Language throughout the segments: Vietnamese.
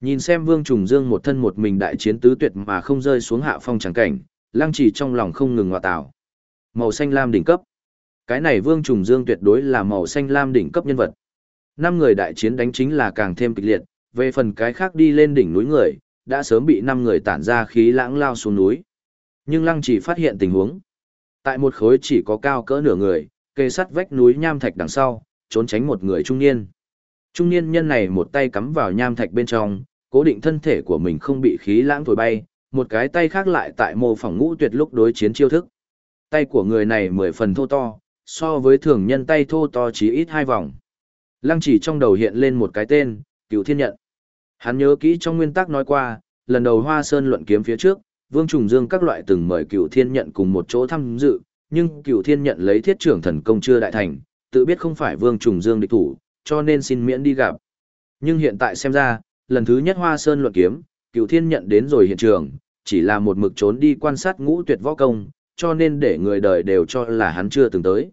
Nhìn xem Vương Trùng Dương một thân một mình đại chiến tứ tuyệt mà không rơi xuống hạ phong chẳng cảnh, lăng trì trong lòng không ngừng ngọa tạo. Màu xanh lam đỉnh cấp. Cái này Vương Trùng Dương tuyệt đối là màu xanh lam đỉnh cấp nhân vật. Năm người đại chiến đánh chính là càng thêm kịch liệt, về phần cái khác đi lên đỉnh núi người, đã sớm bị năm người tản ra khí lãng lao xuống núi. Nhưng lăng chỉ phát hiện tình huống. Tại một khối chỉ có cao cỡ nửa người, kê sắt vách núi nham thạch đằng sau, trốn tránh một người trung niên. Trung niên nhân này một tay cắm vào nham thạch bên trong, cố định thân thể của mình không bị khí lãng thổi bay, một cái tay khác lại tại mô phỏng ngũ tuyệt lúc đối chiến chiêu thức. Tay của người này mười phần thô to, so với thường nhân tay thô to chỉ ít hai vòng. Lăng chỉ trong đầu hiện lên một cái tên, cựu thiên nhận. Hắn nhớ kỹ trong nguyên tắc nói qua, lần đầu hoa sơn luận kiếm phía trước, Vương Trùng Dương các loại từng mời cựu thiên nhận cùng một chỗ tham dự, nhưng cựu thiên nhận lấy thiết trưởng thần công chưa đại thành, tự biết không phải Vương Trùng Dương địch thủ, cho nên xin miễn đi gặp. Nhưng hiện tại xem ra, lần thứ nhất hoa sơn luận kiếm, cựu thiên nhận đến rồi hiện trường, chỉ là một mực trốn đi quan sát ngũ tuyệt võ công, cho nên để người đời đều cho là hắn chưa từng tới.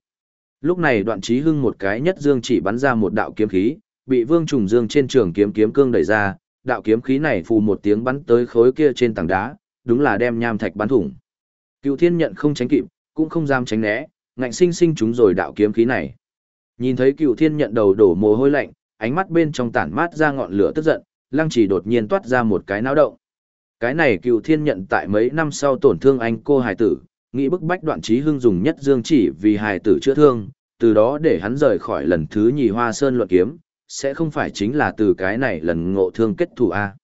Lúc này đoạn trí hưng một cái nhất dương chỉ bắn ra một đạo kiếm khí, bị vương trùng dương trên trường kiếm kiếm cương đẩy ra, đạo kiếm khí này phù một tiếng bắn tới khối kia trên tảng đá, đúng là đem nham thạch bắn thủng. Cựu thiên nhận không tránh kịp, cũng không dám tránh né, ngạnh sinh sinh chúng rồi đạo kiếm khí này. Nhìn thấy cựu thiên nhận đầu đổ mồ hôi lạnh, ánh mắt bên trong tản mát ra ngọn lửa tức giận, lăng chỉ đột nhiên toát ra một cái náo động. Cái này cựu thiên nhận tại mấy năm sau tổn thương anh cô hài tử, nghĩ bức bách đoạn trí hưng dùng nhất dương chỉ vì hài tử chữa thương, từ đó để hắn rời khỏi lần thứ nhì hoa sơn luận kiếm, sẽ không phải chính là từ cái này lần ngộ thương kết thủ A.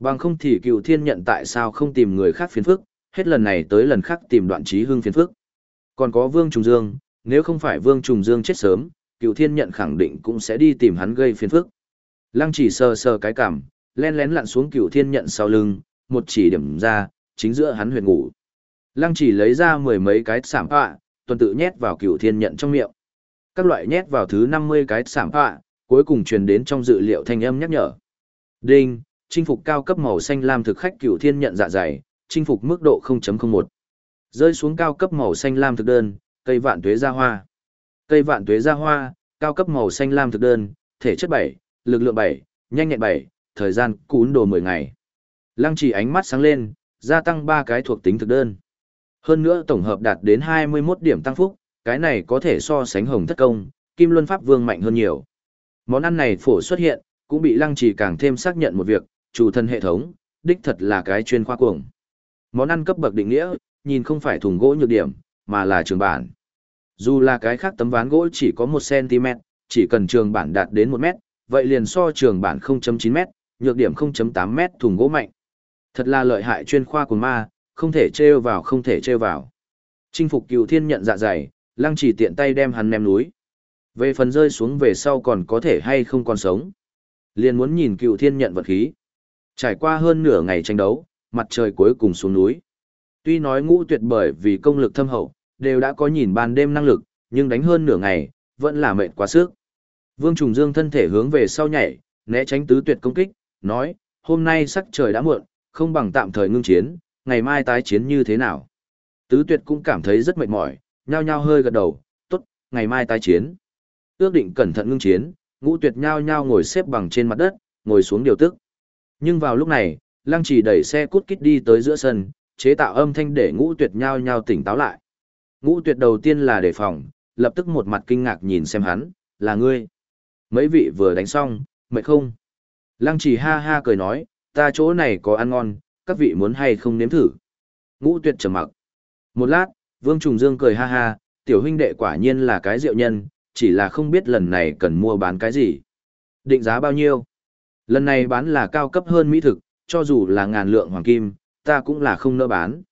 Bằng không thì cựu thiên nhận tại sao không tìm người khác phiền phức, hết lần này tới lần khác tìm đoạn trí hưng phiền phức. Còn có Vương Trùng Dương, nếu không phải Vương Trùng Dương chết sớm, cựu thiên nhận khẳng định cũng sẽ đi tìm hắn gây phiền phức. Lăng chỉ sờ sờ cái cảm, len lén lặn xuống Cửu thiên nhận sau lưng, một chỉ điểm ra, chính giữa hắn huyệt ngủ. Lăng chỉ lấy ra mười mấy cái sảm họa, tuần tự nhét vào Cửu thiên nhận trong miệng. Các loại nhét vào thứ 50 cái sảm họa, cuối cùng truyền đến trong dự liệu thanh âm nhắc nhở. Đinh, chinh phục cao cấp màu xanh lam thực khách Cửu thiên nhận dạ dày, chinh phục mức độ 0.01. Rơi xuống cao cấp màu xanh lam thực đơn, cây vạn tuế ra hoa. Cây vạn tuế ra hoa, cao cấp màu xanh lam thực đơn, thể chất 7, lực lượng 7, nhanh nhẹn 7, thời gian cún đồ 10 ngày. Lăng chỉ ánh mắt sáng lên, gia tăng 3 cái thuộc tính thực đơn. Hơn nữa tổng hợp đạt đến 21 điểm tăng phúc, cái này có thể so sánh hồng thất công, kim luân pháp vương mạnh hơn nhiều. Món ăn này phổ xuất hiện, cũng bị lăng trì càng thêm xác nhận một việc, chủ thân hệ thống, đích thật là cái chuyên khoa cuồng. Món ăn cấp bậc định nghĩa, nhìn không phải thùng gỗ nhược điểm, mà là trường bản. Dù là cái khác tấm ván gỗ chỉ có 1cm, chỉ cần trường bản đạt đến 1m, vậy liền so trường bản 0.9m, nhược điểm 0.8m thùng gỗ mạnh. Thật là lợi hại chuyên khoa của ma, không thể trêu vào không thể trêu vào. Chinh phục cựu thiên nhận dạ dày, lăng chỉ tiện tay đem hắn ném núi. Về phần rơi xuống về sau còn có thể hay không còn sống. Liền muốn nhìn cựu thiên nhận vật khí. Trải qua hơn nửa ngày tranh đấu, mặt trời cuối cùng xuống núi. Tuy nói ngũ tuyệt bởi vì công lực thâm hậu, đều đã có nhìn ban đêm năng lực, nhưng đánh hơn nửa ngày, vẫn là mệt quá sức. Vương Trùng Dương thân thể hướng về sau nhảy, né tránh tứ tuyệt công kích, nói, hôm nay sắc trời đã muộn, không bằng tạm thời ngưng chiến, ngày mai tái chiến như thế nào. Tứ tuyệt cũng cảm thấy rất mệt mỏi, nhao nhao hơi gật đầu, tốt, ngày mai tái chiến. Ước định cẩn thận ngưng chiến, ngũ tuyệt nhao nhao ngồi xếp bằng trên mặt đất, ngồi xuống điều tức. Nhưng vào lúc này, lăng chỉ đẩy xe cút kít đi tới giữa sân, chế tạo âm thanh để ngũ tuyệt nhao nhao tỉnh táo lại. Ngũ tuyệt đầu tiên là đề phòng, lập tức một mặt kinh ngạc nhìn xem hắn, là ngươi. Mấy vị vừa đánh xong, mệt không? Lăng chỉ ha ha cười nói, ta chỗ này có ăn ngon, các vị muốn hay không nếm thử. Ngũ tuyệt trầm mặc. Một lát, Vương Trùng Dương cười ha ha, tiểu huynh đệ quả nhiên là cái rượu nhân, chỉ là không biết lần này cần mua bán cái gì. Định giá bao nhiêu? Lần này bán là cao cấp hơn mỹ thực, cho dù là ngàn lượng hoàng kim, ta cũng là không nỡ bán.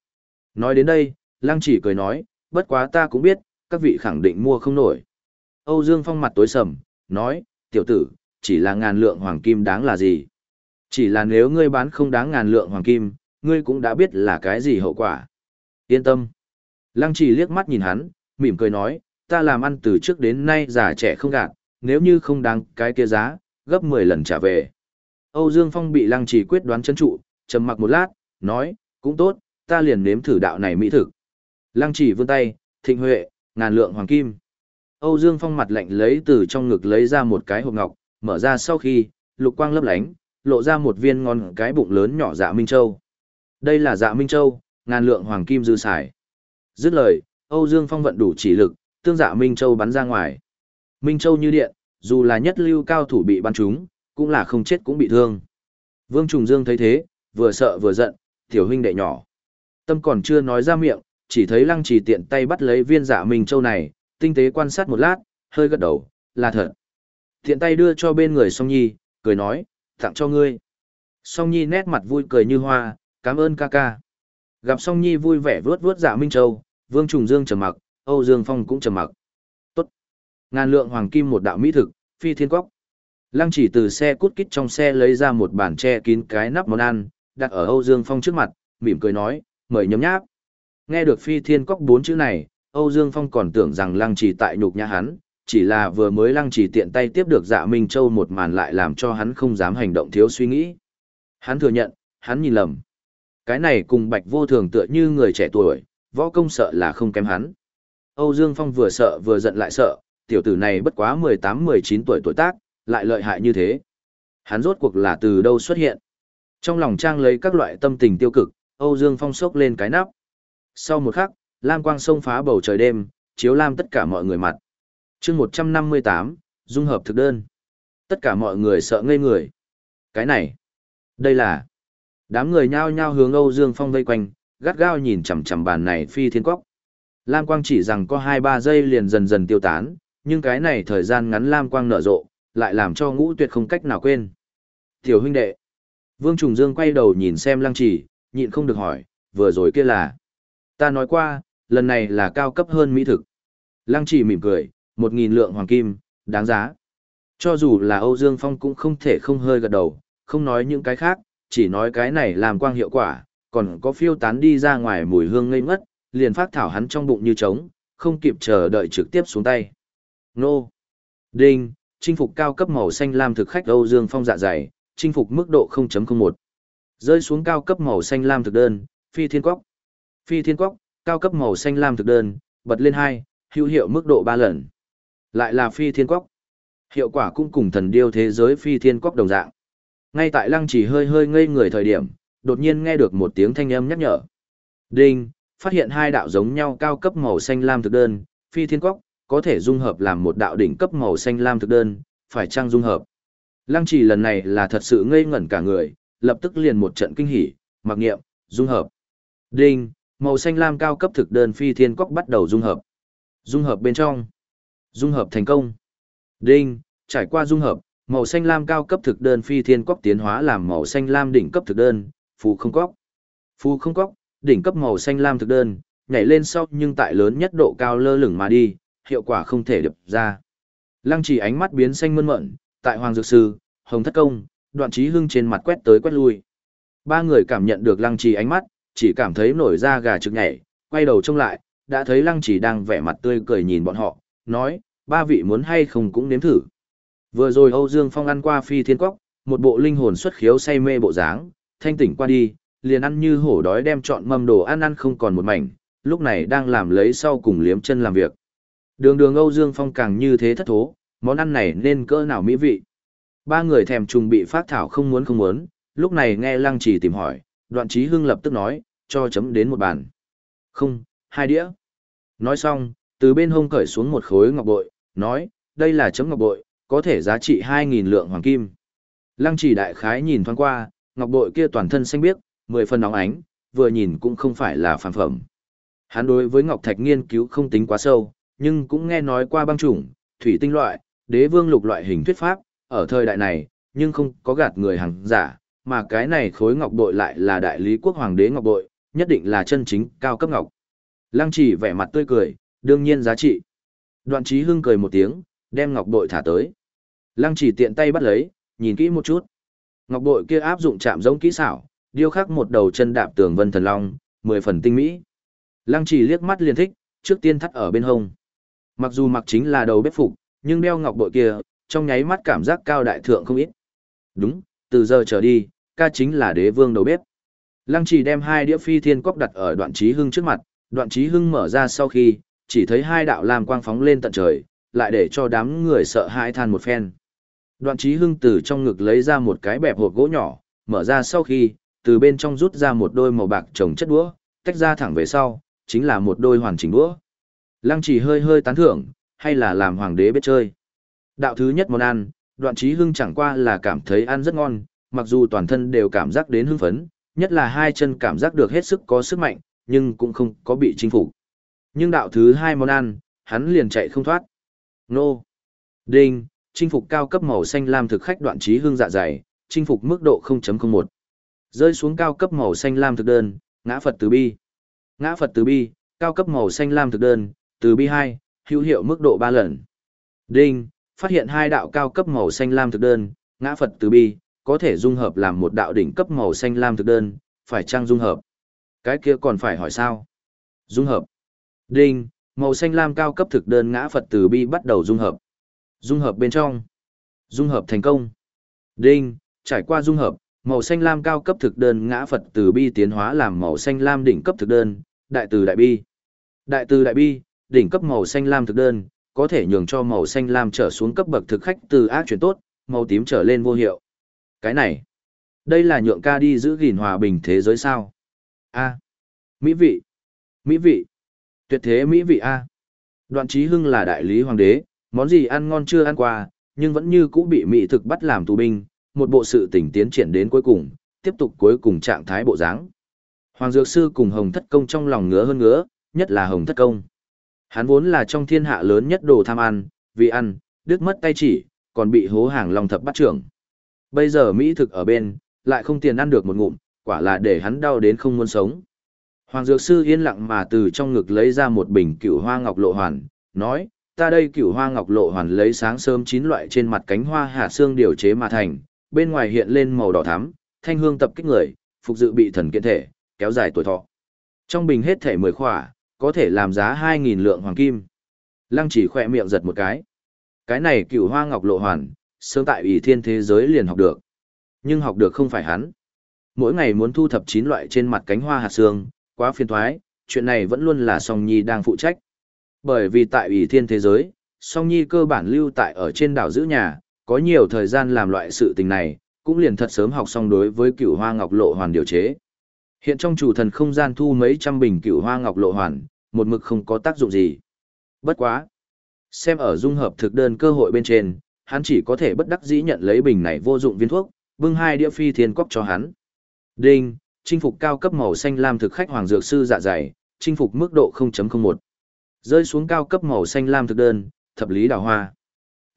Nói đến đây, Lăng chỉ cười nói, bất quá ta cũng biết, các vị khẳng định mua không nổi. Âu Dương Phong mặt tối sầm, nói, tiểu tử, chỉ là ngàn lượng hoàng kim đáng là gì? Chỉ là nếu ngươi bán không đáng ngàn lượng hoàng kim, ngươi cũng đã biết là cái gì hậu quả. Yên tâm. Lăng chỉ liếc mắt nhìn hắn, mỉm cười nói, ta làm ăn từ trước đến nay già trẻ không gạt, nếu như không đáng cái kia giá, gấp 10 lần trả về. Âu Dương Phong bị lăng chỉ quyết đoán chân trụ, trầm mặc một lát, nói, cũng tốt, ta liền nếm thử đạo này mỹ thực. Lăng chỉ vươn tay, thịnh huệ, ngàn lượng hoàng kim. Âu Dương Phong mặt lạnh lấy từ trong ngực lấy ra một cái hộp ngọc, mở ra sau khi, lục quang lấp lánh, lộ ra một viên ngon cái bụng lớn nhỏ dạ Minh Châu. Đây là dạ Minh Châu, ngàn lượng hoàng kim dư xài. Dứt lời, Âu Dương Phong vận đủ chỉ lực, tương dạ Minh Châu bắn ra ngoài. Minh Châu như điện, dù là nhất lưu cao thủ bị bắn trúng, cũng là không chết cũng bị thương. Vương Trùng Dương thấy thế, vừa sợ vừa giận, tiểu huynh đệ nhỏ. Tâm còn chưa nói ra miệng, chỉ thấy lăng trì tiện tay bắt lấy viên dạ Minh Châu này, tinh tế quan sát một lát, hơi gật đầu, là thật. Thiện tay đưa cho bên người Song Nhi, cười nói, tặng cho ngươi. Song Nhi nét mặt vui cười như hoa, cảm ơn ca ca. Gặp Song Nhi vui vẻ vướt vướt dạ Minh Châu, Vương Trùng Dương trầm mặc, Âu Dương Phong cũng trầm mặc. Tốt. Ngàn lượng hoàng kim một đạo mỹ thực, phi thiên quốc. Lăng chỉ từ xe cút kít trong xe lấy ra một bản che kín cái nắp món ăn, đặt ở Âu Dương Phong trước mặt, mỉm cười nói, mời nhấm nháp. Nghe được phi thiên cốc bốn chữ này, Âu Dương Phong còn tưởng rằng lăng trì tại nhục nhã hắn, chỉ là vừa mới lăng trì tiện tay tiếp được dạ Minh Châu một màn lại làm cho hắn không dám hành động thiếu suy nghĩ. Hắn thừa nhận, hắn nhìn lầm. Cái này cùng bạch vô thường tựa như người trẻ tuổi, võ công sợ là không kém hắn. Âu Dương Phong vừa sợ vừa giận lại sợ, tiểu tử này bất quá 18-19 tuổi tuổi tác, lại lợi hại như thế. Hắn rốt cuộc là từ đâu xuất hiện. Trong lòng trang lấy các loại tâm tình tiêu cực, Âu Dương Phong sốc lên cái nắp. Sau một khắc, lam quang sông phá bầu trời đêm, chiếu lam tất cả mọi người mặt. chương 158, dung hợp thực đơn. Tất cả mọi người sợ ngây người. Cái này, đây là... Đám người nhao nhao hướng Âu Dương Phong vây quanh, gắt gao nhìn chằm chằm bàn này phi thiên quốc. Lam quang chỉ rằng có 2-3 giây liền dần dần tiêu tán, nhưng cái này thời gian ngắn lam quang nở rộ, lại làm cho ngũ tuyệt không cách nào quên. Tiểu huynh đệ. Vương Trùng Dương quay đầu nhìn xem lăng chỉ, nhịn không được hỏi, vừa rồi kia là. Ta nói qua, lần này là cao cấp hơn mỹ thực. Lăng chỉ mỉm cười, một nghìn lượng hoàng kim, đáng giá. Cho dù là Âu Dương Phong cũng không thể không hơi gật đầu, không nói những cái khác, chỉ nói cái này làm quang hiệu quả, còn có phiêu tán đi ra ngoài mùi hương ngây ngất, liền phát thảo hắn trong bụng như trống, không kịp chờ đợi trực tiếp xuống tay. Nô! Đinh! Chinh phục cao cấp màu xanh lam thực khách Âu Dương Phong dạ dày, chinh phục mức độ 0.01. Rơi xuống cao cấp màu xanh lam thực đơn, phi thiên quốc. Phi thiên quốc, cao cấp màu xanh lam thực đơn, bật lên 2, hữu hiệu mức độ 3 lần. Lại là phi thiên quốc. Hiệu quả cũng cùng thần điêu thế giới phi thiên quốc đồng dạng. Ngay tại lăng chỉ hơi hơi ngây người thời điểm, đột nhiên nghe được một tiếng thanh âm nhắc nhở. Đinh, phát hiện hai đạo giống nhau cao cấp màu xanh lam thực đơn, phi thiên quốc, có thể dung hợp làm một đạo đỉnh cấp màu xanh lam thực đơn, phải trang dung hợp. Lăng chỉ lần này là thật sự ngây ngẩn cả người, lập tức liền một trận kinh hỉ, mặc nghiệm, dung hợp. Đinh, màu xanh lam cao cấp thực đơn phi thiên cóc bắt đầu dung hợp. Dung hợp bên trong. Dung hợp thành công. Đinh, trải qua dung hợp, màu xanh lam cao cấp thực đơn phi thiên cóc tiến hóa làm màu xanh lam đỉnh cấp thực đơn, phù không cóc. Phù không cóc, đỉnh cấp màu xanh lam thực đơn, nhảy lên sau nhưng tại lớn nhất độ cao lơ lửng mà đi, hiệu quả không thể được ra. Lăng chỉ ánh mắt biến xanh mơn mận, tại Hoàng Dược Sư, Hồng Thất Công, đoạn trí hưng trên mặt quét tới quét lui. Ba người cảm nhận được lăng trì ánh mắt, chỉ cảm thấy nổi da gà trực nhảy, quay đầu trông lại, đã thấy lăng chỉ đang vẻ mặt tươi cười nhìn bọn họ, nói, ba vị muốn hay không cũng nếm thử. Vừa rồi Âu Dương Phong ăn qua phi thiên quốc, một bộ linh hồn xuất khiếu say mê bộ dáng, thanh tỉnh qua đi, liền ăn như hổ đói đem chọn mâm đồ ăn ăn không còn một mảnh, lúc này đang làm lấy sau cùng liếm chân làm việc. Đường đường Âu Dương Phong càng như thế thất thố, món ăn này nên cỡ nào mỹ vị. Ba người thèm trùng bị phát thảo không muốn không muốn, lúc này nghe lăng chỉ tìm hỏi, đoạn trí hưng lập tức nói, cho chấm đến một bàn. Không, hai đĩa. Nói xong, từ bên hông cởi xuống một khối ngọc bội, nói, đây là chấm ngọc bội, có thể giá trị 2.000 lượng hoàng kim. Lăng chỉ đại khái nhìn thoáng qua, ngọc bội kia toàn thân xanh biếc, mười phần nóng ánh, vừa nhìn cũng không phải là phản phẩm. Hắn đối với ngọc thạch nghiên cứu không tính quá sâu, nhưng cũng nghe nói qua băng chủng, thủy tinh loại, đế vương lục loại hình thuyết pháp, ở thời đại này, nhưng không có gạt người hàng giả, mà cái này khối ngọc bội lại là đại lý quốc hoàng đế ngọc bội, nhất định là chân chính cao cấp ngọc. Lăng chỉ vẻ mặt tươi cười, đương nhiên giá trị. Đoạn trí hưng cười một tiếng, đem ngọc bội thả tới. Lăng chỉ tiện tay bắt lấy, nhìn kỹ một chút. Ngọc bội kia áp dụng chạm giống kỹ xảo, điêu khắc một đầu chân đạp tường vân thần long, mười phần tinh mỹ. Lăng chỉ liếc mắt liền thích, trước tiên thắt ở bên hông. Mặc dù mặc chính là đầu bếp phục, nhưng đeo ngọc bội kia, trong nháy mắt cảm giác cao đại thượng không ít. Đúng, từ giờ trở đi, ca chính là đế vương đầu bếp. Lăng chỉ đem hai đĩa phi thiên quốc đặt ở đoạn trí hưng trước mặt, đoạn trí hưng mở ra sau khi, chỉ thấy hai đạo lam quang phóng lên tận trời, lại để cho đám người sợ hãi than một phen. Đoạn trí hưng từ trong ngực lấy ra một cái bẹp hộp gỗ nhỏ, mở ra sau khi, từ bên trong rút ra một đôi màu bạc trồng chất đũa, tách ra thẳng về sau, chính là một đôi hoàn chỉnh đũa. Lăng chỉ hơi hơi tán thưởng, hay là làm hoàng đế biết chơi. Đạo thứ nhất món ăn, đoạn trí hưng chẳng qua là cảm thấy ăn rất ngon, mặc dù toàn thân đều cảm giác đến hưng phấn, nhất là hai chân cảm giác được hết sức có sức mạnh, nhưng cũng không có bị chinh phục. Nhưng đạo thứ hai món ăn, hắn liền chạy không thoát. Nô. Đinh, chinh phục cao cấp màu xanh lam thực khách đoạn trí hương dạ dày, chinh phục mức độ 0.01. Rơi xuống cao cấp màu xanh lam thực đơn, ngã Phật từ bi. Ngã Phật từ bi, cao cấp màu xanh lam thực đơn, từ bi 2, hữu hiệu mức độ 3 lần. Đinh, phát hiện hai đạo cao cấp màu xanh lam thực đơn, ngã Phật từ bi, có thể dung hợp làm một đạo đỉnh cấp màu xanh lam thực đơn, phải chăng dung hợp? Cái kia còn phải hỏi sao? Dung hợp. Đinh, màu xanh lam cao cấp thực đơn ngã Phật từ bi bắt đầu dung hợp. Dung hợp bên trong. Dung hợp thành công. Đinh, trải qua dung hợp, màu xanh lam cao cấp thực đơn ngã Phật từ bi tiến hóa làm màu xanh lam đỉnh cấp thực đơn, đại từ đại bi. Đại từ đại bi, đỉnh cấp màu xanh lam thực đơn, có thể nhường cho màu xanh lam trở xuống cấp bậc thực khách từ ác chuyển tốt, màu tím trở lên vô hiệu. Cái này, đây là nhượng ca đi giữ gìn hòa bình thế giới sao? A. Mỹ vị. Mỹ vị. Tuyệt thế Mỹ vị A. Đoạn trí hưng là đại lý hoàng đế, món gì ăn ngon chưa ăn qua, nhưng vẫn như cũ bị mỹ thực bắt làm tù binh, một bộ sự tỉnh tiến triển đến cuối cùng, tiếp tục cuối cùng trạng thái bộ dáng. Hoàng Dược Sư cùng Hồng Thất Công trong lòng ngứa hơn ngứa, nhất là Hồng Thất Công. Hắn vốn là trong thiên hạ lớn nhất đồ tham ăn, vì ăn, đứt mất tay chỉ, còn bị hố hàng lòng thập bắt trưởng. Bây giờ Mỹ thực ở bên, lại không tiền ăn được một ngụm, quả là để hắn đau đến không muốn sống. Hoàng Dược Sư yên lặng mà từ trong ngực lấy ra một bình cửu hoa ngọc lộ hoàn, nói, ta đây cửu hoa ngọc lộ hoàn lấy sáng sớm chín loại trên mặt cánh hoa hạ xương điều chế mà thành, bên ngoài hiện lên màu đỏ thắm, thanh hương tập kích người, phục dự bị thần kiện thể, kéo dài tuổi thọ. Trong bình hết thể 10 khỏa, có thể làm giá 2.000 lượng hoàng kim. Lăng chỉ khỏe miệng giật một cái. Cái này cửu hoa ngọc lộ hoàn, sớm tại ủy thiên thế giới liền học được. Nhưng học được không phải hắn. Mỗi ngày muốn thu thập chín loại trên mặt cánh hoa hạt xương, quá phiền thoái, chuyện này vẫn luôn là Song Nhi đang phụ trách. Bởi vì tại ủy thiên thế giới, Song Nhi cơ bản lưu tại ở trên đảo giữ nhà, có nhiều thời gian làm loại sự tình này, cũng liền thật sớm học xong đối với cửu hoa ngọc lộ hoàn điều chế. Hiện trong chủ thần không gian thu mấy trăm bình cửu hoa ngọc lộ hoàn, một mực không có tác dụng gì. Bất quá. Xem ở dung hợp thực đơn cơ hội bên trên, hắn chỉ có thể bất đắc dĩ nhận lấy bình này vô dụng viên thuốc, bưng hai đĩa phi thiên cốc cho hắn. Đinh, chinh phục cao cấp màu xanh lam thực khách hoàng dược sư dạ dày, chinh phục mức độ 0.01. Rơi xuống cao cấp màu xanh lam thực đơn, thập lý đào hoa.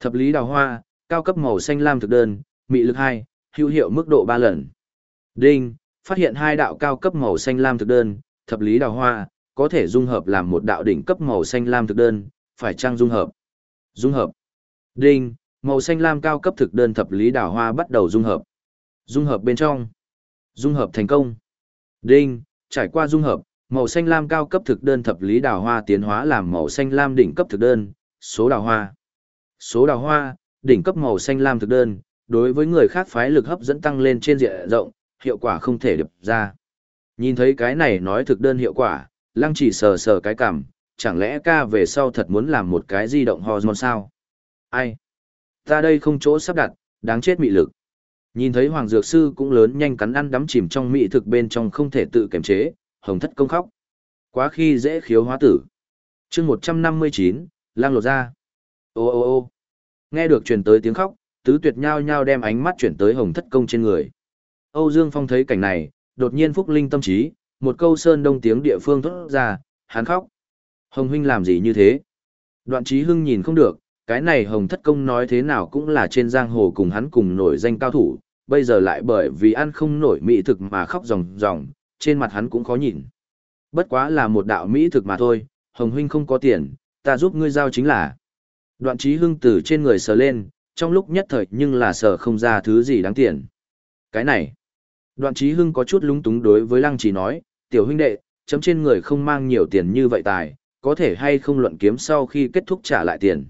Thập lý đào hoa, cao cấp màu xanh lam thực đơn, mị lực 2, hữu hiệu mức độ 3 lần. Đinh, phát hiện hai đạo cao cấp màu xanh lam thực đơn, thập lý đào hoa, có thể dung hợp làm một đạo đỉnh cấp màu xanh lam thực đơn, phải chăng dung hợp? Dung hợp. Đinh, màu xanh lam cao cấp thực đơn thập lý đào hoa bắt đầu dung hợp. Dung hợp bên trong. Dung hợp thành công. Đinh, trải qua dung hợp, màu xanh lam cao cấp thực đơn thập lý đào hoa tiến hóa làm màu xanh lam đỉnh cấp thực đơn, số đào hoa. Số đào hoa, đỉnh cấp màu xanh lam thực đơn, đối với người khác phái lực hấp dẫn tăng lên trên diện rộng, hiệu quả không thể được ra. Nhìn thấy cái này nói thực đơn hiệu quả, lăng chỉ sờ sờ cái cảm, chẳng lẽ ca về sau thật muốn làm một cái di động hormone sao? Ai? Ta đây không chỗ sắp đặt, đáng chết mị lực. Nhìn thấy Hoàng Dược Sư cũng lớn nhanh cắn ăn đắm chìm trong mỹ thực bên trong không thể tự kiềm chế, hồng thất công khóc. Quá khi dễ khiếu hóa tử. chương 159, lang lột ra. Ô ô ô nghe được truyền tới tiếng khóc, tứ tuyệt nhao nhao đem ánh mắt chuyển tới hồng thất công trên người. Âu Dương Phong thấy cảnh này, đột nhiên phúc linh tâm trí, một câu sơn đông tiếng địa phương thốt ra, hắn khóc. Hồng huynh làm gì như thế? Đoạn trí hưng nhìn không được, cái này hồng thất công nói thế nào cũng là trên giang hồ cùng hắn cùng nổi danh cao thủ, bây giờ lại bởi vì ăn không nổi mỹ thực mà khóc ròng ròng, trên mặt hắn cũng khó nhìn. Bất quá là một đạo mỹ thực mà thôi, hồng huynh không có tiền, ta giúp ngươi giao chính là. Đoạn trí hưng từ trên người sờ lên, trong lúc nhất thời nhưng là sờ không ra thứ gì đáng tiền. Cái này, đoạn trí hưng có chút lúng túng đối với lăng trí nói, tiểu huynh đệ, chấm trên người không mang nhiều tiền như vậy tài, có thể hay không luận kiếm sau khi kết thúc trả lại tiền.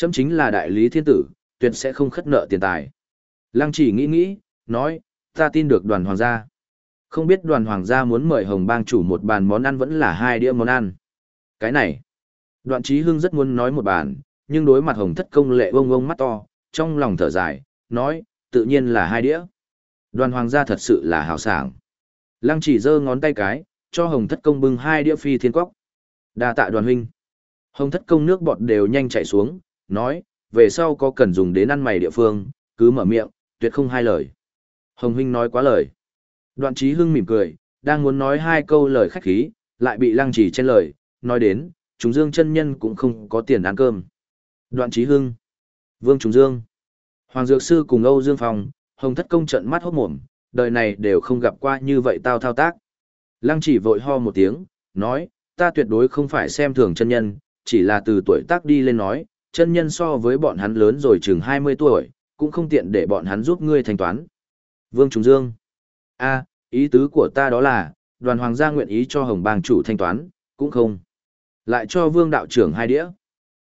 Chấm chính là đại lý thiên tử, tuyệt sẽ không khất nợ tiền tài. Lăng chỉ nghĩ nghĩ, nói, ta tin được đoàn hoàng gia. Không biết đoàn hoàng gia muốn mời hồng bang chủ một bàn món ăn vẫn là hai đĩa món ăn. Cái này, đoạn trí hưng rất muốn nói một bàn, nhưng đối mặt hồng thất công lệ bông bông mắt to, trong lòng thở dài, nói, tự nhiên là hai đĩa. Đoàn hoàng gia thật sự là hào sảng. Lăng chỉ giơ ngón tay cái, cho hồng thất công bưng hai đĩa phi thiên cóc. đa tạ đoàn huynh. Hồng thất công nước bọt đều nhanh chảy xuống, nói, về sau có cần dùng đến ăn mày địa phương, cứ mở miệng, tuyệt không hai lời. Hồng huynh nói quá lời. Đoạn trí hưng mỉm cười, đang muốn nói hai câu lời khách khí, lại bị lăng chỉ trên lời, nói đến, chúng dương chân nhân cũng không có tiền ăn cơm. Đoạn trí hưng, vương trùng dương, hoàng dược sư cùng Âu Dương Phong, hồng thất công trận mắt hốt mồm, đời này đều không gặp qua như vậy tao thao tác. Lăng chỉ vội ho một tiếng, nói, ta tuyệt đối không phải xem thường chân nhân, chỉ là từ tuổi tác đi lên nói, chân nhân so với bọn hắn lớn rồi chừng 20 tuổi, cũng không tiện để bọn hắn giúp ngươi thanh toán. Vương Trùng Dương. a ý tứ của ta đó là, đoàn hoàng gia nguyện ý cho hồng bang chủ thanh toán, cũng không. Lại cho vương đạo trưởng hai đĩa.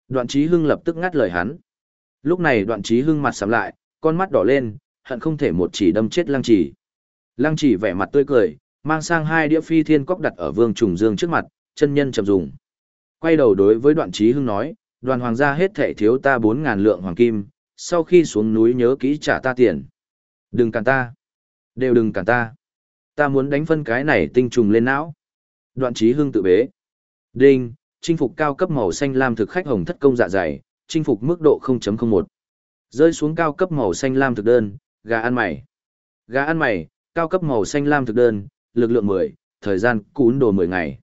Đoạn trí hưng lập tức ngắt lời hắn. Lúc này đoạn trí hưng mặt sắm lại, con mắt đỏ lên, hận không thể một chỉ đâm chết lăng chỉ. Lăng chỉ vẻ mặt tươi cười, mang sang hai đĩa phi thiên cóc đặt ở vương trùng dương trước mặt, chân nhân chậm dùng. Quay đầu đối với đoạn trí hưng nói, đoàn hoàng gia hết thể thiếu ta bốn ngàn lượng hoàng kim, sau khi xuống núi nhớ kỹ trả ta tiền. Đừng cản ta. Đều đừng cản ta. Ta muốn đánh phân cái này tinh trùng lên não. Đoạn trí hưng tự bế. Đinh, chinh phục cao cấp màu xanh lam thực khách hồng thất công dạ dày, chinh phục mức độ 0.01. Rơi xuống cao cấp màu xanh lam thực đơn, gà ăn mày. Gà ăn mày, cao cấp màu xanh lam thực đơn, lực lượng 10, thời gian cún đồ 10 ngày.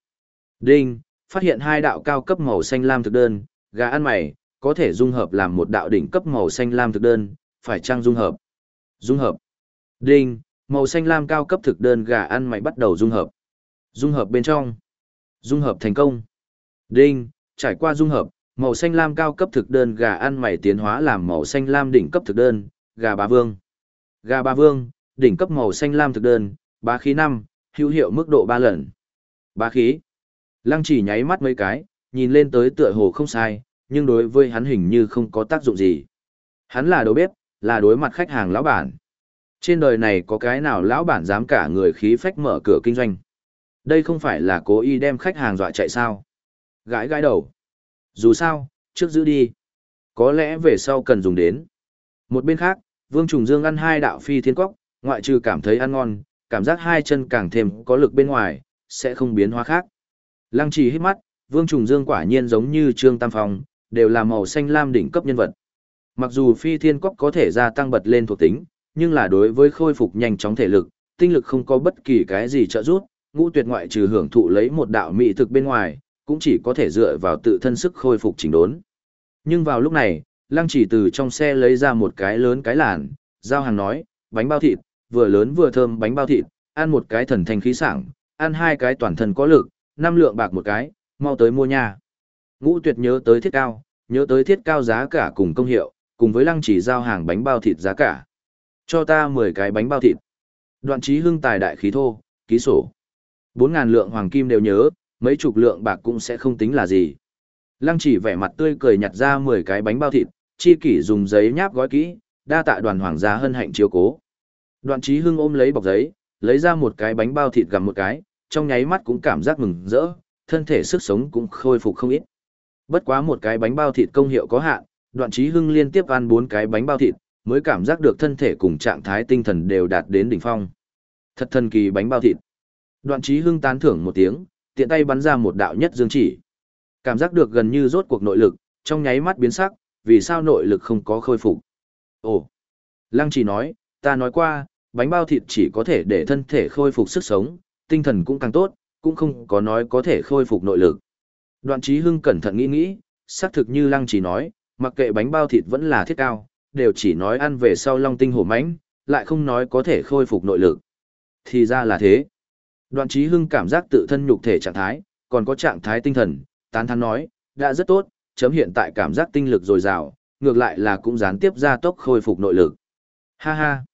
Đinh, phát hiện hai đạo cao cấp màu xanh lam thực đơn, gà ăn mày, có thể dung hợp làm một đạo đỉnh cấp màu xanh lam thực đơn, phải trang dung hợp. Dung hợp. Đinh, màu xanh lam cao cấp thực đơn gà ăn mày bắt đầu dung hợp. Dung hợp bên trong. Dung hợp thành công. Đinh, trải qua dung hợp, màu xanh lam cao cấp thực đơn gà ăn mày tiến hóa làm màu xanh lam đỉnh cấp thực đơn, gà bá vương. Gà bá vương, đỉnh cấp màu xanh lam thực đơn, bá khí năm hữu hiệu mức độ ba lần. Bá khí. Lăng chỉ nháy mắt mấy cái, nhìn lên tới tựa hồ không sai, nhưng đối với hắn hình như không có tác dụng gì. Hắn là đầu bếp, là đối mặt khách hàng lão bản. Trên đời này có cái nào lão bản dám cả người khí phách mở cửa kinh doanh. Đây không phải là cố ý đem khách hàng dọa chạy sao. Gãi gãi đầu. Dù sao, trước giữ đi. Có lẽ về sau cần dùng đến. Một bên khác, Vương Trùng Dương ăn hai đạo phi thiên quốc, ngoại trừ cảm thấy ăn ngon, cảm giác hai chân càng thêm có lực bên ngoài, sẽ không biến hóa khác. Lăng trì hít mắt, Vương Trùng Dương quả nhiên giống như Trương Tam Phong, đều là màu xanh lam đỉnh cấp nhân vật. Mặc dù phi thiên quốc có thể gia tăng bật lên thuộc tính, nhưng là đối với khôi phục nhanh chóng thể lực, tinh lực không có bất kỳ cái gì trợ giúp, ngũ tuyệt ngoại trừ hưởng thụ lấy một đạo mỹ thực bên ngoài, cũng chỉ có thể dựa vào tự thân sức khôi phục chỉnh đốn. Nhưng vào lúc này, Lăng chỉ từ trong xe lấy ra một cái lớn cái làn, giao hàng nói, bánh bao thịt, vừa lớn vừa thơm bánh bao thịt, ăn một cái thần thanh khí sảng, ăn hai cái toàn thân có lực, năm lượng bạc một cái, mau tới mua nha. Ngũ tuyệt nhớ tới thiết cao, nhớ tới thiết cao giá cả cùng công hiệu, cùng với lăng chỉ giao hàng bánh bao thịt giá cả. Cho ta 10 cái bánh bao thịt. Đoạn trí hưng tài đại khí thô, ký sổ. 4.000 lượng hoàng kim đều nhớ, mấy chục lượng bạc cũng sẽ không tính là gì. Lăng chỉ vẻ mặt tươi cười nhặt ra 10 cái bánh bao thịt, chi kỷ dùng giấy nháp gói kỹ, đa tạ đoàn hoàng gia hân hạnh chiếu cố. Đoạn trí hưng ôm lấy bọc giấy, lấy ra một cái bánh bao thịt gặm một cái, trong nháy mắt cũng cảm giác mừng rỡ, thân thể sức sống cũng khôi phục không ít. Bất quá một cái bánh bao thịt công hiệu có hạn, đoạn trí hưng liên tiếp ăn bốn cái bánh bao thịt, mới cảm giác được thân thể cùng trạng thái tinh thần đều đạt đến đỉnh phong. Thật thần kỳ bánh bao thịt. Đoạn trí hưng tán thưởng một tiếng, tiện tay bắn ra một đạo nhất dương chỉ. Cảm giác được gần như rốt cuộc nội lực, trong nháy mắt biến sắc, vì sao nội lực không có khôi phục. Ồ! Lăng chỉ nói, ta nói qua, bánh bao thịt chỉ có thể để thân thể khôi phục sức sống, tinh thần cũng càng tốt, cũng không có nói có thể khôi phục nội lực. Đoạn trí hưng cẩn thận nghĩ nghĩ, xác thực như lăng chỉ nói, mặc kệ bánh bao thịt vẫn là thiết cao, đều chỉ nói ăn về sau long tinh hổ mãnh, lại không nói có thể khôi phục nội lực. Thì ra là thế. Đoạn trí hưng cảm giác tự thân nhục thể trạng thái, còn có trạng thái tinh thần, tán thán nói, đã rất tốt, chấm hiện tại cảm giác tinh lực dồi dào, ngược lại là cũng gián tiếp ra tốc khôi phục nội lực. Ha ha.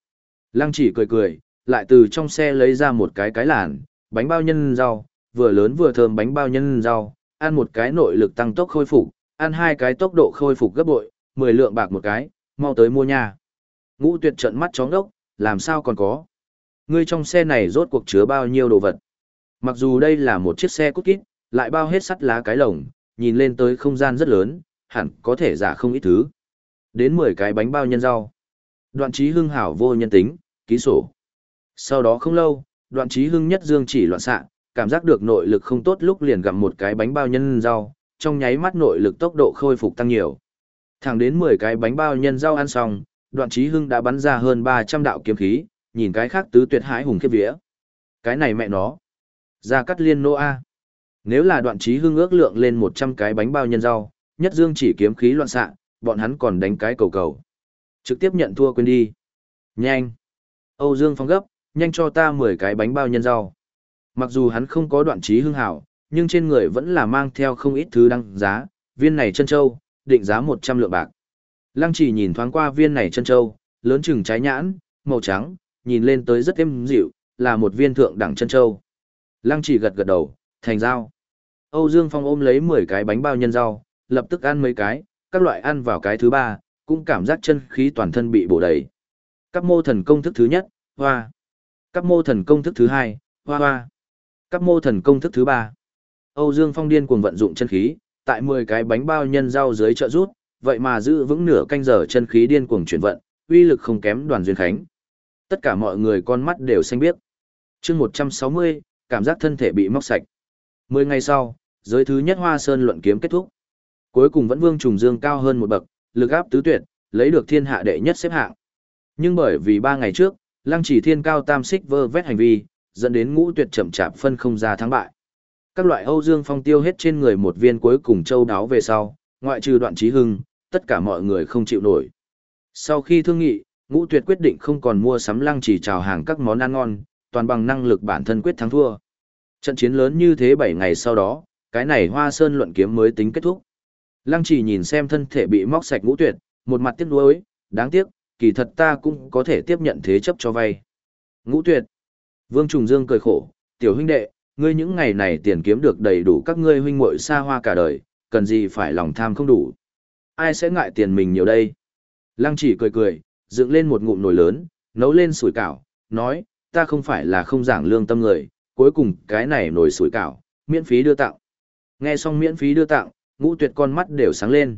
Lăng chỉ cười cười, lại từ trong xe lấy ra một cái cái làn, bánh bao nhân rau, vừa lớn vừa thơm bánh bao nhân rau, ăn một cái nội lực tăng tốc khôi phục, ăn hai cái tốc độ khôi phục gấp bội, 10 lượng bạc một cái, mau tới mua nha. Ngũ tuyệt trận mắt chóng đốc, làm sao còn có. Ngươi trong xe này rốt cuộc chứa bao nhiêu đồ vật. Mặc dù đây là một chiếc xe cút kít, lại bao hết sắt lá cái lồng, nhìn lên tới không gian rất lớn, hẳn có thể giả không ít thứ. Đến 10 cái bánh bao nhân rau. Đoạn trí hưng hảo vô nhân tính, ký sổ. Sau đó không lâu, đoạn trí hưng nhất dương chỉ loạn xạ, cảm giác được nội lực không tốt lúc liền gặm một cái bánh bao nhân rau, trong nháy mắt nội lực tốc độ khôi phục tăng nhiều. Thẳng đến 10 cái bánh bao nhân rau ăn xong, đoạn trí hưng đã bắn ra hơn 300 đạo kiếm khí, nhìn cái khác tứ tuyệt hãi hùng khiếp vía. Cái này mẹ nó. Ra cắt liên nô A. Nếu là đoạn trí hưng ước lượng lên 100 cái bánh bao nhân rau, nhất dương chỉ kiếm khí loạn xạ, bọn hắn còn đánh cái cầu cầu. Trực tiếp nhận thua quên đi. Nhanh. Âu Dương Phong gấp, nhanh cho ta 10 cái bánh bao nhân rau. Mặc dù hắn không có đoạn trí hưng hảo, nhưng trên người vẫn là mang theo không ít thứ đăng giá, viên này chân châu, định giá 100 lượng bạc. Lăng chỉ nhìn thoáng qua viên này chân châu, lớn chừng trái nhãn, màu trắng, nhìn lên tới rất êm dịu, là một viên thượng đẳng chân châu. Lăng chỉ gật gật đầu, thành dao. Âu Dương Phong ôm lấy 10 cái bánh bao nhân rau, lập tức ăn mấy cái, các loại ăn vào cái thứ ba, cũng cảm giác chân khí toàn thân bị bổ đầy. Các mô thần công thức thứ nhất, hoa. Các mô thần công thức thứ hai, hoa hoa. Các mô thần công thức thứ ba. Âu Dương Phong điên cuồng vận dụng chân khí, tại 10 cái bánh bao nhân rau dưới trợ rút, vậy mà giữ vững nửa canh giờ chân khí điên cuồng chuyển vận, uy lực không kém đoàn duyên khánh. Tất cả mọi người con mắt đều xanh biếc. chương 160, cảm giác thân thể bị móc sạch. 10 ngày sau, giới thứ nhất Hoa Sơn luận kiếm kết thúc. Cuối cùng vẫn Vương Trùng Dương cao hơn một bậc, lực áp tứ tuyệt, lấy được thiên hạ đệ nhất xếp hạng. Nhưng bởi vì 3 ngày trước, Lăng Chỉ Thiên cao tam xích vơ vét hành vi, dẫn đến ngũ tuyệt chậm chạp phân không ra thắng bại. Các loại Âu Dương Phong tiêu hết trên người một viên cuối cùng châu đáo về sau, ngoại trừ đoạn trí hưng, tất cả mọi người không chịu nổi. Sau khi thương nghị, ngũ tuyệt quyết định không còn mua sắm lăng chỉ trào hàng các món ăn ngon, toàn bằng năng lực bản thân quyết thắng thua. Trận chiến lớn như thế 7 ngày sau đó, cái này hoa sơn luận kiếm mới tính kết thúc. Lăng chỉ nhìn xem thân thể bị móc sạch ngũ tuyệt, một mặt tiếc nuối, đáng tiếc, kỳ thật ta cũng có thể tiếp nhận thế chấp cho vay. Ngũ tuyệt. Vương Trùng Dương cười khổ, tiểu huynh đệ, ngươi những ngày này tiền kiếm được đầy đủ các ngươi huynh muội xa hoa cả đời, cần gì phải lòng tham không đủ. Ai sẽ ngại tiền mình nhiều đây? Lăng chỉ cười cười, dựng lên một ngụm nồi lớn, nấu lên sủi cảo, nói, ta không phải là không giảng lương tâm người, cuối cùng cái này nồi sủi cảo, miễn phí đưa tặng. Nghe xong miễn phí đưa tặng, ngũ tuyệt con mắt đều sáng lên.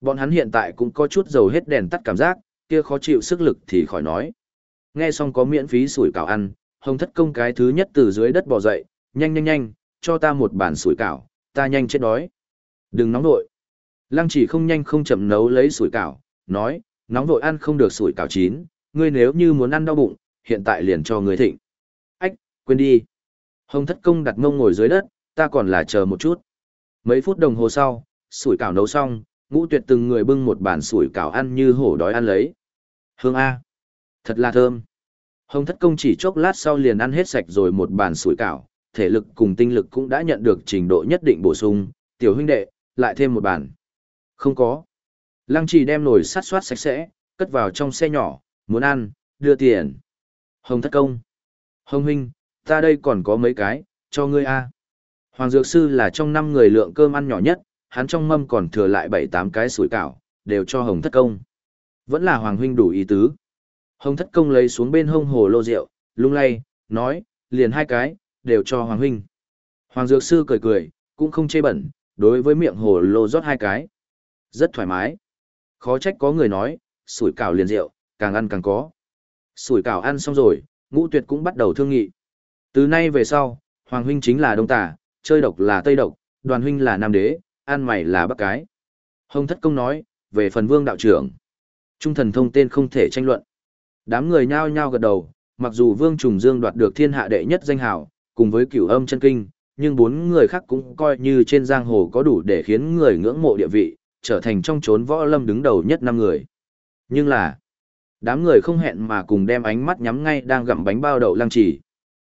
Bọn hắn hiện tại cũng có chút dầu hết đèn tắt cảm giác, kia khó chịu sức lực thì khỏi nói. Nghe xong có miễn phí sủi cảo ăn, hồng thất công cái thứ nhất từ dưới đất bò dậy, nhanh nhanh nhanh, cho ta một bản sủi cảo, ta nhanh chết đói. Đừng nóng vội. Lăng chỉ không nhanh không chậm nấu lấy sủi cảo, nói, nóng vội ăn không được sủi cảo chín, ngươi nếu như muốn ăn đau bụng, hiện tại liền cho ngươi thịnh. Ách, quên đi. Hồng thất công đặt mông ngồi dưới đất, ta còn là chờ một chút. Mấy phút đồng hồ sau, sủi cảo nấu xong, ngũ tuyệt từng người bưng một bản sủi cảo ăn như hổ đói ăn lấy. Hương A. Thật là thơm. Hồng thất công chỉ chốc lát sau liền ăn hết sạch rồi một bàn sủi cảo, thể lực cùng tinh lực cũng đã nhận được trình độ nhất định bổ sung, tiểu huynh đệ, lại thêm một bàn. Không có. Lăng trì đem nồi sát soát sạch sẽ, cất vào trong xe nhỏ, muốn ăn, đưa tiền. Hồng thất công. Hồng huynh, ta đây còn có mấy cái, cho ngươi a. Hoàng Dược Sư là trong năm người lượng cơm ăn nhỏ nhất, hắn trong mâm còn thừa lại bảy tám cái sủi cảo, đều cho Hồng thất công. Vẫn là Hoàng huynh đủ ý tứ. Hồng thất công lấy xuống bên hông hồ lô rượu, lung lay, nói, liền hai cái, đều cho Hoàng huynh. Hoàng Dược Sư cười cười, cũng không chê bẩn, đối với miệng hồ lô rót hai cái. Rất thoải mái. Khó trách có người nói, sủi cảo liền rượu, càng ăn càng có. Sủi cảo ăn xong rồi, ngũ tuyệt cũng bắt đầu thương nghị. Từ nay về sau, Hoàng huynh chính là đông tả, chơi độc là tây độc, đoàn huynh là nam đế, ăn mày là bắc cái. Hồng thất công nói, về phần vương đạo trưởng. Trung thần thông tên không thể tranh luận. Đám người nhao nhao gật đầu, mặc dù vương trùng dương đoạt được thiên hạ đệ nhất danh hào, cùng với cửu âm chân kinh, nhưng bốn người khác cũng coi như trên giang hồ có đủ để khiến người ngưỡng mộ địa vị, trở thành trong chốn võ lâm đứng đầu nhất năm người. Nhưng là, đám người không hẹn mà cùng đem ánh mắt nhắm ngay đang gặm bánh bao đậu lăng trì.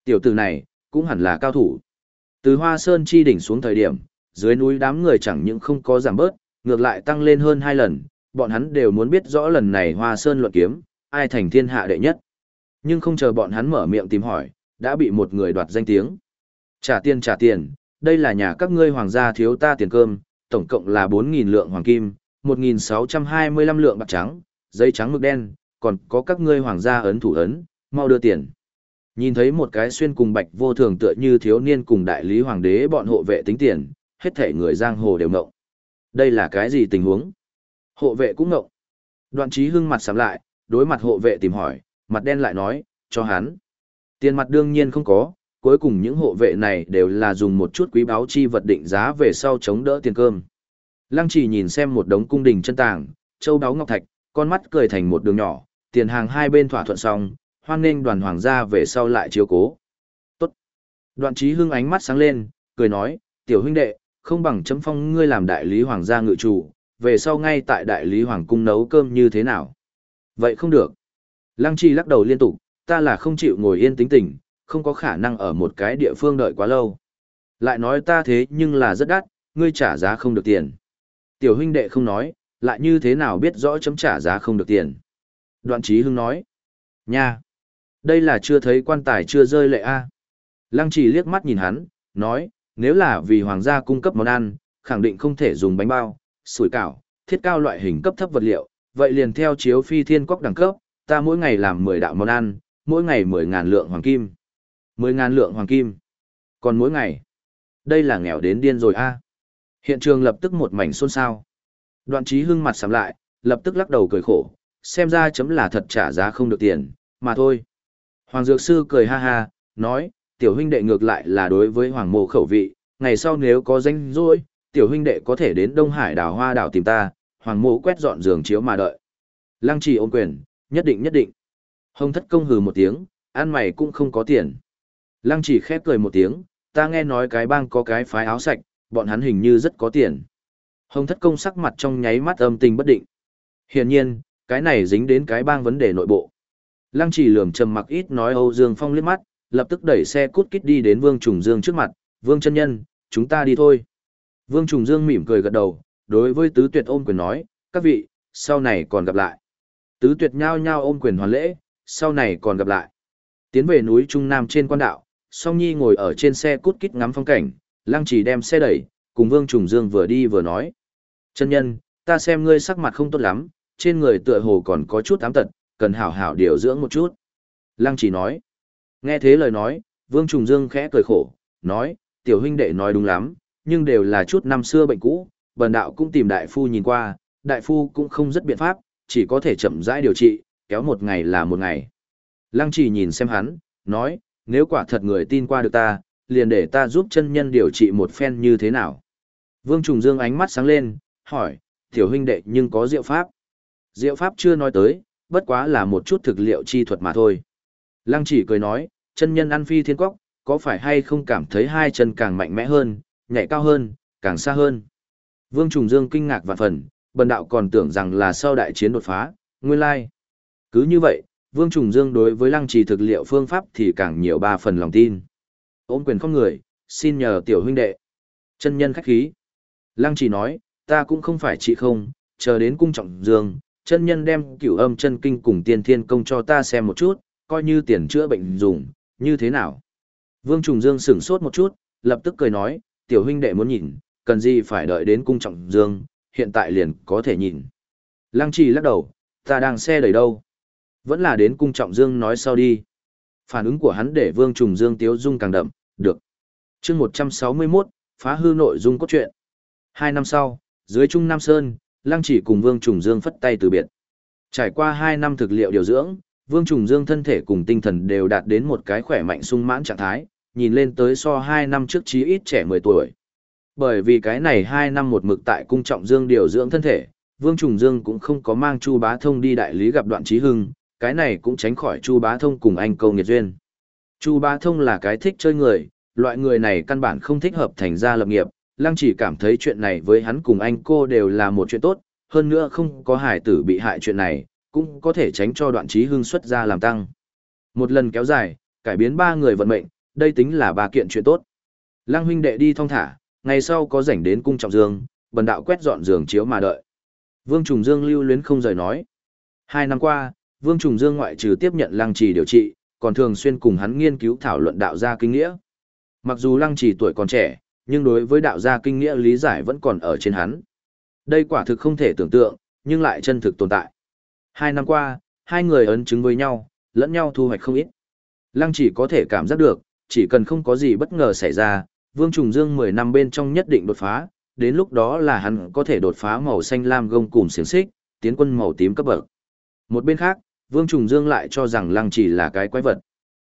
Tiểu tử này, cũng hẳn là cao thủ. Từ hoa sơn chi đỉnh xuống thời điểm, dưới núi đám người chẳng những không có giảm bớt, ngược lại tăng lên hơn hai lần, bọn hắn đều muốn biết rõ lần này hoa sơn luận kiếm, ai thành thiên hạ đệ nhất. Nhưng không chờ bọn hắn mở miệng tìm hỏi, đã bị một người đoạt danh tiếng. Trả tiền trả tiền, đây là nhà các ngươi hoàng gia thiếu ta tiền cơm, tổng cộng là 4.000 lượng hoàng kim, 1.625 lượng bạc trắng, giấy trắng mực đen, còn có các ngươi hoàng gia ấn thủ ấn, mau đưa tiền. Nhìn thấy một cái xuyên cùng bạch vô thường tựa như thiếu niên cùng đại lý hoàng đế bọn hộ vệ tính tiền, hết thể người giang hồ đều ngộng. Đây là cái gì tình huống? Hộ vệ cũng ngộng. Đoạn trí hưng mặt sắm lại, đối mặt hộ vệ tìm hỏi, mặt đen lại nói, cho hắn. Tiền mặt đương nhiên không có, cuối cùng những hộ vệ này đều là dùng một chút quý báo chi vật định giá về sau chống đỡ tiền cơm. Lăng chỉ nhìn xem một đống cung đình chân tàng, châu đáo ngọc thạch, con mắt cười thành một đường nhỏ, tiền hàng hai bên thỏa thuận xong, hoan nghênh đoàn hoàng gia về sau lại chiếu cố. Tốt. Đoạn trí hưng ánh mắt sáng lên, cười nói, tiểu huynh đệ, không bằng chấm phong ngươi làm đại lý hoàng gia ngự chủ, về sau ngay tại đại lý hoàng cung nấu cơm như thế nào. Vậy không được. Lăng Chi lắc đầu liên tục, ta là không chịu ngồi yên tính tình, không có khả năng ở một cái địa phương đợi quá lâu. Lại nói ta thế nhưng là rất đắt, ngươi trả giá không được tiền. Tiểu huynh đệ không nói, lại như thế nào biết rõ chấm trả giá không được tiền. Đoạn trí hưng nói, nha, đây là chưa thấy quan tài chưa rơi lệ a. Lăng chỉ liếc mắt nhìn hắn, nói, nếu là vì hoàng gia cung cấp món ăn, khẳng định không thể dùng bánh bao, sủi cảo, thiết cao loại hình cấp thấp vật liệu, vậy liền theo chiếu phi thiên quốc đẳng cấp, ta mỗi ngày làm 10 đạo món ăn, mỗi ngày 10 ngàn lượng hoàng kim. 10 ngàn lượng hoàng kim. Còn mỗi ngày, đây là nghèo đến điên rồi a. Hiện trường lập tức một mảnh xôn xao. Đoạn trí hưng mặt sắm lại, lập tức lắc đầu cười khổ, xem ra chấm là thật trả giá không được tiền, mà thôi. Hoàng Dược Sư cười ha ha, nói, tiểu huynh đệ ngược lại là đối với Hoàng Mộ khẩu vị, ngày sau nếu có danh rỗi, tiểu huynh đệ có thể đến Đông Hải đảo Hoa đảo tìm ta, Hoàng Mộ quét dọn giường chiếu mà đợi. Lăng trì ôm quyền, nhất định nhất định. Hồng thất công hừ một tiếng, ăn mày cũng không có tiền. Lăng chỉ khép cười một tiếng, ta nghe nói cái bang có cái phái áo sạch, bọn hắn hình như rất có tiền. Hồng thất công sắc mặt trong nháy mắt âm tình bất định. Hiển nhiên, cái này dính đến cái bang vấn đề nội bộ. Lăng chỉ lườm trầm mặc ít nói Âu Dương Phong liếc mắt, lập tức đẩy xe cút kít đi đến Vương Trùng Dương trước mặt, Vương chân nhân, chúng ta đi thôi. Vương Trùng Dương mỉm cười gật đầu, đối với tứ tuyệt ôm quyền nói, các vị, sau này còn gặp lại. Tứ tuyệt nhao nhao ôm quyền hoàn lễ, sau này còn gặp lại. Tiến về núi Trung Nam trên quan đạo, Song Nhi ngồi ở trên xe cút kít ngắm phong cảnh, lăng chỉ đem xe đẩy, cùng Vương Trùng Dương vừa đi vừa nói. Chân nhân, ta xem ngươi sắc mặt không tốt lắm, trên người tựa hồ còn có chút ám tật, cần hảo hảo điều dưỡng một chút. Lăng chỉ nói. Nghe thế lời nói, Vương Trùng Dương khẽ cười khổ, nói, tiểu huynh đệ nói đúng lắm, nhưng đều là chút năm xưa bệnh cũ, bần đạo cũng tìm đại phu nhìn qua, đại phu cũng không rất biện pháp, chỉ có thể chậm rãi điều trị, kéo một ngày là một ngày. Lăng chỉ nhìn xem hắn, nói, nếu quả thật người tin qua được ta, liền để ta giúp chân nhân điều trị một phen như thế nào. Vương Trùng Dương ánh mắt sáng lên, hỏi, tiểu huynh đệ nhưng có diệu pháp. Diệu pháp chưa nói tới, bất quá là một chút thực liệu chi thuật mà thôi. Lăng chỉ cười nói, chân nhân ăn phi thiên quốc, có phải hay không cảm thấy hai chân càng mạnh mẽ hơn, nhảy cao hơn, càng xa hơn. Vương Trùng Dương kinh ngạc và phần, bần đạo còn tưởng rằng là sau đại chiến đột phá, nguyên lai. Cứ như vậy, Vương Trùng Dương đối với lăng trì thực liệu phương pháp thì càng nhiều ba phần lòng tin. Ôm quyền không người, xin nhờ tiểu huynh đệ. Chân nhân khách khí. Lăng trì nói, ta cũng không phải chị không, chờ đến cung trọng dương, chân nhân đem cửu âm chân kinh cùng tiên thiên công cho ta xem một chút, coi như tiền chữa bệnh dùng, như thế nào. Vương Trùng Dương sửng sốt một chút, lập tức cười nói, tiểu huynh đệ muốn nhìn, cần gì phải đợi đến cung trọng dương, hiện tại liền có thể nhìn. Lăng trì lắc đầu, ta đang xe đẩy đâu. Vẫn là đến cung trọng dương nói sau đi. Phản ứng của hắn để Vương Trùng Dương tiếu dung càng đậm, được. chương 161, phá hư nội dung cốt truyện. Hai năm sau, dưới Trung Nam Sơn, Lăng chỉ cùng Vương Trùng Dương phất tay từ biệt. Trải qua hai năm thực liệu điều dưỡng, Vương Trùng Dương thân thể cùng tinh thần đều đạt đến một cái khỏe mạnh sung mãn trạng thái, nhìn lên tới so hai năm trước chí ít trẻ 10 tuổi. Bởi vì cái này hai năm một mực tại cung trọng Dương điều dưỡng thân thể, Vương Trùng Dương cũng không có mang Chu Bá Thông đi đại lý gặp đoạn trí hưng, cái này cũng tránh khỏi Chu Bá Thông cùng anh câu nghiệt duyên. Chu Bá Thông là cái thích chơi người, loại người này căn bản không thích hợp thành gia lập nghiệp, Lăng chỉ cảm thấy chuyện này với hắn cùng anh cô đều là một chuyện tốt, hơn nữa không có hải tử bị hại chuyện này, cũng có thể tránh cho đoạn trí hưng xuất ra làm tăng. Một lần kéo dài, cải biến ba người vận mệnh, đây tính là ba kiện chuyện tốt. Lăng huynh đệ đi thong thả, ngày sau có rảnh đến cung trọng dương, bần đạo quét dọn giường chiếu mà đợi. Vương Trùng Dương lưu luyến không rời nói. Hai năm qua, Vương Trùng Dương ngoại trừ tiếp nhận lăng trì điều trị, còn thường xuyên cùng hắn nghiên cứu thảo luận đạo gia kinh nghĩa. Mặc dù lăng trì tuổi còn trẻ, nhưng đối với đạo gia kinh nghĩa lý giải vẫn còn ở trên hắn. Đây quả thực không thể tưởng tượng, nhưng lại chân thực tồn tại. Hai năm qua, hai người ấn chứng với nhau, lẫn nhau thu hoạch không ít. Lăng chỉ có thể cảm giác được, chỉ cần không có gì bất ngờ xảy ra, Vương Trùng Dương 10 năm bên trong nhất định đột phá, đến lúc đó là hắn có thể đột phá màu xanh lam gông cùng xiềng xích, tiến quân màu tím cấp bậc. Một bên khác, Vương Trùng Dương lại cho rằng Lăng Chỉ là cái quái vật.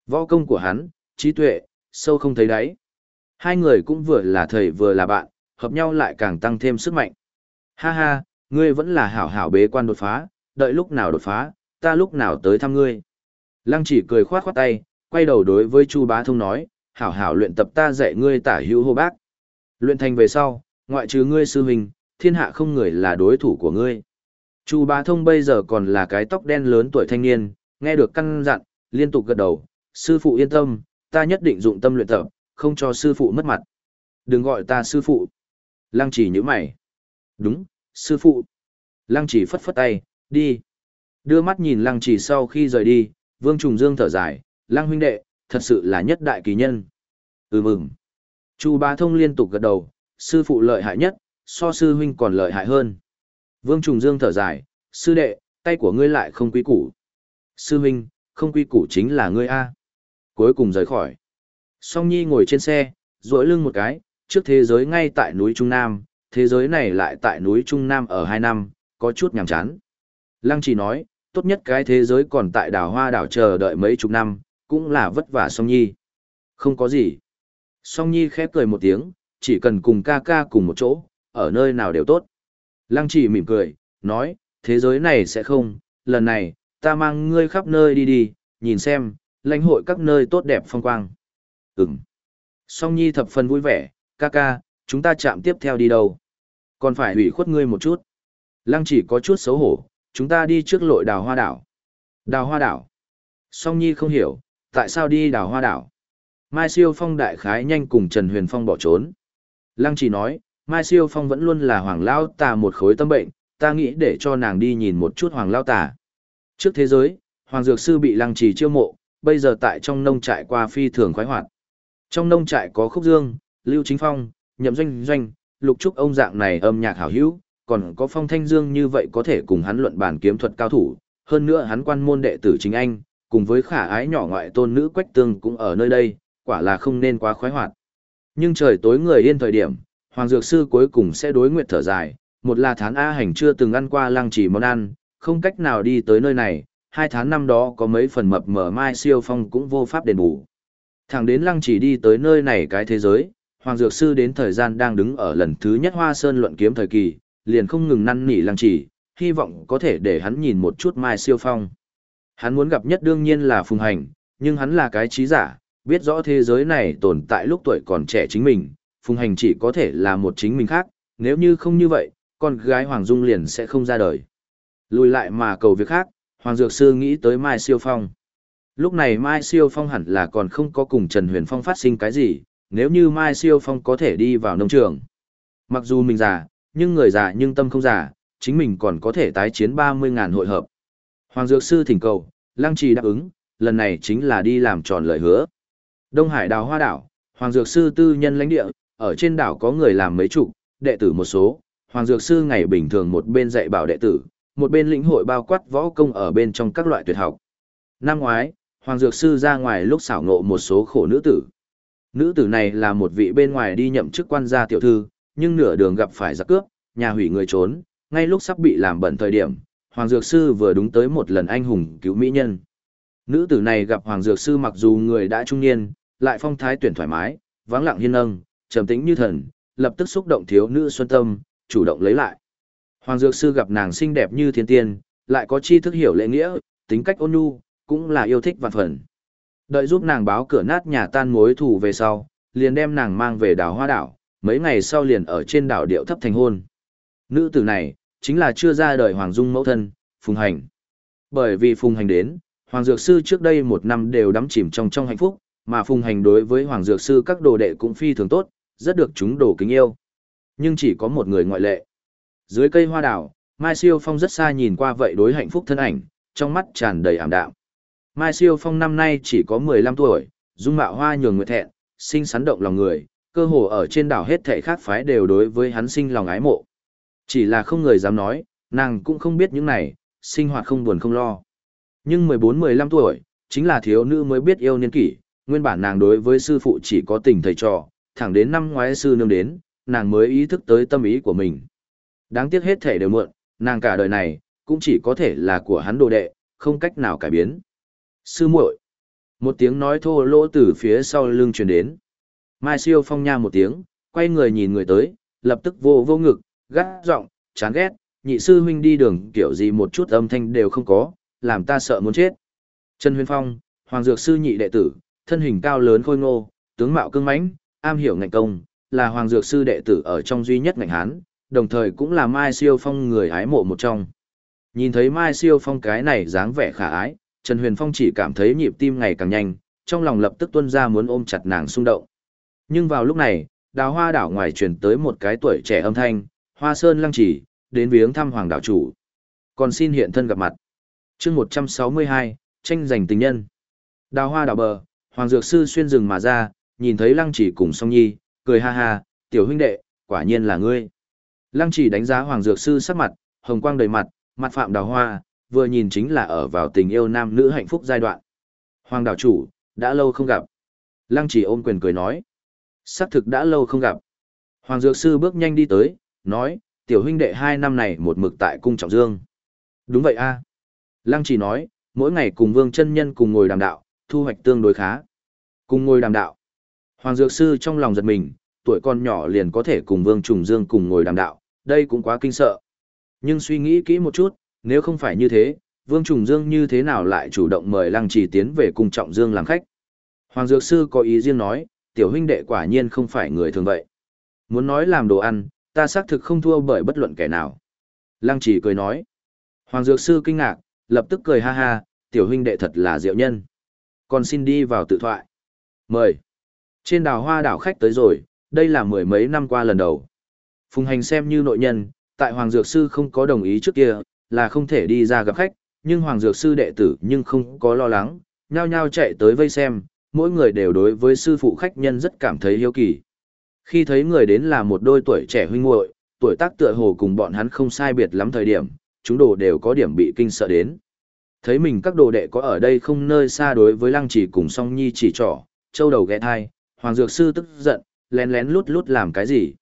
Võ công của hắn, trí tuệ, sâu không thấy đáy. Hai người cũng vừa là thầy vừa là bạn, hợp nhau lại càng tăng thêm sức mạnh. Ha ha, ngươi vẫn là hảo hảo bế quan đột phá, đợi lúc nào đột phá, ta lúc nào tới thăm ngươi. Lăng chỉ cười khoát khoát tay, quay đầu đối với Chu Bá Thông nói, hảo hảo luyện tập ta dạy ngươi tả hữu hô bác. Luyện thành về sau, ngoại trừ ngươi sư huynh, thiên hạ không người là đối thủ của ngươi. Chu Bá Thông bây giờ còn là cái tóc đen lớn tuổi thanh niên, nghe được căn dặn, liên tục gật đầu, sư phụ yên tâm, ta nhất định dụng tâm luyện tập, không cho sư phụ mất mặt. Đừng gọi ta sư phụ. Lăng chỉ như mày. Đúng, sư phụ. Lăng chỉ phất phất tay, đi. Đưa mắt nhìn lăng chỉ sau khi rời đi, vương trùng dương thở dài, lăng huynh đệ, thật sự là nhất đại kỳ nhân. Ừ mừng. Chu Bá Thông liên tục gật đầu, sư phụ lợi hại nhất, so sư huynh còn lợi hại hơn. Vương Trùng Dương thở dài, sư đệ, tay của ngươi lại không quy củ. Sư huynh, không quy củ chính là ngươi A. Cuối cùng rời khỏi. Song Nhi ngồi trên xe, duỗi lưng một cái, trước thế giới ngay tại núi Trung Nam, thế giới này lại tại núi Trung Nam ở hai năm, có chút nhàm chán. Lăng chỉ nói, tốt nhất cái thế giới còn tại đảo hoa đảo chờ đợi mấy chục năm, cũng là vất vả Song Nhi. Không có gì. Song Nhi khép cười một tiếng, chỉ cần cùng ca ca cùng một chỗ, ở nơi nào đều tốt. Lăng chỉ mỉm cười, nói, thế giới này sẽ không, lần này, ta mang ngươi khắp nơi đi đi, nhìn xem, lãnh hội các nơi tốt đẹp phong quang. Ừm. Song Nhi thập phần vui vẻ, ca ca, chúng ta chạm tiếp theo đi đâu? Còn phải hủy khuất ngươi một chút. Lăng chỉ có chút xấu hổ, chúng ta đi trước lội đào hoa đảo. Đào hoa đảo. Song Nhi không hiểu, tại sao đi đào hoa đảo? Mai Siêu Phong đại khái nhanh cùng Trần Huyền Phong bỏ trốn. Lăng chỉ nói, Mai Siêu Phong vẫn luôn là hoàng lao tà một khối tâm bệnh, ta nghĩ để cho nàng đi nhìn một chút hoàng lao tà. Trước thế giới, hoàng dược sư bị lăng trì chiêu mộ, bây giờ tại trong nông trại qua phi thường khoái hoạt. Trong nông trại có Khúc Dương, Lưu Chính Phong, Nhậm Doanh Doanh, Lục Trúc ông dạng này âm nhạc hảo hữu, còn có Phong Thanh Dương như vậy có thể cùng hắn luận bàn kiếm thuật cao thủ, hơn nữa hắn quan môn đệ tử chính anh, cùng với khả ái nhỏ ngoại tôn nữ Quách Tương cũng ở nơi đây, quả là không nên quá khoái hoạt. Nhưng trời tối người yên thời điểm, Hoàng Dược Sư cuối cùng sẽ đối nguyện thở dài, một là thán A hành chưa từng ăn qua lăng chỉ món ăn, không cách nào đi tới nơi này, hai tháng năm đó có mấy phần mập mở mai siêu phong cũng vô pháp đền bù. Thẳng đến lăng chỉ đi tới nơi này cái thế giới, Hoàng Dược Sư đến thời gian đang đứng ở lần thứ nhất Hoa Sơn luận kiếm thời kỳ, liền không ngừng năn nỉ lăng chỉ, hy vọng có thể để hắn nhìn một chút mai siêu phong. Hắn muốn gặp nhất đương nhiên là Phùng Hành, nhưng hắn là cái trí giả, biết rõ thế giới này tồn tại lúc tuổi còn trẻ chính mình, Phùng Hành chỉ có thể là một chính mình khác, nếu như không như vậy, con gái Hoàng Dung liền sẽ không ra đời. Lùi lại mà cầu việc khác, Hoàng Dược Sư nghĩ tới Mai Siêu Phong. Lúc này Mai Siêu Phong hẳn là còn không có cùng Trần Huyền Phong phát sinh cái gì, nếu như Mai Siêu Phong có thể đi vào nông trường. Mặc dù mình già, nhưng người già nhưng tâm không già, chính mình còn có thể tái chiến 30.000 hội hợp. Hoàng Dược Sư thỉnh cầu, Lăng Trì đáp ứng, lần này chính là đi làm tròn lời hứa. Đông Hải đào hoa đảo, Hoàng Dược Sư tư nhân lãnh địa, ở trên đảo có người làm mấy chục, đệ tử một số. Hoàng Dược Sư ngày bình thường một bên dạy bảo đệ tử, một bên lĩnh hội bao quát võ công ở bên trong các loại tuyệt học. Năm ngoái, Hoàng Dược Sư ra ngoài lúc xảo ngộ một số khổ nữ tử. Nữ tử này là một vị bên ngoài đi nhậm chức quan gia tiểu thư, nhưng nửa đường gặp phải giặc cướp, nhà hủy người trốn, ngay lúc sắp bị làm bẩn thời điểm, Hoàng Dược Sư vừa đúng tới một lần anh hùng cứu mỹ nhân. Nữ tử này gặp Hoàng Dược Sư mặc dù người đã trung niên, lại phong thái tuyển thoải mái, vắng lặng hiên âng, trầm tĩnh như thần, lập tức xúc động thiếu nữ xuân tâm, chủ động lấy lại. Hoàng Dược Sư gặp nàng xinh đẹp như thiên tiên, lại có chi thức hiểu lễ nghĩa, tính cách ôn nhu, cũng là yêu thích vạn phần. Đợi giúp nàng báo cửa nát nhà tan mối thù về sau, liền đem nàng mang về đảo Hoa đảo, mấy ngày sau liền ở trên đảo điệu thấp thành hôn. Nữ tử này, chính là chưa ra đời Hoàng Dung mẫu thân, Phùng Hành. Bởi vì Phùng Hành đến, Hoàng Dược Sư trước đây một năm đều đắm chìm trong trong hạnh phúc, mà Phùng Hành đối với Hoàng Dược Sư các đồ đệ cũng phi thường tốt, rất được chúng đồ kính yêu. Nhưng chỉ có một người ngoại lệ. Dưới cây hoa đào Mai Siêu Phong rất xa nhìn qua vậy đối hạnh phúc thân ảnh, trong mắt tràn đầy ảm đạm. Mai Siêu Phong năm nay chỉ có 15 tuổi, dung mạo hoa nhường nguyệt thẹn, sinh sắn động lòng người, cơ hồ ở trên đảo hết thảy khác phái đều đối với hắn sinh lòng ái mộ. Chỉ là không người dám nói, nàng cũng không biết những này, sinh hoạt không buồn không lo. Nhưng 14-15 tuổi, chính là thiếu nữ mới biết yêu niên kỷ, nguyên bản nàng đối với sư phụ chỉ có tình thầy trò, thẳng đến năm ngoái sư nương đến, nàng mới ý thức tới tâm ý của mình. Đáng tiếc hết thể đều muộn, nàng cả đời này, cũng chỉ có thể là của hắn đồ đệ, không cách nào cải biến. Sư muội. Một tiếng nói thô lỗ từ phía sau lưng truyền đến. Mai Siêu Phong nha một tiếng, quay người nhìn người tới, lập tức vô vô ngực, gắt giọng, chán ghét, nhị sư huynh đi đường kiểu gì một chút âm thanh đều không có, làm ta sợ muốn chết. Trần Huyền Phong, Hoàng Dược sư nhị đệ tử, thân hình cao lớn khôi ngô, tướng mạo cương mãnh, am hiểu ngành công, là Hoàng Dược sư đệ tử ở trong duy nhất ngành Hán, đồng thời cũng là Mai Siêu Phong người ái mộ một trong. Nhìn thấy Mai Siêu Phong cái này dáng vẻ khả ái, Trần Huyền Phong chỉ cảm thấy nhịp tim ngày càng nhanh, trong lòng lập tức tuôn ra muốn ôm chặt nàng xung động. Nhưng vào lúc này, đào hoa đảo ngoài truyền tới một cái tuổi trẻ âm thanh, hoa sơn lăng chỉ, đến viếng thăm hoàng Đạo chủ. Còn xin hiện thân gặp mặt. chương 162, tranh giành tình nhân. Đào hoa đào bờ, hoàng dược sư xuyên rừng mà ra, nhìn thấy lăng chỉ cùng song nhi, cười ha ha, tiểu huynh đệ, quả nhiên là ngươi. Lăng chỉ đánh giá hoàng dược sư sắc mặt, hồng quang đầy mặt, mặt phạm đào hoa, vừa nhìn chính là ở vào tình yêu nam nữ hạnh phúc giai đoạn. Hoàng đảo chủ, đã lâu không gặp. Lăng chỉ ôm quyền cười nói. Xác thực đã lâu không gặp. Hoàng Dược Sư bước nhanh đi tới, nói, tiểu huynh đệ hai năm này một mực tại cung trọng dương. Đúng vậy a Lăng chỉ nói, mỗi ngày cùng vương chân nhân cùng ngồi đàm đạo, thu hoạch tương đối khá. Cùng ngồi đàm đạo. Hoàng Dược Sư trong lòng giật mình, tuổi con nhỏ liền có thể cùng vương trùng dương cùng ngồi đàm đạo, đây cũng quá kinh sợ. Nhưng suy nghĩ kỹ một chút, nếu không phải như thế, Vương Trùng Dương như thế nào lại chủ động mời Lăng Trì tiến về cung trọng Dương làm khách? Hoàng Dược Sư có ý riêng nói, tiểu huynh đệ quả nhiên không phải người thường vậy. Muốn nói làm đồ ăn, ta xác thực không thua bởi bất luận kẻ nào. Lăng Chỉ cười nói. Hoàng Dược Sư kinh ngạc, lập tức cười ha ha, tiểu huynh đệ thật là diệu nhân. Còn xin đi vào tự thoại. Mời. Trên đào hoa đảo khách tới rồi, đây là mười mấy năm qua lần đầu. Phùng hành xem như nội nhân, tại Hoàng Dược Sư không có đồng ý trước kia, là không thể đi ra gặp khách, nhưng Hoàng Dược Sư đệ tử nhưng không có lo lắng, nhao nhao chạy tới vây xem, mỗi người đều đối với sư phụ khách nhân rất cảm thấy hiếu kỳ. Khi thấy người đến là một đôi tuổi trẻ huynh muội, tuổi tác tựa hồ cùng bọn hắn không sai biệt lắm thời điểm, chúng đồ đều có điểm bị kinh sợ đến. Thấy mình các đồ đệ có ở đây không nơi xa đối với lăng chỉ cùng song nhi chỉ trỏ, châu đầu ghé thai, Hoàng Dược Sư tức giận, lén lén lút lút làm cái gì.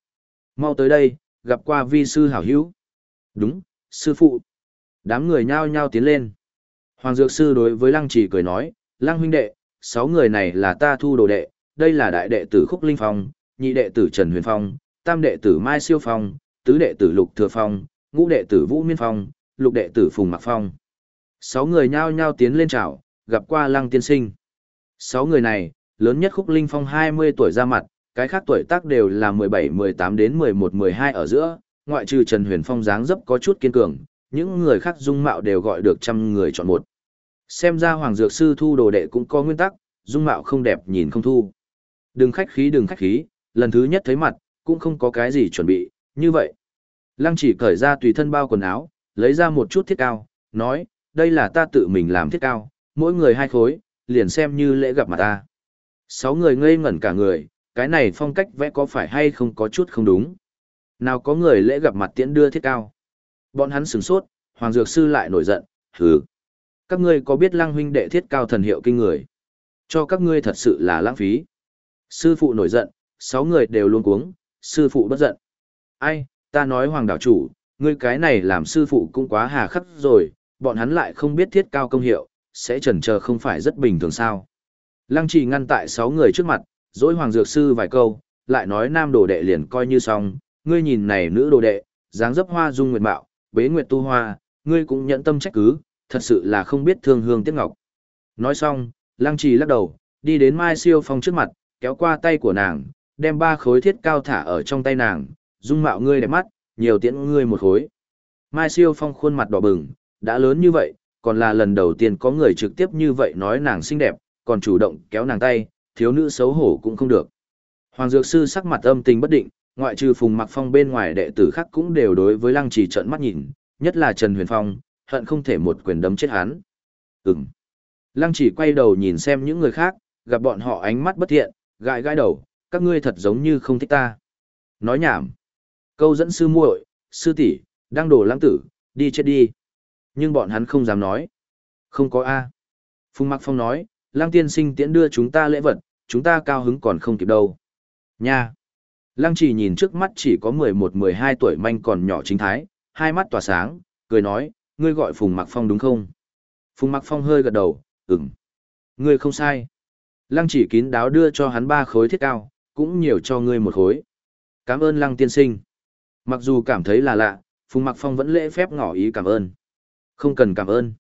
Mau tới đây, gặp qua vi sư hảo hữu. Đúng, sư phụ. Đám người nhao nhao tiến lên. Hoàng Dược Sư đối với Lăng Chỉ cười nói, Lăng huynh đệ, sáu người này là ta thu đồ đệ, đây là đại đệ tử Khúc Linh Phong, nhị đệ tử Trần Huyền Phong, tam đệ tử Mai Siêu Phong, tứ đệ tử Lục Thừa Phong, ngũ đệ tử Vũ Miên Phong, lục đệ tử Phùng Mạc Phong. Sáu người nhao nhao tiến lên chào, gặp qua Lăng Tiên Sinh. Sáu người này, lớn nhất Khúc Linh Phong 20 tuổi ra mặt, cái khác tuổi tác đều là 17, 18 đến 11, 12 ở giữa, ngoại trừ Trần Huyền Phong dáng dấp có chút kiên cường, những người khác dung mạo đều gọi được trăm người chọn một. Xem ra Hoàng Dược Sư thu đồ đệ cũng có nguyên tắc, dung mạo không đẹp nhìn không thu. Đừng khách khí đừng khách khí, lần thứ nhất thấy mặt, cũng không có cái gì chuẩn bị, như vậy. Lăng chỉ cởi ra tùy thân bao quần áo, lấy ra một chút thiết cao, nói, đây là ta tự mình làm thiết cao, mỗi người hai khối, liền xem như lễ gặp mặt ta. Sáu người ngây ngẩn cả người, cái này phong cách vẽ có phải hay không có chút không đúng. Nào có người lễ gặp mặt tiễn đưa thiết cao. Bọn hắn sửng sốt, Hoàng Dược Sư lại nổi giận, hừ. Các ngươi có biết lăng huynh đệ thiết cao thần hiệu kinh người? Cho các ngươi thật sự là lãng phí. Sư phụ nổi giận, sáu người đều luôn cuống, sư phụ bất giận. Ai, ta nói Hoàng đảo chủ, ngươi cái này làm sư phụ cũng quá hà khắc rồi, bọn hắn lại không biết thiết cao công hiệu, sẽ chần chờ không phải rất bình thường sao. Lăng trì ngăn tại sáu người trước mặt, dỗi Hoàng Dược Sư vài câu, lại nói nam đồ đệ liền coi như xong, ngươi nhìn này nữ đồ đệ, dáng dấp hoa dung nguyệt mạo, bế nguyệt tu hoa, ngươi cũng nhận tâm trách cứ, thật sự là không biết thương hương tiếc ngọc. Nói xong, lăng trì lắc đầu, đi đến Mai Siêu Phong trước mặt, kéo qua tay của nàng, đem ba khối thiết cao thả ở trong tay nàng, dung mạo ngươi đẹp mắt, nhiều tiễn ngươi một khối. Mai Siêu Phong khuôn mặt đỏ bừng, đã lớn như vậy, còn là lần đầu tiên có người trực tiếp như vậy nói nàng xinh đẹp, còn chủ động kéo nàng tay, thiếu nữ xấu hổ cũng không được. Hoàng Dược Sư sắc mặt âm tình bất định, ngoại trừ Phùng Mặc Phong bên ngoài đệ tử khác cũng đều đối với Lăng Trì trợn mắt nhìn, nhất là Trần Huyền Phong, hận không thể một quyền đấm chết hắn. Ừm. Lăng Chỉ quay đầu nhìn xem những người khác, gặp bọn họ ánh mắt bất thiện, gãi gãi đầu, các ngươi thật giống như không thích ta. Nói nhảm. Câu dẫn sư muội, sư tỷ, đang đổ lãng tử, đi chết đi. Nhưng bọn hắn không dám nói. Không có A. Phùng Mặc Phong nói, Lăng tiên sinh tiễn đưa chúng ta lễ vật, chúng ta cao hứng còn không kịp đâu. Nha. Lăng chỉ nhìn trước mắt chỉ có 11-12 tuổi manh còn nhỏ chính thái, hai mắt tỏa sáng, cười nói, ngươi gọi Phùng Mặc Phong đúng không? Phùng Mặc Phong hơi gật đầu, ừm. Ngươi không sai. Lăng chỉ kín đáo đưa cho hắn ba khối thiết cao, cũng nhiều cho ngươi một khối. Cảm ơn Lăng tiên sinh. Mặc dù cảm thấy là lạ, Phùng Mặc Phong vẫn lễ phép ngỏ ý cảm ơn. Không cần cảm ơn.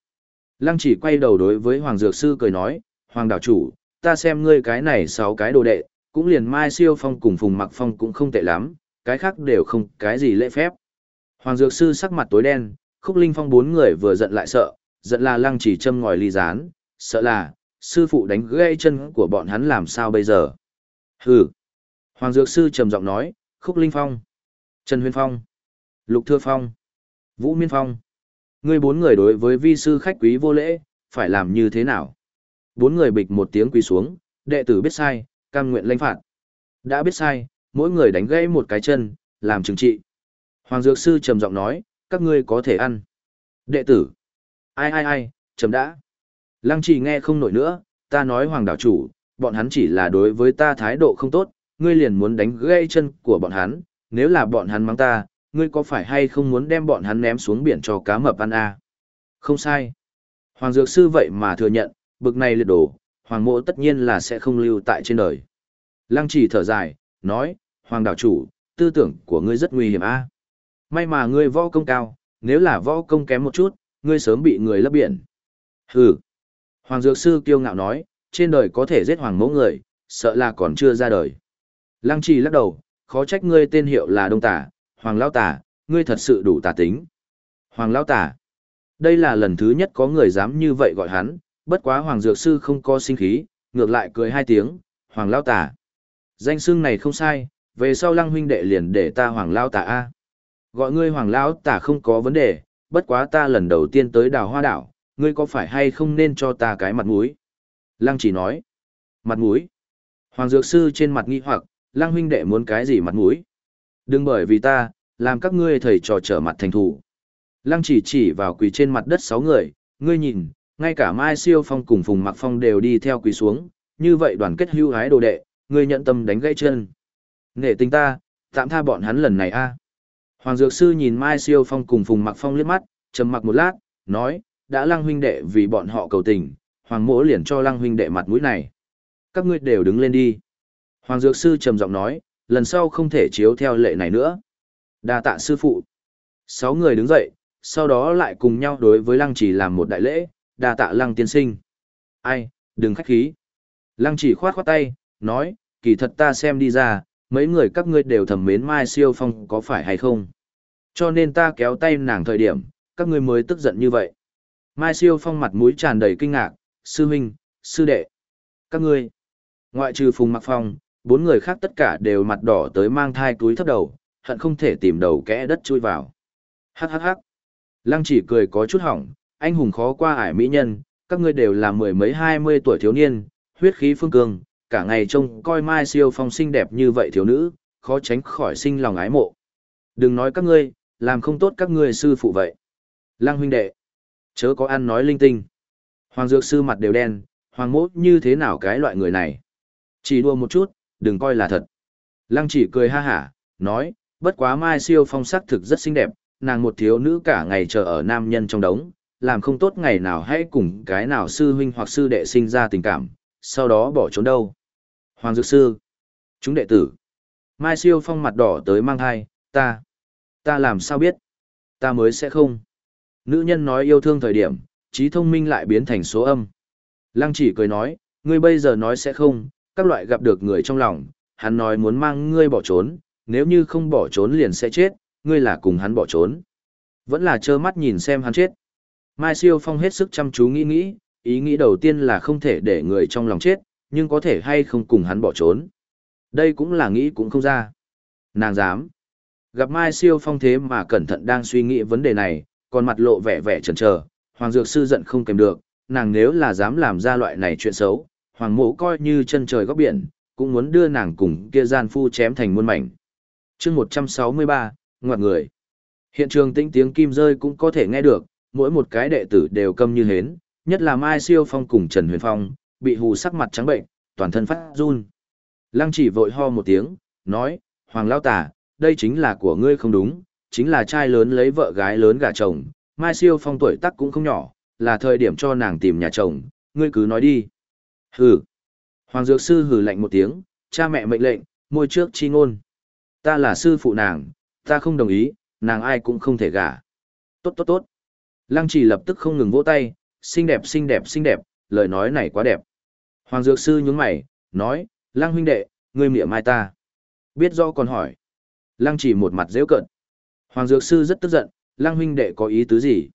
Lăng chỉ quay đầu đối với Hoàng Dược Sư cười nói, Hoàng đảo chủ, ta xem ngươi cái này sáu cái đồ đệ, cũng liền Mai Siêu Phong cùng Phùng Mặc Phong cũng không tệ lắm, cái khác đều không cái gì lễ phép. Hoàng Dược Sư sắc mặt tối đen, Khúc Linh Phong bốn người vừa giận lại sợ, giận là lăng chỉ châm ngòi ly rán, sợ là, sư phụ đánh gãy chân của bọn hắn làm sao bây giờ. Hừ. Hoàng Dược Sư trầm giọng nói, Khúc Linh Phong, Trần Huyên Phong, Lục Thưa Phong, Vũ Miên Phong. Ngươi bốn người đối với vi sư khách quý vô lễ, phải làm như thế nào? Bốn người bịch một tiếng quỳ xuống, đệ tử biết sai, cam nguyện lãnh phạt. Đã biết sai, mỗi người đánh gãy một cái chân, làm trừng trị. Hoàng Dược Sư trầm giọng nói, các ngươi có thể ăn. Đệ tử. Ai ai ai, chấm đã. Lăng Chỉ nghe không nổi nữa, ta nói Hoàng đảo chủ, bọn hắn chỉ là đối với ta thái độ không tốt, ngươi liền muốn đánh gãy chân của bọn hắn, nếu là bọn hắn mắng ta, ngươi có phải hay không muốn đem bọn hắn ném xuống biển cho cá mập ăn à? Không sai. Hoàng Dược Sư vậy mà thừa nhận, bực này liệt đổ, Hoàng mộ tất nhiên là sẽ không lưu tại trên đời. Lăng Chỉ thở dài, nói, Hoàng đảo chủ, tư tưởng của ngươi rất nguy hiểm a. À? May mà ngươi võ công cao, nếu là võ công kém một chút, ngươi sớm bị người lấp biển. Hừ. Hoàng Dược Sư kiêu ngạo nói, trên đời có thể giết hoàng mẫu người, sợ là còn chưa ra đời. Lăng trì lắc đầu, khó trách ngươi tên hiệu là Đông Tả, Hoàng Lao Tả, ngươi thật sự đủ tà tính. Hoàng Lao Tả. Đây là lần thứ nhất có người dám như vậy gọi hắn, bất quá Hoàng Dược Sư không có sinh khí, ngược lại cười hai tiếng, Hoàng Lao Tả. Danh xưng này không sai, về sau lăng huynh đệ liền để ta Hoàng Lao Tả A. Gọi ngươi Hoàng Lao Tả không có vấn đề, bất quá ta lần đầu tiên tới đào hoa đảo, ngươi có phải hay không nên cho ta cái mặt mũi? Lăng chỉ nói. Mặt mũi. Hoàng Dược Sư trên mặt nghi hoặc, Lăng huynh đệ muốn cái gì mặt mũi? Đừng bởi vì ta, làm các ngươi thầy trò trở mặt thành thủ. Lăng chỉ chỉ vào quỳ trên mặt đất sáu người, ngươi nhìn, ngay cả Mai Siêu Phong cùng Phùng Mặc Phong đều đi theo quỳ xuống, như vậy đoàn kết hưu hái đồ đệ, ngươi nhận tâm đánh gãy chân. Nghệ tình ta, tạm tha bọn hắn lần này a. Hoàng Dược Sư nhìn Mai Siêu Phong cùng Phùng Mặc Phong liếc mắt, trầm mặc một lát, nói, đã Lăng huynh đệ vì bọn họ cầu tình, Hoàng Mỗ liền cho Lăng huynh đệ mặt mũi này. Các ngươi đều đứng lên đi. Hoàng Dược Sư trầm giọng nói, lần sau không thể chiếu theo lệ này nữa. đa tạ sư phụ. Sáu người đứng dậy, sau đó lại cùng nhau đối với Lăng Chỉ làm một đại lễ, đa tạ Lăng tiên sinh. Ai, đừng khách khí. Lăng Chỉ khoát khoát tay, nói, kỳ thật ta xem đi ra, mấy người các ngươi đều thầm mến Mai Siêu Phong có phải hay không. Cho nên ta kéo tay nàng thời điểm, các ngươi mới tức giận như vậy. Mai Siêu Phong mặt mũi tràn đầy kinh ngạc, sư huynh, sư đệ. Các ngươi, ngoại trừ Phùng Mặc Phong, bốn người khác tất cả đều mặt đỏ tới mang thai túi thấp đầu, hận không thể tìm đầu kẽ đất chui vào. Hắc hắc hắc. Lăng chỉ cười có chút hỏng, anh hùng khó qua ải mỹ nhân, các ngươi đều là mười mấy hai mươi tuổi thiếu niên, huyết khí phương cường, cả ngày trông coi Mai Siêu Phong xinh đẹp như vậy thiếu nữ, khó tránh khỏi sinh lòng ái mộ. Đừng nói các ngươi, làm không tốt các ngươi sư phụ vậy. Lăng huynh đệ, chớ có ăn nói linh tinh. Hoàng Dược Sư mặt đều đen, Hoàng Mốt như thế nào cái loại người này? Chỉ đua một chút, đừng coi là thật. Lăng chỉ cười ha hả, nói, bất quá Mai Siêu Phong sắc thực rất xinh đẹp, nàng một thiếu nữ cả ngày chờ ở nam nhân trong đống, làm không tốt ngày nào hãy cùng cái nào sư huynh hoặc sư đệ sinh ra tình cảm, sau đó bỏ trốn đâu. Hoàng Dược Sư, chúng đệ tử. Mai Siêu Phong mặt đỏ tới mang thai, ta, ta làm sao biết, ta mới sẽ không. Nữ nhân nói yêu thương thời điểm, trí thông minh lại biến thành số âm. Lăng chỉ cười nói, ngươi bây giờ nói sẽ không, các loại gặp được người trong lòng, hắn nói muốn mang ngươi bỏ trốn, nếu như không bỏ trốn liền sẽ chết, ngươi là cùng hắn bỏ trốn. Vẫn là trơ mắt nhìn xem hắn chết. Mai Siêu Phong hết sức chăm chú nghĩ nghĩ, ý nghĩ đầu tiên là không thể để người trong lòng chết, nhưng có thể hay không cùng hắn bỏ trốn. Đây cũng là nghĩ cũng không ra. Nàng dám. Gặp Mai Siêu Phong thế mà cẩn thận đang suy nghĩ vấn đề này, còn mặt lộ vẻ vẻ chần chờ, Hoàng Dược Sư giận không kèm được, nàng nếu là dám làm ra loại này chuyện xấu, Hoàng Mộ coi như chân trời góc biển, cũng muốn đưa nàng cùng kia gian phu chém thành muôn mảnh. chương 163, ngoặt người. Hiện trường tĩnh tiếng kim rơi cũng có thể nghe được, mỗi một cái đệ tử đều câm như hến, nhất là Mai Siêu Phong cùng Trần Huyền Phong, bị hù sắc mặt trắng bệnh, toàn thân phát run. Lăng chỉ vội ho một tiếng, nói, Hoàng Lao Tả, đây chính là của ngươi không đúng, chính là trai lớn lấy vợ gái lớn gả chồng, Mai Siêu Phong tuổi tác cũng không nhỏ, là thời điểm cho nàng tìm nhà chồng, ngươi cứ nói đi. Hừ. Hoàng Dược Sư hừ lạnh một tiếng, cha mẹ mệnh lệnh, môi trước chi ngôn. Ta là sư phụ nàng, ta không đồng ý, nàng ai cũng không thể gả. Tốt tốt tốt. Lăng trì lập tức không ngừng vỗ tay, xinh đẹp xinh đẹp xinh đẹp, lời nói này quá đẹp. Hoàng Dược Sư nhướng mày, nói, Lăng huynh đệ, ngươi mỉa mai ta. Biết do còn hỏi. Lăng chỉ một mặt dễu cận. Hoàng Dược Sư rất tức giận, Lăng huynh đệ có ý tứ gì?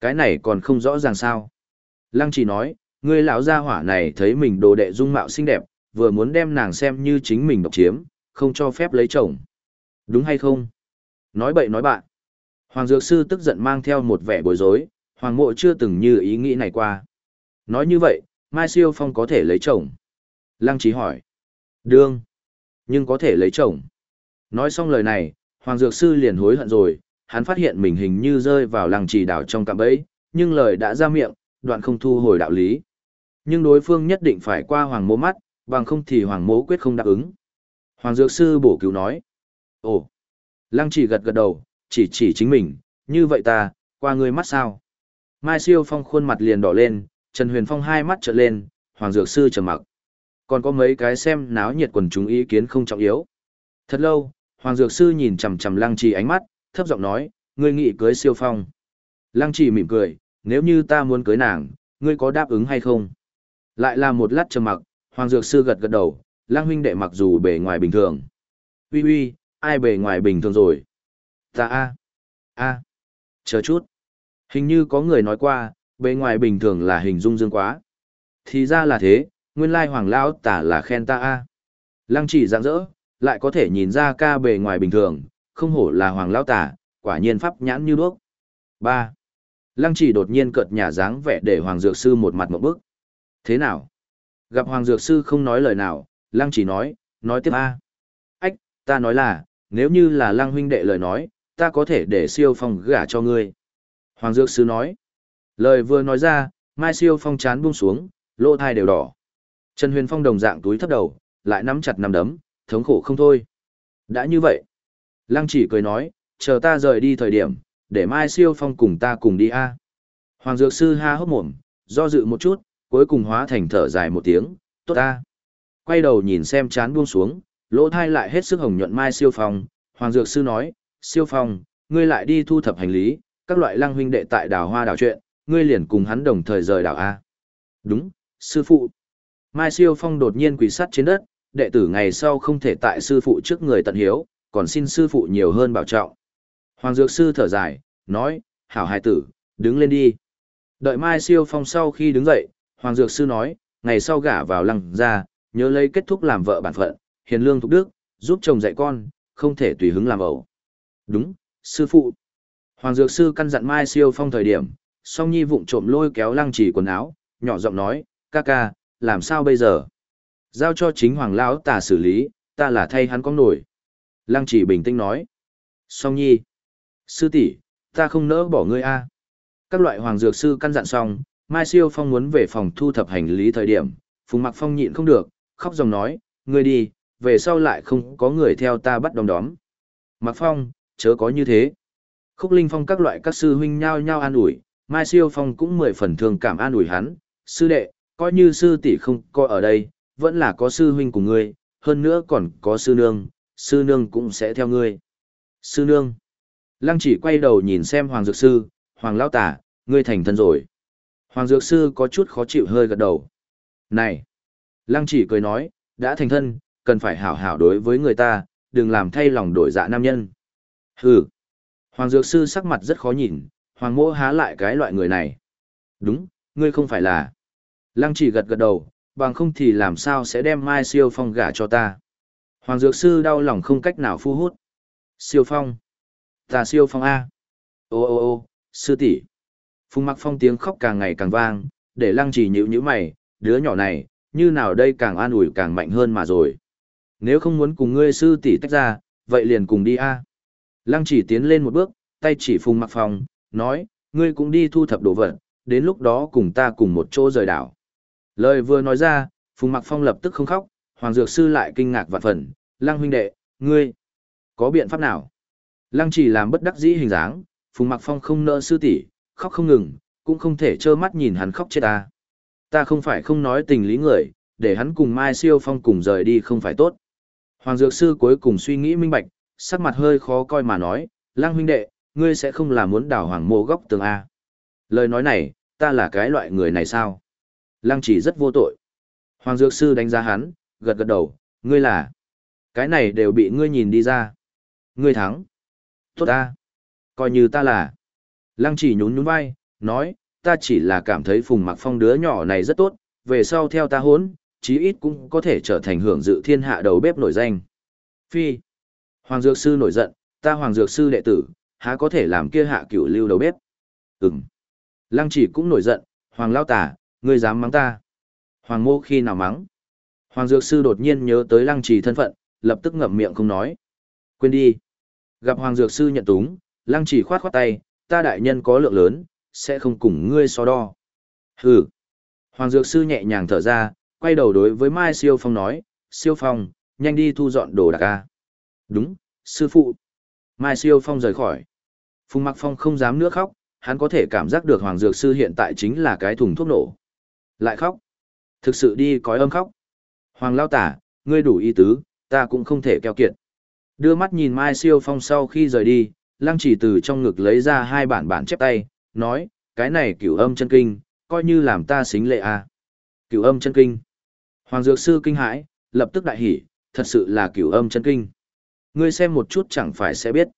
Cái này còn không rõ ràng sao. Lăng chỉ nói, ngươi lão gia hỏa này thấy mình đồ đệ dung mạo xinh đẹp, vừa muốn đem nàng xem như chính mình độc chiếm, không cho phép lấy chồng. Đúng hay không? Nói bậy nói bạn. Hoàng Dược Sư tức giận mang theo một vẻ bối rối, Hoàng Mộ chưa từng như ý nghĩ này qua. Nói như vậy, Mai Siêu Phong có thể lấy chồng. Lăng Trí hỏi. Đương. Nhưng có thể lấy chồng. Nói xong lời này, Hoàng Dược Sư liền hối hận rồi, hắn phát hiện mình hình như rơi vào lăng trì đảo trong cạm bẫy, nhưng lời đã ra miệng, đoạn không thu hồi đạo lý. Nhưng đối phương nhất định phải qua Hoàng mố mắt, bằng không thì Hoàng mố quyết không đáp ứng. Hoàng Dược Sư bổ cứu nói. Ồ. Lăng trì gật gật đầu, chỉ chỉ chính mình, như vậy ta, qua người mắt sao? Mai Siêu Phong khuôn mặt liền đỏ lên, Trần Huyền Phong hai mắt trợn lên, Hoàng Dược Sư trầm mặc. Còn có mấy cái xem náo nhiệt quần chúng ý kiến không trọng yếu. Thật lâu, Hoàng Dược Sư nhìn chằm chằm Lăng Trì ánh mắt, thấp giọng nói, ngươi nghĩ cưới Siêu Phong. Lăng Trì mỉm cười, nếu như ta muốn cưới nàng, ngươi có đáp ứng hay không? Lại là một lát trầm mặc, Hoàng Dược Sư gật gật đầu, Lăng huynh đệ mặc dù bề ngoài bình thường. Uy uy, ai bề ngoài bình thường rồi? Ta a. A. Chờ chút. Hình như có người nói qua, bề ngoài bình thường là hình dung dương quá. Thì ra là thế, nguyên lai hoàng lão tả là khen ta a. Lăng chỉ dạng dỡ, lại có thể nhìn ra ca bề ngoài bình thường, không hổ là hoàng lão tả, quả nhiên pháp nhãn như đuốc. 3. Lăng chỉ đột nhiên cợt nhà dáng vẻ để hoàng dược sư một mặt một bức. Thế nào? Gặp hoàng dược sư không nói lời nào, lăng chỉ nói, nói tiếp a. Ách, ta nói là, nếu như là lăng huynh đệ lời nói, ta có thể để siêu phong gả cho ngươi. Hoàng Dược Sư nói. Lời vừa nói ra, Mai Siêu Phong chán buông xuống, lỗ thai đều đỏ. Trần Huyền Phong đồng dạng túi thấp đầu, lại nắm chặt nắm đấm, thống khổ không thôi. Đã như vậy. Lăng chỉ cười nói, chờ ta rời đi thời điểm, để Mai Siêu Phong cùng ta cùng đi a. Hoàng Dược Sư ha hốc mồm, do dự một chút, cuối cùng hóa thành thở dài một tiếng, tốt ta. Quay đầu nhìn xem chán buông xuống, lỗ thai lại hết sức hồng nhuận Mai Siêu Phong. Hoàng Dược Sư nói, Siêu Phong, ngươi lại đi thu thập hành lý, các loại lăng huynh đệ tại đảo hoa đảo chuyện, ngươi liền cùng hắn đồng thời rời đảo A. Đúng, sư phụ. Mai Siêu Phong đột nhiên quỳ sắt trên đất, đệ tử ngày sau không thể tại sư phụ trước người tận hiếu, còn xin sư phụ nhiều hơn bảo trọng. Hoàng Dược Sư thở dài, nói, hảo hài tử, đứng lên đi. Đợi Mai Siêu Phong sau khi đứng dậy, Hoàng Dược Sư nói, ngày sau gả vào lăng ra, nhớ lấy kết thúc làm vợ bản phận, hiền lương thục đức, giúp chồng dạy con, không thể tùy hứng làm ẩu. Đúng, sư phụ. Hoàng Dược Sư căn dặn Mai Siêu Phong thời điểm, song nhi vụng trộm lôi kéo lăng chỉ quần áo, nhỏ giọng nói, ca ca, làm sao bây giờ? Giao cho chính Hoàng Lão ta xử lý, ta là thay hắn con nổi. Lăng chỉ bình tĩnh nói, song nhi, sư tỷ, ta không nỡ bỏ ngươi a. Các loại Hoàng Dược Sư căn dặn xong, Mai Siêu Phong muốn về phòng thu thập hành lý thời điểm, Phùng Mặc Phong nhịn không được, khóc dòng nói, ngươi đi, về sau lại không có người theo ta bắt đom đóm. Mặc Phong, chớ có như thế. Khúc Linh Phong các loại các sư huynh nhao nhao an ủi, Mai Siêu Phong cũng mười phần thương cảm an ủi hắn, sư đệ, coi như sư tỷ không coi ở đây, vẫn là có sư huynh của ngươi, hơn nữa còn có sư nương, sư nương cũng sẽ theo ngươi. Sư nương. Lăng chỉ quay đầu nhìn xem Hoàng Dược Sư, Hoàng Lao Tả, ngươi thành thân rồi. Hoàng Dược Sư có chút khó chịu hơi gật đầu. Này. Lăng chỉ cười nói, đã thành thân, cần phải hảo hảo đối với người ta, đừng làm thay lòng đổi dạ nam nhân. Hừ. Hoàng Dược Sư sắc mặt rất khó nhìn, Hoàng Mỗ há lại cái loại người này. Đúng, ngươi không phải là. Lăng chỉ gật gật đầu, bằng không thì làm sao sẽ đem Mai Siêu Phong gả cho ta. Hoàng Dược Sư đau lòng không cách nào phu hút. Siêu Phong. Ta Siêu Phong A. Ô ô ô, sư tỷ. Phùng Mặc Phong tiếng khóc càng ngày càng vang, để Lăng chỉ nhíu nhíu mày, đứa nhỏ này, như nào đây càng an ủi càng mạnh hơn mà rồi. Nếu không muốn cùng ngươi sư tỷ tách ra, vậy liền cùng đi A. Lăng chỉ tiến lên một bước, tay chỉ Phùng Mặc Phong, nói, ngươi cũng đi thu thập đồ vật, đến lúc đó cùng ta cùng một chỗ rời đảo. Lời vừa nói ra, Phùng Mặc Phong lập tức không khóc, Hoàng Dược Sư lại kinh ngạc vạn phần, Lăng huynh đệ, ngươi, có biện pháp nào? Lăng chỉ làm bất đắc dĩ hình dáng, Phùng Mặc Phong không nợ sư tỷ, khóc không ngừng, cũng không thể trơ mắt nhìn hắn khóc chết ta. Ta không phải không nói tình lý người, để hắn cùng Mai Siêu Phong cùng rời đi không phải tốt. Hoàng Dược Sư cuối cùng suy nghĩ minh bạch, sắc mặt hơi khó coi mà nói, Lăng huynh đệ, ngươi sẽ không là muốn đảo hoàng Mô góc tường A. Lời nói này, ta là cái loại người này sao? Lăng chỉ rất vô tội. Hoàng Dược Sư đánh giá hắn, gật gật đầu, ngươi là. Cái này đều bị ngươi nhìn đi ra. Ngươi thắng. Tốt ta. Coi như ta là. Lăng chỉ nhún nhún vai, nói, ta chỉ là cảm thấy Phùng Mặc Phong đứa nhỏ này rất tốt, về sau theo ta hốn, chí ít cũng có thể trở thành hưởng dự thiên hạ đầu bếp nổi danh. Phi. Hoàng Dược Sư nổi giận, ta Hoàng Dược Sư đệ tử, há có thể làm kia hạ cửu lưu đầu bếp. Ừm. Lăng chỉ cũng nổi giận, Hoàng Lao Tả, ngươi dám mắng ta. Hoàng Mô khi nào mắng? Hoàng Dược Sư đột nhiên nhớ tới Lăng chỉ thân phận, lập tức ngậm miệng không nói. Quên đi. Gặp Hoàng Dược Sư nhận túng, Lăng chỉ khoát khoát tay, ta đại nhân có lượng lớn, sẽ không cùng ngươi so đo. Hừ. Hoàng Dược Sư nhẹ nhàng thở ra, quay đầu đối với Mai Siêu Phong nói, Siêu Phong, nhanh đi thu dọn đồ đạc ca. Đúng, sư phụ. Mai Siêu Phong rời khỏi. Phùng Mặc Phong không dám nữa khóc, hắn có thể cảm giác được Hoàng Dược Sư hiện tại chính là cái thùng thuốc nổ. Lại khóc. Thực sự đi cói âm khóc. Hoàng Lao Tả, ngươi đủ ý tứ, ta cũng không thể keo kiệt. Đưa mắt nhìn Mai Siêu Phong sau khi rời đi, Lăng chỉ từ trong ngực lấy ra hai bản bản chép tay, nói, cái này cửu âm chân kinh, coi như làm ta xính lệ à. Cửu âm chân kinh. Hoàng Dược Sư kinh hãi, lập tức đại hỉ, thật sự là cửu âm chân kinh. Ngươi xem một chút chẳng phải sẽ biết.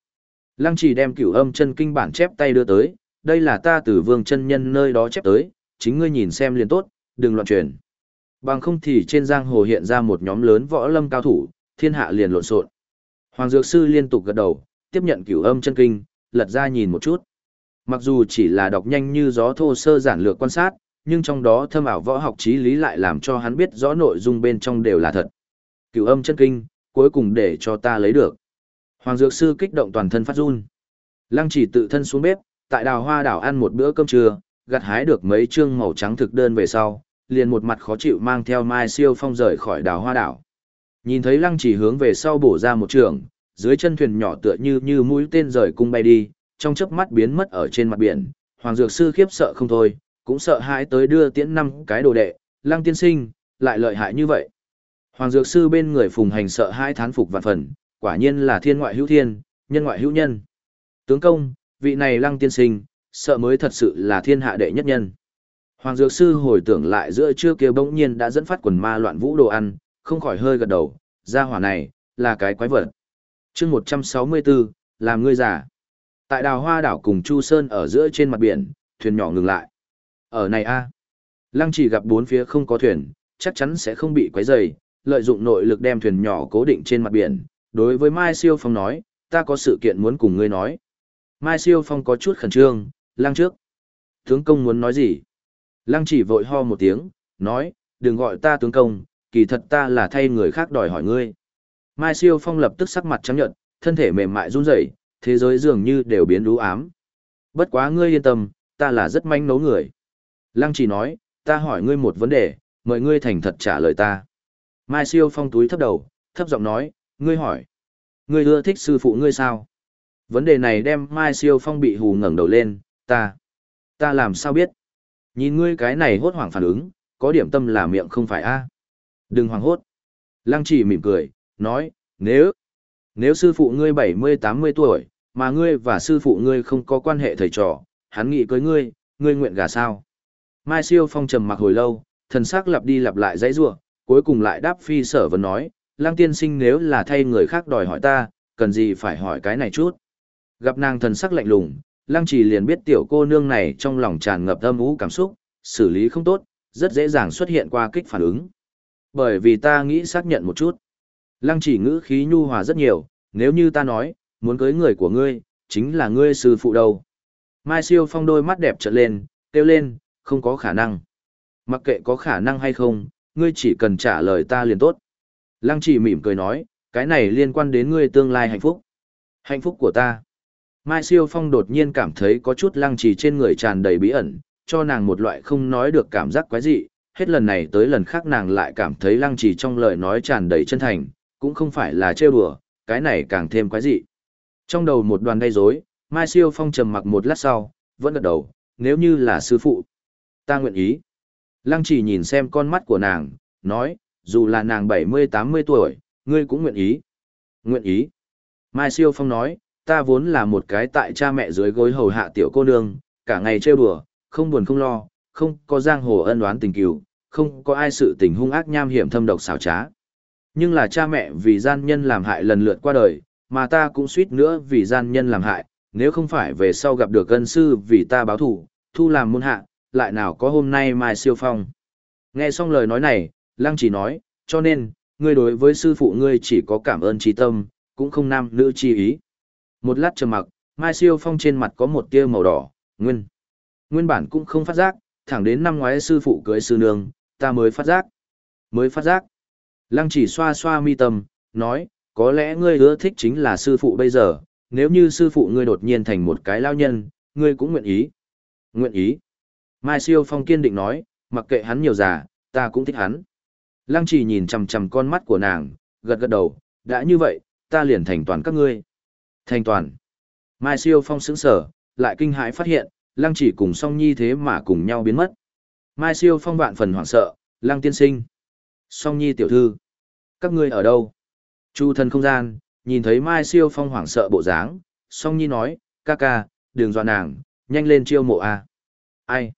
Lăng chỉ đem cửu âm chân kinh bản chép tay đưa tới, đây là ta từ vương chân nhân nơi đó chép tới, chính ngươi nhìn xem liền tốt, đừng loạn truyền. Bằng không thì trên giang hồ hiện ra một nhóm lớn võ lâm cao thủ, thiên hạ liền lộn xộn. Hoàng Dược Sư liên tục gật đầu, tiếp nhận cửu âm chân kinh, lật ra nhìn một chút. Mặc dù chỉ là đọc nhanh như gió thô sơ giản lược quan sát, nhưng trong đó thâm ảo võ học trí lý lại làm cho hắn biết rõ nội dung bên trong đều là thật. Cửu âm chân kinh, cuối cùng để cho ta lấy được. Hoàng Dược Sư kích động toàn thân phát run. Lăng chỉ tự thân xuống bếp, tại đào hoa đảo ăn một bữa cơm trưa, gặt hái được mấy chương màu trắng thực đơn về sau, liền một mặt khó chịu mang theo Mai Siêu Phong rời khỏi đào hoa đảo. Nhìn thấy lăng chỉ hướng về sau bổ ra một trường, dưới chân thuyền nhỏ tựa như như mũi tên rời cung bay đi, trong chớp mắt biến mất ở trên mặt biển, Hoàng Dược Sư khiếp sợ không thôi, cũng sợ hãi tới đưa tiễn năm cái đồ đệ, lăng tiên sinh, lại lợi hại như vậy. Hoàng Dược Sư bên người phùng hành sợ hãi thán phục vạn phần, quả nhiên là thiên ngoại hữu thiên, nhân ngoại hữu nhân. Tướng công, vị này lăng tiên sinh, sợ mới thật sự là thiên hạ đệ nhất nhân. Hoàng Dược Sư hồi tưởng lại giữa trưa kia bỗng nhiên đã dẫn phát quần ma loạn vũ đồ ăn, không khỏi hơi gật đầu, gia hỏa này, là cái quái vật chương 164, làm ngươi giả. Tại đào hoa đảo cùng Chu Sơn ở giữa trên mặt biển, thuyền nhỏ ngừng lại. Ở này a Lăng chỉ gặp bốn phía không có thuyền, chắc chắn sẽ không bị quấy rầy, lợi dụng nội lực đem thuyền nhỏ cố định trên mặt biển. Đối với Mai Siêu Phong nói, ta có sự kiện muốn cùng ngươi nói. Mai Siêu Phong có chút khẩn trương, lăng trước. Tướng công muốn nói gì? Lăng chỉ vội ho một tiếng, nói, đừng gọi ta tướng công, kỳ thật ta là thay người khác đòi hỏi ngươi. Mai Siêu Phong lập tức sắc mặt trắng nhợt, thân thể mềm mại run rẩy, thế giới dường như đều biến lú ám. Bất quá ngươi yên tâm, ta là rất manh nấu người. Lăng chỉ nói, ta hỏi ngươi một vấn đề, mời ngươi thành thật trả lời ta. Mai Siêu Phong túi thấp đầu, thấp giọng nói, ngươi hỏi. Ngươi ưa thích sư phụ ngươi sao? Vấn đề này đem Mai Siêu Phong bị hù ngẩng đầu lên, ta. Ta làm sao biết? Nhìn ngươi cái này hốt hoảng phản ứng, có điểm tâm là miệng không phải a Đừng hoảng hốt. Lăng chỉ mỉm cười, nói, nếu, nếu sư phụ ngươi 70-80 tuổi, mà ngươi và sư phụ ngươi không có quan hệ thầy trò, hắn nghĩ cưới ngươi, ngươi nguyện gả sao? Mai Siêu Phong trầm mặc hồi lâu, thần sắc lặp đi lặp lại dãy rủa, cuối cùng lại đáp phi sở vấn nói, lang tiên sinh nếu là thay người khác đòi hỏi ta, cần gì phải hỏi cái này chút. Gặp nàng thần sắc lạnh lùng, lang Trì liền biết tiểu cô nương này trong lòng tràn ngập âm ú cảm xúc, xử lý không tốt, rất dễ dàng xuất hiện qua kích phản ứng. Bởi vì ta nghĩ xác nhận một chút. Lăng chỉ ngữ khí nhu hòa rất nhiều, nếu như ta nói, muốn cưới người của ngươi, chính là ngươi sư phụ đâu. Mai siêu phong đôi mắt đẹp trợn lên, kêu lên, không có khả năng. Mặc kệ có khả năng hay không, ngươi chỉ cần trả lời ta liền tốt. Lăng chỉ mỉm cười nói, cái này liên quan đến ngươi tương lai hạnh phúc. Hạnh phúc của ta. Mai siêu phong đột nhiên cảm thấy có chút lăng trì trên người tràn đầy bí ẩn, cho nàng một loại không nói được cảm giác quái dị. Hết lần này tới lần khác nàng lại cảm thấy lăng trì trong lời nói tràn đầy chân thành, cũng không phải là trêu đùa, cái này càng thêm quái dị. Trong đầu một đoàn gây rối, Mai Siêu Phong trầm mặc một lát sau, vẫn gật đầu, nếu như là sư phụ. Ta nguyện ý. Lăng chỉ nhìn xem con mắt của nàng, nói, dù là nàng 70-80 tuổi, ngươi cũng nguyện ý. Nguyện ý. Mai Siêu Phong nói, ta vốn là một cái tại cha mẹ dưới gối hầu hạ tiểu cô nương, cả ngày trêu đùa, không buồn không lo, không có giang hồ ân oán tình cừu, không có ai sự tình hung ác nham hiểm thâm độc xảo trá. Nhưng là cha mẹ vì gian nhân làm hại lần lượt qua đời, mà ta cũng suýt nữa vì gian nhân làm hại, nếu không phải về sau gặp được ân sư vì ta báo thủ, thu làm môn hạ, lại nào có hôm nay mai siêu phong. Nghe xong lời nói này, Lăng chỉ nói, cho nên, ngươi đối với sư phụ ngươi chỉ có cảm ơn trí tâm, cũng không nam nữ chi ý. Một lát trầm mặc, Mai Siêu Phong trên mặt có một tia màu đỏ, nguyên. Nguyên bản cũng không phát giác, thẳng đến năm ngoái sư phụ cưới sư nương, ta mới phát giác. Mới phát giác. Lăng chỉ xoa xoa mi tâm, nói, có lẽ ngươi ưa thích chính là sư phụ bây giờ, nếu như sư phụ ngươi đột nhiên thành một cái lao nhân, ngươi cũng nguyện ý. Nguyện ý. Mai Siêu Phong kiên định nói, mặc kệ hắn nhiều già, ta cũng thích hắn. Lăng chỉ nhìn chằm chằm con mắt của nàng, gật gật đầu, đã như vậy, ta liền thành toàn các ngươi. Thành toàn. Mai Siêu Phong sững sở, lại kinh hãi phát hiện, Lăng chỉ cùng song nhi thế mà cùng nhau biến mất. Mai Siêu Phong vạn phần hoảng sợ, Lăng tiên sinh. Song nhi tiểu thư. Các ngươi ở đâu? Chu Thần không gian, nhìn thấy Mai Siêu Phong hoảng sợ bộ dáng, song nhi nói, ca ca, đừng dọa nàng, nhanh lên chiêu mộ a. Ai?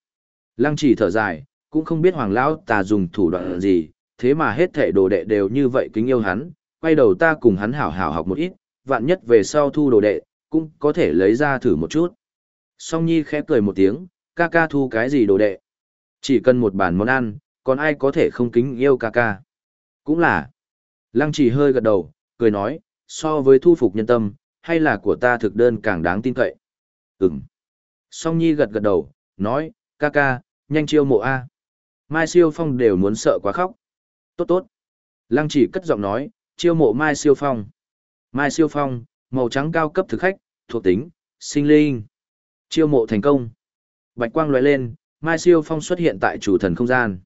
Lăng chỉ thở dài, cũng không biết hoàng lão ta dùng thủ đoạn gì, thế mà hết thảy đồ đệ đều như vậy kính yêu hắn, quay đầu ta cùng hắn hảo hảo học một ít, vạn nhất về sau thu đồ đệ, cũng có thể lấy ra thử một chút. Song Nhi khẽ cười một tiếng, ca ca thu cái gì đồ đệ? Chỉ cần một bản món ăn, còn ai có thể không kính yêu ca ca? Cũng là. Lăng chỉ hơi gật đầu, cười nói, so với thu phục nhân tâm, hay là của ta thực đơn càng đáng tin cậy? Ừm. Song Nhi gật gật đầu, nói, ca ca, nhanh chiêu mộ A. Mai Siêu Phong đều muốn sợ quá khóc. Tốt tốt. Lăng chỉ cất giọng nói, chiêu mộ Mai Siêu Phong. Mai Siêu Phong, màu trắng cao cấp thực khách, thuộc tính, sinh linh. Chiêu mộ thành công. Bạch quang lóe lên, Mai Siêu Phong xuất hiện tại chủ thần không gian.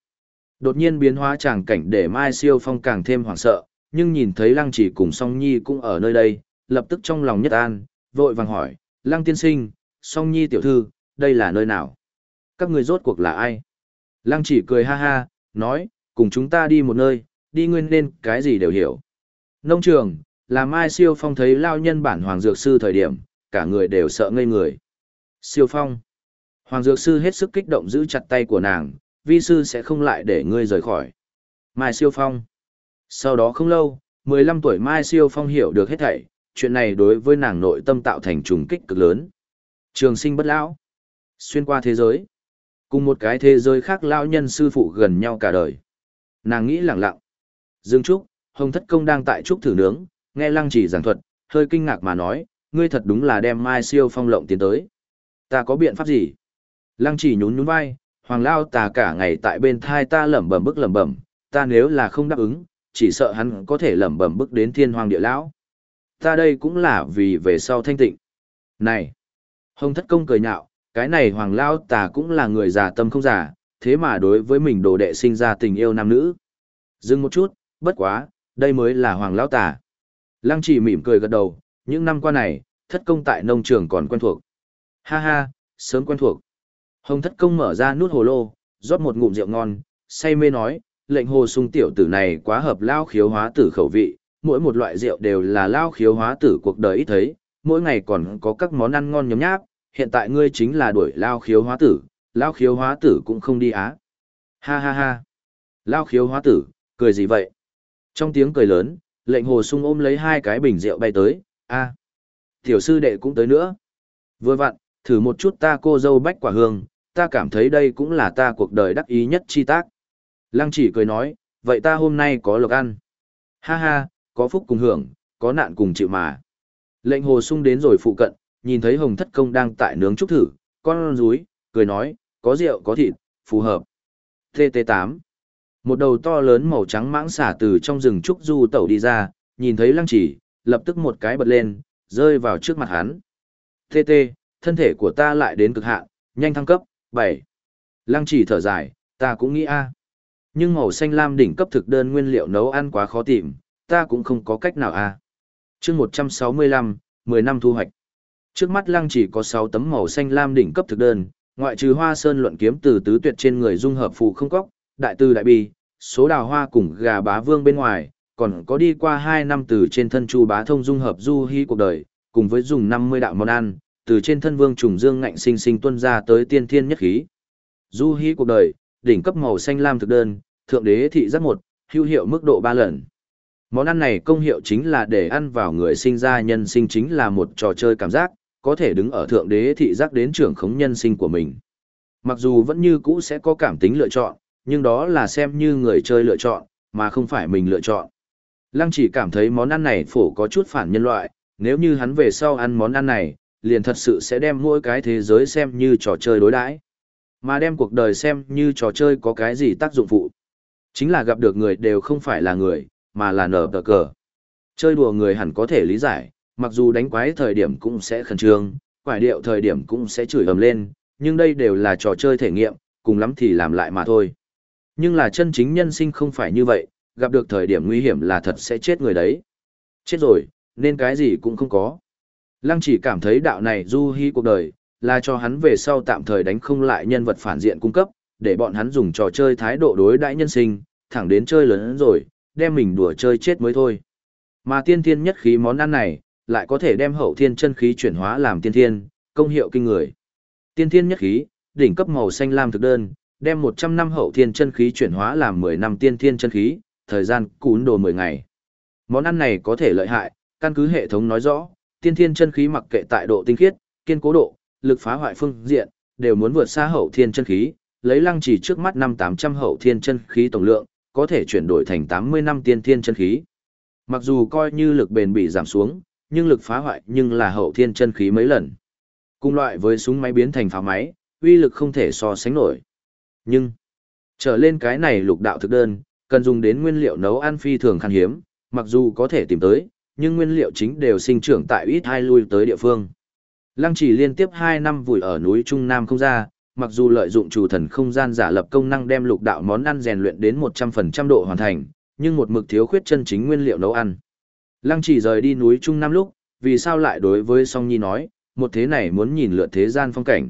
Đột nhiên biến hóa tràng cảnh để Mai Siêu Phong càng thêm hoảng sợ, nhưng nhìn thấy Lăng Chỉ cùng Song Nhi cũng ở nơi đây, lập tức trong lòng nhất an, vội vàng hỏi, Lăng Tiên Sinh, Song Nhi tiểu thư, đây là nơi nào? Các người rốt cuộc là ai? Lăng Chỉ cười ha ha, nói, cùng chúng ta đi một nơi, đi nguyên nên cái gì đều hiểu. Nông trường, là Mai Siêu Phong thấy lao nhân bản Hoàng Dược Sư thời điểm, cả người đều sợ ngây người. Siêu Phong. Hoàng Dược Sư hết sức kích động giữ chặt tay của nàng, vi sư sẽ không lại để ngươi rời khỏi. Mai Siêu Phong. Sau đó không lâu, 15 tuổi Mai Siêu Phong hiểu được hết thảy, chuyện này đối với nàng nội tâm tạo thành trùng kích cực lớn. Trường sinh bất lão. Xuyên qua thế giới. Cùng một cái thế giới khác lão nhân sư phụ gần nhau cả đời. Nàng nghĩ lặng lặng. Dương Trúc, Hồng Thất Công đang tại Trúc thử nướng, nghe Lăng Chỉ giảng thuật, hơi kinh ngạc mà nói, ngươi thật đúng là đem Mai Siêu Phong lộng tiến tới. Ta có biện pháp gì? Lăng Chỉ nhún nhún vai, Hoàng Lao tà cả ngày tại bên thai ta lẩm bẩm bức lẩm bẩm, ta nếu là không đáp ứng, chỉ sợ hắn có thể lẩm bẩm bức đến thiên hoàng địa lão. Ta đây cũng là vì về sau thanh tịnh. Này! Hồng Thất Công cười nhạo, cái này Hoàng Lao tà cũng là người già tâm không già, thế mà đối với mình đồ đệ sinh ra tình yêu nam nữ. Dừng một chút, bất quá, đây mới là hoàng lão tà. Lăng chỉ mỉm cười gật đầu, những năm qua này, thất công tại nông trường còn quen thuộc. Ha ha, sớm quen thuộc. Hồng thất công mở ra nút hồ lô, rót một ngụm rượu ngon, say mê nói, lệnh hồ sung tiểu tử này quá hợp lao khiếu hóa tử khẩu vị, mỗi một loại rượu đều là lao khiếu hóa tử cuộc đời ít thấy, mỗi ngày còn có các món ăn ngon nhấm nháp, hiện tại ngươi chính là đuổi lao khiếu hóa tử, lao khiếu hóa tử cũng không đi á. Ha ha ha. Lao khiếu hóa tử, cười gì vậy? Trong tiếng cười lớn, lệnh hồ sung ôm lấy hai cái bình rượu bay tới, a Tiểu sư đệ cũng tới nữa. Vừa vặn, thử một chút ta cô dâu bách quả hương, ta cảm thấy đây cũng là ta cuộc đời đắc ý nhất chi tác. Lăng chỉ cười nói, vậy ta hôm nay có lộc ăn. Ha ha, có phúc cùng hưởng, có nạn cùng chịu mà. Lệnh hồ sung đến rồi phụ cận, nhìn thấy hồng thất công đang tại nướng trúc thử, con rúi, cười nói, có rượu có thịt, phù hợp. TT8 Một đầu to lớn màu trắng mãng xả từ trong rừng trúc du tẩu đi ra, nhìn thấy lăng chỉ, lập tức một cái bật lên, rơi vào trước mặt hắn. TT, thân thể của ta lại đến cực hạn, nhanh thăng cấp, 7. Lăng chỉ thở dài, ta cũng nghĩ a Nhưng màu xanh lam đỉnh cấp thực đơn nguyên liệu nấu ăn quá khó tìm, ta cũng không có cách nào a à. chương 165, 10 năm thu hoạch. Trước mắt lăng chỉ có 6 tấm màu xanh lam đỉnh cấp thực đơn, Ngoại trừ hoa sơn luận kiếm từ tứ tuyệt trên người dung hợp phù không cóc, đại tư đại bi, số đào hoa cùng gà bá vương bên ngoài, còn có đi qua 2 năm từ trên thân chu bá thông dung hợp du hy cuộc đời, cùng với dùng 50 đạo món ăn, từ trên thân vương trùng dương ngạnh sinh sinh tuân ra tới tiên thiên nhất khí. Du hí cuộc đời, đỉnh cấp màu xanh lam thực đơn, thượng đế thị giác một, hữu hiệu mức độ 3 lần. Món ăn này công hiệu chính là để ăn vào người sinh ra nhân sinh chính là một trò chơi cảm giác, có thể đứng ở thượng đế thị giác đến trưởng khống nhân sinh của mình. Mặc dù vẫn như cũ sẽ có cảm tính lựa chọn, nhưng đó là xem như người chơi lựa chọn, mà không phải mình lựa chọn. Lăng chỉ cảm thấy món ăn này phổ có chút phản nhân loại, nếu như hắn về sau ăn món ăn này, liền thật sự sẽ đem mỗi cái thế giới xem như trò chơi đối đãi mà đem cuộc đời xem như trò chơi có cái gì tác dụng phụ. Chính là gặp được người đều không phải là người, mà là nở tờ cờ. Chơi đùa người hẳn có thể lý giải, mặc dù đánh quái thời điểm cũng sẽ khẩn trương, quải điệu thời điểm cũng sẽ chửi ầm lên, nhưng đây đều là trò chơi thể nghiệm, cùng lắm thì làm lại mà thôi. Nhưng là chân chính nhân sinh không phải như vậy, gặp được thời điểm nguy hiểm là thật sẽ chết người đấy. Chết rồi, nên cái gì cũng không có. Lăng chỉ cảm thấy đạo này du hy cuộc đời, là cho hắn về sau tạm thời đánh không lại nhân vật phản diện cung cấp, để bọn hắn dùng trò chơi thái độ đối đãi nhân sinh, thẳng đến chơi lớn rồi, đem mình đùa chơi chết mới thôi. Mà tiên thiên nhất khí món ăn này, lại có thể đem hậu thiên chân khí chuyển hóa làm tiên thiên, công hiệu kinh người. Tiên thiên nhất khí, đỉnh cấp màu xanh lam thực đơn, đem 100 năm hậu thiên chân khí chuyển hóa làm 10 năm tiên thiên chân khí, thời gian cún đồ 10 ngày. Món ăn này có thể lợi hại, căn cứ hệ thống nói rõ, tiên thiên chân khí mặc kệ tại độ tinh khiết, kiên cố độ, lực phá hoại phương diện, đều muốn vượt xa hậu thiên chân khí, lấy lăng chỉ trước mắt năm 800 hậu thiên chân khí tổng lượng, có thể chuyển đổi thành 80 năm tiên thiên chân khí. Mặc dù coi như lực bền bị giảm xuống, nhưng lực phá hoại nhưng là hậu thiên chân khí mấy lần. Cùng loại với súng máy biến thành pháo máy, uy lực không thể so sánh nổi. Nhưng, trở lên cái này lục đạo thực đơn, cần dùng đến nguyên liệu nấu ăn phi thường khan hiếm, mặc dù có thể tìm tới, nhưng nguyên liệu chính đều sinh trưởng tại ít hai lui tới địa phương. Lăng chỉ liên tiếp 2 năm vùi ở núi Trung Nam không ra, mặc dù lợi dụng chủ thần không gian giả lập công năng đem lục đạo món ăn rèn luyện đến 100% độ hoàn thành, nhưng một mực thiếu khuyết chân chính nguyên liệu nấu ăn. Lăng chỉ rời đi núi Trung Nam lúc, vì sao lại đối với Song Nhi nói, một thế này muốn nhìn lượt thế gian phong cảnh.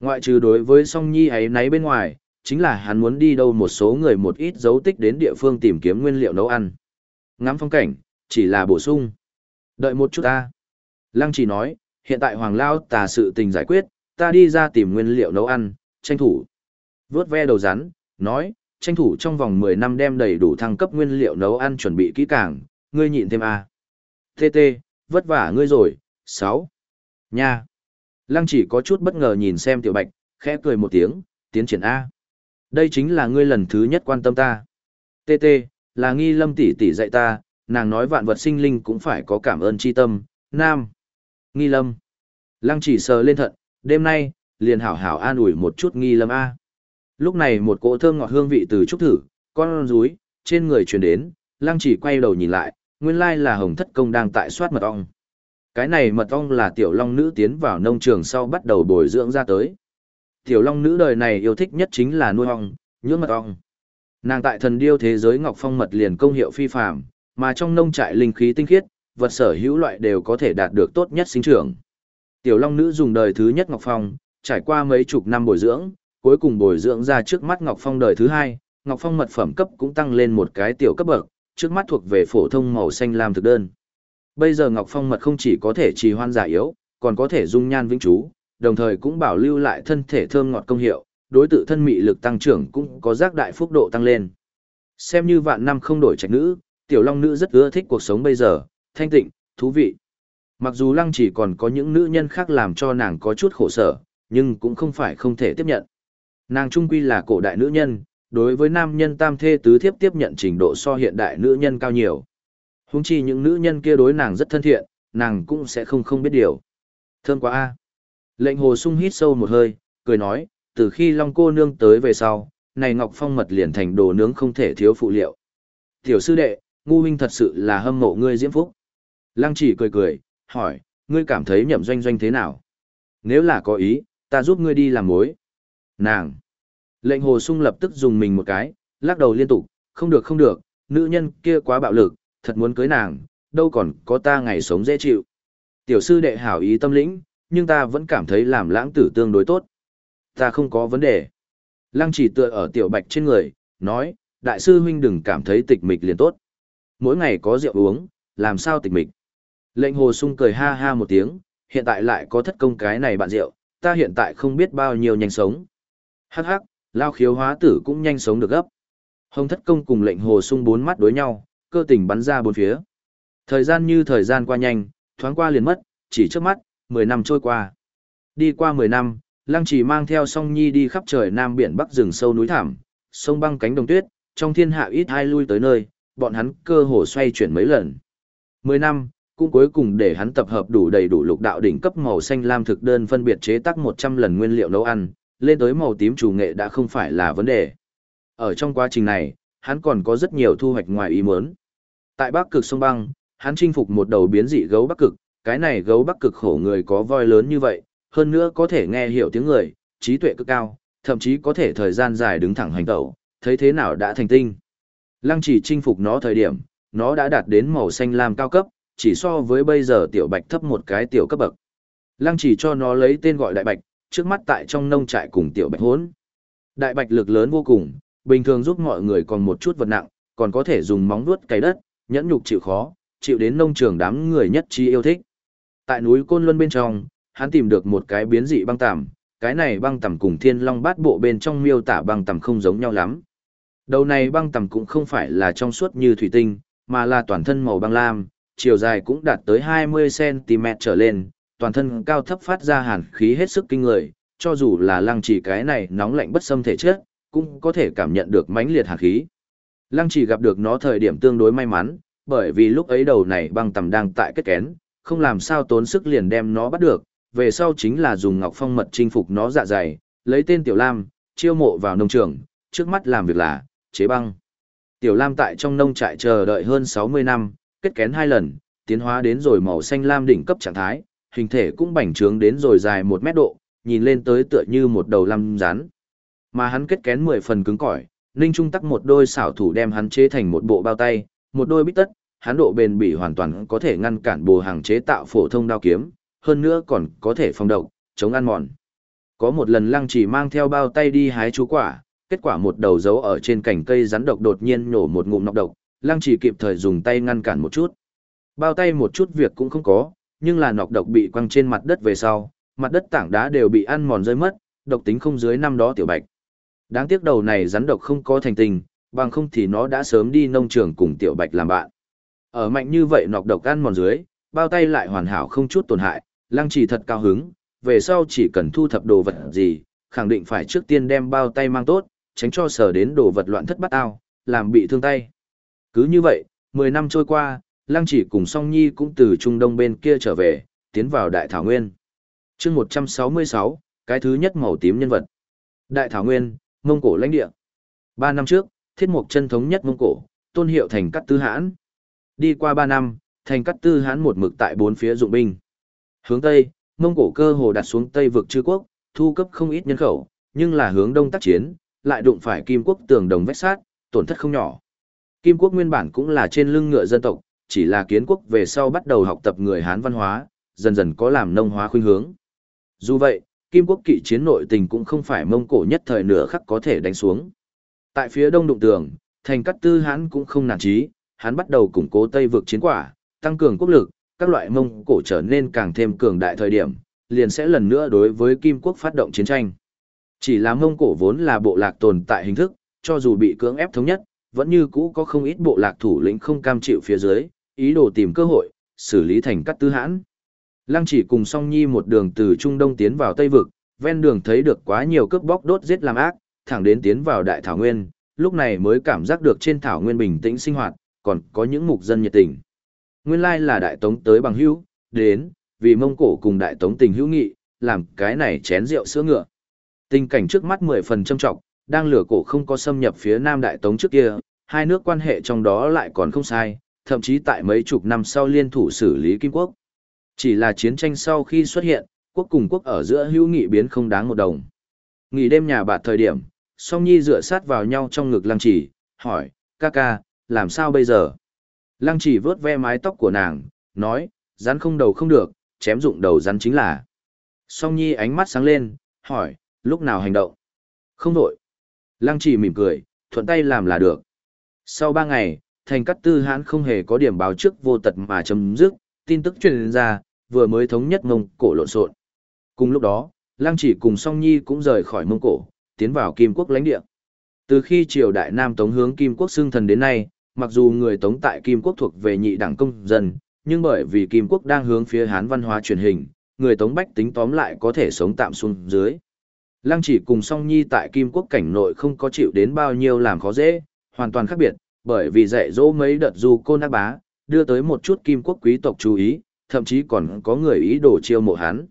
Ngoại trừ đối với Song Nhi ấy nấy bên ngoài, chính là hắn muốn đi đâu một số người một ít dấu tích đến địa phương tìm kiếm nguyên liệu nấu ăn. Ngắm phong cảnh, chỉ là bổ sung. Đợi một chút ta. Lăng chỉ nói, hiện tại Hoàng Lao tà sự tình giải quyết, ta đi ra tìm nguyên liệu nấu ăn, tranh thủ. Vướt ve đầu rắn, nói, tranh thủ trong vòng 10 năm đem đầy đủ thăng cấp nguyên liệu nấu ăn chuẩn bị kỹ càng, ngươi nhịn thêm a. TT, vất vả ngươi rồi, 6. Nha. Lăng chỉ có chút bất ngờ nhìn xem tiểu bạch, khẽ cười một tiếng, tiến triển A. Đây chính là ngươi lần thứ nhất quan tâm ta. TT, là nghi lâm tỷ tỷ dạy ta, nàng nói vạn vật sinh linh cũng phải có cảm ơn chi tâm, nam. Nghi lâm. Lăng chỉ sờ lên thận, đêm nay, liền hảo hảo an ủi một chút nghi lâm A. Lúc này một cỗ thơm ngọt hương vị từ trúc thử, con rúi, trên người truyền đến, lăng chỉ quay đầu nhìn lại, nguyên lai là hồng thất công đang tại soát mật ong. Cái này mật ong là tiểu long nữ tiến vào nông trường sau bắt đầu bồi dưỡng ra tới. Tiểu long nữ đời này yêu thích nhất chính là nuôi ong, nhưỡng mật ong. Nàng tại thần điêu thế giới ngọc phong mật liền công hiệu phi phàm, mà trong nông trại linh khí tinh khiết, vật sở hữu loại đều có thể đạt được tốt nhất sinh trưởng. Tiểu long nữ dùng đời thứ nhất ngọc phong, trải qua mấy chục năm bồi dưỡng, cuối cùng bồi dưỡng ra trước mắt ngọc phong đời thứ hai, ngọc phong mật phẩm cấp cũng tăng lên một cái tiểu cấp bậc, trước mắt thuộc về phổ thông màu xanh lam thực đơn. Bây giờ ngọc phong mật không chỉ có thể trì hoan giả yếu, còn có thể dung nhan vĩnh trú, đồng thời cũng bảo lưu lại thân thể thơm ngọt công hiệu, đối tự thân mị lực tăng trưởng cũng có giác đại phúc độ tăng lên. Xem như vạn năm không đổi trạch nữ, tiểu long nữ rất ưa thích cuộc sống bây giờ, thanh tịnh, thú vị. Mặc dù lăng chỉ còn có những nữ nhân khác làm cho nàng có chút khổ sở, nhưng cũng không phải không thể tiếp nhận. Nàng trung quy là cổ đại nữ nhân, đối với nam nhân tam thê tứ thiếp tiếp nhận trình độ so hiện đại nữ nhân cao nhiều. Húng chi những nữ nhân kia đối nàng rất thân thiện, nàng cũng sẽ không không biết điều. Thơm quá a. Lệnh hồ sung hít sâu một hơi, cười nói, từ khi Long cô nương tới về sau, này Ngọc Phong mật liền thành đồ nướng không thể thiếu phụ liệu. Tiểu sư đệ, ngu huynh thật sự là hâm mộ ngươi diễm phúc. Lăng chỉ cười cười, hỏi, ngươi cảm thấy nhậm doanh doanh thế nào? Nếu là có ý, ta giúp ngươi đi làm mối. Nàng. Lệnh hồ sung lập tức dùng mình một cái, lắc đầu liên tục, không được không được, nữ nhân kia quá bạo lực, thật muốn cưới nàng, đâu còn có ta ngày sống dễ chịu. Tiểu sư đệ hảo ý tâm lĩnh, nhưng ta vẫn cảm thấy làm lãng tử tương đối tốt. Ta không có vấn đề. Lăng chỉ tựa ở tiểu bạch trên người, nói, đại sư huynh đừng cảm thấy tịch mịch liền tốt. Mỗi ngày có rượu uống, làm sao tịch mịch. Lệnh hồ sung cười ha ha một tiếng, hiện tại lại có thất công cái này bạn rượu, ta hiện tại không biết bao nhiêu nhanh sống. Hắc hắc, lao khiếu hóa tử cũng nhanh sống được gấp. Hồng thất công cùng lệnh hồ sung bốn mắt đối nhau, cơ tình bắn ra bốn phía. Thời gian như thời gian qua nhanh, thoáng qua liền mất, chỉ trước mắt, 10 năm trôi qua. Đi qua 10 năm, Lăng Trì mang theo Song Nhi đi khắp trời Nam biển Bắc rừng sâu núi thảm, sông băng cánh đồng tuyết, trong thiên hạ ít ai lui tới nơi, bọn hắn cơ hồ xoay chuyển mấy lần. 10 năm, cũng cuối cùng để hắn tập hợp đủ đầy đủ lục đạo đỉnh cấp màu xanh lam thực đơn phân biệt chế tác 100 lần nguyên liệu nấu ăn, lên tới màu tím chủ nghệ đã không phải là vấn đề. Ở trong quá trình này, hắn còn có rất nhiều thu hoạch ngoài ý muốn. Tại Bắc Cực sông băng, hắn chinh phục một đầu biến dị gấu Bắc Cực, cái này gấu Bắc Cực khổ người có voi lớn như vậy, hơn nữa có thể nghe hiểu tiếng người, trí tuệ cực cao, thậm chí có thể thời gian dài đứng thẳng hành tẩu, thấy thế nào đã thành tinh. Lăng chỉ chinh phục nó thời điểm, nó đã đạt đến màu xanh lam cao cấp, chỉ so với bây giờ tiểu bạch thấp một cái tiểu cấp bậc. Lăng chỉ cho nó lấy tên gọi đại bạch, trước mắt tại trong nông trại cùng tiểu bạch hốn. Đại bạch lực lớn vô cùng, bình thường giúp mọi người còn một chút vật nặng, còn có thể dùng móng vuốt cày đất, nhẫn nhục chịu khó, chịu đến nông trường đám người nhất trí yêu thích. Tại núi Côn Luân bên trong, hắn tìm được một cái biến dị băng tằm, cái này băng tằm cùng thiên long bát bộ bên trong miêu tả băng tằm không giống nhau lắm. Đầu này băng tầm cũng không phải là trong suốt như thủy tinh, mà là toàn thân màu băng lam, chiều dài cũng đạt tới 20cm trở lên, toàn thân cao thấp phát ra hàn khí hết sức kinh người, cho dù là lăng chỉ cái này nóng lạnh bất xâm thể chất, cũng có thể cảm nhận được mãnh liệt hàn khí. Lăng chỉ gặp được nó thời điểm tương đối may mắn, bởi vì lúc ấy đầu này băng tầm đang tại kết kén, không làm sao tốn sức liền đem nó bắt được, về sau chính là dùng ngọc phong mật chinh phục nó dạ dày, lấy tên Tiểu Lam, chiêu mộ vào nông trường, trước mắt làm việc là, chế băng. Tiểu Lam tại trong nông trại chờ đợi hơn 60 năm, kết kén hai lần, tiến hóa đến rồi màu xanh lam đỉnh cấp trạng thái, hình thể cũng bành trướng đến rồi dài 1 mét độ, nhìn lên tới tựa như một đầu lam rắn. Mà hắn kết kén 10 phần cứng cỏi, Ninh Trung tắc một đôi xảo thủ đem hắn chế thành một bộ bao tay, một đôi bít tất, hắn độ bền bỉ hoàn toàn có thể ngăn cản bồ hàng chế tạo phổ thông đao kiếm, hơn nữa còn có thể phòng độc, chống ăn mòn. Có một lần lăng chỉ mang theo bao tay đi hái chú quả, kết quả một đầu dấu ở trên cành cây rắn độc đột nhiên nổ một ngụm nọc độc, lăng chỉ kịp thời dùng tay ngăn cản một chút. Bao tay một chút việc cũng không có, nhưng là nọc độc bị quăng trên mặt đất về sau, mặt đất tảng đá đều bị ăn mòn rơi mất, độc tính không dưới năm đó tiểu bạch. Đáng tiếc đầu này rắn độc không có thành tình, bằng không thì nó đã sớm đi nông trường cùng tiểu bạch làm bạn. Ở mạnh như vậy nọc độc ăn mòn dưới, bao tay lại hoàn hảo không chút tổn hại, lăng Chỉ thật cao hứng, về sau chỉ cần thu thập đồ vật gì, khẳng định phải trước tiên đem bao tay mang tốt, tránh cho sở đến đồ vật loạn thất bắt ao, làm bị thương tay. Cứ như vậy, 10 năm trôi qua, lăng chỉ cùng song nhi cũng từ Trung Đông bên kia trở về, tiến vào Đại Thảo Nguyên. chương 166, cái thứ nhất màu tím nhân vật. Đại Thảo Nguyên, Mông Cổ lãnh địa. Ba năm trước, thiết mục chân thống nhất Mông Cổ, tôn hiệu thành cắt tư hãn. Đi qua ba năm, thành cắt tư hãn một mực tại bốn phía dụng binh. Hướng Tây, Mông Cổ cơ hồ đặt xuống Tây vực chư quốc, thu cấp không ít nhân khẩu, nhưng là hướng Đông tác chiến, lại đụng phải Kim quốc tường đồng vách sát, tổn thất không nhỏ. Kim quốc nguyên bản cũng là trên lưng ngựa dân tộc, chỉ là kiến quốc về sau bắt đầu học tập người Hán văn hóa, dần dần có làm nông hóa khuynh hướng. Dù vậy, Kim quốc kỵ chiến nội tình cũng không phải Mông Cổ nhất thời nửa khắc có thể đánh xuống. Tại phía đông đụng tường, thành cắt tư Hán cũng không nản trí, hắn bắt đầu củng cố Tây vực chiến quả, tăng cường quốc lực, các loại Mông Cổ trở nên càng thêm cường đại thời điểm, liền sẽ lần nữa đối với Kim quốc phát động chiến tranh. Chỉ là Mông Cổ vốn là bộ lạc tồn tại hình thức, cho dù bị cưỡng ép thống nhất, vẫn như cũ có không ít bộ lạc thủ lĩnh không cam chịu phía dưới, ý đồ tìm cơ hội, xử lý thành cắt tư hãn. Lăng chỉ cùng song nhi một đường từ Trung Đông tiến vào Tây Vực, ven đường thấy được quá nhiều cướp bóc đốt giết làm ác, thẳng đến tiến vào Đại Thảo Nguyên, lúc này mới cảm giác được trên Thảo Nguyên bình tĩnh sinh hoạt, còn có những mục dân nhiệt tình. Nguyên lai là Đại Tống tới bằng hữu, đến, vì Mông Cổ cùng Đại Tống tình hữu nghị, làm cái này chén rượu sữa ngựa. Tình cảnh trước mắt mười phần trâm trọng, đang lửa cổ không có xâm nhập phía Nam Đại Tống trước kia, hai nước quan hệ trong đó lại còn không sai, thậm chí tại mấy chục năm sau liên thủ xử lý Kim Quốc. Chỉ là chiến tranh sau khi xuất hiện, quốc cùng quốc ở giữa hữu nghị biến không đáng một đồng. Nghỉ đêm nhà bạt thời điểm, song nhi dựa sát vào nhau trong ngực lăng chỉ, hỏi, ca ca, làm sao bây giờ? Lăng chỉ vớt ve mái tóc của nàng, nói, rắn không đầu không được, chém dụng đầu rắn chính là. Song nhi ánh mắt sáng lên, hỏi, lúc nào hành động. Không đổi. Lăng chỉ mỉm cười, thuận tay làm là được. Sau ba ngày, thành cắt tư hãn không hề có điểm báo trước vô tật mà chấm dứt, tin tức truyền ra, vừa mới thống nhất mông cổ lộn xộn. Cùng lúc đó, Lăng chỉ cùng song nhi cũng rời khỏi mông cổ, tiến vào kim quốc lãnh địa. Từ khi triều đại Nam Tống hướng kim quốc xưng thần đến nay, mặc dù người Tống tại kim quốc thuộc về nhị đẳng công dân, nhưng bởi vì kim quốc đang hướng phía Hán văn hóa truyền hình, người Tống bách tính tóm lại có thể sống tạm xuống dưới. Lăng chỉ cùng song nhi tại kim quốc cảnh nội không có chịu đến bao nhiêu làm khó dễ, hoàn toàn khác biệt, bởi vì dạy dỗ mấy đợt du côn ác bá, đưa tới một chút kim quốc quý tộc chú ý, thậm chí còn có người ý đồ chiêu mộ hắn.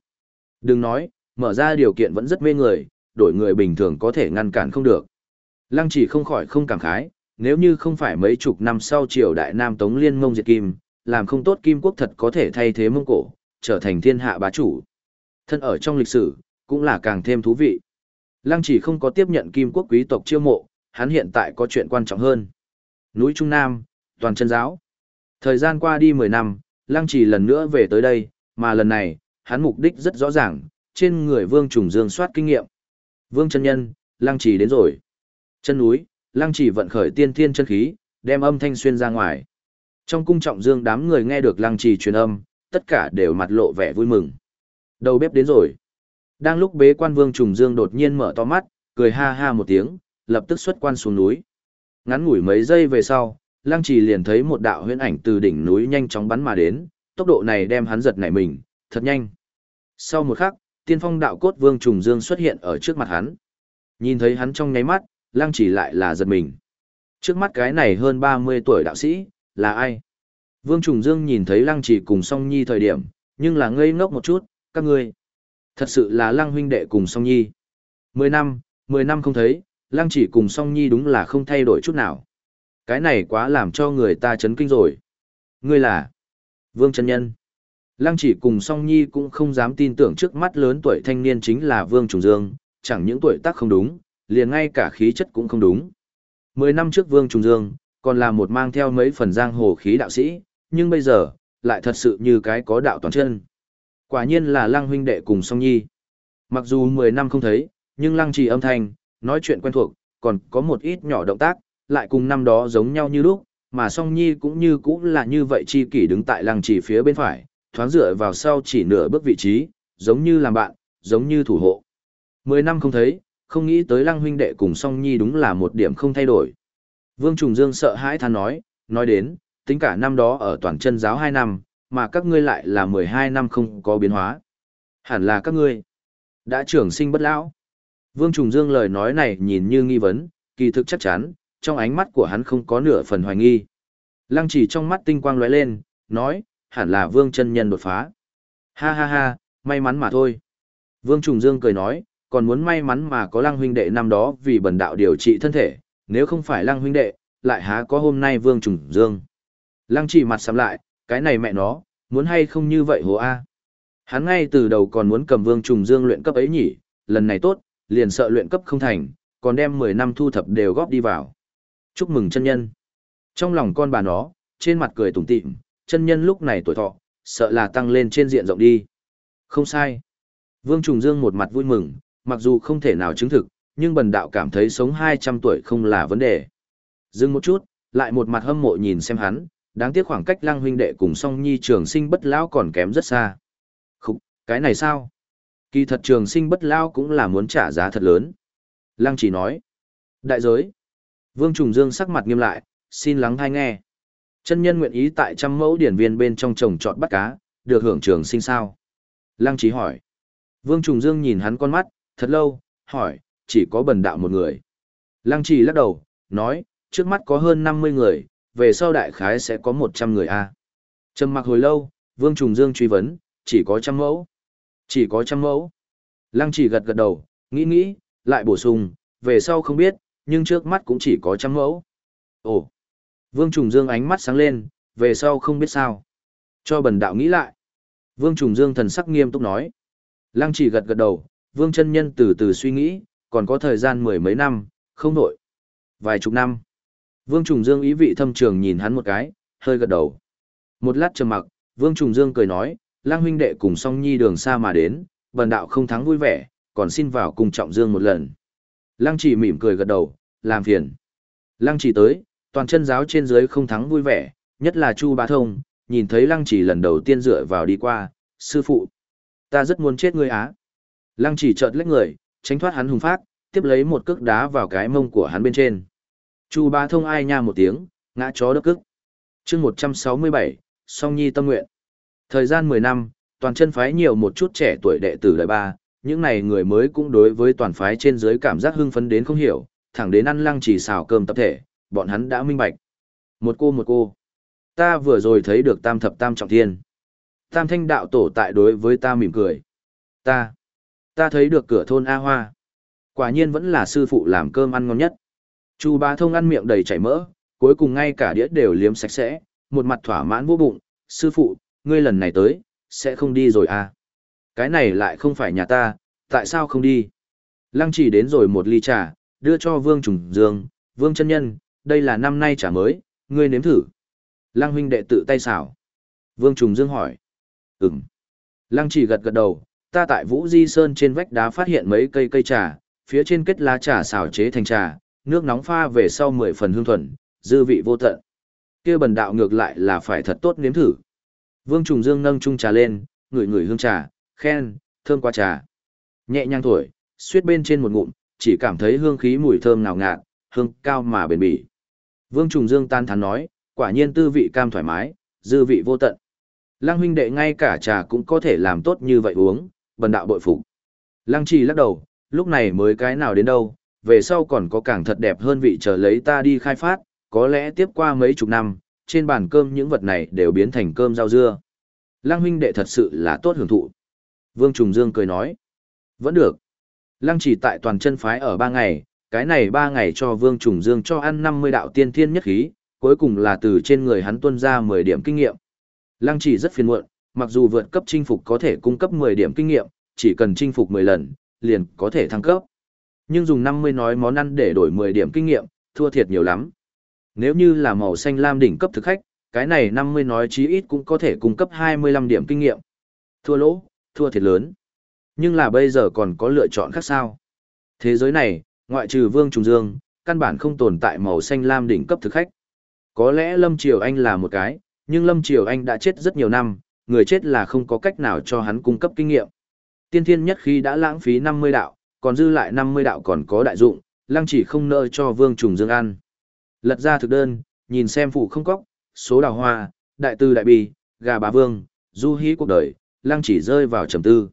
Đừng nói, mở ra điều kiện vẫn rất mê người, đổi người bình thường có thể ngăn cản không được. Lăng chỉ không khỏi không cảm khái, nếu như không phải mấy chục năm sau triều đại Nam Tống liên mông diệt kim, làm không tốt kim quốc thật có thể thay thế mông cổ, trở thành thiên hạ bá chủ. Thân ở trong lịch sử, cũng là càng thêm thú vị. Lăng chỉ không có tiếp nhận kim quốc quý tộc chiêu mộ, hắn hiện tại có chuyện quan trọng hơn. Núi Trung Nam, toàn chân giáo. Thời gian qua đi 10 năm, Lăng chỉ lần nữa về tới đây, mà lần này, hắn mục đích rất rõ ràng, trên người Vương Trùng Dương soát kinh nghiệm. Vương chân nhân, Lăng chỉ đến rồi. Chân núi, Lăng chỉ vận khởi tiên thiên chân khí, đem âm thanh xuyên ra ngoài. Trong cung trọng dương đám người nghe được Lăng chỉ truyền âm, tất cả đều mặt lộ vẻ vui mừng. Đầu bếp đến rồi. Đang lúc bế quan Vương Trùng Dương đột nhiên mở to mắt, cười ha ha một tiếng, lập tức xuất quan xuống núi. Ngắn ngủi mấy giây về sau, Lăng Trì liền thấy một đạo huyễn ảnh từ đỉnh núi nhanh chóng bắn mà đến, tốc độ này đem hắn giật nảy mình, thật nhanh. Sau một khắc, tiên phong đạo cốt Vương Trùng Dương xuất hiện ở trước mặt hắn. Nhìn thấy hắn trong nháy mắt, Lăng Trì lại là giật mình. Trước mắt cái này hơn 30 tuổi đạo sĩ, là ai? Vương Trùng Dương nhìn thấy Lăng Trì cùng Song Nhi thời điểm, nhưng là ngây ngốc một chút, các ngươi. Thật sự là Lăng huynh đệ cùng Song Nhi. Mười năm, mười năm không thấy, Lăng chỉ cùng Song Nhi đúng là không thay đổi chút nào. Cái này quá làm cho người ta chấn kinh rồi. Ngươi là Vương Trần Nhân. Lăng chỉ cùng Song Nhi cũng không dám tin tưởng trước mắt lớn tuổi thanh niên chính là Vương Trùng Dương, chẳng những tuổi tác không đúng, liền ngay cả khí chất cũng không đúng. Mười năm trước Vương Trùng Dương, còn là một mang theo mấy phần giang hồ khí đạo sĩ, nhưng bây giờ, lại thật sự như cái có đạo toàn chân. Quả nhiên là Lăng huynh đệ cùng Song Nhi. Mặc dù 10 năm không thấy, nhưng Lăng trì âm thanh, nói chuyện quen thuộc, còn có một ít nhỏ động tác, lại cùng năm đó giống nhau như lúc, mà Song Nhi cũng như cũng là như vậy chi kỷ đứng tại Lăng trì phía bên phải, thoáng dựa vào sau chỉ nửa bước vị trí, giống như làm bạn, giống như thủ hộ. 10 năm không thấy, không nghĩ tới Lăng huynh đệ cùng Song Nhi đúng là một điểm không thay đổi. Vương Trùng Dương sợ hãi than nói, nói đến, tính cả năm đó ở toàn chân giáo 2 năm, mà các ngươi lại là 12 năm không có biến hóa. Hẳn là các ngươi đã trưởng sinh bất lão. Vương Trùng Dương lời nói này nhìn như nghi vấn, kỳ thực chắc chắn, trong ánh mắt của hắn không có nửa phần hoài nghi. Lăng chỉ trong mắt tinh quang lóe lên, nói, hẳn là Vương chân nhân đột phá. Ha ha ha, may mắn mà thôi. Vương Trùng Dương cười nói, còn muốn may mắn mà có Lăng huynh đệ năm đó vì bần đạo điều trị thân thể, nếu không phải Lăng huynh đệ, lại há có hôm nay Vương Trùng Dương. Lăng chỉ mặt sắm lại, cái này mẹ nó, muốn hay không như vậy hồ A. Hắn ngay từ đầu còn muốn cầm vương trùng dương luyện cấp ấy nhỉ, lần này tốt, liền sợ luyện cấp không thành, còn đem 10 năm thu thập đều góp đi vào. Chúc mừng chân nhân. Trong lòng con bà nó, trên mặt cười tủm tỉm, chân nhân lúc này tuổi thọ, sợ là tăng lên trên diện rộng đi. Không sai. Vương Trùng Dương một mặt vui mừng, mặc dù không thể nào chứng thực, nhưng bần đạo cảm thấy sống 200 tuổi không là vấn đề. Dừng một chút, lại một mặt hâm mộ nhìn xem hắn, đáng tiếc khoảng cách lăng huynh đệ cùng song nhi trường sinh bất lão còn kém rất xa. Khúc, cái này sao? Kỳ thật trường sinh bất lão cũng là muốn trả giá thật lớn. Lăng chỉ nói. Đại giới. Vương Trùng Dương sắc mặt nghiêm lại, xin lắng thai nghe. Chân nhân nguyện ý tại trăm mẫu điển viên bên trong trồng trọt bắt cá, được hưởng trường sinh sao? Lăng chỉ hỏi. Vương Trùng Dương nhìn hắn con mắt, thật lâu, hỏi, chỉ có bần đạo một người. Lăng chỉ lắc đầu, nói, trước mắt có hơn 50 người, về sau đại khái sẽ có 100 người a. Trầm mặc hồi lâu, Vương Trùng Dương truy vấn, chỉ có trăm mẫu. Chỉ có trăm mẫu. Lăng chỉ gật gật đầu, nghĩ nghĩ, lại bổ sung, về sau không biết, nhưng trước mắt cũng chỉ có trăm mẫu. Ồ. Vương Trùng Dương ánh mắt sáng lên, về sau không biết sao. Cho bần đạo nghĩ lại. Vương Trùng Dương thần sắc nghiêm túc nói. Lăng chỉ gật gật đầu, Vương chân nhân từ từ suy nghĩ, còn có thời gian mười mấy năm, không nổi. Vài chục năm. Vương Trùng Dương ý vị thâm trường nhìn hắn một cái, hơi gật đầu. Một lát trầm mặc, Vương Trùng Dương cười nói, lang huynh đệ cùng song nhi đường xa mà đến, bần đạo không thắng vui vẻ, còn xin vào cùng trọng dương một lần. Lăng chỉ mỉm cười gật đầu, làm phiền. Lăng chỉ tới, toàn chân giáo trên dưới không thắng vui vẻ, nhất là Chu Bá Thông, nhìn thấy lăng chỉ lần đầu tiên dựa vào đi qua, sư phụ. Ta rất muốn chết ngươi á. Lăng chỉ chợt lách người, tránh thoát hắn hùng phát, tiếp lấy một cước đá vào cái mông của hắn bên trên. Chu Bá Thông ai nha một tiếng, ngã chó đất cức. chương 167, Song Nhi tâm nguyện. Thời gian 10 năm, toàn chân phái nhiều một chút trẻ tuổi đệ tử đời ba, những này người mới cũng đối với toàn phái trên dưới cảm giác hưng phấn đến không hiểu, thẳng đến ăn lăng chỉ xào cơm tập thể, bọn hắn đã minh bạch. Một cô một cô. Ta vừa rồi thấy được tam thập tam trọng thiên. Tam thanh đạo tổ tại đối với ta mỉm cười. Ta. Ta thấy được cửa thôn A Hoa. Quả nhiên vẫn là sư phụ làm cơm ăn ngon nhất. Chu bá thông ăn miệng đầy chảy mỡ, cuối cùng ngay cả đĩa đều liếm sạch sẽ, một mặt thỏa mãn vô bụng. Sư phụ, ngươi lần này tới, sẽ không đi rồi à? Cái này lại không phải nhà ta, tại sao không đi? Lăng chỉ đến rồi một ly trà, đưa cho Vương Trùng Dương, Vương chân Nhân, đây là năm nay trà mới, ngươi nếm thử. Lăng huynh đệ tự tay xảo. Vương Trùng Dương hỏi. Ừm. Lăng chỉ gật gật đầu, ta tại Vũ Di Sơn trên vách đá phát hiện mấy cây cây trà, phía trên kết lá trà xào chế thành trà, nước nóng pha về sau mười phần hương thuần, dư vị vô tận. kia bần đạo ngược lại là phải thật tốt nếm thử. Vương Trùng Dương nâng chung trà lên, ngửi ngửi hương trà, khen, thơm qua trà. Nhẹ nhàng thổi, suýt bên trên một ngụm, chỉ cảm thấy hương khí mùi thơm ngào ngạt, hương cao mà bền bỉ. Vương Trùng Dương tan thán nói, quả nhiên tư vị cam thoải mái, dư vị vô tận. Lăng huynh đệ ngay cả trà cũng có thể làm tốt như vậy uống, bần đạo bội phục. Lăng Trì lắc đầu, lúc này mới cái nào đến đâu, về sau còn có càng thật đẹp hơn vị chờ lấy ta đi khai phát, có lẽ tiếp qua mấy chục năm, trên bàn cơm những vật này đều biến thành cơm rau dưa. Lăng huynh đệ thật sự là tốt hưởng thụ. Vương Trùng Dương cười nói, vẫn được. Lăng chỉ tại toàn chân phái ở ba ngày, cái này ba ngày cho Vương Trùng Dương cho ăn 50 đạo tiên thiên nhất khí, cuối cùng là từ trên người hắn tuân ra 10 điểm kinh nghiệm. Lăng chỉ rất phiền muộn, mặc dù vượt cấp chinh phục có thể cung cấp 10 điểm kinh nghiệm, chỉ cần chinh phục 10 lần, liền có thể thăng cấp. Nhưng dùng 50 nói món ăn để đổi 10 điểm kinh nghiệm, thua thiệt nhiều lắm. Nếu như là màu xanh lam đỉnh cấp thực khách, cái này 50 nói chí ít cũng có thể cung cấp 25 điểm kinh nghiệm. Thua lỗ, thua thiệt lớn. Nhưng là bây giờ còn có lựa chọn khác sao? Thế giới này, ngoại trừ Vương Trùng Dương, căn bản không tồn tại màu xanh lam đỉnh cấp thực khách. Có lẽ Lâm Triều Anh là một cái, nhưng Lâm Triều Anh đã chết rất nhiều năm, người chết là không có cách nào cho hắn cung cấp kinh nghiệm. Tiên thiên nhất khi đã lãng phí 50 đạo, còn dư lại 50 đạo còn có đại dụng, lăng chỉ không nợ cho Vương Trùng Dương ăn. Lật ra thực đơn, nhìn xem phụ không cóc, số đào hoa, đại tư đại bi, gà bá vương, du hí cuộc đời, lăng chỉ rơi vào trầm tư.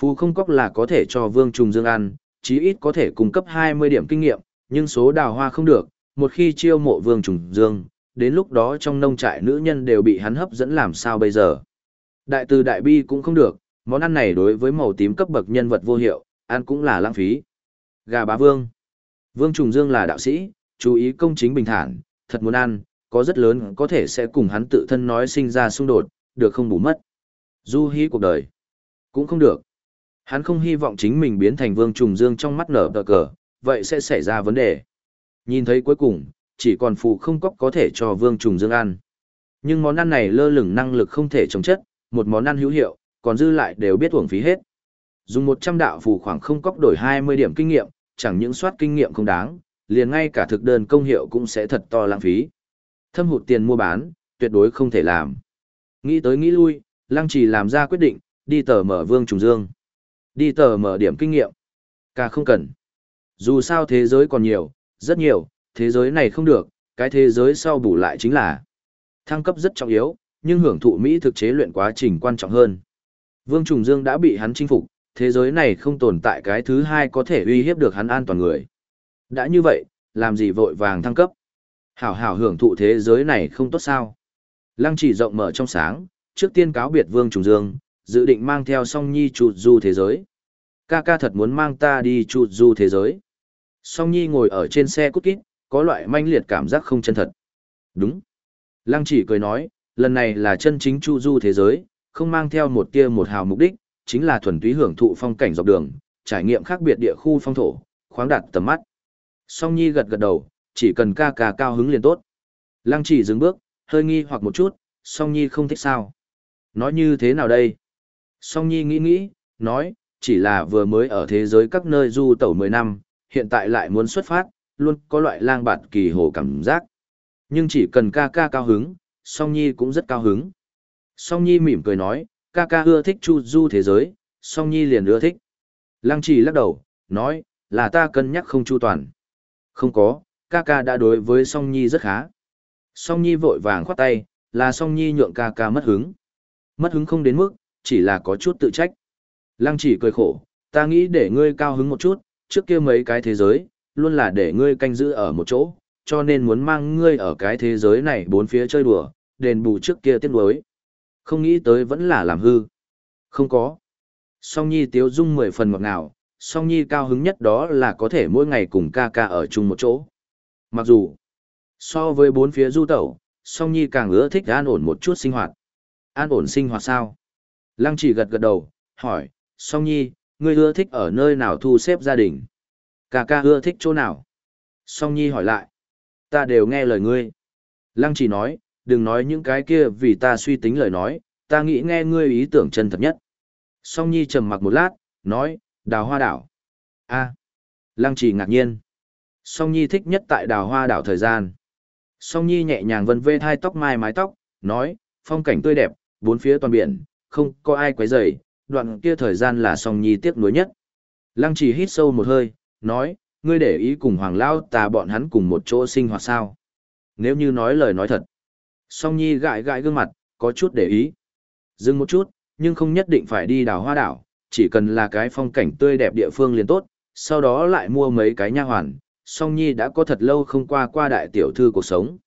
Phù không cóc là có thể cho Vương Trùng Dương ăn, chí ít có thể cung cấp 20 điểm kinh nghiệm, nhưng số đào hoa không được, một khi chiêu mộ Vương Trùng Dương, đến lúc đó trong nông trại nữ nhân đều bị hắn hấp dẫn làm sao bây giờ. Đại từ đại bi cũng không được, món ăn này đối với màu tím cấp bậc nhân vật vô hiệu, ăn cũng là lãng phí. Gà bá vương. Vương Trùng Dương là đạo sĩ, chú ý công chính bình thản, thật muốn ăn, có rất lớn có thể sẽ cùng hắn tự thân nói sinh ra xung đột, được không bù mất. Du hí cuộc đời. Cũng không được. Hắn không hy vọng chính mình biến thành Vương Trùng Dương trong mắt nở tờ cờ, vậy sẽ xảy ra vấn đề. Nhìn thấy cuối cùng, chỉ còn phụ không cóc có thể cho Vương Trùng Dương ăn. Nhưng món ăn này lơ lửng năng lực không thể chống chất, một món ăn hữu hiệu, còn dư lại đều biết uổng phí hết. Dùng 100 đạo phù khoảng không cóc đổi 20 điểm kinh nghiệm, chẳng những soát kinh nghiệm không đáng, liền ngay cả thực đơn công hiệu cũng sẽ thật to lãng phí. Thâm hụt tiền mua bán, tuyệt đối không thể làm. Nghĩ tới nghĩ lui, Lăng Trì làm ra quyết định, đi tờ mở Vương Trùng Dương. Đi tờ mở điểm kinh nghiệm. Cả không cần. Dù sao thế giới còn nhiều, rất nhiều, thế giới này không được, cái thế giới sau bù lại chính là thăng cấp rất trọng yếu, nhưng hưởng thụ Mỹ thực chế luyện quá trình quan trọng hơn. Vương Trùng Dương đã bị hắn chinh phục, thế giới này không tồn tại cái thứ hai có thể uy hiếp được hắn an toàn người. Đã như vậy, làm gì vội vàng thăng cấp? Hảo hảo hưởng thụ thế giới này không tốt sao? Lăng chỉ rộng mở trong sáng, trước tiên cáo biệt Vương Trùng Dương, dự định mang theo song nhi chụt du thế giới. Ca ca thật muốn mang ta đi chụt du thế giới. Song nhi ngồi ở trên xe cút kít, có loại manh liệt cảm giác không chân thật. Đúng. Lăng chỉ cười nói, lần này là chân chính chu du thế giới, không mang theo một tia một hào mục đích, chính là thuần túy hưởng thụ phong cảnh dọc đường, trải nghiệm khác biệt địa khu phong thổ, khoáng đạt tầm mắt. Song Nhi gật gật đầu, chỉ cần ca ca cao hứng liền tốt. Lăng chỉ dừng bước, hơi nghi hoặc một chút, Song Nhi không thích sao. Nói như thế nào đây? Song Nhi nghĩ nghĩ, nói, chỉ là vừa mới ở thế giới các nơi du tẩu 10 năm, hiện tại lại muốn xuất phát, luôn có loại lang bạt kỳ hồ cảm giác. Nhưng chỉ cần ca ca cao hứng, Song Nhi cũng rất cao hứng. Song Nhi mỉm cười nói, ca ca ưa thích chu du thế giới, Song Nhi liền ưa thích. Lăng trì lắc đầu, nói, là ta cân nhắc không chu toàn. Không có, ca ca đã đối với Song Nhi rất khá. Song Nhi vội vàng khoát tay, là Song Nhi nhượng ca ca mất hứng. Mất hứng không đến mức, chỉ là có chút tự trách. Lăng chỉ cười khổ, ta nghĩ để ngươi cao hứng một chút, trước kia mấy cái thế giới, luôn là để ngươi canh giữ ở một chỗ, cho nên muốn mang ngươi ở cái thế giới này bốn phía chơi đùa, đền bù trước kia tiếc nuối. Không nghĩ tới vẫn là làm hư. Không có. Song Nhi tiếu dung mười phần ngọt ngào, Song Nhi cao hứng nhất đó là có thể mỗi ngày cùng ca ca ở chung một chỗ. Mặc dù, so với bốn phía du tẩu, Song Nhi càng ưa thích an ổn một chút sinh hoạt. An ổn sinh hoạt sao? Lăng chỉ gật gật đầu, hỏi, Song Nhi, ngươi ưa thích ở nơi nào thu xếp gia đình? Ca ca ưa thích chỗ nào? Song Nhi hỏi lại. Ta đều nghe lời ngươi. Lăng chỉ nói, đừng nói những cái kia vì ta suy tính lời nói, ta nghĩ nghe ngươi ý tưởng chân thật nhất. Song Nhi trầm mặc một lát, nói, đào hoa đảo. a Lăng chỉ ngạc nhiên. Song Nhi thích nhất tại đào hoa đảo thời gian. Song Nhi nhẹ nhàng vân vê hai tóc mai mái tóc, nói, phong cảnh tươi đẹp, bốn phía toàn biển, không có ai quấy rầy, đoạn kia thời gian là Song Nhi tiếc nuối nhất. Lăng chỉ hít sâu một hơi, nói, ngươi để ý cùng Hoàng Lao ta bọn hắn cùng một chỗ sinh hoạt sao? Nếu như nói lời nói thật. Song Nhi gãi gãi gương mặt, có chút để ý. Dừng một chút, nhưng không nhất định phải đi đào hoa đảo, chỉ cần là cái phong cảnh tươi đẹp địa phương liền tốt, sau đó lại mua mấy cái nha hoàn. Song Nhi đã có thật lâu không qua qua đại tiểu thư cuộc sống.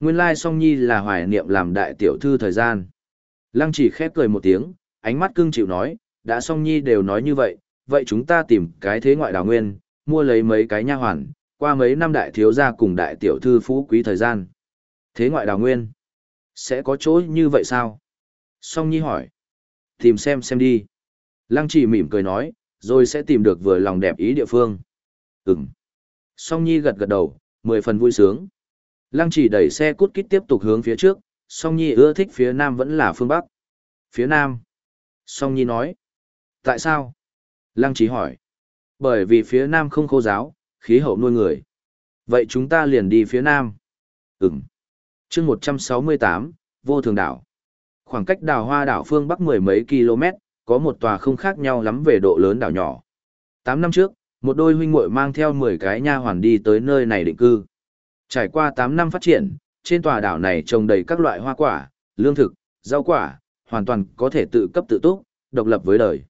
Nguyên lai Song Nhi là hoài niệm làm đại tiểu thư thời gian. Lăng chỉ khép cười một tiếng, ánh mắt cưng chịu nói, đã Song Nhi đều nói như vậy, vậy chúng ta tìm cái thế ngoại đào nguyên, mua lấy mấy cái nha hoàn, qua mấy năm đại thiếu gia cùng đại tiểu thư phú quý thời gian. Thế ngoại đào nguyên, sẽ có chỗ như vậy sao? Song Nhi hỏi, tìm xem xem đi. Lăng chỉ mỉm cười nói, rồi sẽ tìm được vừa lòng đẹp ý địa phương. Ừm. Song Nhi gật gật đầu, mười phần vui sướng. Lăng chỉ đẩy xe cút kít tiếp tục hướng phía trước, Song Nhi ưa thích phía nam vẫn là phương bắc. Phía nam. Song Nhi nói. Tại sao? Lăng chỉ hỏi. Bởi vì phía nam không khô giáo, khí hậu nuôi người. Vậy chúng ta liền đi phía nam. Ừm chương 168, vô thường đảo. Khoảng cách đảo hoa đảo phương bắc mười mấy km, có một tòa không khác nhau lắm về độ lớn đảo nhỏ. Tám năm trước, một đôi huynh muội mang theo 10 cái nha hoàn đi tới nơi này định cư. Trải qua 8 năm phát triển, trên tòa đảo này trồng đầy các loại hoa quả, lương thực, rau quả, hoàn toàn có thể tự cấp tự túc, độc lập với đời.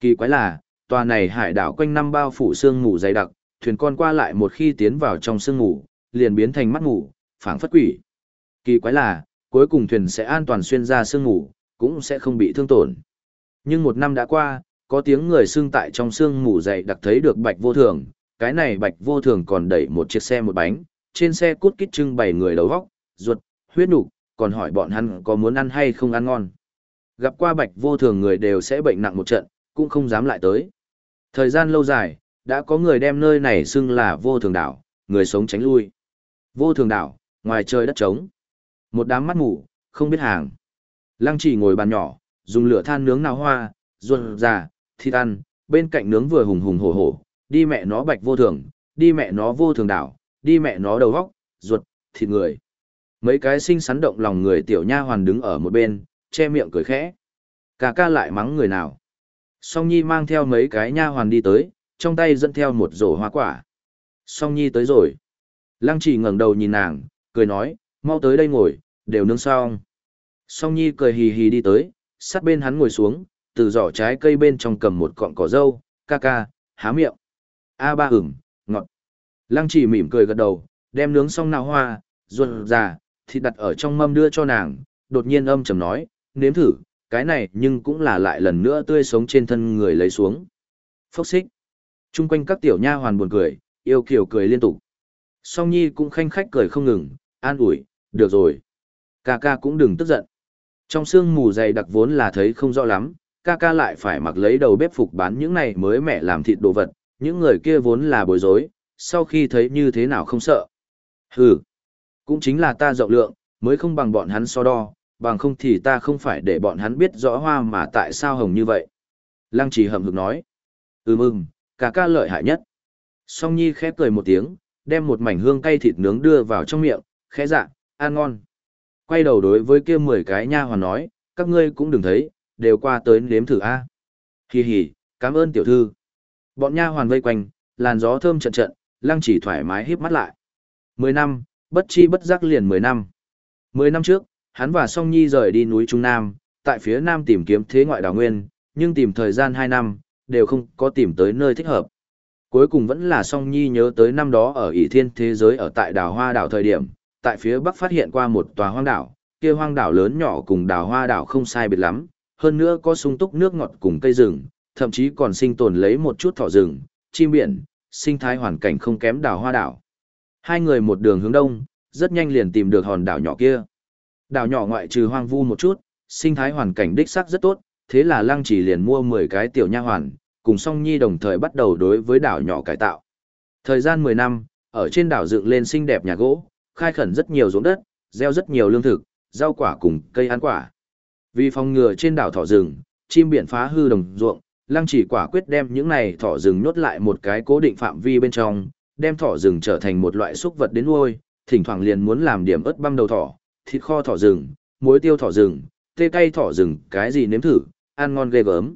Kỳ quái là, tòa này hải đảo quanh năm bao phủ sương mù dày đặc, thuyền con qua lại một khi tiến vào trong sương mù, liền biến thành mắt mù, phảng phất quỷ. Kỳ quái là, cuối cùng thuyền sẽ an toàn xuyên ra sương mù, cũng sẽ không bị thương tổn. Nhưng một năm đã qua, có tiếng người xương tại trong sương mù dày đặc thấy được bạch vô thường, cái này bạch vô thường còn đẩy một chiếc xe một bánh, trên xe cút kít trưng bày người đầu vóc, ruột, huyết nục, còn hỏi bọn hắn có muốn ăn hay không ăn ngon. Gặp qua bạch vô thường người đều sẽ bệnh nặng một trận, cũng không dám lại tới. Thời gian lâu dài, đã có người đem nơi này xưng là vô thường đảo, người sống tránh lui. Vô thường đảo, ngoài trời đất trống. Một đám mắt ngủ, không biết hàng. Lăng chỉ ngồi bàn nhỏ, dùng lửa than nướng nào hoa, ruột già, thịt ăn, bên cạnh nướng vừa hùng hùng hổ hổ, đi mẹ nó bạch vô thường, đi mẹ nó vô thường đảo, đi mẹ nó đầu góc, ruột, thịt người. Mấy cái sinh sắn động lòng người tiểu nha hoàn đứng ở một bên, che miệng cười khẽ. Cả ca lại mắng người nào. Song Nhi mang theo mấy cái nha hoàn đi tới, trong tay dẫn theo một rổ hoa quả. Song Nhi tới rồi. Lăng chỉ ngẩng đầu nhìn nàng, cười nói, mau tới đây ngồi, đều nướng xong. Song Nhi cười hì hì đi tới, sát bên hắn ngồi xuống, từ giỏ trái cây bên trong cầm một cọng cỏ dâu, ca ca, há miệng. A ba ửng, ngọt. Lăng chỉ mỉm cười gật đầu, đem nướng xong nào hoa, ruột già, thịt đặt ở trong mâm đưa cho nàng, đột nhiên âm trầm nói, nếm thử, cái này nhưng cũng là lại lần nữa tươi sống trên thân người lấy xuống. Phốc xích. Trung quanh các tiểu nha hoàn buồn cười, yêu kiều cười liên tục. Song Nhi cũng khanh khách cười không ngừng, an ủi, được rồi. Ca ca cũng đừng tức giận. Trong sương mù dày đặc vốn là thấy không rõ lắm, ca ca lại phải mặc lấy đầu bếp phục bán những này mới mẹ làm thịt đồ vật, những người kia vốn là bối rối, sau khi thấy như thế nào không sợ. Hừ, cũng chính là ta rộng lượng, mới không bằng bọn hắn so đo, bằng không thì ta không phải để bọn hắn biết rõ hoa mà tại sao hồng như vậy. Lăng trì hậm hực nói. Ừm ừm, ca ca lợi hại nhất. Song Nhi khép cười một tiếng, đem một mảnh hương cay thịt nướng đưa vào trong miệng, khẽ dạ, ăn ngon. Quay đầu đối với kia mười cái nha hoàn nói, các ngươi cũng đừng thấy, đều qua tới nếm thử a. Hì hì, cảm ơn tiểu thư. Bọn nha hoàn vây quanh, làn gió thơm trận trận, lăng chỉ thoải mái híp mắt lại. Mười năm, bất chi bất giác liền mười năm. Mười năm trước, hắn và Song Nhi rời đi núi Trung Nam, tại phía Nam tìm kiếm thế ngoại đảo nguyên, nhưng tìm thời gian hai năm, đều không có tìm tới nơi thích hợp. Cuối cùng vẫn là Song Nhi nhớ tới năm đó ở ỷ thiên thế giới ở tại đảo Hoa đảo thời điểm, tại phía bắc phát hiện qua một tòa hoang đảo, kia hoang đảo lớn nhỏ cùng đảo Hoa đảo không sai biệt lắm, hơn nữa có sung túc nước ngọt cùng cây rừng, thậm chí còn sinh tồn lấy một chút thỏ rừng, chim biển, sinh thái hoàn cảnh không kém đảo Hoa đảo. Hai người một đường hướng đông, rất nhanh liền tìm được hòn đảo nhỏ kia. Đảo nhỏ ngoại trừ hoang vu một chút, sinh thái hoàn cảnh đích xác rất tốt, thế là Lăng Chỉ liền mua 10 cái tiểu nha hoàn, cùng Song Nhi đồng thời bắt đầu đối với đảo nhỏ cải tạo. Thời gian 10 năm, ở trên đảo dựng lên xinh đẹp nhà gỗ, khai khẩn rất nhiều ruộng đất, gieo rất nhiều lương thực, rau quả cùng cây ăn quả. Vì phòng ngừa trên đảo thỏ rừng, chim biển phá hư đồng ruộng, Lăng Chỉ quả quyết đem những này thỏ rừng nhốt lại một cái cố định phạm vi bên trong, đem thỏ rừng trở thành một loại súc vật đến nuôi, thỉnh thoảng liền muốn làm điểm ớt băm đầu thỏ, thịt kho thỏ rừng, muối tiêu thỏ rừng, tê cay thỏ rừng, cái gì nếm thử, ăn ngon ghê gớm.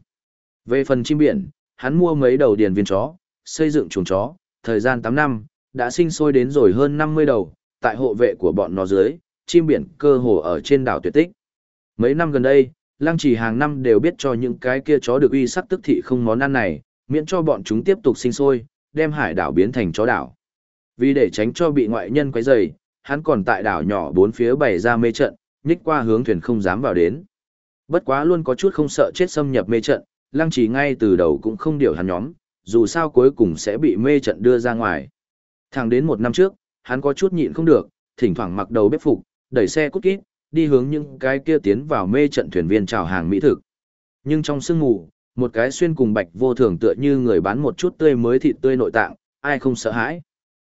Về phần chim biển, hắn mua mấy đầu điền viên chó, xây dựng chuồng chó, thời gian 8 năm, đã sinh sôi đến rồi hơn 50 đầu, tại hộ vệ của bọn nó dưới, chim biển cơ hồ ở trên đảo tuyệt tích. Mấy năm gần đây, Lăng trì hàng năm đều biết cho những cái kia chó được uy sắc tức thị không món ăn này, miễn cho bọn chúng tiếp tục sinh sôi, đem hải đảo biến thành chó đảo. Vì để tránh cho bị ngoại nhân quấy rầy, hắn còn tại đảo nhỏ bốn phía bày ra mê trận, nhích qua hướng thuyền không dám vào đến. Bất quá luôn có chút không sợ chết xâm nhập mê trận, lăng trì ngay từ đầu cũng không điều hắn nhóm, dù sao cuối cùng sẽ bị mê trận đưa ra ngoài. Thẳng đến một năm trước, hắn có chút nhịn không được, thỉnh thoảng mặc đầu bếp phục, đẩy xe cút kít, đi hướng những cái kia tiến vào mê trận thuyền viên chào hàng mỹ thực. Nhưng trong sương mù, một cái xuyên cùng bạch vô thường tựa như người bán một chút tươi mới thịt tươi nội tạng, ai không sợ hãi.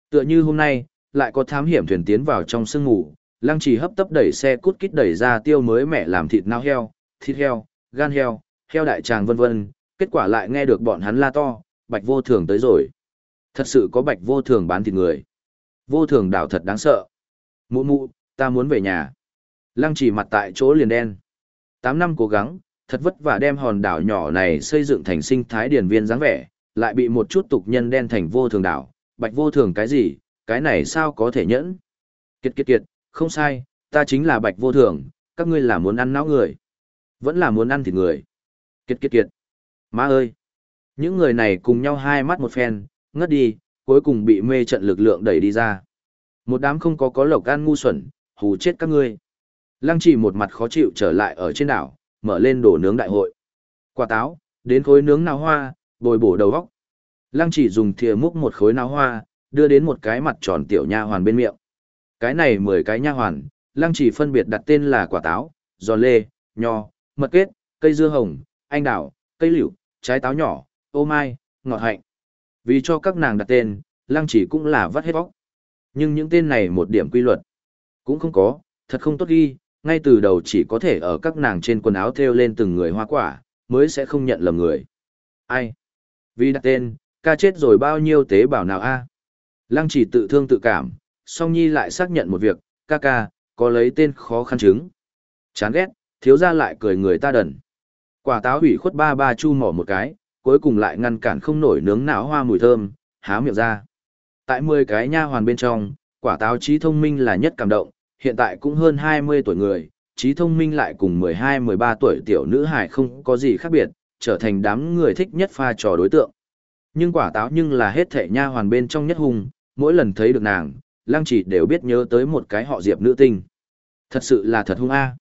Tựa như hôm nay, lại có thám hiểm thuyền tiến vào trong sương mù, lăng trì hấp tấp đẩy xe cút kít đẩy ra tiêu mới mẹ làm thịt nao heo, thịt heo, gan heo, heo đại tràng vân vân, kết quả lại nghe được bọn hắn la to, bạch vô thường tới rồi. Thật sự có bạch vô thường bán thịt người. Vô thường đảo thật đáng sợ. Mụ mụ, ta muốn về nhà. Lăng trì mặt tại chỗ liền đen. Tám năm cố gắng, thật vất vả đem hòn đảo nhỏ này xây dựng thành sinh thái điển viên dáng vẻ, lại bị một chút tục nhân đen thành vô thường đảo. Bạch vô thường cái gì, cái này sao có thể nhẫn? Kiệt kiệt kiệt, không sai, ta chính là bạch vô thường, các ngươi là muốn ăn não người. Vẫn là muốn ăn thịt người. Kiệt kiệt kiệt. Má ơi! Những người này cùng nhau hai mắt một phen, ngất đi, cuối cùng bị mê trận lực lượng đẩy đi ra. Một đám không có có lộc gan ngu xuẩn, hù chết các ngươi. Lăng chỉ một mặt khó chịu trở lại ở trên đảo, mở lên đổ nướng đại hội. Quả táo, đến khối nướng nào hoa, bồi bổ đầu góc. Lăng chỉ dùng thìa múc một khối nào hoa, đưa đến một cái mặt tròn tiểu nha hoàn bên miệng. Cái này mười cái nha hoàn, lăng chỉ phân biệt đặt tên là quả táo, giòn lê, nho, mật kết, cây dưa hồng, anh đào, cây liễu, trái táo nhỏ, ô mai, ngọt hạnh. Vì cho các nàng đặt tên, lăng chỉ cũng là vắt hết bóc. Nhưng những tên này một điểm quy luật cũng không có, thật không tốt ghi, ngay từ đầu chỉ có thể ở các nàng trên quần áo thêu lên từng người hoa quả, mới sẽ không nhận lầm người. Ai? Vì đặt tên, ca chết rồi bao nhiêu tế bào nào a? Lăng chỉ tự thương tự cảm, song nhi lại xác nhận một việc, ca ca, có lấy tên khó khăn chứng. Chán ghét, thiếu ra lại cười người ta đần. Quả táo hủy khuất ba ba chu mỏ một cái, cuối cùng lại ngăn cản không nổi nướng não hoa mùi thơm, há miệng ra. Tại 10 cái nha hoàn bên trong, quả táo trí thông minh là nhất cảm động, hiện tại cũng hơn 20 tuổi người, trí thông minh lại cùng 12-13 tuổi tiểu nữ hài không có gì khác biệt, trở thành đám người thích nhất pha trò đối tượng. Nhưng quả táo nhưng là hết thể nha hoàn bên trong nhất hung, mỗi lần thấy được nàng, lăng chỉ đều biết nhớ tới một cái họ diệp nữ tinh. Thật sự là thật hung a.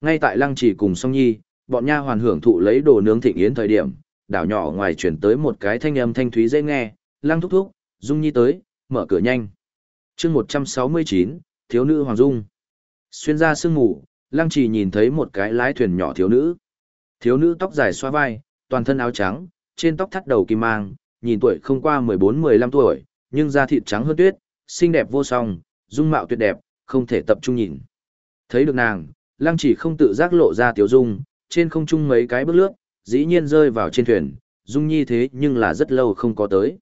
Ngay tại lăng chỉ cùng song nhi, bọn nha hoàn hưởng thụ lấy đồ nướng thịnh yến thời điểm, đảo nhỏ ngoài chuyển tới một cái thanh âm thanh thúy dễ nghe, lăng thúc thúc, dung nhi tới, mở cửa nhanh. chương 169, thiếu nữ Hoàng Dung. Xuyên ra sương mù, lăng chỉ nhìn thấy một cái lái thuyền nhỏ thiếu nữ. Thiếu nữ tóc dài xoa vai, toàn thân áo trắng, trên tóc thắt đầu kim mang, nhìn tuổi không qua 14-15 tuổi, nhưng da thịt trắng hơn tuyết, xinh đẹp vô song, dung mạo tuyệt đẹp, không thể tập trung nhìn. Thấy được nàng, lăng chỉ không tự giác lộ ra tiểu dung, trên không trung mấy cái bước lướt, dĩ nhiên rơi vào trên thuyền, Dung Nhi thế nhưng là rất lâu không có tới.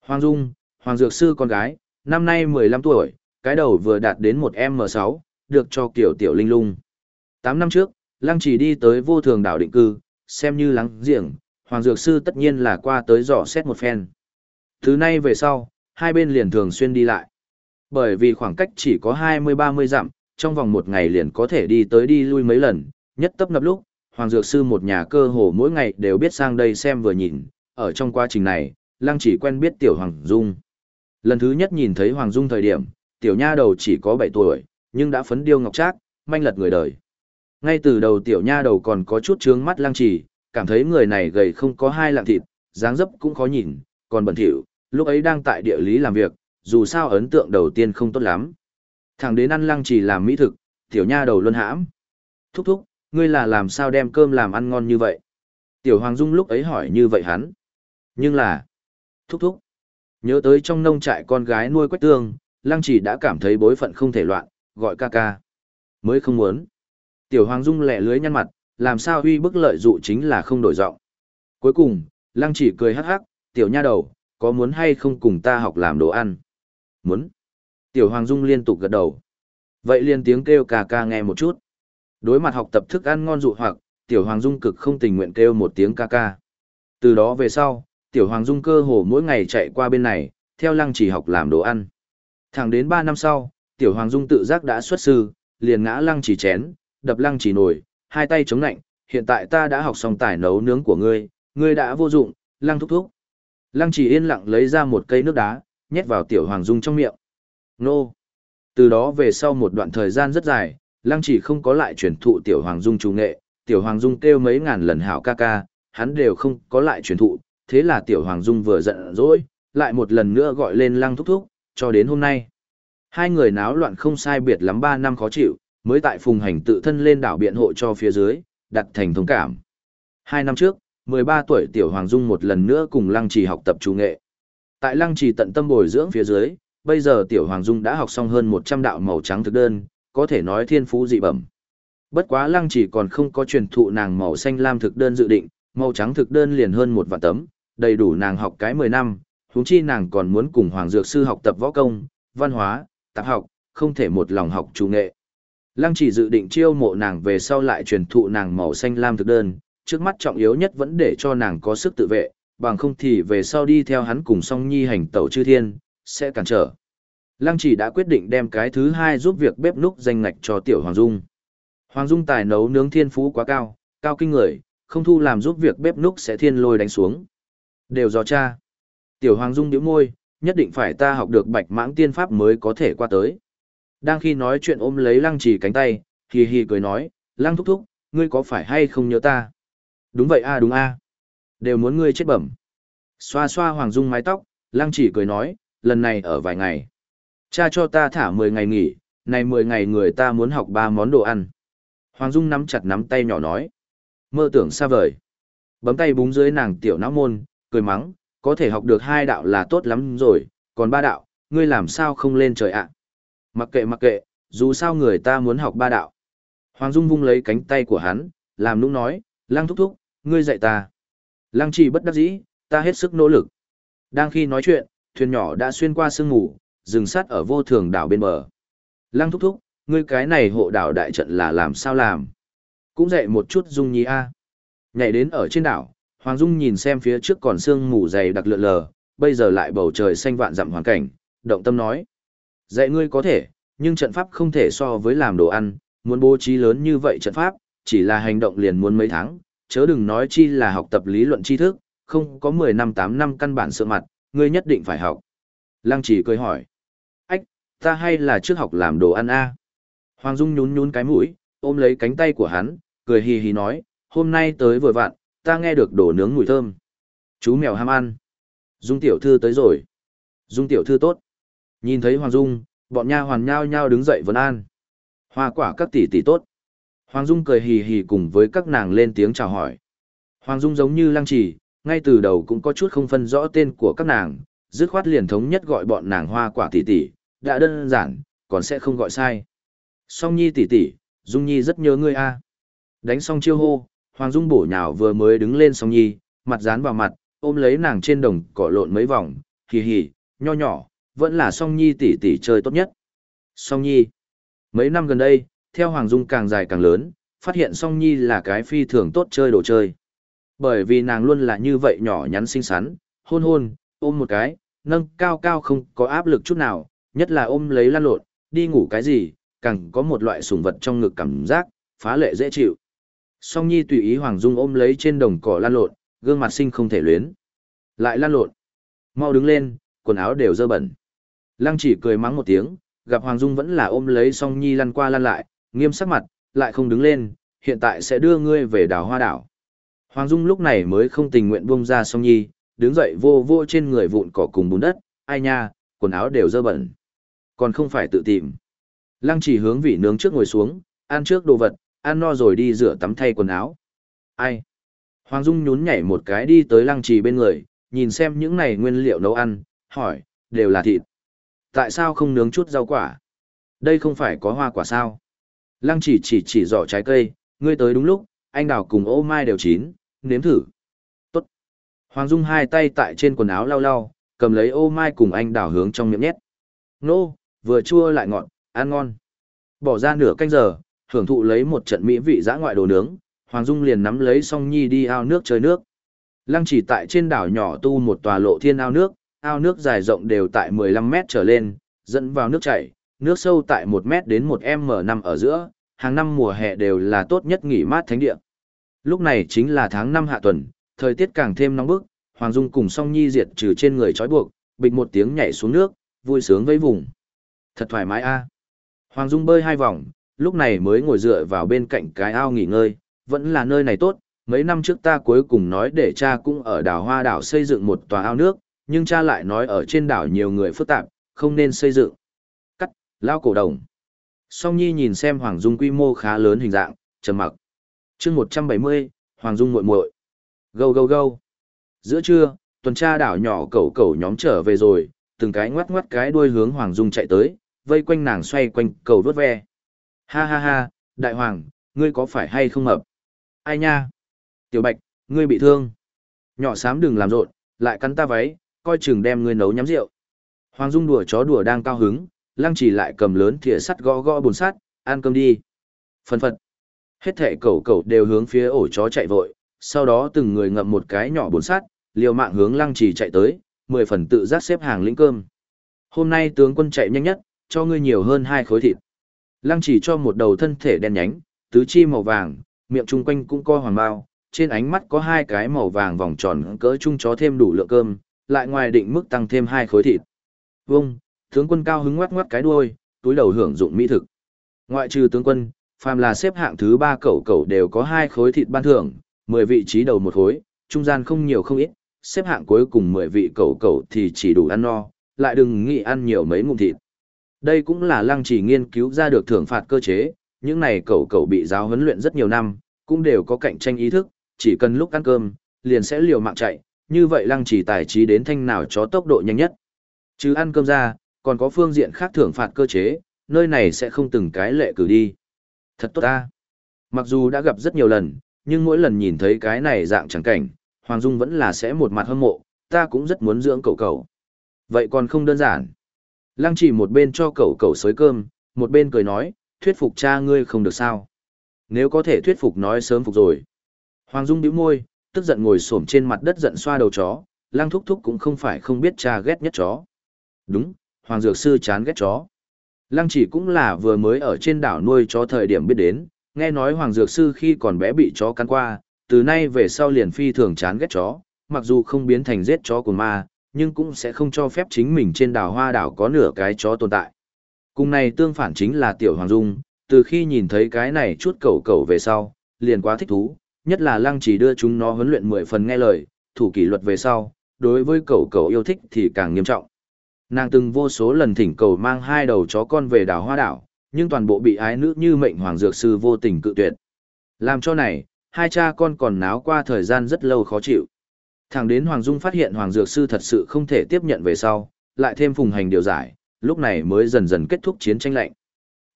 Hoàng Dung, Hoàng Dược Sư con gái, năm nay 15 tuổi, cái đầu vừa đạt đến một M6, được cho kiểu tiểu linh lung. 8 năm trước, Lăng chỉ đi tới vô thường đảo định cư, xem như lắng giềng, Hoàng Dược Sư tất nhiên là qua tới dò xét một phen. Thứ nay về sau, hai bên liền thường xuyên đi lại. Bởi vì khoảng cách chỉ có 20-30 dặm, trong vòng một ngày liền có thể đi tới đi lui mấy lần, nhất tấp nập lúc, Hoàng Dược Sư một nhà cơ hồ mỗi ngày đều biết sang đây xem vừa nhìn, ở trong quá trình này, Lăng chỉ quen biết Tiểu Hoàng Dung. Lần thứ nhất nhìn thấy Hoàng Dung thời điểm, Tiểu Nha đầu chỉ có 7 tuổi, nhưng đã phấn điêu ngọc trác, manh lật người đời. Ngay từ đầu Tiểu Nha đầu còn có chút trướng mắt Lăng chỉ, cảm thấy người này gầy không có hai lạng thịt, dáng dấp cũng khó nhìn, còn bẩn thỉu, lúc ấy đang tại địa lý làm việc, dù sao ấn tượng đầu tiên không tốt lắm. Thằng đến ăn lăng chỉ làm mỹ thực, tiểu nha đầu luân hãm. Thúc thúc, ngươi là làm sao đem cơm làm ăn ngon như vậy? Tiểu Hoàng Dung lúc ấy hỏi như vậy hắn. Nhưng là, thúc thúc, nhớ tới trong nông trại con gái nuôi quách tương, lăng chỉ đã cảm thấy bối phận không thể loạn, gọi ca ca. Mới không muốn. Tiểu Hoàng Dung lẹ lưới nhăn mặt, làm sao huy bức lợi dụ chính là không đổi giọng. Cuối cùng, lăng chỉ cười hắc hắc, tiểu nha đầu, có muốn hay không cùng ta học làm đồ ăn? Muốn. Tiểu Hoàng Dung liên tục gật đầu. Vậy liền tiếng kêu ca ca nghe một chút. Đối mặt học tập thức ăn ngon dụ hoặc, Tiểu Hoàng Dung cực không tình nguyện kêu một tiếng ca ca. Từ đó về sau, Tiểu Hoàng Dung cơ hồ mỗi ngày chạy qua bên này, theo lăng chỉ học làm đồ ăn. Thẳng đến 3 năm sau, Tiểu Hoàng Dung tự giác đã xuất sư, liền ngã lăng chỉ chén, đập lăng chỉ nổi, hai tay chống nạnh, hiện tại ta đã học xong tải nấu nướng của ngươi, ngươi đã vô dụng, lăng thúc thúc. Lăng chỉ yên lặng lấy ra một cây nước đá, nhét vào tiểu hoàng dung trong miệng. Nô! Từ đó về sau một đoạn thời gian rất dài, lăng chỉ không có lại truyền thụ tiểu hoàng dung chủ nghệ, tiểu hoàng dung kêu mấy ngàn lần hảo ca ca, hắn đều không có lại truyền thụ, thế là tiểu hoàng dung vừa giận dỗi, lại một lần nữa gọi lên lăng thúc thúc, cho đến hôm nay. Hai người náo loạn không sai biệt lắm ba năm khó chịu, mới tại phùng hành tự thân lên đảo biện hộ cho phía dưới, đặt thành thông cảm. Hai năm trước, 13 tuổi tiểu hoàng dung một lần nữa cùng lăng trì học tập chủ nghệ. Tại lăng trì tận tâm bồi dưỡng phía dưới, bây giờ tiểu hoàng dung đã học xong hơn 100 đạo màu trắng thực đơn, có thể nói thiên phú dị bẩm. Bất quá lăng chỉ còn không có truyền thụ nàng màu xanh lam thực đơn dự định, màu trắng thực đơn liền hơn một vạn tấm, đầy đủ nàng học cái 10 năm, huống chi nàng còn muốn cùng hoàng dược sư học tập võ công, văn hóa, tạp học, không thể một lòng học chủ nghệ. Lăng chỉ dự định chiêu mộ nàng về sau lại truyền thụ nàng màu xanh lam thực đơn, trước mắt trọng yếu nhất vẫn để cho nàng có sức tự vệ, bằng không thì về sau đi theo hắn cùng song nhi hành tẩu chư thiên, sẽ cản trở. Lăng chỉ đã quyết định đem cái thứ hai giúp việc bếp núc danh ngạch cho tiểu Hoàng Dung. Hoàng Dung tài nấu nướng thiên phú quá cao, cao kinh người, không thu làm giúp việc bếp núc sẽ thiên lôi đánh xuống. Đều do cha. Tiểu Hoàng Dung nhíu môi, nhất định phải ta học được bạch mãng tiên pháp mới có thể qua tới. Đang khi nói chuyện ôm lấy lăng chỉ cánh tay, hì hì cười nói, lăng thúc thúc, ngươi có phải hay không nhớ ta? Đúng vậy a đúng a Đều muốn ngươi chết bẩm. Xoa xoa Hoàng Dung mái tóc, lăng chỉ cười nói, lần này ở vài ngày. Cha cho ta thả 10 ngày nghỉ, này 10 ngày người ta muốn học ba món đồ ăn. Hoàng Dung nắm chặt nắm tay nhỏ nói. Mơ tưởng xa vời. Bấm tay búng dưới nàng tiểu não môn, cười mắng, có thể học được hai đạo là tốt lắm rồi, còn ba đạo, ngươi làm sao không lên trời ạ? Mặc kệ mặc kệ, dù sao người ta muốn học ba đạo. Hoàng Dung vung lấy cánh tay của hắn, làm nũng nói, lăng thúc thúc, ngươi dạy ta. Lăng Chỉ bất đắc dĩ, ta hết sức nỗ lực. Đang khi nói chuyện, thuyền nhỏ đã xuyên qua sương ngủ, dừng sát ở vô thường đảo bên bờ. Lăng thúc thúc, ngươi cái này hộ đảo đại trận là làm sao làm? Cũng dạy một chút Dung Nhi A. Nhảy đến ở trên đảo, Hoàng Dung nhìn xem phía trước còn sương mù dày đặc lượn lờ, bây giờ lại bầu trời xanh vạn dặm hoàn cảnh, động tâm nói. Dạy ngươi có thể, nhưng trận pháp không thể so với làm đồ ăn, muốn bố trí lớn như vậy trận pháp, chỉ là hành động liền muốn mấy tháng, chớ đừng nói chi là học tập lý luận tri thức, không có 10 năm 8 năm căn bản sợ mặt, ngươi nhất định phải học. Lăng chỉ cười hỏi. Ta hay là trước học làm đồ ăn a Hoàng Dung nhún nhún cái mũi, ôm lấy cánh tay của hắn, cười hì hì nói, hôm nay tới vừa vặn, ta nghe được đồ nướng mùi thơm. Chú mèo ham ăn. Dung tiểu thư tới rồi. Dung tiểu thư tốt. Nhìn thấy Hoàng Dung, bọn nha hoàn nhao nhao đứng dậy vấn an. Hoa quả các tỷ tỷ tốt. Hoàng Dung cười hì hì cùng với các nàng lên tiếng chào hỏi. Hoàng Dung giống như lăng trì, ngay từ đầu cũng có chút không phân rõ tên của các nàng, dứt khoát liền thống nhất gọi bọn nàng hoa quả tỷ tỷ, đã đơn giản, còn sẽ không gọi sai. Song Nhi tỷ tỷ, Dung Nhi rất nhớ ngươi a. Đánh xong chiêu hô, Hoàng Dung bổ nhào vừa mới đứng lên song nhi, mặt dán vào mặt, ôm lấy nàng trên đồng cỏ lộn mấy vòng, hì hì, nho nhỏ, vẫn là song nhi tỷ tỷ chơi tốt nhất. Song nhi. Mấy năm gần đây, theo Hoàng Dung càng dài càng lớn, phát hiện song nhi là cái phi thường tốt chơi đồ chơi. Bởi vì nàng luôn là như vậy nhỏ nhắn xinh xắn, hôn hôn, ôm một cái, nâng cao cao không có áp lực chút nào, nhất là ôm lấy lan lộn, đi ngủ cái gì, càng có một loại sủng vật trong ngực cảm giác, phá lệ dễ chịu. Song Nhi tùy ý Hoàng Dung ôm lấy trên đồng cỏ lan lộn, gương mặt sinh không thể luyến. Lại lan lộn. Mau đứng lên, quần áo đều dơ bẩn. Lăng chỉ cười mắng một tiếng, gặp Hoàng Dung vẫn là ôm lấy Song Nhi lăn qua lăn lại, nghiêm sắc mặt, lại không đứng lên, hiện tại sẽ đưa ngươi về đảo hoa đảo. Hoàng Dung lúc này mới không tình nguyện buông ra Song Nhi, đứng dậy vô vô trên người vụn cỏ cùng bùn đất, ai nha, quần áo đều dơ bẩn. Còn không phải tự tìm. Lăng chỉ hướng vị nướng trước ngồi xuống, ăn trước đồ vật, ăn no rồi đi rửa tắm thay quần áo. Ai? Hoàng Dung nhún nhảy một cái đi tới lăng trì bên người, nhìn xem những này nguyên liệu nấu ăn, hỏi, đều là thịt. Tại sao không nướng chút rau quả? Đây không phải có hoa quả sao? Lăng chỉ chỉ chỉ giỏ trái cây, ngươi tới đúng lúc, anh đào cùng ô mai đều chín, nếm thử. Tốt. Hoàng Dung hai tay tại trên quần áo lau lau, cầm lấy ô mai cùng anh đào hướng trong miệng nhét. Nô, vừa chua lại ngọt, ăn ngon. Bỏ ra nửa canh giờ, hưởng thụ lấy một trận mỹ vị dã ngoại đồ nướng, Hoàng Dung liền nắm lấy song nhi đi ao nước chơi nước. Lăng chỉ tại trên đảo nhỏ tu một tòa lộ thiên ao nước, ao nước dài rộng đều tại 15 mét trở lên, dẫn vào nước chảy, nước sâu tại 1 mét đến 1 m năm ở giữa, hàng năm mùa hè đều là tốt nhất nghỉ mát thánh địa. Lúc này chính là tháng 5 hạ tuần, thời tiết càng thêm nóng bức, Hoàng Dung cùng song nhi diệt trừ trên người trói buộc, bịch một tiếng nhảy xuống nước, vui sướng với vùng. Thật thoải mái a. Hoàng Dung bơi hai vòng, lúc này mới ngồi dựa vào bên cạnh cái ao nghỉ ngơi, vẫn là nơi này tốt. Mấy năm trước ta cuối cùng nói để cha cũng ở đảo Hoa đảo xây dựng một tòa ao nước, nhưng cha lại nói ở trên đảo nhiều người phức tạp, không nên xây dựng. Cắt, lao cổ đồng. Song Nhi nhìn xem Hoàng Dung quy mô khá lớn hình dạng, trầm mặc. chương 170, Hoàng Dung muội muội Gâu gâu gâu. Giữa trưa, tuần tra đảo nhỏ cẩu cẩu nhóm trở về rồi, từng cái ngoắt ngoắt cái đuôi hướng Hoàng Dung chạy tới, vây quanh nàng xoay quanh cầu vớt ve. Ha ha ha, đại hoàng, ngươi có phải hay không mập? Ai nha? Tiểu bạch, ngươi bị thương. Nhỏ xám đừng làm rộn, lại cắn ta váy, coi chừng đem ngươi nấu nhắm rượu. Hoàng Dung đùa chó đùa đang cao hứng, lăng chỉ lại cầm lớn thìa sắt gõ gõ bồn sắt, ăn cơm đi. Phân phật. Hết thẻ cẩu cẩu đều hướng phía ổ chó chạy vội, sau đó từng người ngậm một cái nhỏ bồn sắt, liều mạng hướng lăng chỉ chạy tới, mười phần tự giác xếp hàng lĩnh cơm. Hôm nay tướng quân chạy nhanh nhất, cho ngươi nhiều hơn hai khối thịt. Lăng chỉ cho một đầu thân thể đen nhánh, tứ chi màu vàng, miệng chung quanh cũng co hoàng bao, trên ánh mắt có hai cái màu vàng vòng tròn cỡ chung chó thêm đủ lượng cơm, lại ngoài định mức tăng thêm hai khối thịt. Vâng, tướng quân cao hứng ngoắc ngoắc cái đuôi, túi đầu hưởng dụng mỹ thực. Ngoại trừ tướng quân, phàm là xếp hạng thứ ba cậu cậu đều có hai khối thịt ban thưởng, 10 vị trí đầu một khối, trung gian không nhiều không ít, xếp hạng cuối cùng 10 vị cậu cậu thì chỉ đủ ăn no, lại đừng nghĩ ăn nhiều mấy ngụm thịt. Đây cũng là lăng chỉ nghiên cứu ra được thưởng phạt cơ chế, những này cậu cậu bị giáo huấn luyện rất nhiều năm, cũng đều có cạnh tranh ý thức, chỉ cần lúc ăn cơm, liền sẽ liều mạng chạy, như vậy lăng chỉ tài trí đến thanh nào cho tốc độ nhanh nhất. Chứ ăn cơm ra, còn có phương diện khác thưởng phạt cơ chế, nơi này sẽ không từng cái lệ cử đi. Thật tốt ta. Mặc dù đã gặp rất nhiều lần, nhưng mỗi lần nhìn thấy cái này dạng chẳng cảnh, Hoàng Dung vẫn là sẽ một mặt hâm mộ, ta cũng rất muốn dưỡng cậu cậu. Vậy còn không đơn giản. Lăng chỉ một bên cho cậu cậu xới cơm, một bên cười nói, thuyết phục cha ngươi không được sao. Nếu có thể thuyết phục nói sớm phục rồi. Hoàng Dung bĩu môi, tức giận ngồi xổm trên mặt đất giận xoa đầu chó, lăng thúc thúc cũng không phải không biết cha ghét nhất chó. Đúng, Hoàng Dược Sư chán ghét chó. Lăng chỉ cũng là vừa mới ở trên đảo nuôi chó thời điểm biết đến, nghe nói Hoàng Dược Sư khi còn bé bị chó cắn qua, từ nay về sau liền phi thường chán ghét chó, mặc dù không biến thành giết chó của ma, nhưng cũng sẽ không cho phép chính mình trên đảo hoa đảo có nửa cái chó tồn tại. Cùng này tương phản chính là Tiểu Hoàng Dung, từ khi nhìn thấy cái này chút cầu cầu về sau, liền quá thích thú, nhất là lăng chỉ đưa chúng nó huấn luyện mười phần nghe lời, thủ kỷ luật về sau, đối với cầu cầu yêu thích thì càng nghiêm trọng. Nàng từng vô số lần thỉnh cầu mang hai đầu chó con về đảo hoa đảo, nhưng toàn bộ bị ái nữ như mệnh hoàng dược sư vô tình cự tuyệt. Làm cho này, hai cha con còn náo qua thời gian rất lâu khó chịu. Thẳng đến Hoàng Dung phát hiện Hoàng Dược Sư thật sự không thể tiếp nhận về sau, lại thêm phùng hành điều giải, lúc này mới dần dần kết thúc chiến tranh lạnh.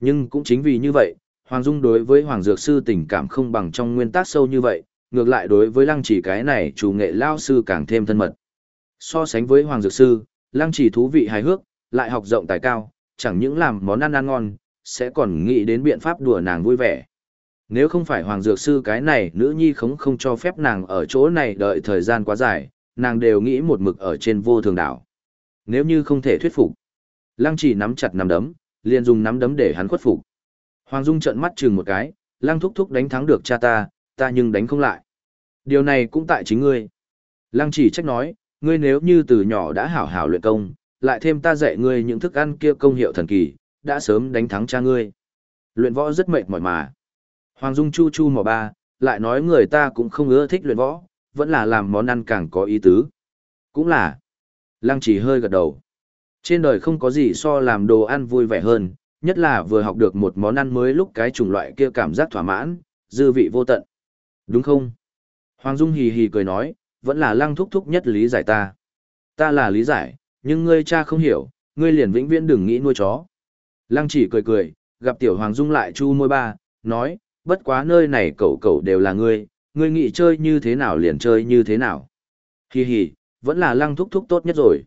Nhưng cũng chính vì như vậy, Hoàng Dung đối với Hoàng Dược Sư tình cảm không bằng trong nguyên tắc sâu như vậy, ngược lại đối với Lăng Chỉ cái này chủ nghệ lao sư càng thêm thân mật. So sánh với Hoàng Dược Sư, Lăng Chỉ thú vị hài hước, lại học rộng tài cao, chẳng những làm món ăn ăn ngon, sẽ còn nghĩ đến biện pháp đùa nàng vui vẻ. Nếu không phải Hoàng Dược Sư cái này nữ nhi không không cho phép nàng ở chỗ này đợi thời gian quá dài, nàng đều nghĩ một mực ở trên vô thường đảo. Nếu như không thể thuyết phục, Lăng chỉ nắm chặt nắm đấm, liền dùng nắm đấm để hắn khuất phục. Hoàng Dung trợn mắt chừng một cái, Lăng thúc thúc đánh thắng được cha ta, ta nhưng đánh không lại. Điều này cũng tại chính ngươi. Lăng chỉ trách nói, ngươi nếu như từ nhỏ đã hảo hảo luyện công, lại thêm ta dạy ngươi những thức ăn kia công hiệu thần kỳ, đã sớm đánh thắng cha ngươi. Luyện võ rất mệt mỏi mà. Hoàng Dung chu chu mò ba, lại nói người ta cũng không ưa thích luyện võ, vẫn là làm món ăn càng có ý tứ. Cũng là. Lăng chỉ hơi gật đầu. Trên đời không có gì so làm đồ ăn vui vẻ hơn, nhất là vừa học được một món ăn mới lúc cái chủng loại kia cảm giác thỏa mãn, dư vị vô tận. Đúng không? Hoàng Dung hì hì cười nói, vẫn là lăng thúc thúc nhất lý giải ta. Ta là lý giải, nhưng ngươi cha không hiểu, ngươi liền vĩnh viễn đừng nghĩ nuôi chó. Lăng chỉ cười cười, gặp tiểu Hoàng Dung lại chu môi ba, nói, bất quá nơi này cậu cậu đều là ngươi, ngươi nghĩ chơi như thế nào liền chơi như thế nào. Hi hi, vẫn là lăng thúc thúc tốt nhất rồi.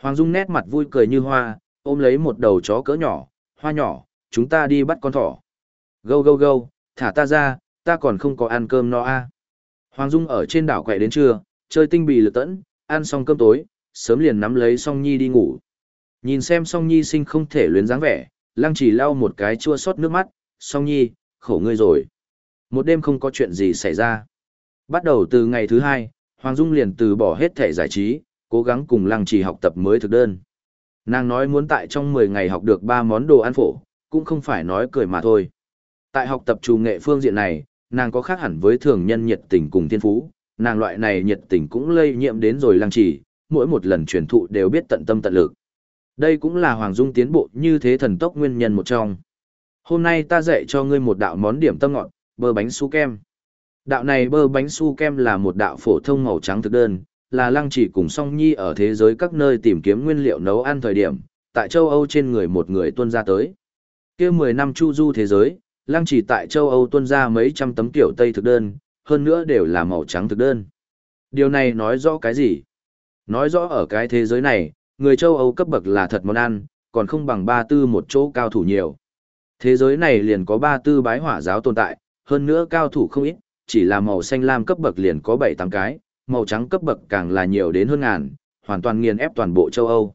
Hoàng Dung nét mặt vui cười như hoa, ôm lấy một đầu chó cỡ nhỏ, hoa nhỏ, chúng ta đi bắt con thỏ. Gâu gâu gâu, thả ta ra, ta còn không có ăn cơm no a. Hoàng Dung ở trên đảo quẹ đến trưa, chơi tinh bì lực tẫn, ăn xong cơm tối, sớm liền nắm lấy Song Nhi đi ngủ. Nhìn xem Song Nhi sinh không thể luyến dáng vẻ, Lăng chỉ lau một cái chua xót nước mắt, Song Nhi, khổ ngươi rồi. Một đêm không có chuyện gì xảy ra. Bắt đầu từ ngày thứ hai, Hoàng Dung liền từ bỏ hết thể giải trí, cố gắng cùng Lăng chỉ học tập mới thực đơn. Nàng nói muốn tại trong 10 ngày học được 3 món đồ ăn phổ, cũng không phải nói cười mà thôi. Tại học tập trù nghệ phương diện này, nàng có khác hẳn với thường nhân nhiệt tình cùng thiên phú, nàng loại này nhiệt tình cũng lây nhiễm đến rồi lăng trì, mỗi một lần truyền thụ đều biết tận tâm tận lực. Đây cũng là Hoàng Dung tiến bộ như thế thần tốc nguyên nhân một trong. Hôm nay ta dạy cho ngươi một đạo món điểm tâm ngọt, bơ bánh su kem. Đạo này bơ bánh su kem là một đạo phổ thông màu trắng thực đơn, là lăng chỉ cùng song nhi ở thế giới các nơi tìm kiếm nguyên liệu nấu ăn thời điểm, tại châu Âu trên người một người tuân ra tới. kia 10 năm chu du thế giới, lăng chỉ tại châu Âu tuân ra mấy trăm tấm kiểu Tây thực đơn, hơn nữa đều là màu trắng thực đơn. Điều này nói rõ cái gì? Nói rõ ở cái thế giới này, người châu Âu cấp bậc là thật món ăn, còn không bằng ba tư một chỗ cao thủ nhiều. Thế giới này liền có ba tư bái hỏa giáo tồn tại, hơn nữa cao thủ không ít, chỉ là màu xanh lam cấp bậc liền có 7-8 cái, màu trắng cấp bậc càng là nhiều đến hơn ngàn, hoàn toàn nghiền ép toàn bộ châu Âu.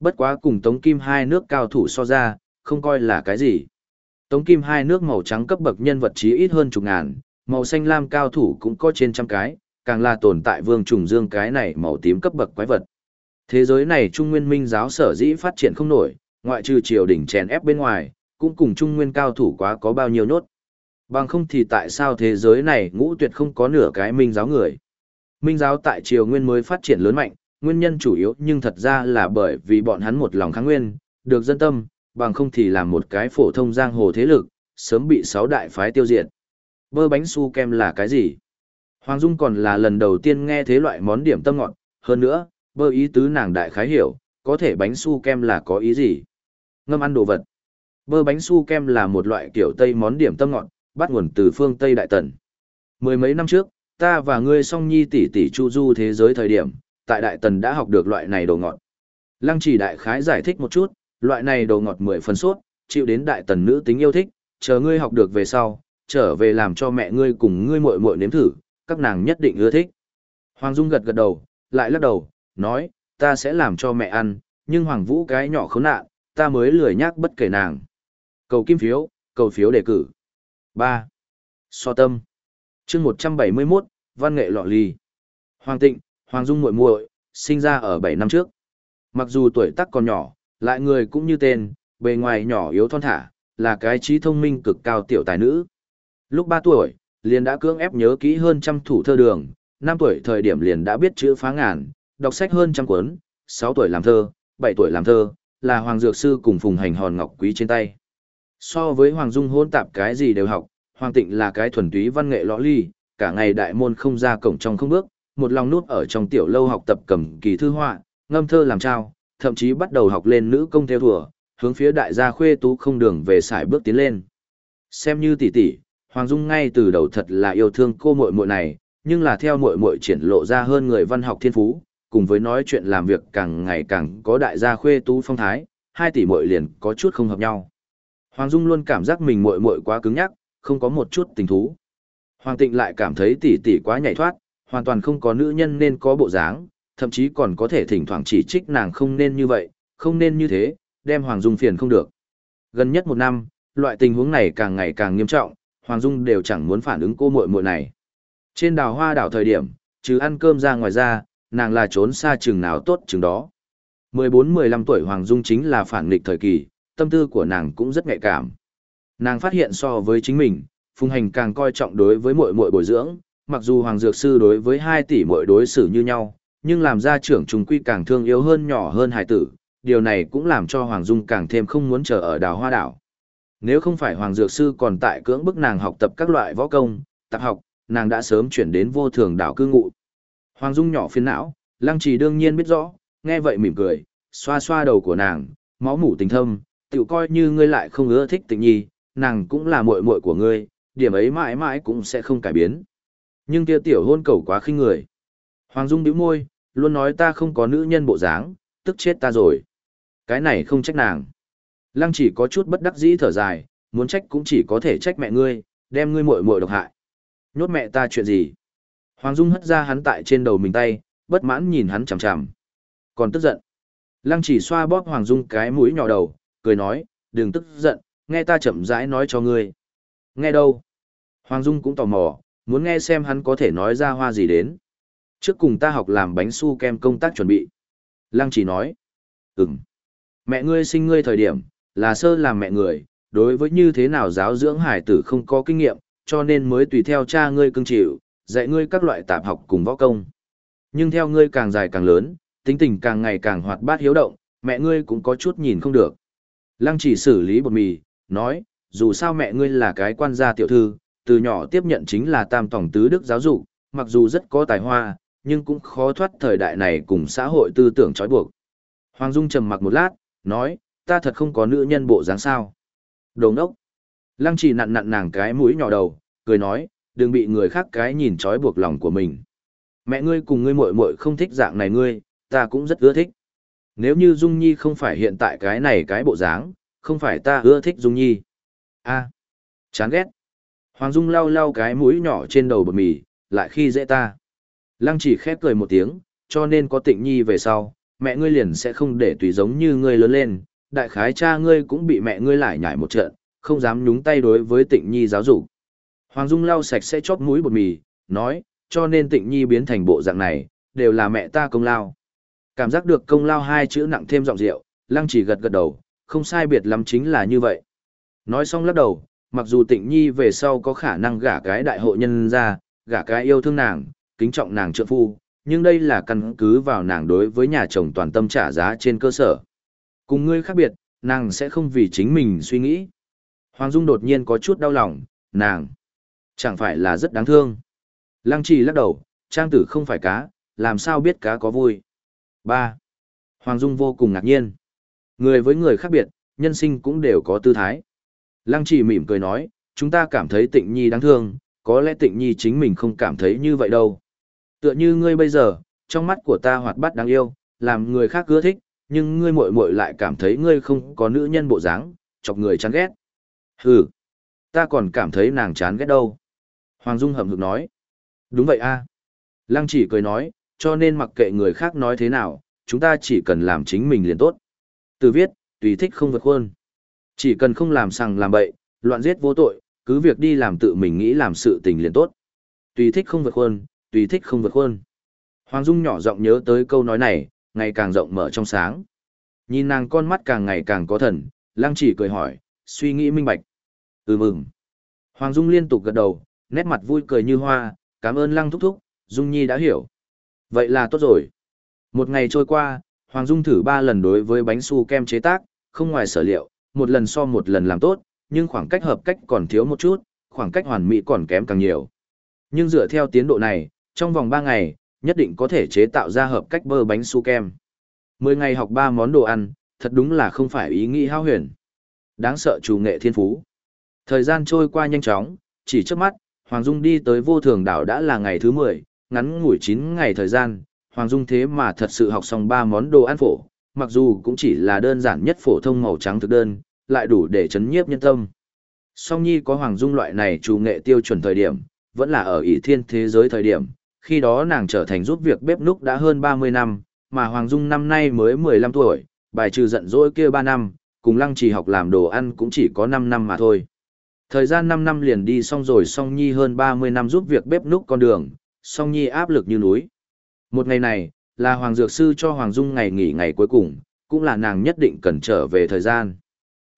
Bất quá cùng Tống Kim hai nước cao thủ so ra, không coi là cái gì. Tống Kim hai nước màu trắng cấp bậc nhân vật chí ít hơn chục ngàn, màu xanh lam cao thủ cũng có trên trăm cái, càng là tồn tại vương trùng dương cái này màu tím cấp bậc quái vật. Thế giới này Trung Nguyên Minh giáo sở dĩ phát triển không nổi, ngoại trừ triều đình chèn ép bên ngoài, cũng cùng Trung Nguyên cao thủ quá có bao nhiêu nốt. Bằng không thì tại sao thế giới này ngũ tuyệt không có nửa cái Minh giáo người. Minh giáo tại triều nguyên mới phát triển lớn mạnh, nguyên nhân chủ yếu nhưng thật ra là bởi vì bọn hắn một lòng kháng nguyên, được dân tâm, bằng không thì làm một cái phổ thông giang hồ thế lực, sớm bị sáu đại phái tiêu diệt. Bơ bánh su kem là cái gì? Hoàng Dung còn là lần đầu tiên nghe thế loại món điểm tâm ngọt, hơn nữa, bơ ý tứ nàng đại khái hiểu, có thể bánh su kem là có ý gì? Ngâm ăn đồ vật. Bơ bánh su kem là một loại kiểu Tây món điểm tâm ngọt, bắt nguồn từ phương Tây Đại Tần. Mười mấy năm trước, ta và ngươi song nhi tỷ tỷ chu du thế giới thời điểm, tại Đại Tần đã học được loại này đồ ngọt. Lăng chỉ đại khái giải thích một chút, loại này đồ ngọt mười phần suốt, chịu đến Đại Tần nữ tính yêu thích, chờ ngươi học được về sau, trở về làm cho mẹ ngươi cùng ngươi muội muội nếm thử, các nàng nhất định ưa thích. Hoàng Dung gật gật đầu, lại lắc đầu, nói, ta sẽ làm cho mẹ ăn, nhưng Hoàng Vũ cái nhỏ khốn nạn, ta mới lười nhắc bất kể nàng. Cầu kim phiếu, cầu phiếu đề cử. 3. So tâm chương một trăm bảy mươi 171, văn nghệ lọ ly. Hoàng Tịnh, Hoàng Dung muội muội, sinh ra ở bảy năm trước. Mặc dù tuổi tác còn nhỏ, lại người cũng như tên, bề ngoài nhỏ yếu thon thả, là cái trí thông minh cực cao tiểu tài nữ. Lúc ba tuổi, liền đã cưỡng ép nhớ kỹ hơn trăm thủ thơ đường, năm tuổi thời điểm liền đã biết chữ phá ngàn, đọc sách hơn trăm cuốn, sáu tuổi làm thơ, bảy tuổi làm thơ, là Hoàng Dược Sư cùng Phùng Hành Hòn Ngọc Quý trên tay. So với Hoàng Dung hôn tạp cái gì đều học, Hoàng Tịnh là cái thuần túy văn nghệ lõ ly, cả ngày đại môn không ra cổng trong không bước, một lòng nút ở trong tiểu lâu học tập cầm kỳ thư họa, ngâm thơ làm trao, thậm chí bắt đầu học lên nữ công theo thùa, hướng phía đại gia khuê tú không đường về sải bước tiến lên. Xem như tỷ tỷ, Hoàng Dung ngay từ đầu thật là yêu thương cô muội muội này, nhưng là theo muội muội triển lộ ra hơn người văn học thiên phú, cùng với nói chuyện làm việc càng ngày càng có đại gia khuê tú phong thái, hai tỷ muội liền có chút không hợp nhau. Hoàng Dung luôn cảm giác mình muội muội quá cứng nhắc, không có một chút tình thú. Hoàng Tịnh lại cảm thấy tỷ tỷ quá nhảy thoát, hoàn toàn không có nữ nhân nên có bộ dáng, thậm chí còn có thể thỉnh thoảng chỉ trích nàng không nên như vậy, không nên như thế, đem Hoàng Dung phiền không được. Gần nhất một năm, loại tình huống này càng ngày càng nghiêm trọng, Hoàng Dung đều chẳng muốn phản ứng cô muội muội này. Trên đào hoa đảo thời điểm, chứ ăn cơm ra ngoài ra, nàng là trốn xa chừng nào tốt chừng đó. 14-15 tuổi Hoàng Dung chính là phản nghịch thời kỳ, tâm tư của nàng cũng rất nhạy cảm. Nàng phát hiện so với chính mình, Phùng Hành càng coi trọng đối với muội muội bồi dưỡng, mặc dù Hoàng Dược Sư đối với hai tỷ muội đối xử như nhau, nhưng làm ra trưởng trùng quy càng thương yếu hơn nhỏ hơn hải tử, điều này cũng làm cho Hoàng Dung càng thêm không muốn chờ ở đào hoa đảo. Nếu không phải Hoàng Dược Sư còn tại cưỡng bức nàng học tập các loại võ công, tạp học, nàng đã sớm chuyển đến vô thường đảo cư ngụ. Hoàng Dung nhỏ phiền não, Lăng Trì đương nhiên biết rõ, nghe vậy mỉm cười, xoa xoa đầu của nàng, máu mủ tình thâm, tự coi như ngươi lại không ưa thích tình nhi, nàng cũng là muội muội của ngươi, điểm ấy mãi mãi cũng sẽ không cải biến. Nhưng kia tiểu hôn cầu quá khinh người. Hoàng Dung bĩu môi, luôn nói ta không có nữ nhân bộ dáng, tức chết ta rồi. Cái này không trách nàng. Lăng chỉ có chút bất đắc dĩ thở dài, muốn trách cũng chỉ có thể trách mẹ ngươi, đem ngươi muội muội độc hại. Nhốt mẹ ta chuyện gì? Hoàng Dung hất ra hắn tại trên đầu mình tay, bất mãn nhìn hắn chằm chằm. Còn tức giận. Lăng chỉ xoa bóp Hoàng Dung cái mũi nhỏ đầu, cười nói, đừng tức giận, nghe ta chậm rãi nói cho ngươi. Nghe đâu? Hoàng Dung cũng tò mò, muốn nghe xem hắn có thể nói ra hoa gì đến. Trước cùng ta học làm bánh su kem công tác chuẩn bị. Lăng chỉ nói, ừm. Mẹ ngươi sinh ngươi thời điểm, là sơ làm mẹ người, đối với như thế nào giáo dưỡng hải tử không có kinh nghiệm, cho nên mới tùy theo cha ngươi cưng chịu, dạy ngươi các loại tạp học cùng võ công. Nhưng theo ngươi càng dài càng lớn, tính tình càng ngày càng hoạt bát hiếu động, mẹ ngươi cũng có chút nhìn không được. Lăng chỉ xử lý bột mì, nói, dù sao mẹ ngươi là cái quan gia tiểu thư, từ nhỏ tiếp nhận chính là tam tổng tứ đức giáo dục, mặc dù rất có tài hoa, nhưng cũng khó thoát thời đại này cùng xã hội tư tưởng trói buộc. Hoàng Dung trầm mặc một lát, nói, ta thật không có nữ nhân bộ dáng sao. Đồng đốc. Lăng chỉ nặn nặn nàng cái mũi nhỏ đầu, cười nói, đừng bị người khác cái nhìn trói buộc lòng của mình. Mẹ ngươi cùng ngươi muội muội không thích dạng này ngươi, ta cũng rất ưa thích. Nếu như Dung Nhi không phải hiện tại cái này cái bộ dáng, không phải ta ưa thích Dung Nhi. a chán ghét. Hoàng Dung lau lau cái mũi nhỏ trên đầu bột mì, lại khi dễ ta. Lăng chỉ khép cười một tiếng, cho nên có tịnh nhi về sau, mẹ ngươi liền sẽ không để tùy giống như ngươi lớn lên, đại khái cha ngươi cũng bị mẹ ngươi lại nhảy một trận, không dám nhúng tay đối với tịnh nhi giáo dục. Hoàng Dung lau sạch sẽ chóp mũi bột mì, nói, cho nên tịnh nhi biến thành bộ dạng này, đều là mẹ ta công lao. Cảm giác được công lao hai chữ nặng thêm giọng rượu, lăng chỉ gật gật đầu, không sai biệt lắm chính là như vậy. Nói xong lắc đầu, mặc dù tịnh nhi về sau có khả năng gả cái đại hội nhân ra, gả cái yêu thương nàng, kính trọng nàng trợ phu, nhưng đây là căn cứ vào nàng đối với nhà chồng toàn tâm trả giá trên cơ sở. Cùng ngươi khác biệt, nàng sẽ không vì chính mình suy nghĩ. Hoàng Dung đột nhiên có chút đau lòng, nàng chẳng phải là rất đáng thương. Lăng trì lắc đầu, trang tử không phải cá, làm sao biết cá có vui ba Hoàng Dung vô cùng ngạc nhiên. Người với người khác biệt, nhân sinh cũng đều có tư thái. Lăng trì mỉm cười nói, chúng ta cảm thấy tịnh nhi đáng thương, có lẽ tịnh nhi chính mình không cảm thấy như vậy đâu. Tựa như ngươi bây giờ, trong mắt của ta hoạt bát đáng yêu, làm người khác ưa thích, nhưng ngươi muội muội lại cảm thấy ngươi không có nữ nhân bộ dáng, chọc người chán ghét. Hừ, ta còn cảm thấy nàng chán ghét đâu. Hoàng Dung hậm hực nói. Đúng vậy a. Lăng chỉ cười nói, cho nên mặc kệ người khác nói thế nào, chúng ta chỉ cần làm chính mình liền tốt. Từ viết, tùy thích không vượt khuôn. Chỉ cần không làm sằng làm bậy, loạn giết vô tội, cứ việc đi làm tự mình nghĩ làm sự tình liền tốt. Tùy thích không vượt khuôn, tùy thích không vượt khuôn. Hoàng Dung nhỏ giọng nhớ tới câu nói này, ngày càng rộng mở trong sáng. Nhìn nàng con mắt càng ngày càng có thần, lăng chỉ cười hỏi, suy nghĩ minh bạch. Ừ mừng. Hoàng Dung liên tục gật đầu, nét mặt vui cười như hoa, cảm ơn lăng thúc thúc, Dung Nhi đã hiểu. Vậy là tốt rồi. Một ngày trôi qua, Hoàng Dung thử ba lần đối với bánh su kem chế tác, không ngoài sở liệu, một lần so một lần làm tốt, nhưng khoảng cách hợp cách còn thiếu một chút, khoảng cách hoàn mỹ còn kém càng nhiều. Nhưng dựa theo tiến độ này, trong vòng 3 ngày, nhất định có thể chế tạo ra hợp cách bơ bánh su kem. 10 ngày học 3 món đồ ăn, thật đúng là không phải ý nghĩ hao huyền. Đáng sợ chủ nghệ thiên phú. Thời gian trôi qua nhanh chóng, chỉ trước mắt, Hoàng Dung đi tới vô thường đảo đã là ngày thứ 10, ngắn ngủi 9 ngày thời gian, Hoàng Dung thế mà thật sự học xong 3 món đồ ăn phổ, mặc dù cũng chỉ là đơn giản nhất phổ thông màu trắng thực đơn, lại đủ để chấn nhiếp nhân tâm. Song Nhi có Hoàng Dung loại này chủ nghệ tiêu chuẩn thời điểm, vẫn là ở ỷ thiên thế giới thời điểm, khi đó nàng trở thành giúp việc bếp núc đã hơn 30 năm, mà Hoàng Dung năm nay mới 15 tuổi, bài trừ giận dỗi kia 3 năm, cùng lăng trì học làm đồ ăn cũng chỉ có 5 năm mà thôi. Thời gian 5 năm liền đi xong rồi Song Nhi hơn 30 năm giúp việc bếp núc con đường, Song Nhi áp lực như núi. Một ngày này, là Hoàng Dược Sư cho Hoàng Dung ngày nghỉ ngày cuối cùng, cũng là nàng nhất định cần trở về thời gian.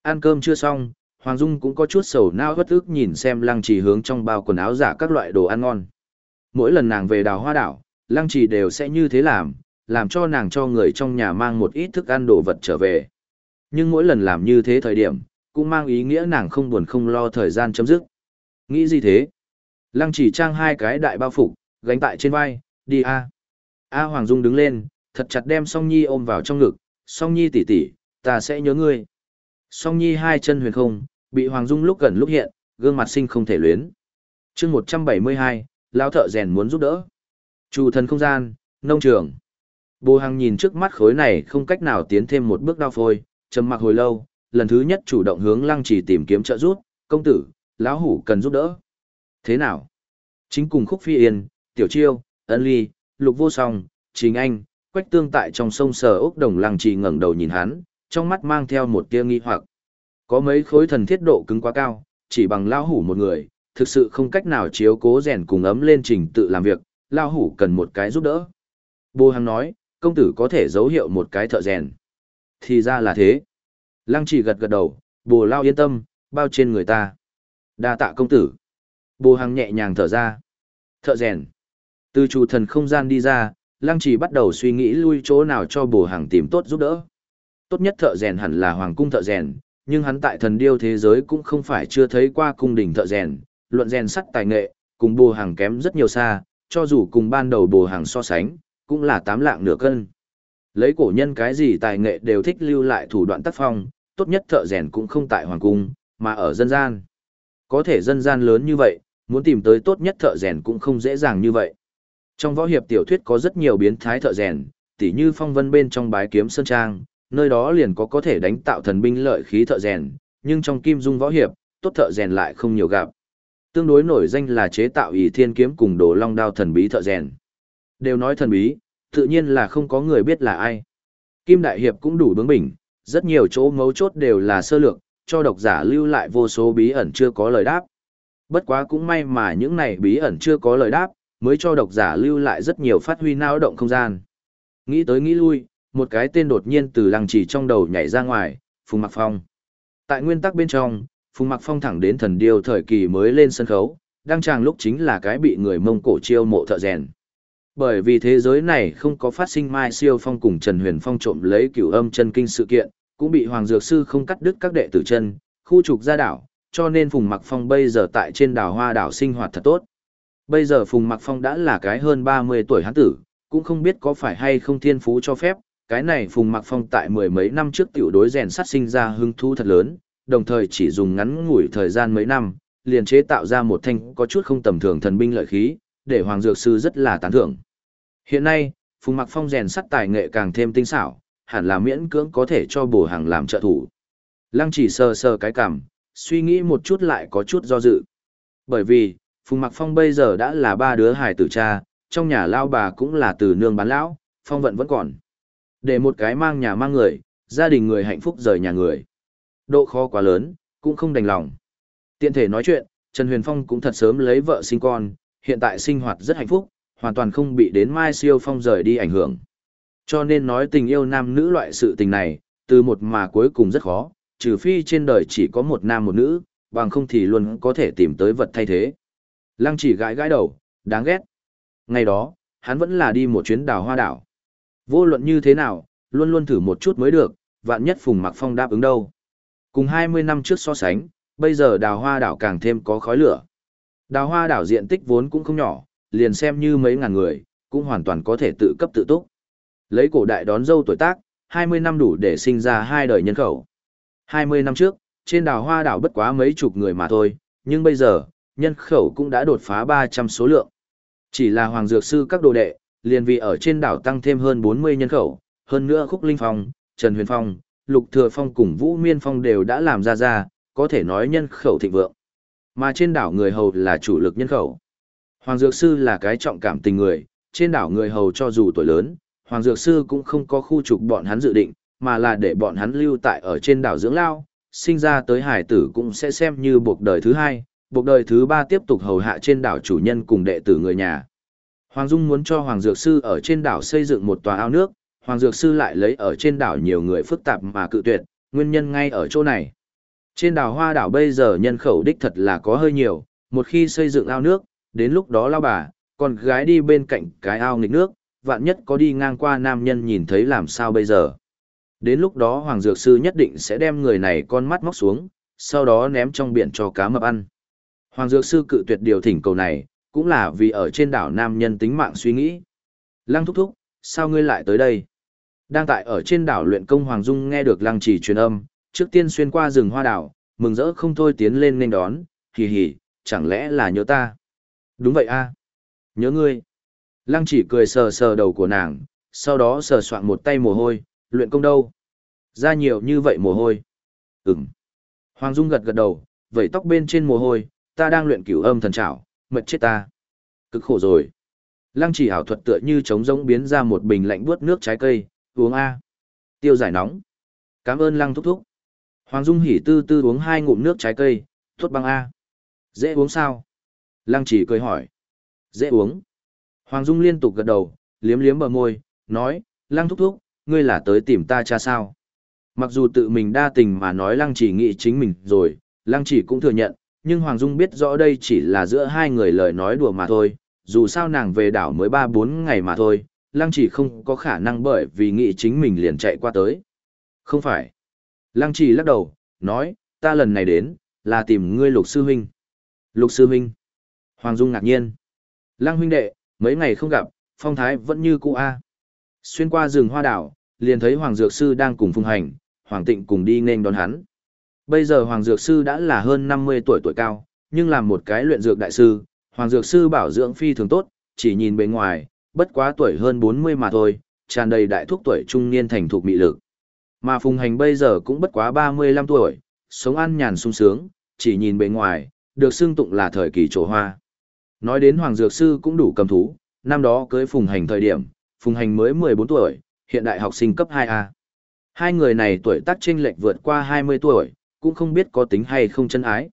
Ăn cơm chưa xong, Hoàng Dung cũng có chút sầu nao hất ức nhìn xem lăng trì hướng trong bao quần áo giả các loại đồ ăn ngon. Mỗi lần nàng về đào hoa đảo, lăng trì đều sẽ như thế làm, làm cho nàng cho người trong nhà mang một ít thức ăn đồ vật trở về. Nhưng mỗi lần làm như thế thời điểm, cũng mang ý nghĩa nàng không buồn không lo thời gian chấm dứt. Nghĩ gì thế? Lăng chỉ trang hai cái đại bao phục, gánh tại trên vai, đi a. A Hoàng Dung đứng lên, thật chặt đem Song Nhi ôm vào trong ngực, Song Nhi tỷ tỷ, ta sẽ nhớ ngươi. Song Nhi hai chân huyền không, bị Hoàng Dung lúc gần lúc hiện, gương mặt sinh không thể luyến. chương 172, lão thợ rèn muốn giúp đỡ. Chủ thần không gian, nông trường. Bồ Hằng nhìn trước mắt khối này không cách nào tiến thêm một bước đao phôi, trầm mặc hồi lâu, lần thứ nhất chủ động hướng lăng trì tìm kiếm trợ giúp, công tử, lão hủ cần giúp đỡ. Thế nào? Chính cùng khúc phi yên, tiểu chiêu, ân ly, lục vô song, chính anh, quách tương tại trong sông sờ ốc đồng lăng trì ngẩng đầu nhìn hắn, trong mắt mang theo một tia nghi hoặc. Có mấy khối thần thiết độ cứng quá cao, chỉ bằng lão hủ một người, thực sự không cách nào chiếu cố rèn cùng ấm lên trình tự làm việc, lão hủ cần một cái giúp đỡ. Bồ Hằng nói, công tử có thể dấu hiệu một cái thợ rèn. Thì ra là thế. Lăng chỉ gật gật đầu, bồ lao yên tâm, bao trên người ta. đa tạ công tử. Bồ Hằng nhẹ nhàng thở ra. Thợ rèn. Từ chủ thần không gian đi ra, Lăng chỉ bắt đầu suy nghĩ lui chỗ nào cho bồ hàng tìm tốt giúp đỡ. Tốt nhất thợ rèn hẳn là hoàng cung thợ rèn, nhưng hắn tại thần điêu thế giới cũng không phải chưa thấy qua cung đình thợ rèn, luận rèn sắt tài nghệ, cùng bồ hàng kém rất nhiều xa, cho dù cùng ban đầu bồ hàng so sánh, cũng là tám lạng nửa cân. Lấy cổ nhân cái gì tài nghệ đều thích lưu lại thủ đoạn tác phong, tốt nhất thợ rèn cũng không tại hoàng cung, mà ở dân gian. Có thể dân gian lớn như vậy, muốn tìm tới tốt nhất thợ rèn cũng không dễ dàng như vậy. Trong võ hiệp tiểu thuyết có rất nhiều biến thái thợ rèn, tỉ như phong vân bên trong bái kiếm sơn trang, nơi đó liền có có thể đánh tạo thần binh lợi khí thợ rèn, nhưng trong kim dung võ hiệp, tốt thợ rèn lại không nhiều gặp. Tương đối nổi danh là chế tạo ỷ thiên kiếm cùng đồ long đao thần bí thợ rèn. Đều nói thần bí, tự nhiên là không có người biết là ai. Kim Đại Hiệp cũng đủ bướng bỉnh, rất nhiều chỗ mấu chốt đều là sơ lược, cho độc giả lưu lại vô số bí ẩn chưa có lời đáp. Bất quá cũng may mà những này bí ẩn chưa có lời đáp, mới cho độc giả lưu lại rất nhiều phát huy nao động không gian. Nghĩ tới nghĩ lui, một cái tên đột nhiên từ lăng chỉ trong đầu nhảy ra ngoài, Phùng Mặc Phong. Tại nguyên tắc bên trong, Phùng Mặc Phong thẳng đến thần điêu thời kỳ mới lên sân khấu, đang chàng lúc chính là cái bị người Mông Cổ chiêu mộ thợ rèn. Bởi vì thế giới này không có phát sinh Mai Siêu Phong cùng Trần Huyền Phong trộm lấy cửu âm chân kinh sự kiện, cũng bị Hoàng Dược Sư không cắt đứt các đệ tử chân, khu trục ra đảo, cho nên Phùng Mặc Phong bây giờ tại trên đảo Hoa đảo sinh hoạt thật tốt. Bây giờ Phùng Mặc Phong đã là cái hơn 30 tuổi hắn tử, cũng không biết có phải hay không thiên phú cho phép, cái này Phùng Mặc Phong tại mười mấy năm trước tiểu đối rèn sắt sinh ra hứng thú thật lớn, đồng thời chỉ dùng ngắn ngủi thời gian mấy năm, liền chế tạo ra một thanh có chút không tầm thường thần binh lợi khí, để Hoàng Dược Sư rất là tán thưởng. Hiện nay, Phùng Mặc Phong rèn sắt tài nghệ càng thêm tinh xảo, hẳn là miễn cưỡng có thể cho bổ hàng làm trợ thủ. Lăng chỉ sờ sờ cái cảm, suy nghĩ một chút lại có chút do dự. Bởi vì, Phùng Mặc Phong bây giờ đã là ba đứa hài tử cha, trong nhà lao bà cũng là từ nương bán lão, phong vận vẫn còn. Để một cái mang nhà mang người, gia đình người hạnh phúc rời nhà người. Độ khó quá lớn, cũng không đành lòng. Tiện thể nói chuyện, Trần Huyền Phong cũng thật sớm lấy vợ sinh con, hiện tại sinh hoạt rất hạnh phúc, hoàn toàn không bị đến Mai Siêu Phong rời đi ảnh hưởng. Cho nên nói tình yêu nam nữ loại sự tình này, từ một mà cuối cùng rất khó, trừ phi trên đời chỉ có một nam một nữ, bằng không thì luôn có thể tìm tới vật thay thế. Lăng chỉ gãi gãi đầu, đáng ghét. Ngày đó, hắn vẫn là đi một chuyến đào hoa đảo. Vô luận như thế nào, luôn luôn thử một chút mới được, vạn nhất Phùng Mặc Phong đáp ứng đâu. Cùng 20 năm trước so sánh, bây giờ đào hoa đảo càng thêm có khói lửa. Đào hoa đảo diện tích vốn cũng không nhỏ, liền xem như mấy ngàn người, cũng hoàn toàn có thể tự cấp tự túc. Lấy cổ đại đón dâu tuổi tác, 20 năm đủ để sinh ra hai đời nhân khẩu. 20 năm trước, trên đào hoa đảo bất quá mấy chục người mà thôi, nhưng bây giờ, nhân khẩu cũng đã đột phá 300 số lượng. Chỉ là Hoàng Dược Sư các đồ đệ, liền vì ở trên đảo tăng thêm hơn 40 nhân khẩu, hơn nữa Khúc Linh Phong, Trần Huyền Phong, Lục Thừa Phong cùng Vũ Miên Phong đều đã làm ra ra, có thể nói nhân khẩu thịnh vượng. Mà trên đảo người hầu là chủ lực nhân khẩu. Hoàng Dược Sư là cái trọng cảm tình người, trên đảo người hầu cho dù tuổi lớn, Hoàng Dược Sư cũng không có khu trục bọn hắn dự định, mà là để bọn hắn lưu tại ở trên đảo dưỡng lao, sinh ra tới hải tử cũng sẽ xem như buộc đời thứ hai, buộc đời thứ ba tiếp tục hầu hạ trên đảo chủ nhân cùng đệ tử người nhà. Hoàng Dung muốn cho Hoàng Dược Sư ở trên đảo xây dựng một tòa ao nước, Hoàng Dược Sư lại lấy ở trên đảo nhiều người phức tạp mà cự tuyệt, nguyên nhân ngay ở chỗ này. Trên đảo Hoa đảo bây giờ nhân khẩu đích thật là có hơi nhiều, một khi xây dựng ao nước, đến lúc đó lao bà, con gái đi bên cạnh cái ao nghịch nước, vạn nhất có đi ngang qua nam nhân nhìn thấy làm sao bây giờ. Đến lúc đó Hoàng Dược Sư nhất định sẽ đem người này con mắt móc xuống, sau đó ném trong biển cho cá mập ăn. Hoàng Dược Sư cự tuyệt điều thỉnh cầu này, cũng là vì ở trên đảo nam nhân tính mạng suy nghĩ. Lăng thúc thúc, sao ngươi lại tới đây? Đang tại ở trên đảo luyện công Hoàng Dung nghe được lăng chỉ truyền âm, trước tiên xuyên qua rừng hoa đảo, mừng rỡ không thôi tiến lên nên đón, hì hì, chẳng lẽ là nhớ ta? Đúng vậy a Nhớ ngươi. Lăng chỉ cười sờ sờ đầu của nàng, sau đó sờ soạn một tay mồ hôi, luyện công đâu? Ra nhiều như vậy mồ hôi. Ừm. Hoàng Dung gật gật đầu, vẩy tóc bên trên mồ hôi, ta đang luyện cửu âm thần trảo, mệt chết ta. Cực khổ rồi. Lăng chỉ hảo thuật tựa như trống rỗng biến ra một bình lạnh buốt nước trái cây, uống A. Tiêu giải nóng. Cảm ơn lăng thúc thúc. Hoàng Dung hỉ tư tư uống hai ngụm nước trái cây, thuốc băng A. Dễ uống sao? Lăng chỉ cười hỏi. Dễ uống. Hoàng Dung liên tục gật đầu, liếm liếm bờ môi, nói, lăng thúc thúc, ngươi là tới tìm ta cha sao? Mặc dù tự mình đa tình mà nói lăng chỉ nghĩ chính mình rồi, lăng chỉ cũng thừa nhận, nhưng Hoàng Dung biết rõ đây chỉ là giữa hai người lời nói đùa mà thôi, dù sao nàng về đảo mới 3-4 ngày mà thôi, Lăng chỉ không có khả năng bởi vì nghĩ chính mình liền chạy qua tới. Không phải. Lăng chỉ lắc đầu, nói, ta lần này đến, là tìm ngươi lục sư huynh. Lục sư huynh. Hoàng Dung ngạc nhiên. Lăng huynh đệ, mấy ngày không gặp, phong thái vẫn như cũ A. Xuyên qua rừng hoa đảo, liền thấy Hoàng Dược Sư đang cùng phung hành, Hoàng Tịnh cùng đi nên đón hắn. Bây giờ Hoàng Dược Sư đã là hơn 50 tuổi tuổi cao, nhưng làm một cái luyện dược đại sư, Hoàng Dược Sư bảo dưỡng phi thường tốt, chỉ nhìn bề ngoài, bất quá tuổi hơn 40 mà thôi, tràn đầy đại thúc tuổi trung niên thành thục mị lực. Mà Phùng Hành bây giờ cũng bất quá 35 tuổi, sống ăn nhàn sung sướng, chỉ nhìn bề ngoài, được xưng tụng là thời kỳ trổ hoa. Nói đến Hoàng Dược Sư cũng đủ cầm thú, năm đó cưới Phùng Hành thời điểm, Phùng Hành mới 14 tuổi, hiện đại học sinh cấp 2A. Hai người này tuổi tác chênh lệch vượt qua 20 tuổi, cũng không biết có tính hay không chân ái.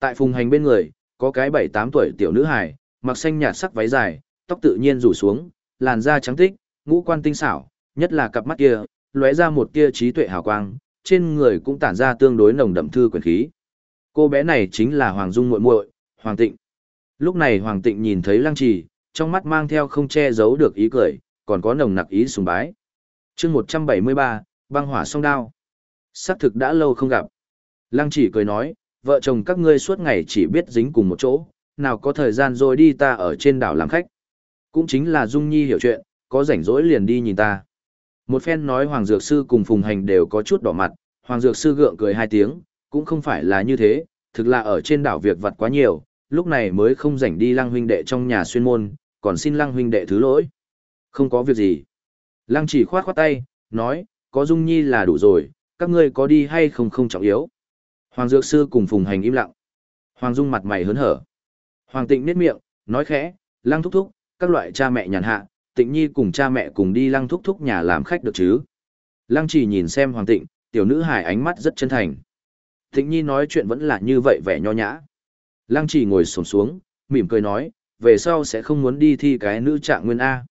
Tại Phùng Hành bên người, có cái 7-8 tuổi tiểu nữ hài, mặc xanh nhạt sắc váy dài, tóc tự nhiên rủ xuống, làn da trắng tích, ngũ quan tinh xảo, nhất là cặp mắt kia, lóe ra một tia trí tuệ hào quang, trên người cũng tản ra tương đối nồng đậm thư quyền khí. Cô bé này chính là Hoàng Dung muội muội, Hoàng Tịnh. Lúc này Hoàng Tịnh nhìn thấy Lăng Trì, trong mắt mang theo không che giấu được ý cười, còn có nồng nặc ý sùng bái. Chương 173, băng hỏa song đao. Sắc thực đã lâu không gặp. Lăng Chỉ cười nói, vợ chồng các ngươi suốt ngày chỉ biết dính cùng một chỗ, nào có thời gian rồi đi ta ở trên đảo làm khách. Cũng chính là Dung Nhi hiểu chuyện, có rảnh rỗi liền đi nhìn ta. Một phen nói Hoàng Dược Sư cùng Phùng Hành đều có chút đỏ mặt, Hoàng Dược Sư gượng cười hai tiếng, cũng không phải là như thế, thực là ở trên đảo việc vặt quá nhiều, lúc này mới không rảnh đi lăng huynh đệ trong nhà xuyên môn, còn xin lăng huynh đệ thứ lỗi. Không có việc gì. Lăng chỉ khoát khoát tay, nói, có Dung Nhi là đủ rồi, các ngươi có đi hay không không trọng yếu. Hoàng Dược Sư cùng Phùng Hành im lặng. Hoàng Dung mặt mày hớn hở. Hoàng Tịnh nét miệng, nói khẽ, lăng thúc thúc, các loại cha mẹ nhàn hạ, tịnh nhi cùng cha mẹ cùng đi lăng thúc thúc nhà làm khách được chứ. Lăng chỉ nhìn xem hoàng tịnh, tiểu nữ hài ánh mắt rất chân thành. Tịnh nhi nói chuyện vẫn là như vậy vẻ nho nhã. Lăng chỉ ngồi sổm xuống, mỉm cười nói, về sau sẽ không muốn đi thi cái nữ trạng nguyên A.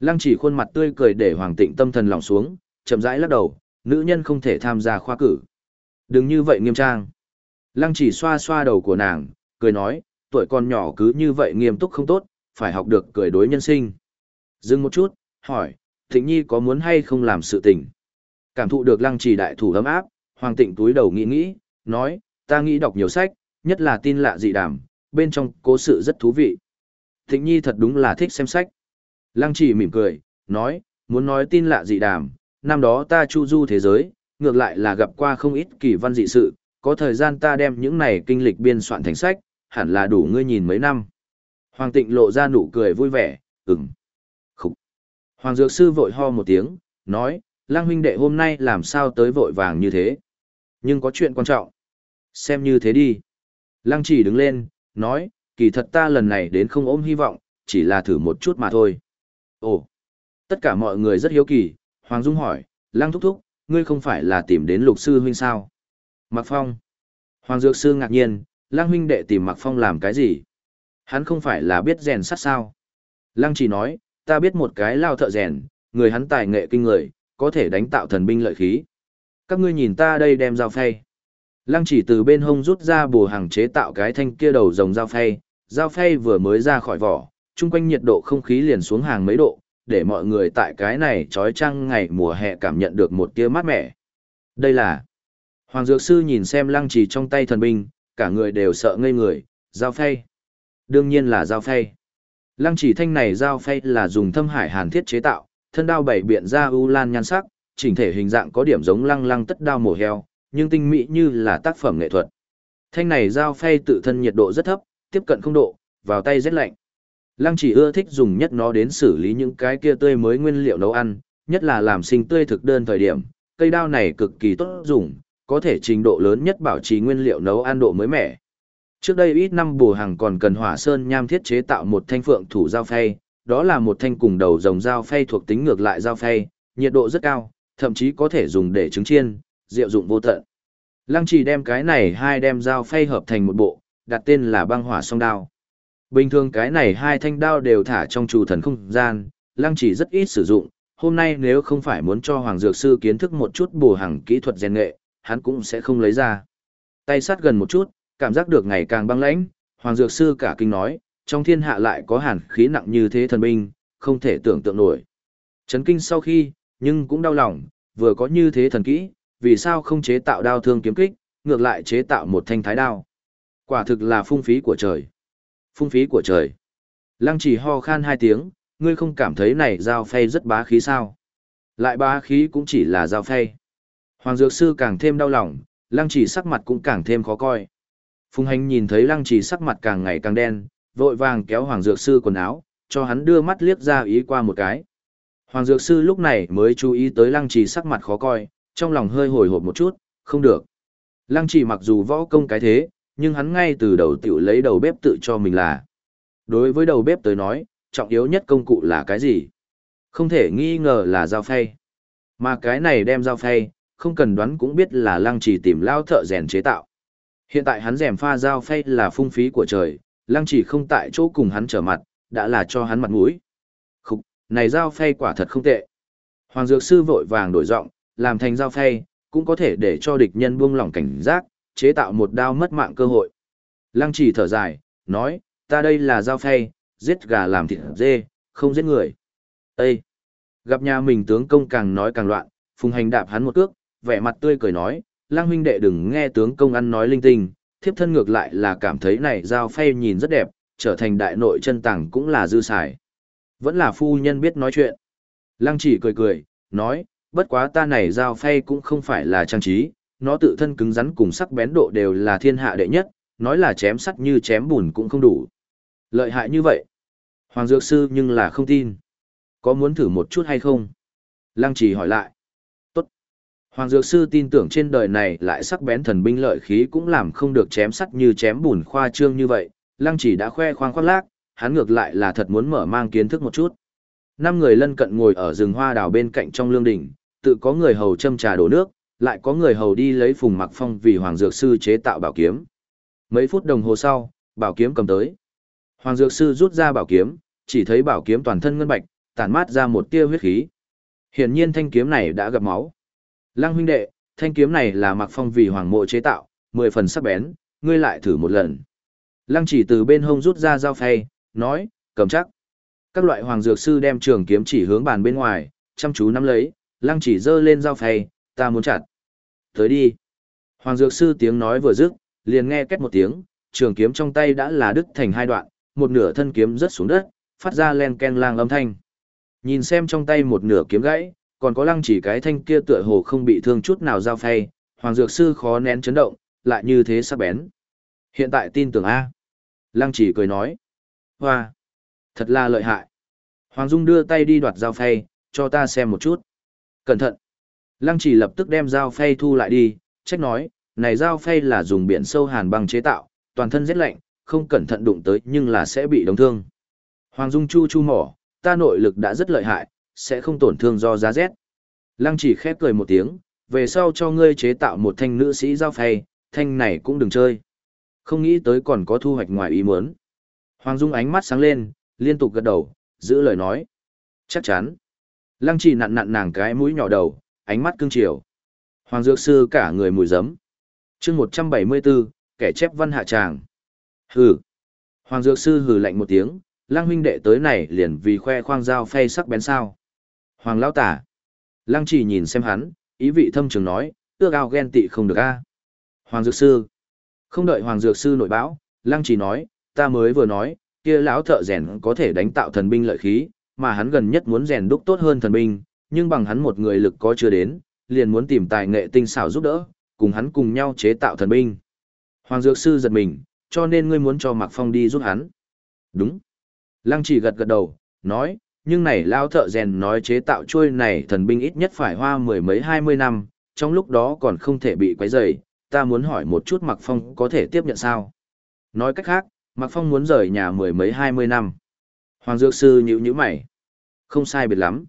Lăng chỉ khuôn mặt tươi cười để hoàng tịnh tâm thần lòng xuống, chậm rãi lắc đầu, nữ nhân không thể tham gia khoa cử. Đừng như vậy nghiêm trang. Lăng chỉ xoa xoa đầu của nàng, cười nói, tuổi con nhỏ cứ như vậy nghiêm túc không tốt, phải học được cười đối nhân sinh. Dừng một chút, hỏi, Thịnh Nhi có muốn hay không làm sự tình? Cảm thụ được lăng trì đại thủ ấm áp, Hoàng Tịnh túi đầu nghĩ nghĩ, nói, ta nghĩ đọc nhiều sách, nhất là tin lạ dị đảm, bên trong cố sự rất thú vị. Thịnh Nhi thật đúng là thích xem sách. Lăng trì mỉm cười, nói, muốn nói tin lạ dị đàm, năm đó ta chu du thế giới, ngược lại là gặp qua không ít kỳ văn dị sự, có thời gian ta đem những này kinh lịch biên soạn thành sách, hẳn là đủ ngươi nhìn mấy năm. Hoàng Tịnh lộ ra nụ cười vui vẻ, ừm. Khúc. Hoàng Dược Sư vội ho một tiếng, nói, lang huynh đệ hôm nay làm sao tới vội vàng như thế. Nhưng có chuyện quan trọng. Xem như thế đi. Lăng chỉ đứng lên, nói, kỳ thật ta lần này đến không ôm hy vọng, chỉ là thử một chút mà thôi. Ồ, tất cả mọi người rất hiếu kỳ, Hoàng Dung hỏi, Lăng thúc thúc, ngươi không phải là tìm đến lục sư huynh sao? Mạc Phong. Hoàng Dược Sư ngạc nhiên, Lăng huynh đệ tìm Mạc Phong làm cái gì? Hắn không phải là biết rèn sắt sao? Lăng chỉ nói, ta biết một cái lao thợ rèn, người hắn tài nghệ kinh người, có thể đánh tạo thần binh lợi khí. Các ngươi nhìn ta đây đem dao phay. Lăng chỉ từ bên hông rút ra bùa hàng chế tạo cái thanh kia đầu rồng dao phay, dao phay vừa mới ra khỏi vỏ, chung quanh nhiệt độ không khí liền xuống hàng mấy độ, để mọi người tại cái này trói trăng ngày mùa hè cảm nhận được một tia mát mẻ. Đây là Hoàng Dược Sư nhìn xem lăng trì trong tay thần binh, cả người đều sợ ngây người, dao phay. Đương nhiên là dao phay. Lăng chỉ thanh này dao phay là dùng thâm hải hàn thiết chế tạo, thân đao bảy biện ra u lan nhan sắc, chỉnh thể hình dạng có điểm giống lăng lăng tất đao mổ heo, nhưng tinh mỹ như là tác phẩm nghệ thuật. Thanh này dao phay tự thân nhiệt độ rất thấp, tiếp cận không độ, vào tay rất lạnh. Lăng chỉ ưa thích dùng nhất nó đến xử lý những cái kia tươi mới nguyên liệu nấu ăn, nhất là làm sinh tươi thực đơn thời điểm, cây đao này cực kỳ tốt dùng, có thể trình độ lớn nhất bảo trì nguyên liệu nấu ăn độ mới mẻ. Trước đây ít năm bù hàng còn cần hỏa sơn nham thiết chế tạo một thanh phượng thủ dao phay, đó là một thanh cùng đầu rồng dao phay thuộc tính ngược lại dao phay, nhiệt độ rất cao, thậm chí có thể dùng để trứng chiên, diệu dụng vô tận. Lăng chỉ đem cái này hai đem dao phay hợp thành một bộ, đặt tên là băng hỏa song đao. Bình thường cái này hai thanh đao đều thả trong chủ thần không gian, lăng chỉ rất ít sử dụng, hôm nay nếu không phải muốn cho Hoàng Dược Sư kiến thức một chút bù hàng kỹ thuật rèn nghệ, hắn cũng sẽ không lấy ra. Tay sát gần một chút, cảm giác được ngày càng băng lãnh, Hoàng Dược Sư cả kinh nói, trong thiên hạ lại có hàn khí nặng như thế thần binh, không thể tưởng tượng nổi. Chấn kinh sau khi, nhưng cũng đau lòng, vừa có như thế thần kỹ, vì sao không chế tạo đao thương kiếm kích, ngược lại chế tạo một thanh thái đao. Quả thực là phung phí của trời. Phung phí của trời. Lăng chỉ ho khan hai tiếng, ngươi không cảm thấy này giao phay rất bá khí sao? Lại bá khí cũng chỉ là giao phay. Hoàng Dược Sư càng thêm đau lòng, lăng chỉ sắc mặt cũng càng thêm khó coi. Phùng hành nhìn thấy lăng chỉ sắc mặt càng ngày càng đen, vội vàng kéo Hoàng Dược Sư quần áo, cho hắn đưa mắt liếc ra ý qua một cái. Hoàng Dược Sư lúc này mới chú ý tới lăng chỉ sắc mặt khó coi, trong lòng hơi hồi hộp một chút, không được. Lăng chỉ mặc dù võ công cái thế, nhưng hắn ngay từ đầu tiểu lấy đầu bếp tự cho mình là. Đối với đầu bếp tới nói, trọng yếu nhất công cụ là cái gì? Không thể nghi ngờ là dao phay. Mà cái này đem dao phay, không cần đoán cũng biết là lăng chỉ tìm lao thợ rèn chế tạo. Hiện tại hắn rèm pha dao phay là phung phí của trời, lăng chỉ không tại chỗ cùng hắn trở mặt, đã là cho hắn mặt mũi. Khúc, này dao phay quả thật không tệ. Hoàng Dược Sư vội vàng đổi giọng, làm thành dao phay, cũng có thể để cho địch nhân buông lỏng cảnh giác, chế tạo một đao mất mạng cơ hội. Lăng chỉ thở dài, nói, ta đây là dao phay, giết gà làm thịt dê, không giết người. Ê! Gặp nhà mình tướng công càng nói càng loạn, phùng hành đạp hắn một cước, vẻ mặt tươi cười nói, lang huynh đệ đừng nghe tướng công ăn nói linh tinh, thiếp thân ngược lại là cảm thấy này dao phay nhìn rất đẹp, trở thành đại nội chân tàng cũng là dư xài. Vẫn là phu nhân biết nói chuyện. Lăng chỉ cười cười, nói, bất quá ta này dao phay cũng không phải là trang trí, nó tự thân cứng rắn cùng sắc bén độ đều là thiên hạ đệ nhất, nói là chém sắt như chém bùn cũng không đủ. Lợi hại như vậy. Hoàng Dược Sư nhưng là không tin. Có muốn thử một chút hay không? Lăng trì hỏi lại. Tốt. Hoàng Dược Sư tin tưởng trên đời này lại sắc bén thần binh lợi khí cũng làm không được chém sắt như chém bùn khoa trương như vậy. Lăng trì đã khoe khoang khoác lác, hắn ngược lại là thật muốn mở mang kiến thức một chút. Năm người lân cận ngồi ở rừng hoa đào bên cạnh trong lương đỉnh, tự có người hầu châm trà đổ nước, lại có người hầu đi lấy phùng mặc phong vì hoàng dược sư chế tạo bảo kiếm. Mấy phút đồng hồ sau, bảo kiếm cầm tới. Hoàng dược sư rút ra bảo kiếm, chỉ thấy bảo kiếm toàn thân ngân bạch, tản mát ra một tia huyết khí. Hiển nhiên thanh kiếm này đã gặp máu. Lăng huynh đệ, thanh kiếm này là mặc phong vì hoàng mộ chế tạo, mười phần sắc bén, ngươi lại thử một lần. Lăng chỉ từ bên hông rút ra dao phay, nói, cầm chắc. Các loại hoàng dược sư đem trường kiếm chỉ hướng bàn bên ngoài, chăm chú nắm lấy, lăng chỉ giơ lên dao phay, ta muốn chặt. Tới đi. Hoàng dược sư tiếng nói vừa dứt, liền nghe két một tiếng, trường kiếm trong tay đã là đứt thành hai đoạn, một nửa thân kiếm rớt xuống đất, phát ra len ken lang âm thanh. Nhìn xem trong tay một nửa kiếm gãy, còn có lăng chỉ cái thanh kia tựa hồ không bị thương chút nào giao phay, hoàng dược sư khó nén chấn động, lại như thế sắc bén. Hiện tại tin tưởng A. Lăng chỉ cười nói. Hoa! Thật là lợi hại. Hoàng Dung đưa tay đi đoạt dao phay, cho ta xem một chút. Cẩn thận! Lăng chỉ lập tức đem dao phay thu lại đi, trách nói, này dao phay là dùng biển sâu hàn băng chế tạo, toàn thân rất lạnh, không cẩn thận đụng tới nhưng là sẽ bị đóng thương. Hoàng Dung chu chu mỏ, ta nội lực đã rất lợi hại, sẽ không tổn thương do giá rét. Lăng chỉ khép cười một tiếng, về sau cho ngươi chế tạo một thanh nữ sĩ dao phay, thanh này cũng đừng chơi. Không nghĩ tới còn có thu hoạch ngoài ý muốn. Hoàng Dung ánh mắt sáng lên, liên tục gật đầu, giữ lời nói. Chắc chắn. Lăng chỉ nặn nặn nàng cái mũi nhỏ đầu, ánh mắt cương triều, Hoàng Dược Sư cả người mùi giấm. chương 174, kẻ chép văn hạ tràng. Hừ. Hoàng Dược Sư hừ lạnh một tiếng, Lăng huynh đệ tới này liền vì khoe khoang dao phay sắc bén sao. Hoàng lão tả. Lăng chỉ nhìn xem hắn, ý vị thâm trường nói, ước ao ghen tị không được a. Hoàng Dược Sư. Không đợi Hoàng Dược Sư nổi báo, Lăng chỉ nói, ta mới vừa nói, kia lão thợ rèn có thể đánh tạo thần binh lợi khí, mà hắn gần nhất muốn rèn đúc tốt hơn thần binh, nhưng bằng hắn một người lực có chưa đến, liền muốn tìm tài nghệ tinh xảo giúp đỡ, cùng hắn cùng nhau chế tạo thần binh. Hoàng Dược Sư giật mình, cho nên ngươi muốn cho Mạc Phong đi giúp hắn. Đúng. Lăng chỉ gật gật đầu, nói, nhưng này lao thợ rèn nói chế tạo chuôi này thần binh ít nhất phải hoa mười mấy hai mươi năm, trong lúc đó còn không thể bị quấy rầy, ta muốn hỏi một chút Mạc Phong có thể tiếp nhận sao? Nói cách khác, Mạc Phong muốn rời nhà mười mấy hai mươi năm. Hoàng Dược Sư nhíu nhíu mày. Không sai biệt lắm.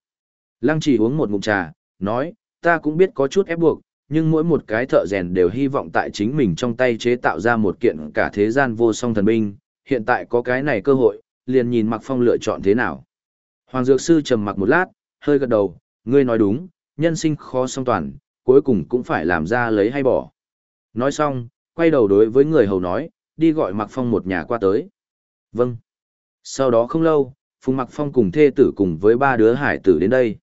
Lăng chỉ uống một ngụm trà, nói, ta cũng biết có chút ép buộc, nhưng mỗi một cái thợ rèn đều hy vọng tại chính mình trong tay chế tạo ra một kiện cả thế gian vô song thần binh, hiện tại có cái này cơ hội, liền nhìn Mạc Phong lựa chọn thế nào. Hoàng Dược Sư trầm mặc một lát, hơi gật đầu, ngươi nói đúng, nhân sinh khó song toàn, cuối cùng cũng phải làm ra lấy hay bỏ. Nói xong, quay đầu đối với người hầu nói, đi gọi Mạc Phong một nhà qua tới. Vâng. Sau đó không lâu, Phùng Mạc Phong cùng thê tử cùng với ba đứa hải tử đến đây.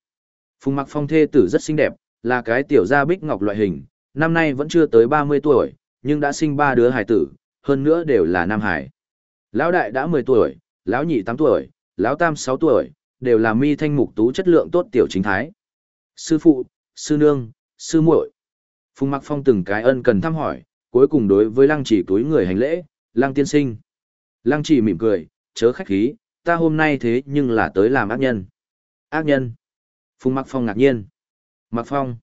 Phùng Mặc Phong thê tử rất xinh đẹp, là cái tiểu gia bích ngọc loại hình, năm nay vẫn chưa tới 30 tuổi, nhưng đã sinh ba đứa hải tử, hơn nữa đều là nam hải. Lão đại đã 10 tuổi, lão nhị 8 tuổi, lão tam 6 tuổi, đều là mi thanh mục tú chất lượng tốt tiểu chính thái. Sư phụ, sư nương, sư muội. Phùng Mặc Phong từng cái ân cần thăm hỏi, cuối cùng đối với Lăng Chỉ túi người hành lễ, "Lăng tiên sinh." Lăng Chỉ mỉm cười, "Chớ khách khí, ta hôm nay thế nhưng là tới làm ác nhân." "Ác nhân?" Phùng Mặc Phong ngạc nhiên. "Mặc Phong?"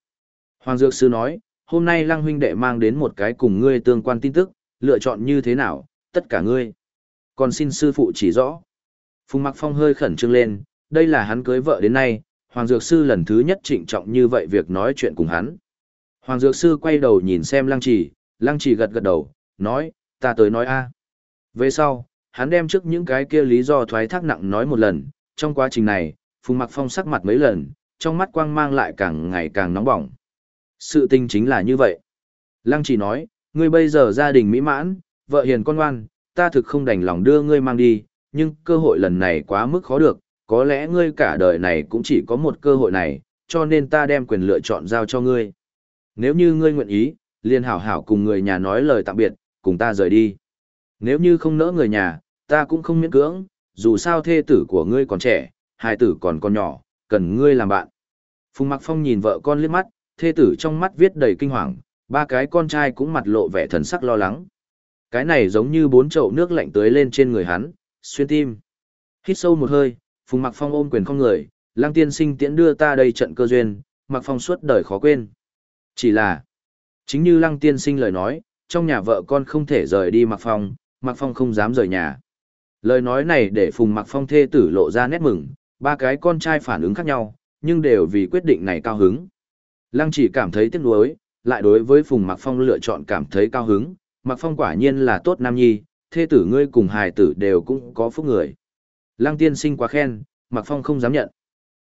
Hoàng Dược sư nói, "Hôm nay Lăng huynh đệ mang đến một cái cùng ngươi tương quan tin tức, lựa chọn như thế nào, tất cả ngươi." Còn xin sư phụ chỉ rõ. Phùng Mặc Phong hơi khẩn trương lên, đây là hắn cưới vợ đến nay, Hoàng Dược Sư lần thứ nhất trịnh trọng như vậy việc nói chuyện cùng hắn. Hoàng Dược Sư quay đầu nhìn xem Lăng Trì, Lăng Trì gật gật đầu, nói, ta tới nói a. Về sau, hắn đem trước những cái kia lý do thoái thác nặng nói một lần, trong quá trình này, Phùng Mặc Phong sắc mặt mấy lần, trong mắt quang mang lại càng ngày càng nóng bỏng. Sự tình chính là như vậy. Lăng chỉ nói, ngươi bây giờ gia đình mỹ mãn, vợ hiền con ngoan, ta thực không đành lòng đưa ngươi mang đi, nhưng cơ hội lần này quá mức khó được, có lẽ ngươi cả đời này cũng chỉ có một cơ hội này, cho nên ta đem quyền lựa chọn giao cho ngươi. Nếu như ngươi nguyện ý, liền hảo hảo cùng người nhà nói lời tạm biệt, cùng ta rời đi. Nếu như không nỡ người nhà, ta cũng không miễn cưỡng, dù sao thê tử của ngươi còn trẻ, hài tử còn còn nhỏ, cần ngươi làm bạn. Phùng Mặc Phong nhìn vợ con liếc mắt, thê tử trong mắt viết đầy kinh hoàng, ba cái con trai cũng mặt lộ vẻ thần sắc lo lắng. Cái này giống như bốn chậu nước lạnh tưới lên trên người hắn, xuyên tim. Hít sâu một hơi, Phùng Mặc Phong ôm quyền không người, Lăng Tiên Sinh tiễn đưa ta đây trận cơ duyên, Mặc Phong suốt đời khó quên. Chỉ là, chính như Lăng Tiên Sinh lời nói, trong nhà vợ con không thể rời đi Mặc Phong, Mặc Phong không dám rời nhà. Lời nói này để Phùng Mặc Phong thê tử lộ ra nét mừng, ba cái con trai phản ứng khác nhau, nhưng đều vì quyết định này cao hứng. Lăng chỉ cảm thấy tiếc nuối, lại đối với Phùng Mặc Phong lựa chọn cảm thấy cao hứng, Mặc Phong quả nhiên là tốt nam nhi, thê tử ngươi cùng hài tử đều cũng có phúc người. Lăng tiên sinh quá khen, Mặc Phong không dám nhận.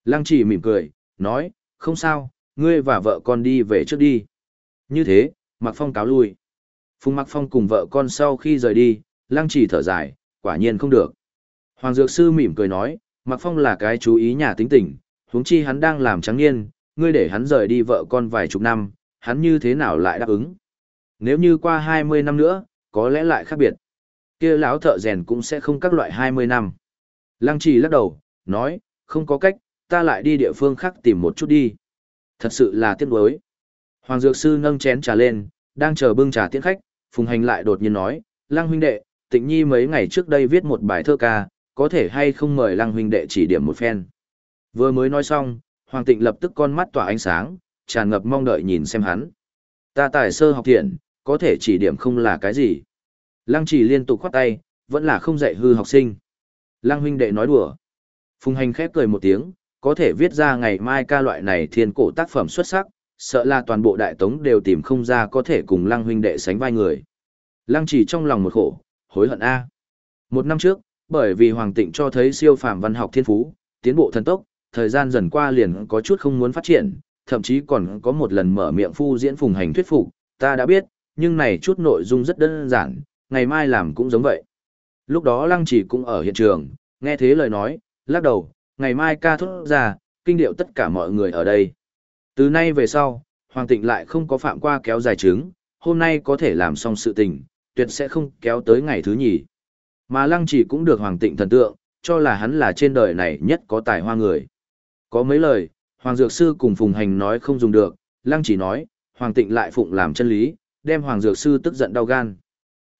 Lăng chỉ mỉm cười, nói, không sao, ngươi và vợ con đi về trước đi. Như thế, Mặc Phong cáo lui. Phùng Mặc Phong cùng vợ con sau khi rời đi, Lăng chỉ thở dài, quả nhiên không được. Hoàng Dược Sư mỉm cười nói, Mạc Phong là cái chú ý nhà tính tình, huống chi hắn đang làm trắng niên, ngươi để hắn rời đi vợ con vài chục năm, hắn như thế nào lại đáp ứng. Nếu như qua 20 năm nữa, có lẽ lại khác biệt. kia lão thợ rèn cũng sẽ không các loại 20 năm. Lăng trì lắc đầu, nói, không có cách, ta lại đi địa phương khác tìm một chút đi. Thật sự là tiếc nuối. Hoàng Dược Sư nâng chén trà lên, đang chờ bưng trà tiễn khách, Phùng Hành lại đột nhiên nói, Lăng huynh đệ, Tịnh Nhi mấy ngày trước đây viết một bài thơ ca, có thể hay không mời Lăng huynh đệ chỉ điểm một phen. Vừa mới nói xong, Hoàng Tịnh lập tức con mắt tỏa ánh sáng, tràn ngập mong đợi nhìn xem hắn. Ta tài sơ học thiện, có thể chỉ điểm không là cái gì. Lăng chỉ liên tục khoát tay, vẫn là không dạy hư học sinh. Lăng huynh đệ nói đùa. Phùng hành khép cười một tiếng, có thể viết ra ngày mai ca loại này thiên cổ tác phẩm xuất sắc, sợ là toàn bộ đại tống đều tìm không ra có thể cùng lăng huynh đệ sánh vai người. Lăng chỉ trong lòng một khổ, hối hận A. Một năm trước, bởi vì Hoàng Tịnh cho thấy siêu phàm văn học thiên phú, tiến bộ thần tốc, thời gian dần qua liền có chút không muốn phát triển, thậm chí còn có một lần mở miệng phu diễn phùng hành thuyết phục, ta đã biết, nhưng này chút nội dung rất đơn giản, ngày mai làm cũng giống vậy. Lúc đó Lăng Chỉ cũng ở hiện trường, nghe thế lời nói, lắc đầu, ngày mai ca thốt ra, kinh điệu tất cả mọi người ở đây. Từ nay về sau, Hoàng Tịnh lại không có phạm qua kéo dài trứng, hôm nay có thể làm xong sự tình, tuyệt sẽ không kéo tới ngày thứ nhì. Mà Lăng Chỉ cũng được Hoàng Tịnh thần tượng, cho là hắn là trên đời này nhất có tài hoa người. Có mấy lời, Hoàng Dược Sư cùng Phùng Hành nói không dùng được, Lăng Chỉ nói, Hoàng Tịnh lại phụng làm chân lý, đem Hoàng Dược Sư tức giận đau gan.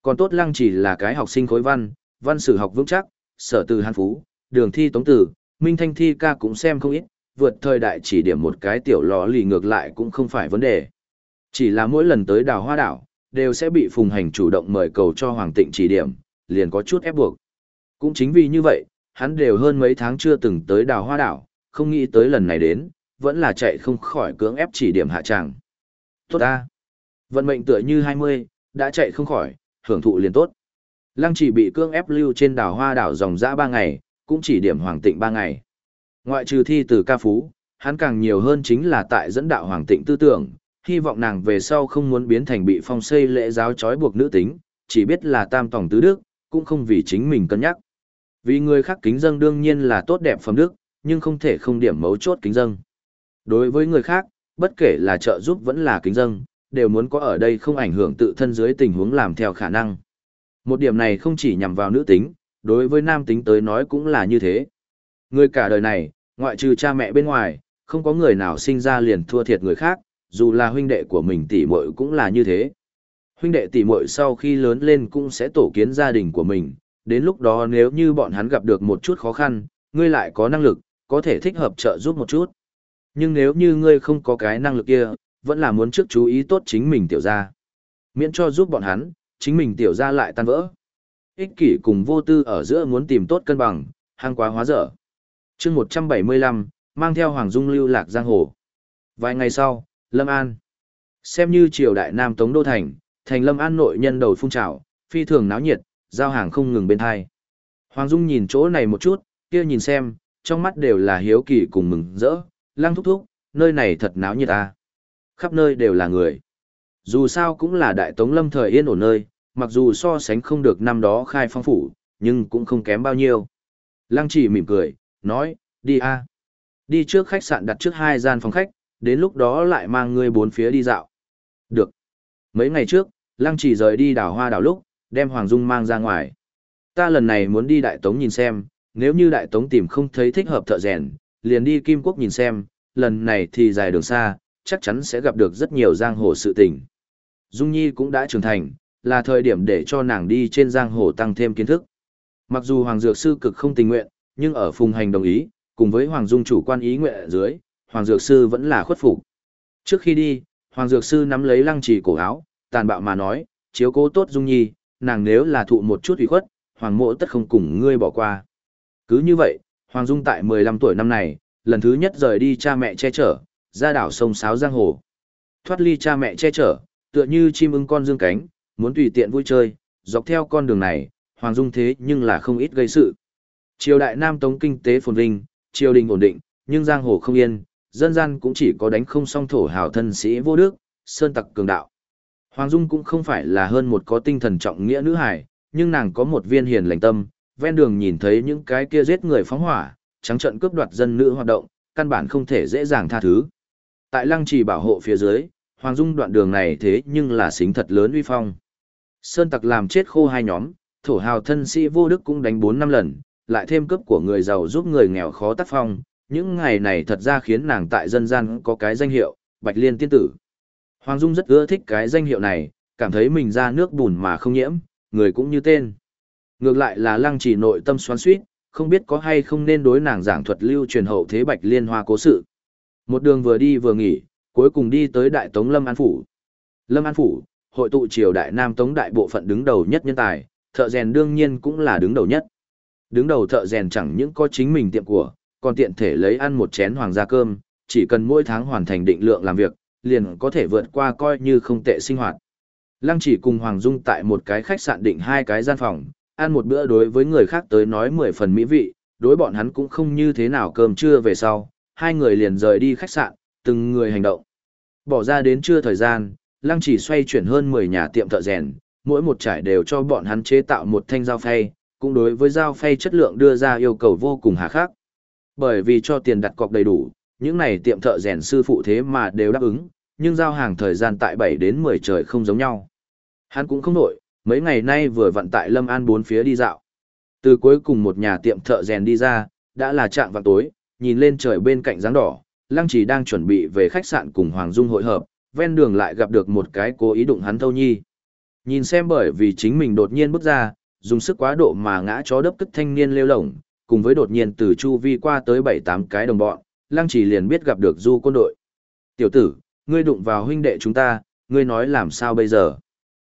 Còn tốt Lăng Chỉ là cái học sinh khối văn, văn sử học vững chắc, sở từ hàn phú, đường thi tống tử, minh thanh thi ca cũng xem không ít, vượt thời đại chỉ điểm một cái tiểu lò lì ngược lại cũng không phải vấn đề. Chỉ là mỗi lần tới đào hoa đảo, đều sẽ bị phùng hành chủ động mời cầu cho Hoàng Tịnh chỉ điểm, liền có chút ép buộc. Cũng chính vì như vậy, hắn đều hơn mấy tháng chưa từng tới đào hoa đảo, không nghĩ tới lần này đến, vẫn là chạy không khỏi cưỡng ép chỉ điểm hạ tràng. Tốt ta! Vận mệnh tựa như 20, đã chạy không khỏi, hưởng thụ liền tốt. Lăng chỉ bị cưỡng ép lưu trên đảo hoa đảo dòng dã 3 ngày, cũng chỉ điểm hoàng tịnh 3 ngày. Ngoại trừ thi từ ca phú, hắn càng nhiều hơn chính là tại dẫn đạo hoàng tịnh tư tưởng, hy vọng nàng về sau không muốn biến thành bị phong xây lễ giáo trói buộc nữ tính, chỉ biết là tam tòng tứ đức, cũng không vì chính mình cân nhắc. Vì người khác kính dâng đương nhiên là tốt đẹp phẩm đức, nhưng không thể không điểm mấu chốt kính dâng. Đối với người khác, bất kể là trợ giúp vẫn là kính dâng, đều muốn có ở đây không ảnh hưởng tự thân dưới tình huống làm theo khả năng. Một điểm này không chỉ nhằm vào nữ tính, đối với nam tính tới nói cũng là như thế. Người cả đời này, ngoại trừ cha mẹ bên ngoài, không có người nào sinh ra liền thua thiệt người khác, dù là huynh đệ của mình tỷ muội cũng là như thế. Huynh đệ tỷ muội sau khi lớn lên cũng sẽ tổ kiến gia đình của mình, đến lúc đó nếu như bọn hắn gặp được một chút khó khăn, ngươi lại có năng lực, có thể thích hợp trợ giúp một chút. Nhưng nếu như ngươi không có cái năng lực kia, vẫn là muốn trước chú ý tốt chính mình tiểu gia. Miễn cho giúp bọn hắn, chính mình tiểu gia lại tan vỡ. Ích kỷ cùng vô tư ở giữa muốn tìm tốt cân bằng, hang quá hóa dở. chương 175, mang theo Hoàng Dung lưu lạc giang hồ. Vài ngày sau, Lâm An. Xem như triều đại Nam Tống Đô Thành, thành Lâm An nội nhân đầu phun trào, phi thường náo nhiệt, giao hàng không ngừng bên hai. Hoàng Dung nhìn chỗ này một chút, kia nhìn xem, trong mắt đều là hiếu kỳ cùng mừng rỡ, lăng thúc thúc, nơi này thật náo nhiệt ta. Khắp nơi đều là người. Dù sao cũng là đại tống lâm thời yên ổn nơi, mặc dù so sánh không được năm đó khai phong phủ, nhưng cũng không kém bao nhiêu. Lăng chỉ mỉm cười, nói, đi a Đi trước khách sạn đặt trước hai gian phòng khách, đến lúc đó lại mang ngươi bốn phía đi dạo. Được. Mấy ngày trước, Lăng chỉ rời đi đảo hoa đảo lúc, đem Hoàng Dung mang ra ngoài. Ta lần này muốn đi Đại Tống nhìn xem, nếu như Đại Tống tìm không thấy thích hợp thợ rèn, liền đi Kim Quốc nhìn xem, lần này thì dài đường xa, chắc chắn sẽ gặp được rất nhiều giang hồ sự tình. Dung Nhi cũng đã trưởng thành, là thời điểm để cho nàng đi trên giang hồ tăng thêm kiến thức. Mặc dù Hoàng Dược Sư cực không tình nguyện, nhưng ở phùng hành đồng ý, cùng với Hoàng Dung chủ quan ý nguyện ở dưới, Hoàng Dược Sư vẫn là khuất phục. Trước khi đi, Hoàng Dược Sư nắm lấy lăng trì cổ áo, tàn bạo mà nói, chiếu cố tốt Dung Nhi, nàng nếu là thụ một chút ủy khuất, Hoàng mộ tất không cùng ngươi bỏ qua. Cứ như vậy, Hoàng Dung tại 15 tuổi năm này, lần thứ nhất rời đi cha mẹ che chở, ra đảo sông Sáo Giang Hồ. Thoát ly cha mẹ che chở, tựa như chim ưng con dương cánh, muốn tùy tiện vui chơi, dọc theo con đường này, Hoàng Dung thế nhưng là không ít gây sự. Triều đại Nam Tống kinh tế phồn vinh, triều đình ổn định, nhưng giang hồ không yên, dân gian cũng chỉ có đánh không song thổ hào thân sĩ vô đức, sơn tặc cường đạo. Hoàng Dung cũng không phải là hơn một có tinh thần trọng nghĩa nữ hải, nhưng nàng có một viên hiền lành tâm, ven đường nhìn thấy những cái kia giết người phóng hỏa, trắng trận cướp đoạt dân nữ hoạt động, căn bản không thể dễ dàng tha thứ. Tại lăng trì bảo hộ phía dưới, Hoàng Dung đoạn đường này thế nhưng là xính thật lớn uy phong. Sơn tặc làm chết khô hai nhóm, thổ hào thân sĩ vô đức cũng đánh 4 năm lần, lại thêm cấp của người giàu giúp người nghèo khó tác phong, những ngày này thật ra khiến nàng tại dân gian có cái danh hiệu, Bạch Liên Tiên Tử. Hoàng Dung rất ưa thích cái danh hiệu này, cảm thấy mình ra nước bùn mà không nhiễm, người cũng như tên. Ngược lại là lăng chỉ nội tâm xoắn suýt, không biết có hay không nên đối nàng giảng thuật lưu truyền hậu thế bạch liên hoa cố sự. Một đường vừa đi vừa nghỉ, cuối cùng đi tới Đại Tống Lâm An Phủ. Lâm An Phủ, hội tụ triều Đại Nam Tống Đại bộ phận đứng đầu nhất nhân tài, thợ rèn đương nhiên cũng là đứng đầu nhất. Đứng đầu thợ rèn chẳng những có chính mình tiệm của, còn tiện thể lấy ăn một chén hoàng gia cơm, chỉ cần mỗi tháng hoàn thành định lượng làm việc, liền có thể vượt qua coi như không tệ sinh hoạt. Lăng chỉ cùng Hoàng Dung tại một cái khách sạn định hai cái gian phòng, ăn một bữa đối với người khác tới nói mười phần mỹ vị, đối bọn hắn cũng không như thế nào cơm trưa về sau, hai người liền rời đi khách sạn, từng người hành động. Bỏ ra đến trưa thời gian, Lăng chỉ xoay chuyển hơn 10 nhà tiệm thợ rèn, mỗi một trải đều cho bọn hắn chế tạo một thanh dao phay, cũng đối với dao phay chất lượng đưa ra yêu cầu vô cùng hà khắc. Bởi vì cho tiền đặt cọc đầy đủ, những này tiệm thợ rèn sư phụ thế mà đều đáp ứng, nhưng giao hàng thời gian tại 7 đến 10 trời không giống nhau. Hắn cũng không nổi, mấy ngày nay vừa vận tại Lâm An bốn phía đi dạo. Từ cuối cùng một nhà tiệm thợ rèn đi ra, đã là trạng vào tối, nhìn lên trời bên cạnh dáng đỏ, Lăng Chỉ đang chuẩn bị về khách sạn cùng Hoàng Dung hội hợp, ven đường lại gặp được một cái cố ý đụng hắn Thâu Nhi. Nhìn xem bởi vì chính mình đột nhiên bước ra, dùng sức quá độ mà ngã chó đớp tức thanh niên lêu lổng, cùng với đột nhiên từ chu vi qua tới 7-8 cái đồng bọn, Lăng Chỉ liền biết gặp được du quân đội. Tiểu tử, ngươi đụng vào huynh đệ chúng ta, ngươi nói làm sao bây giờ?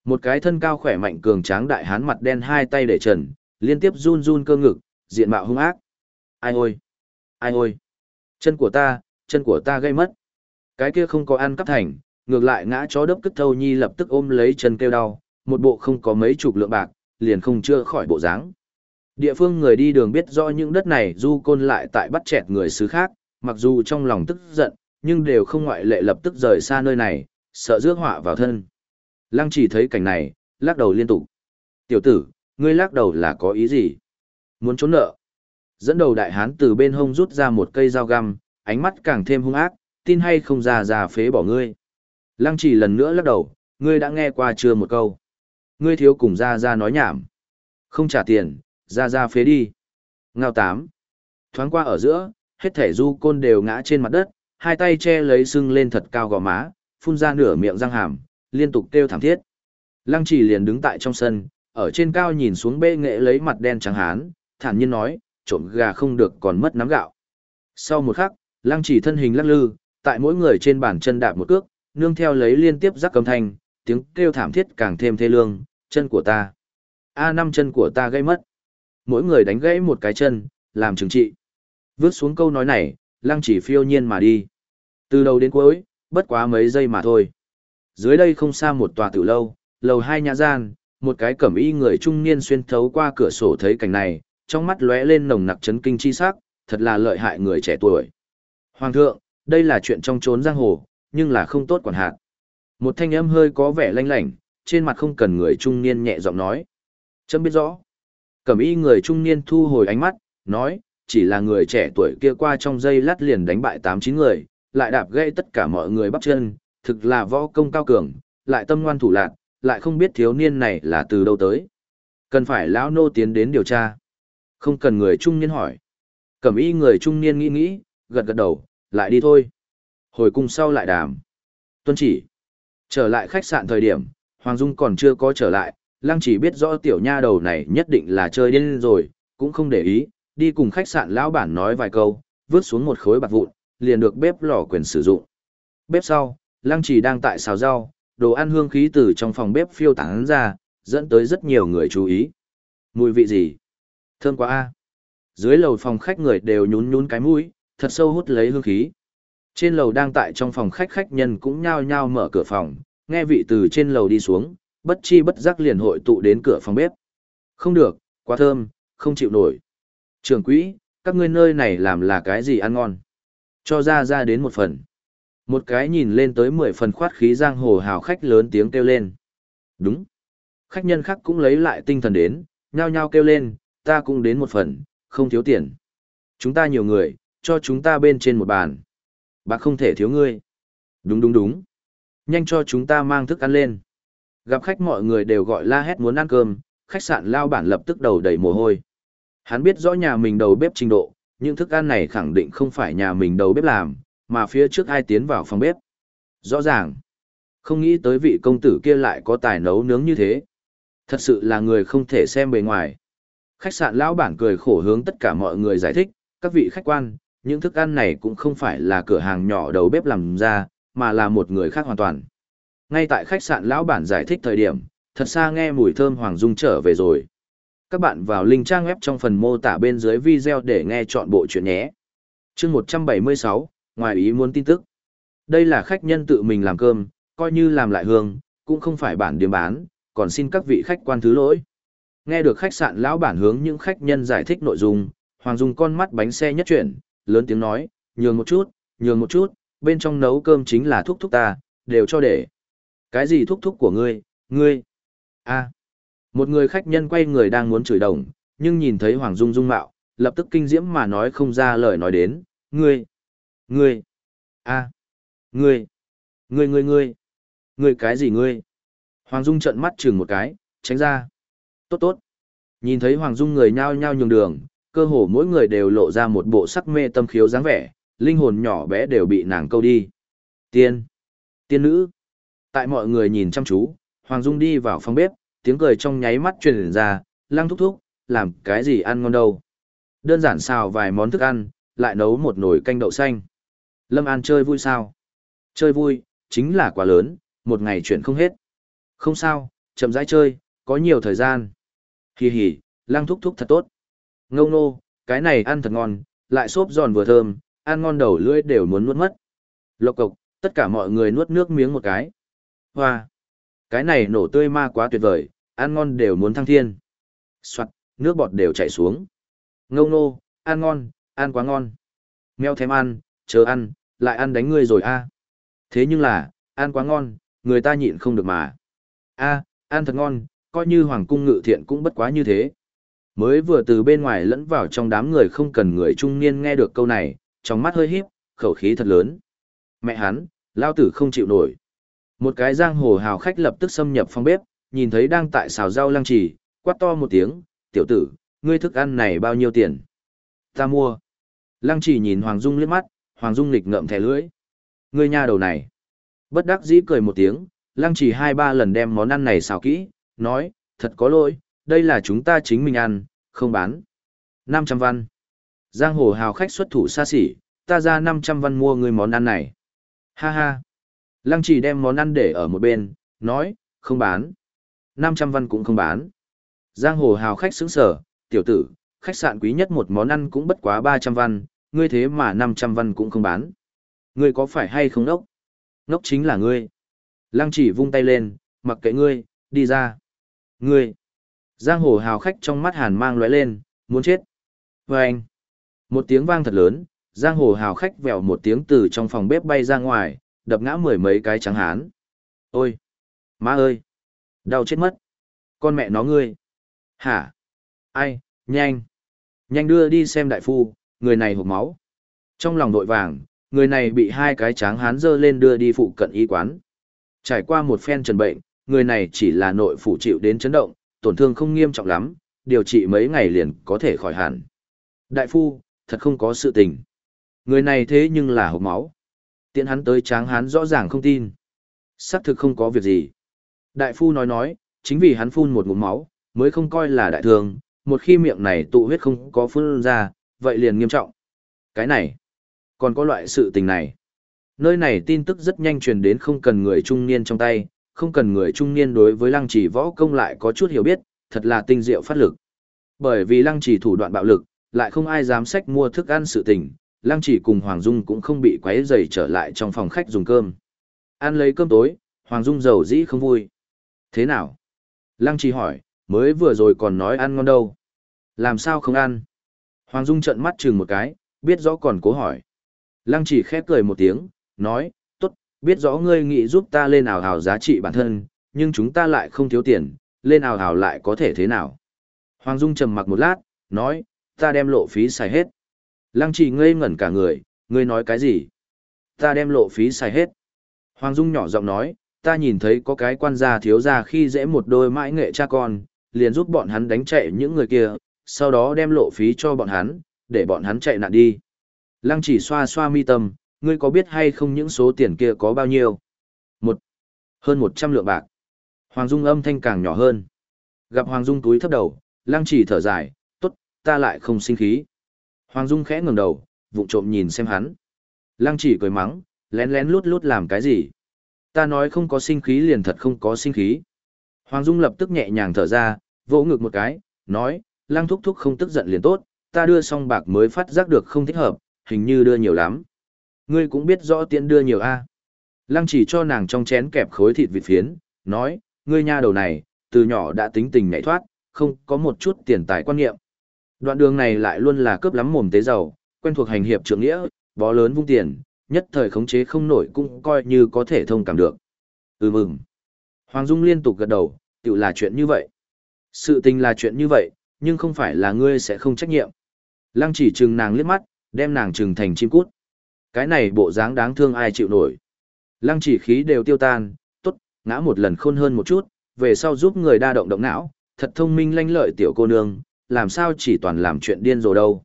Một cái thân cao khỏe mạnh cường tráng đại hán mặt đen hai tay để trần, liên tiếp run run cơ ngực, diện mạo hung ác. Ai ôi! Ai ôi! Chân của ta, chân của ta gây mất. Cái kia không có ăn cắp thành, ngược lại ngã chó đớp cất thâu nhi lập tức ôm lấy chân kêu đau, một bộ không có mấy chục lượng bạc, liền không chưa khỏi bộ dáng. Địa phương người đi đường biết rõ những đất này du côn lại tại bắt chẹt người xứ khác, mặc dù trong lòng tức giận, nhưng đều không ngoại lệ lập tức rời xa nơi này, sợ rước họa vào thân. Lăng chỉ thấy cảnh này, lắc đầu liên tục. Tiểu tử, ngươi lắc đầu là có ý gì? Muốn trốn nợ. Dẫn đầu đại hán từ bên hông rút ra một cây dao găm, ánh mắt càng thêm hung ác, tin hay không ra ra phế bỏ ngươi. Lăng chỉ lần nữa lắc đầu, ngươi đã nghe qua chưa một câu. Ngươi thiếu cùng ra ra nói nhảm. Không trả tiền, ra ra phế đi. Ngao tám. Thoáng qua ở giữa, hết thể du côn đều ngã trên mặt đất, hai tay che lấy sưng lên thật cao gò má, phun ra nửa miệng răng hàm, liên tục kêu thảm thiết. Lăng chỉ liền đứng tại trong sân, ở trên cao nhìn xuống bê nghệ lấy mặt đen trắng hán, thản nhiên nói, trộm gà không được còn mất nắm gạo. Sau một khắc, lăng chỉ thân hình lắc lư, tại mỗi người trên bàn chân đạp một cước, nương theo lấy liên tiếp rắc cầm thanh, tiếng kêu thảm thiết càng thêm thê lương, chân của ta. A năm chân của ta gây mất. Mỗi người đánh gãy một cái chân, làm chứng trị. Vước xuống câu nói này, lăng chỉ phiêu nhiên mà đi. Từ đầu đến cuối, bất quá mấy giây mà thôi. Dưới đây không xa một tòa tử lâu, lầu hai nhà gian, một cái cẩm y người trung niên xuyên thấu qua cửa sổ thấy cảnh này, trong mắt lóe lên nồng nặc chấn kinh chi sắc, thật là lợi hại người trẻ tuổi. Hoàng thượng, đây là chuyện trong trốn giang hồ, nhưng là không tốt quản hạt. Một thanh âm hơi có vẻ lanh lảnh, trên mặt không cần người trung niên nhẹ giọng nói. Chấm biết rõ. Cẩm y người trung niên thu hồi ánh mắt, nói, chỉ là người trẻ tuổi kia qua trong giây lát liền đánh bại tám chín người, lại đạp gây tất cả mọi người bắp chân, thực là võ công cao cường, lại tâm ngoan thủ lạc, lại không biết thiếu niên này là từ đâu tới. Cần phải lão nô tiến đến điều tra. Không cần người trung niên hỏi. Cẩm y người trung niên nghĩ nghĩ, gật gật đầu, lại đi thôi. Hồi cung sau lại đàm. Tuân chỉ. Trở lại khách sạn thời điểm, Hoàng Dung còn chưa có trở lại, Lăng chỉ biết rõ tiểu nha đầu này nhất định là chơi điên rồi, cũng không để ý, đi cùng khách sạn lão bản nói vài câu, vứt xuống một khối bạc vụn, liền được bếp lò quyền sử dụng. Bếp sau, Lăng trì đang tại xào rau, đồ ăn hương khí từ trong phòng bếp phiêu tán ra, dẫn tới rất nhiều người chú ý. Mùi vị gì? Thơm quá a. Dưới lầu phòng khách người đều nhún nhún cái mũi, thật sâu hút lấy hương khí. Trên lầu đang tại trong phòng khách khách nhân cũng nhao nhao mở cửa phòng, nghe vị từ trên lầu đi xuống, bất chi bất giác liền hội tụ đến cửa phòng bếp. Không được, quá thơm, không chịu nổi. Trưởng quỹ, các ngươi nơi này làm là cái gì ăn ngon? Cho ra ra đến một phần. Một cái nhìn lên tới mười phần khoát khí giang hồ hào khách lớn tiếng kêu lên. Đúng. Khách nhân khác cũng lấy lại tinh thần đến, nhao nhao kêu lên, ta cũng đến một phần, không thiếu tiền. Chúng ta nhiều người, cho chúng ta bên trên một bàn. Bà không thể thiếu ngươi. Đúng đúng đúng. Nhanh cho chúng ta mang thức ăn lên. Gặp khách mọi người đều gọi la hét muốn ăn cơm, khách sạn lao bản lập tức đầu đầy mồ hôi. Hắn biết rõ nhà mình đầu bếp trình độ, những thức ăn này khẳng định không phải nhà mình đầu bếp làm, mà phía trước ai tiến vào phòng bếp. Rõ ràng. Không nghĩ tới vị công tử kia lại có tài nấu nướng như thế. Thật sự là người không thể xem bề ngoài. Khách sạn lão bản cười khổ hướng tất cả mọi người giải thích, các vị khách quan, những thức ăn này cũng không phải là cửa hàng nhỏ đầu bếp làm ra, mà là một người khác hoàn toàn. Ngay tại khách sạn lão bản giải thích thời điểm, thật xa nghe mùi thơm Hoàng Dung trở về rồi. Các bạn vào link trang web trong phần mô tả bên dưới video để nghe chọn bộ chuyện nhé. chương 176, ngoài ý muốn tin tức. Đây là khách nhân tự mình làm cơm, coi như làm lại hương, cũng không phải bản điểm bán, còn xin các vị khách quan thứ lỗi. Nghe được khách sạn lão bản hướng những khách nhân giải thích nội dung, Hoàng Dung con mắt bánh xe nhất chuyển, lớn tiếng nói, nhường một chút, nhường một chút, bên trong nấu cơm chính là thúc thúc ta, đều cho để. Cái gì thúc thúc của ngươi, ngươi? a một người khách nhân quay người đang muốn chửi đồng, nhưng nhìn thấy Hoàng Dung dung mạo, lập tức kinh diễm mà nói không ra lời nói đến, ngươi, ngươi, a ngươi, ngươi ngươi ngươi, ngươi cái gì ngươi? Hoàng Dung trợn mắt chừng một cái, tránh ra. Tốt tốt. Nhìn thấy Hoàng Dung người nhao nhao nhường đường, cơ hồ mỗi người đều lộ ra một bộ sắc mê tâm khiếu dáng vẻ, linh hồn nhỏ bé đều bị nàng câu đi. Tiên. Tiên nữ. Tại mọi người nhìn chăm chú, Hoàng Dung đi vào phòng bếp, tiếng cười trong nháy mắt truyền ra, lăng thúc thúc, làm cái gì ăn ngon đâu. Đơn giản xào vài món thức ăn, lại nấu một nồi canh đậu xanh. Lâm An chơi vui sao? Chơi vui, chính là quá lớn, một ngày chuyện không hết. Không sao, chậm rãi chơi, có nhiều thời gian. Hì hì, lăng thúc thúc thật tốt. Ngông nô, cái này ăn thật ngon, lại xốp giòn vừa thơm, ăn ngon đầu lưỡi đều muốn nuốt mất. Lộc cộc, tất cả mọi người nuốt nước miếng một cái. Hoa, cái này nổ tươi ma quá tuyệt vời, ăn ngon đều muốn thăng thiên. Soạt, nước bọt đều chảy xuống. Ngô nô, ăn ngon, ăn quá ngon. Mèo thèm ăn, chờ ăn, lại ăn đánh ngươi rồi a. Thế nhưng là, ăn quá ngon, người ta nhịn không được mà. A, ăn thật ngon, coi như hoàng cung ngự thiện cũng bất quá như thế. Mới vừa từ bên ngoài lẫn vào trong đám người không cần người trung niên nghe được câu này, trong mắt hơi híp, khẩu khí thật lớn. Mẹ hắn, lao tử không chịu nổi. Một cái giang hồ hào khách lập tức xâm nhập phòng bếp, nhìn thấy đang tại xào rau lăng trì, quát to một tiếng, tiểu tử, ngươi thức ăn này bao nhiêu tiền? Ta mua. Lăng trì nhìn Hoàng Dung liếc mắt, Hoàng Dung lịch ngậm thẻ lưỡi. Ngươi nhà đầu này. Bất đắc dĩ cười một tiếng, lăng trì hai ba lần đem món ăn này xào kỹ, nói, thật có lỗi, đây là chúng ta chính mình ăn, không bán. 500 văn. Giang hồ hào khách xuất thủ xa xỉ, ta ra 500 văn mua người món ăn này. Ha ha. Lăng chỉ đem món ăn để ở một bên, nói, không bán. 500 văn cũng không bán. Giang hồ hào khách sững sở, tiểu tử, khách sạn quý nhất một món ăn cũng bất quá 300 văn, ngươi thế mà 500 văn cũng không bán. Ngươi có phải hay không đốc? Ngốc chính là ngươi. Lăng chỉ vung tay lên, mặc kệ ngươi, đi ra. Ngươi. Giang hồ hào khách trong mắt hàn mang lóe lên, muốn chết. Vâng. anh. Một tiếng vang thật lớn, giang hồ hào khách vèo một tiếng từ trong phòng bếp bay ra ngoài, đập ngã mười mấy cái trắng hán. Ôi! Má ơi! Đau chết mất! Con mẹ nó ngươi! Hả? Ai? Nhanh! Nhanh đưa đi xem đại phu, người này hộp máu. Trong lòng đội vàng, người này bị hai cái tráng hán dơ lên đưa đi phụ cận y quán. Trải qua một phen trần bệnh, người này chỉ là nội phủ chịu đến chấn động, tổn thương không nghiêm trọng lắm, điều trị mấy ngày liền có thể khỏi hẳn. Đại phu, thật không có sự tình. Người này thế nhưng là hộp máu. Tiện hắn tới tráng hán rõ ràng không tin. Sắc thực không có việc gì. Đại phu nói nói, chính vì hắn phun một ngụm máu, mới không coi là đại thường, một khi miệng này tụ huyết không có phun ra, vậy liền nghiêm trọng. Cái này, còn có loại sự tình này. Nơi này tin tức rất nhanh truyền đến không cần người trung niên trong tay, không cần người trung niên đối với lăng trì võ công lại có chút hiểu biết, thật là tinh diệu phát lực. Bởi vì lăng trì thủ đoạn bạo lực, lại không ai dám sách mua thức ăn sự tình, lăng trì cùng Hoàng Dung cũng không bị quấy rầy trở lại trong phòng khách dùng cơm. Ăn lấy cơm tối, Hoàng Dung giàu dĩ không vui. Thế nào? Lăng trì hỏi, mới vừa rồi còn nói ăn ngon đâu. Làm sao không ăn? Hoàng Dung trợn mắt chừng một cái, biết rõ còn cố hỏi. Lăng trì khép cười một tiếng, nói, tốt, biết rõ ngươi nghĩ giúp ta lên ảo hào giá trị bản thân, nhưng chúng ta lại không thiếu tiền, lên ảo hào lại có thể thế nào. Hoàng Dung trầm mặc một lát, nói, ta đem lộ phí xài hết. Lăng trì ngây ngẩn cả người, ngươi nói cái gì? Ta đem lộ phí xài hết. Hoàng Dung nhỏ giọng nói, ta nhìn thấy có cái quan gia thiếu gia khi dễ một đôi mãi nghệ cha con, liền giúp bọn hắn đánh chạy những người kia, sau đó đem lộ phí cho bọn hắn, để bọn hắn chạy nạn đi. Lăng chỉ xoa xoa mi tâm, ngươi có biết hay không những số tiền kia có bao nhiêu? Một, Hơn 100 lượng bạc. Hoàng Dung âm thanh càng nhỏ hơn. Gặp Hoàng Dung túi thấp đầu, Lăng Chỉ thở dài, tốt, ta lại không sinh khí. Hoàng Dung khẽ ngẩng đầu, vụng trộm nhìn xem hắn. Lăng Chỉ cười mắng, lén lén lút lút làm cái gì? Ta nói không có sinh khí liền thật không có sinh khí. Hoàng Dung lập tức nhẹ nhàng thở ra, vỗ ngực một cái, nói, Lăng Thúc Thúc không tức giận liền tốt, ta đưa xong bạc mới phát giác được không thích hợp, hình như đưa nhiều lắm. Ngươi cũng biết rõ tiện đưa nhiều a. Lăng chỉ cho nàng trong chén kẹp khối thịt vịt phiến, nói, ngươi nha đầu này, từ nhỏ đã tính tình nhảy thoát, không có một chút tiền tài quan niệm. Đoạn đường này lại luôn là cướp lắm mồm tế giàu, quen thuộc hành hiệp trưởng nghĩa, bó lớn vung tiền, nhất thời khống chế không nổi cũng coi như có thể thông cảm được. Ừ mừng. Hoàng Dung liên tục gật đầu, tự là chuyện như vậy. Sự tình là chuyện như vậy, nhưng không phải là ngươi sẽ không trách nhiệm. Lăng chỉ trừng nàng liếc mắt, đem nàng trừng thành chim cút. Cái này bộ dáng đáng thương ai chịu nổi. Lăng chỉ khí đều tiêu tan, tốt, ngã một lần khôn hơn một chút, về sau giúp người đa động động não, thật thông minh lanh lợi tiểu cô nương, làm sao chỉ toàn làm chuyện điên rồ đâu.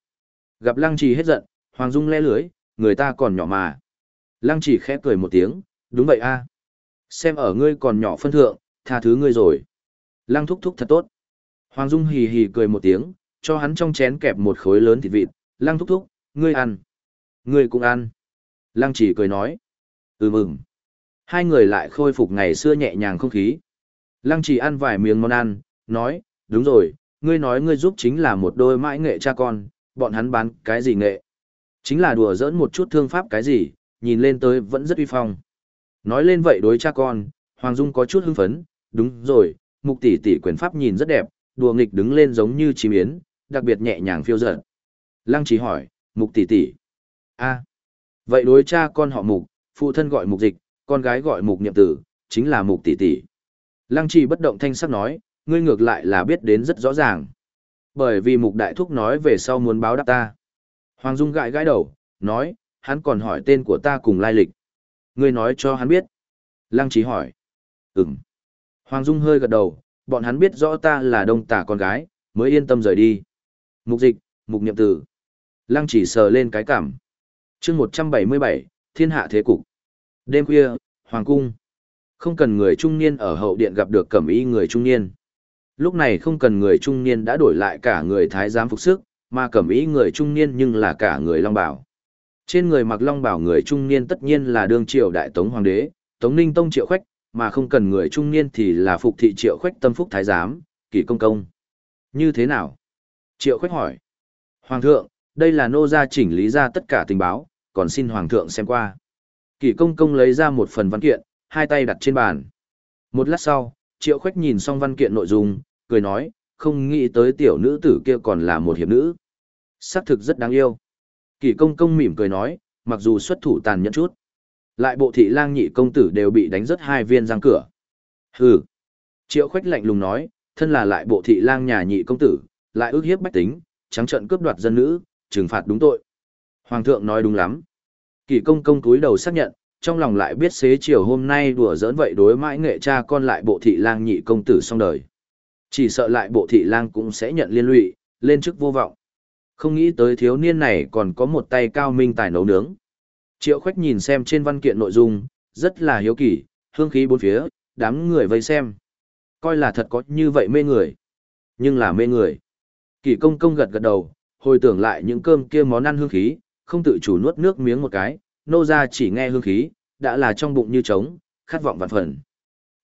Gặp lăng chỉ hết giận, Hoàng Dung le lưới, người ta còn nhỏ mà. Lăng chỉ khẽ cười một tiếng, đúng vậy a Xem ở ngươi còn nhỏ phân thượng, tha thứ ngươi rồi. Lăng thúc thúc thật tốt. Hoàng Dung hì hì cười một tiếng, cho hắn trong chén kẹp một khối lớn thịt vịt, lăng thúc thúc, ngươi ăn. Ngươi cũng ăn. Lăng chỉ cười nói. Ừ mừng. Hai người lại khôi phục ngày xưa nhẹ nhàng không khí. Lăng chỉ ăn vài miếng món ăn, nói, đúng rồi, ngươi nói ngươi giúp chính là một đôi mãi nghệ cha con, bọn hắn bán cái gì nghệ. Chính là đùa giỡn một chút thương pháp cái gì, nhìn lên tới vẫn rất uy phong. Nói lên vậy đối cha con, Hoàng Dung có chút hưng phấn, đúng rồi, mục tỷ tỷ quyền pháp nhìn rất đẹp, đùa nghịch đứng lên giống như chim yến, đặc biệt nhẹ nhàng phiêu dở. Lăng chỉ hỏi, mục tỷ tỷ. a vậy đối cha con họ mục, phụ thân gọi mục dịch, con gái gọi mục niệm tử, chính là mục tỷ tỷ. Lăng chỉ bất động thanh sắc nói, ngươi ngược lại là biết đến rất rõ ràng. Bởi vì mục đại thúc nói về sau muốn báo đáp ta. Hoàng Dung gãi gãi đầu, nói, hắn còn hỏi tên của ta cùng lai lịch. Ngươi nói cho hắn biết. Lăng trí hỏi. Ừm. Hoàng Dung hơi gật đầu, bọn hắn biết rõ ta là đông tả con gái, mới yên tâm rời đi. Mục dịch, mục niệm tử. Lăng chỉ sờ lên cái cảm. chương 177, thiên hạ thế cục. Đêm khuya, Hoàng Cung. Không cần người trung niên ở hậu điện gặp được cẩm y người trung niên. Lúc này không cần người trung niên đã đổi lại cả người thái giám phục sức, mà cẩm ý người trung niên nhưng là cả người long bảo. Trên người mặc long bảo người trung niên tất nhiên là đương triều đại tống hoàng đế, tống ninh tông triệu khoách, mà không cần người trung niên thì là phục thị triệu khoách tâm phúc thái giám, kỷ công công. Như thế nào? Triệu khoách hỏi. Hoàng thượng, đây là nô gia chỉnh lý ra tất cả tình báo, còn xin hoàng thượng xem qua. Kỷ công công lấy ra một phần văn kiện, hai tay đặt trên bàn. Một lát sau, triệu khoách nhìn xong văn kiện nội dung, cười nói, không nghĩ tới tiểu nữ tử kia còn là một hiệp nữ xác thực rất đáng yêu. Kỷ công công mỉm cười nói, mặc dù xuất thủ tàn nhẫn chút. Lại bộ thị lang nhị công tử đều bị đánh rất hai viên răng cửa. Hừ. Triệu khoách lạnh lùng nói, thân là lại bộ thị lang nhà nhị công tử, lại ước hiếp bách tính, trắng trận cướp đoạt dân nữ, trừng phạt đúng tội. Hoàng thượng nói đúng lắm. Kỷ công công túi đầu xác nhận, trong lòng lại biết xế chiều hôm nay đùa giỡn vậy đối mãi nghệ cha con lại bộ thị lang nhị công tử xong đời. Chỉ sợ lại bộ thị lang cũng sẽ nhận liên lụy, lên chức vô vọng. Không nghĩ tới thiếu niên này còn có một tay cao minh tài nấu nướng. Triệu khoách nhìn xem trên văn kiện nội dung, rất là hiếu kỳ, hương khí bốn phía, đám người vây xem. Coi là thật có như vậy mê người. Nhưng là mê người. Kỳ công công gật gật đầu, hồi tưởng lại những cơm kia món ăn hương khí, không tự chủ nuốt nước miếng một cái, nô ra chỉ nghe hương khí, đã là trong bụng như trống, khát vọng vạn phần.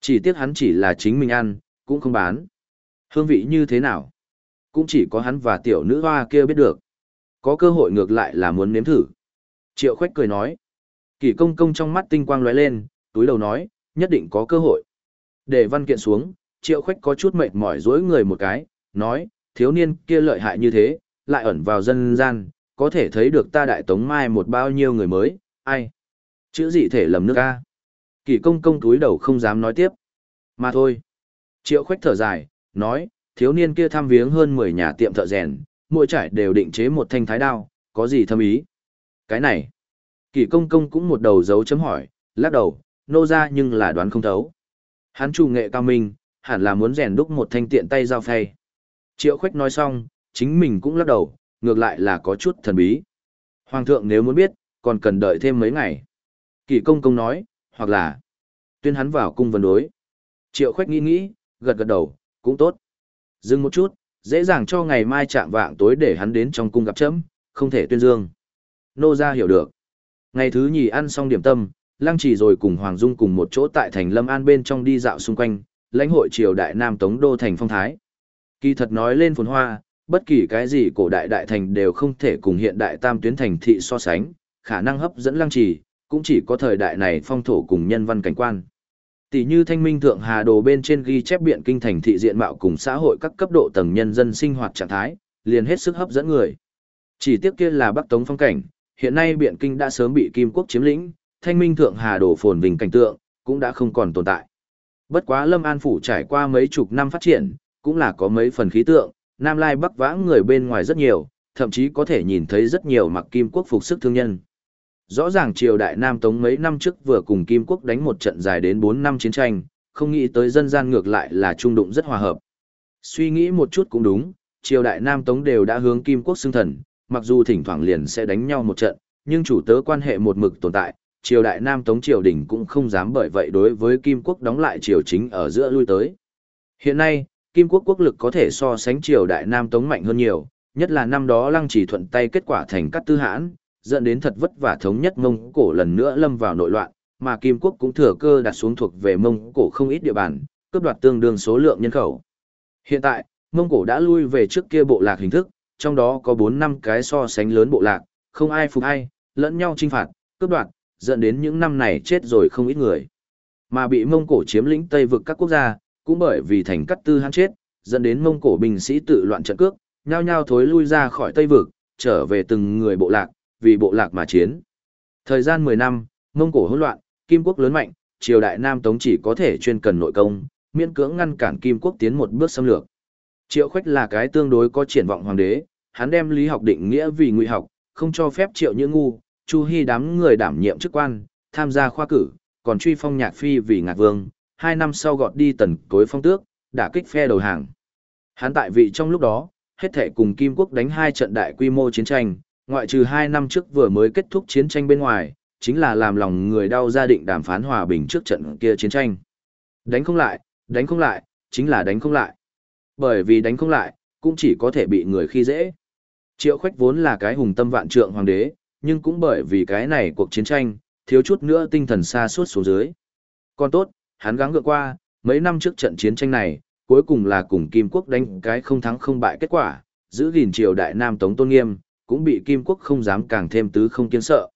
Chỉ tiếc hắn chỉ là chính mình ăn, cũng không bán. Hương vị như thế nào? Cũng chỉ có hắn và tiểu nữ hoa kia biết được. Có cơ hội ngược lại là muốn nếm thử. Triệu khoách cười nói. Kỷ công công trong mắt tinh quang lóe lên, túi đầu nói, nhất định có cơ hội. Để văn kiện xuống, triệu khoách có chút mệt mỏi dối người một cái, nói, thiếu niên kia lợi hại như thế, lại ẩn vào dân gian, có thể thấy được ta đại tống mai một bao nhiêu người mới, ai? Chữ gì thể lầm nước a. Kỷ công công túi đầu không dám nói tiếp. Mà thôi. Triệu khoách thở dài, nói, thiếu niên kia thăm viếng hơn 10 nhà tiệm thợ rèn, mỗi trải đều định chế một thanh thái đao, có gì thâm ý? Cái này, kỷ công công cũng một đầu dấu chấm hỏi, lắc đầu, nô ra nhưng là đoán không thấu. Hắn chủ nghệ cao minh, hẳn là muốn rèn đúc một thanh tiện tay dao phay. Triệu khuếch nói xong, chính mình cũng lắc đầu, ngược lại là có chút thần bí. Hoàng thượng nếu muốn biết, còn cần đợi thêm mấy ngày. Kỷ công công nói, hoặc là, tuyên hắn vào cung vấn đối. Triệu khuếch nghĩ nghĩ, gật gật đầu, cũng tốt. Dừng một chút, dễ dàng cho ngày mai chạm vạng tối để hắn đến trong cung gặp chấm, không thể tuyên dương. Nô ra hiểu được. Ngày thứ nhì ăn xong điểm tâm, Lăng Chỉ rồi cùng Hoàng Dung cùng một chỗ tại thành Lâm An bên trong đi dạo xung quanh, lãnh hội triều đại Nam Tống đô thành phong thái. Kỳ thật nói lên phồn hoa, bất kỳ cái gì cổ đại đại thành đều không thể cùng hiện đại tam tuyến thành thị so sánh, khả năng hấp dẫn Lăng Chỉ, cũng chỉ có thời đại này phong thổ cùng nhân văn cảnh quan. Tỷ như thanh minh thượng hà đồ bên trên ghi chép biện kinh thành thị diện mạo cùng xã hội các cấp độ tầng nhân dân sinh hoạt trạng thái, liền hết sức hấp dẫn người. Chỉ tiếc kia là Bắc Tống phong cảnh, hiện nay biện kinh đã sớm bị Kim Quốc chiếm lĩnh, thanh minh thượng hà đồ phồn vinh cảnh tượng, cũng đã không còn tồn tại. Bất quá Lâm An Phủ trải qua mấy chục năm phát triển, cũng là có mấy phần khí tượng, Nam Lai Bắc vãng người bên ngoài rất nhiều, thậm chí có thể nhìn thấy rất nhiều mặc Kim Quốc phục sức thương nhân. Rõ ràng triều đại Nam Tống mấy năm trước vừa cùng Kim Quốc đánh một trận dài đến 4 năm chiến tranh, không nghĩ tới dân gian ngược lại là trung đụng rất hòa hợp. Suy nghĩ một chút cũng đúng, triều đại Nam Tống đều đã hướng Kim Quốc xưng thần, mặc dù thỉnh thoảng liền sẽ đánh nhau một trận, nhưng chủ tớ quan hệ một mực tồn tại, triều đại Nam Tống triều đình cũng không dám bởi vậy đối với Kim Quốc đóng lại triều chính ở giữa lui tới. Hiện nay, Kim Quốc quốc lực có thể so sánh triều đại Nam Tống mạnh hơn nhiều, nhất là năm đó lăng chỉ thuận tay kết quả thành cắt tư hãn, dẫn đến thật vất vả thống nhất Mông Cổ lần nữa lâm vào nội loạn, mà Kim Quốc cũng thừa cơ đặt xuống thuộc về Mông Cổ không ít địa bàn, cướp đoạt tương đương số lượng nhân khẩu. Hiện tại, Mông Cổ đã lui về trước kia bộ lạc hình thức, trong đó có 4 năm cái so sánh lớn bộ lạc, không ai phục ai, lẫn nhau trinh phạt, cướp đoạt, dẫn đến những năm này chết rồi không ít người. Mà bị Mông Cổ chiếm lĩnh Tây vực các quốc gia, cũng bởi vì thành cắt tư hắn chết, dẫn đến Mông Cổ binh sĩ tự loạn trận cước, nhao nhao thối lui ra khỏi Tây vực, trở về từng người bộ lạc, vì bộ lạc mà chiến. Thời gian 10 năm, Mông Cổ hỗn loạn, Kim Quốc lớn mạnh, triều đại Nam Tống chỉ có thể chuyên cần nội công, miễn cưỡng ngăn cản Kim Quốc tiến một bước xâm lược. Triệu Khoách là cái tương đối có triển vọng hoàng đế, hắn đem lý học định nghĩa vì ngụy học, không cho phép Triệu Như ngu, Chu Hi đám người đảm nhiệm chức quan, tham gia khoa cử, còn truy phong nhạc phi vì ngạc vương, hai năm sau gọt đi tần cối phong tước, đả kích phe đầu hàng. Hắn tại vị trong lúc đó, hết thể cùng Kim Quốc đánh hai trận đại quy mô chiến tranh, ngoại trừ hai năm trước vừa mới kết thúc chiến tranh bên ngoài, chính là làm lòng người đau gia định đàm phán hòa bình trước trận kia chiến tranh. Đánh không lại, đánh không lại, chính là đánh không lại. Bởi vì đánh không lại, cũng chỉ có thể bị người khi dễ. Triệu Khoách vốn là cái hùng tâm vạn trượng hoàng đế, nhưng cũng bởi vì cái này cuộc chiến tranh, thiếu chút nữa tinh thần xa suốt xuống dưới. Còn tốt, hắn gắng gượng qua, mấy năm trước trận chiến tranh này, cuối cùng là cùng Kim Quốc đánh cái không thắng không bại kết quả, giữ gìn triều đại Nam Tống tôn nghiêm, cũng bị Kim Quốc không dám càng thêm tứ không kiên sợ.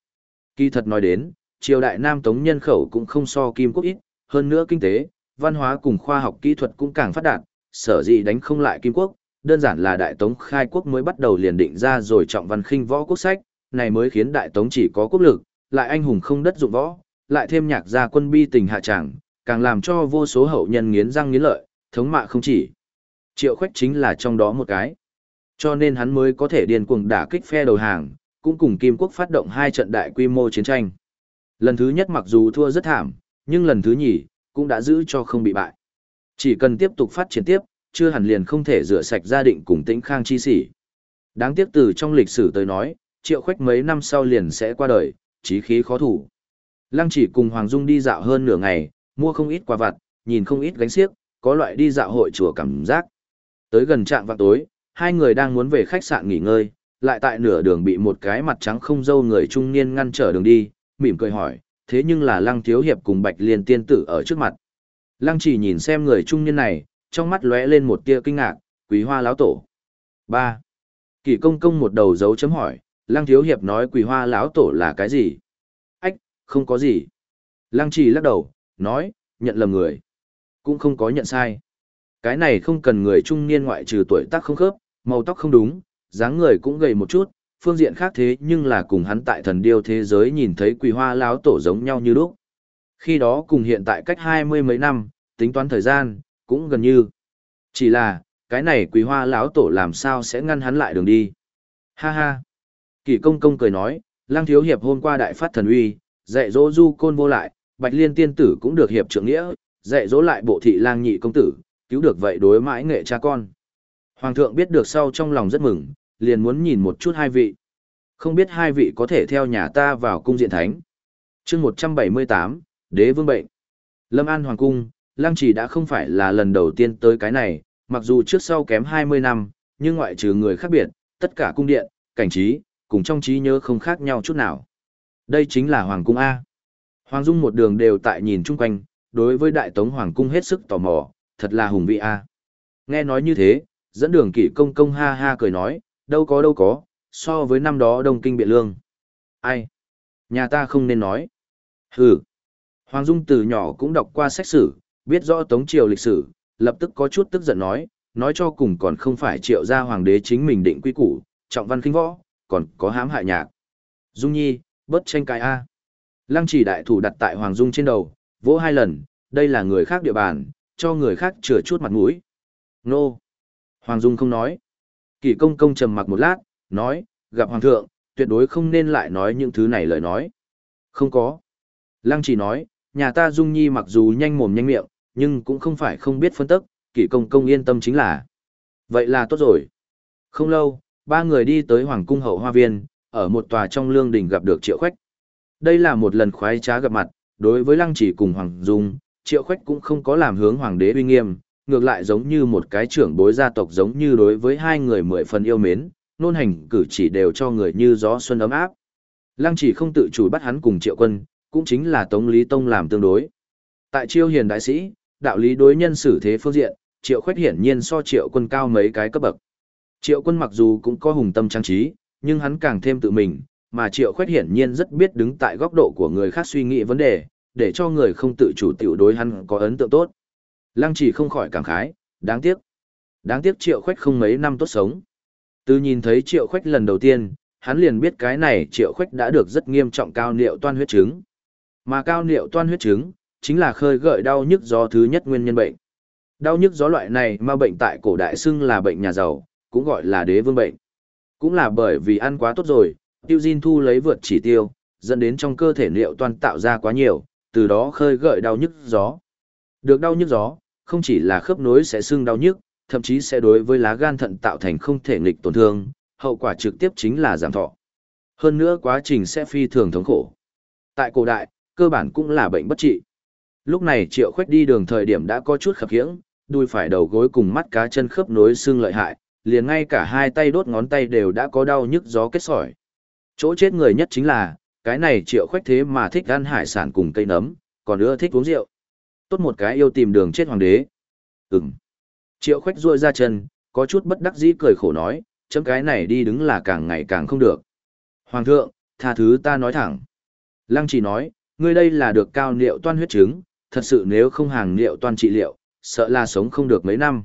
Kỳ thật nói đến, triều đại Nam Tống nhân khẩu cũng không so Kim Quốc ít, hơn nữa kinh tế, văn hóa cùng khoa học kỹ thuật cũng càng phát đạt, sở dĩ đánh không lại Kim Quốc, đơn giản là Đại Tống khai quốc mới bắt đầu liền định ra rồi trọng văn khinh võ quốc sách, này mới khiến Đại Tống chỉ có quốc lực, lại anh hùng không đất dụng võ, lại thêm nhạc gia quân bi tình hạ trạng, càng làm cho vô số hậu nhân nghiến răng nghiến lợi, thống mạ không chỉ. Triệu Khoách chính là trong đó một cái. Cho nên hắn mới có thể điên cuồng đả kích phe đầu hàng, cũng cùng Kim Quốc phát động hai trận đại quy mô chiến tranh. Lần thứ nhất mặc dù thua rất thảm, nhưng lần thứ nhì, cũng đã giữ cho không bị bại. Chỉ cần tiếp tục phát triển tiếp, chưa hẳn liền không thể rửa sạch gia định cùng tĩnh khang chi sỉ. Đáng tiếc từ trong lịch sử tới nói, triệu khoách mấy năm sau liền sẽ qua đời, chí khí khó thủ. Lăng chỉ cùng Hoàng Dung đi dạo hơn nửa ngày, mua không ít quà vặt, nhìn không ít gánh xiếc, có loại đi dạo hội chùa cảm giác. Tới gần trạng vào tối, hai người đang muốn về khách sạn nghỉ ngơi, lại tại nửa đường bị một cái mặt trắng không dâu người trung niên ngăn trở đường đi, mỉm cười hỏi, thế nhưng là Lăng Thiếu Hiệp cùng Bạch Liên tiên tử ở trước mặt. Lăng chỉ nhìn xem người trung niên này, trong mắt lóe lên một tia kinh ngạc, quý hoa lão tổ. ba Kỷ công công một đầu dấu chấm hỏi, Lăng Thiếu Hiệp nói quỳ hoa lão tổ là cái gì? Ách, không có gì. Lăng chỉ lắc đầu, nói, nhận lầm người. Cũng không có nhận sai. Cái này không cần người trung niên ngoại trừ tuổi tác không khớp, màu tóc không đúng, dáng người cũng gầy một chút, phương diện khác thế nhưng là cùng hắn tại thần điêu thế giới nhìn thấy quỳ hoa láo tổ giống nhau như lúc. Khi đó cùng hiện tại cách hai mươi mấy năm, tính toán thời gian, cũng gần như. Chỉ là, cái này quỳ hoa láo tổ làm sao sẽ ngăn hắn lại đường đi. Ha ha. Kỳ công công cười nói, lang thiếu hiệp hôm qua đại phát thần uy, dạy dỗ du côn vô lại, bạch liên tiên tử cũng được hiệp trưởng nghĩa, dạy dỗ lại bộ thị lang nhị công tử, cứu được vậy đối mãi nghệ cha con. Hoàng thượng biết được sau trong lòng rất mừng, liền muốn nhìn một chút hai vị. Không biết hai vị có thể theo nhà ta vào cung diện thánh. chương 178, Đế Vương Bệnh. Lâm An Hoàng Cung, Lăng Chỉ đã không phải là lần đầu tiên tới cái này, mặc dù trước sau kém 20 năm, nhưng ngoại trừ người khác biệt, tất cả cung điện, cảnh trí, cùng trong trí nhớ không khác nhau chút nào. Đây chính là Hoàng Cung A. Hoàng Dung một đường đều tại nhìn chung quanh, đối với Đại Tống Hoàng Cung hết sức tò mò, thật là hùng vị A. Nghe nói như thế, dẫn đường kỷ công công ha ha cười nói, đâu có đâu có, so với năm đó Đông Kinh Biện Lương. Ai? Nhà ta không nên nói. Hừ. Hoàng Dung từ nhỏ cũng đọc qua sách sử, biết rõ Tống Triều lịch sử, lập tức có chút tức giận nói, nói cho cùng còn không phải triệu gia hoàng đế chính mình định quy củ, trọng văn khinh võ, còn có hãm hại nhạc. Dung Nhi, bớt tranh cãi A. Lăng chỉ đại thủ đặt tại Hoàng Dung trên đầu, vỗ hai lần, đây là người khác địa bàn, cho người khác chừa chút mặt mũi. Nô. Hoàng Dung không nói. Kỷ công công trầm mặc một lát, nói, gặp Hoàng thượng, tuyệt đối không nên lại nói những thứ này lời nói. Không có. Lăng chỉ nói, nhà ta Dung Nhi mặc dù nhanh mồm nhanh miệng, nhưng cũng không phải không biết phân tức, kỷ công công yên tâm chính là. Vậy là tốt rồi. Không lâu, ba người đi tới Hoàng cung hậu hoa viên, ở một tòa trong lương đình gặp được Triệu Khoách. Đây là một lần khoái trá gặp mặt, đối với Lăng Chỉ cùng Hoàng Dung, Triệu Khoách cũng không có làm hướng Hoàng đế uy nghiêm, ngược lại giống như một cái trưởng bối gia tộc giống như đối với hai người mười phần yêu mến, nôn hành cử chỉ đều cho người như gió xuân ấm áp. Lăng Chỉ không tự chủ bắt hắn cùng Triệu Quân, cũng chính là Tống Lý Tông làm tương đối. Tại Chiêu Hiền đại sĩ, đạo lý đối nhân xử thế phương diện, Triệu khuyết hiển nhiên so Triệu Quân cao mấy cái cấp bậc. Triệu Quân mặc dù cũng có hùng tâm trang trí, nhưng hắn càng thêm tự mình, mà Triệu khuyết hiển nhiên rất biết đứng tại góc độ của người khác suy nghĩ vấn đề, để cho người không tự chủ tiểu đối hắn có ấn tượng tốt. Lăng chỉ không khỏi cảm khái, đáng tiếc. Đáng tiếc Triệu Khoách không mấy năm tốt sống. Từ nhìn thấy Triệu Khoách lần đầu tiên, hắn liền biết cái này Triệu Khoách đã được rất nghiêm trọng cao niệu toan huyết chứng. Mà cao niệu toan huyết chứng, chính là khơi gợi đau nhức do thứ nhất nguyên nhân bệnh. Đau nhức gió loại này mà bệnh tại cổ đại xưng là bệnh nhà giàu, cũng gọi là đế vương bệnh. Cũng là bởi vì ăn quá tốt rồi, tiêu diên thu lấy vượt chỉ tiêu, dẫn đến trong cơ thể niệu toan tạo ra quá nhiều, từ đó khơi gợi đau nhức gió. Được đau nhức gió, không chỉ là khớp nối sẽ sưng đau nhức, thậm chí sẽ đối với lá gan thận tạo thành không thể nghịch tổn thương, hậu quả trực tiếp chính là giảm thọ. Hơn nữa quá trình sẽ phi thường thống khổ. Tại cổ đại, cơ bản cũng là bệnh bất trị. Lúc này Triệu Khoách đi đường thời điểm đã có chút khập khiễng, đuôi phải đầu gối cùng mắt cá chân khớp nối xương lợi hại, liền ngay cả hai tay đốt ngón tay đều đã có đau nhức gió kết sỏi. Chỗ chết người nhất chính là, cái này Triệu Khoách thế mà thích ăn hải sản cùng cây nấm, còn ưa thích uống rượu. Tốt một cái yêu tìm đường chết hoàng đế. Ừm. Triệu Khoách ruôi ra chân, có chút bất đắc dĩ cười khổ nói, chấm cái này đi đứng là càng ngày càng không được. Hoàng thượng, tha thứ ta nói thẳng. Lăng chỉ nói, ngươi đây là được cao niệu toan huyết chứng, thật sự nếu không hàng niệu toan trị liệu, sợ là sống không được mấy năm.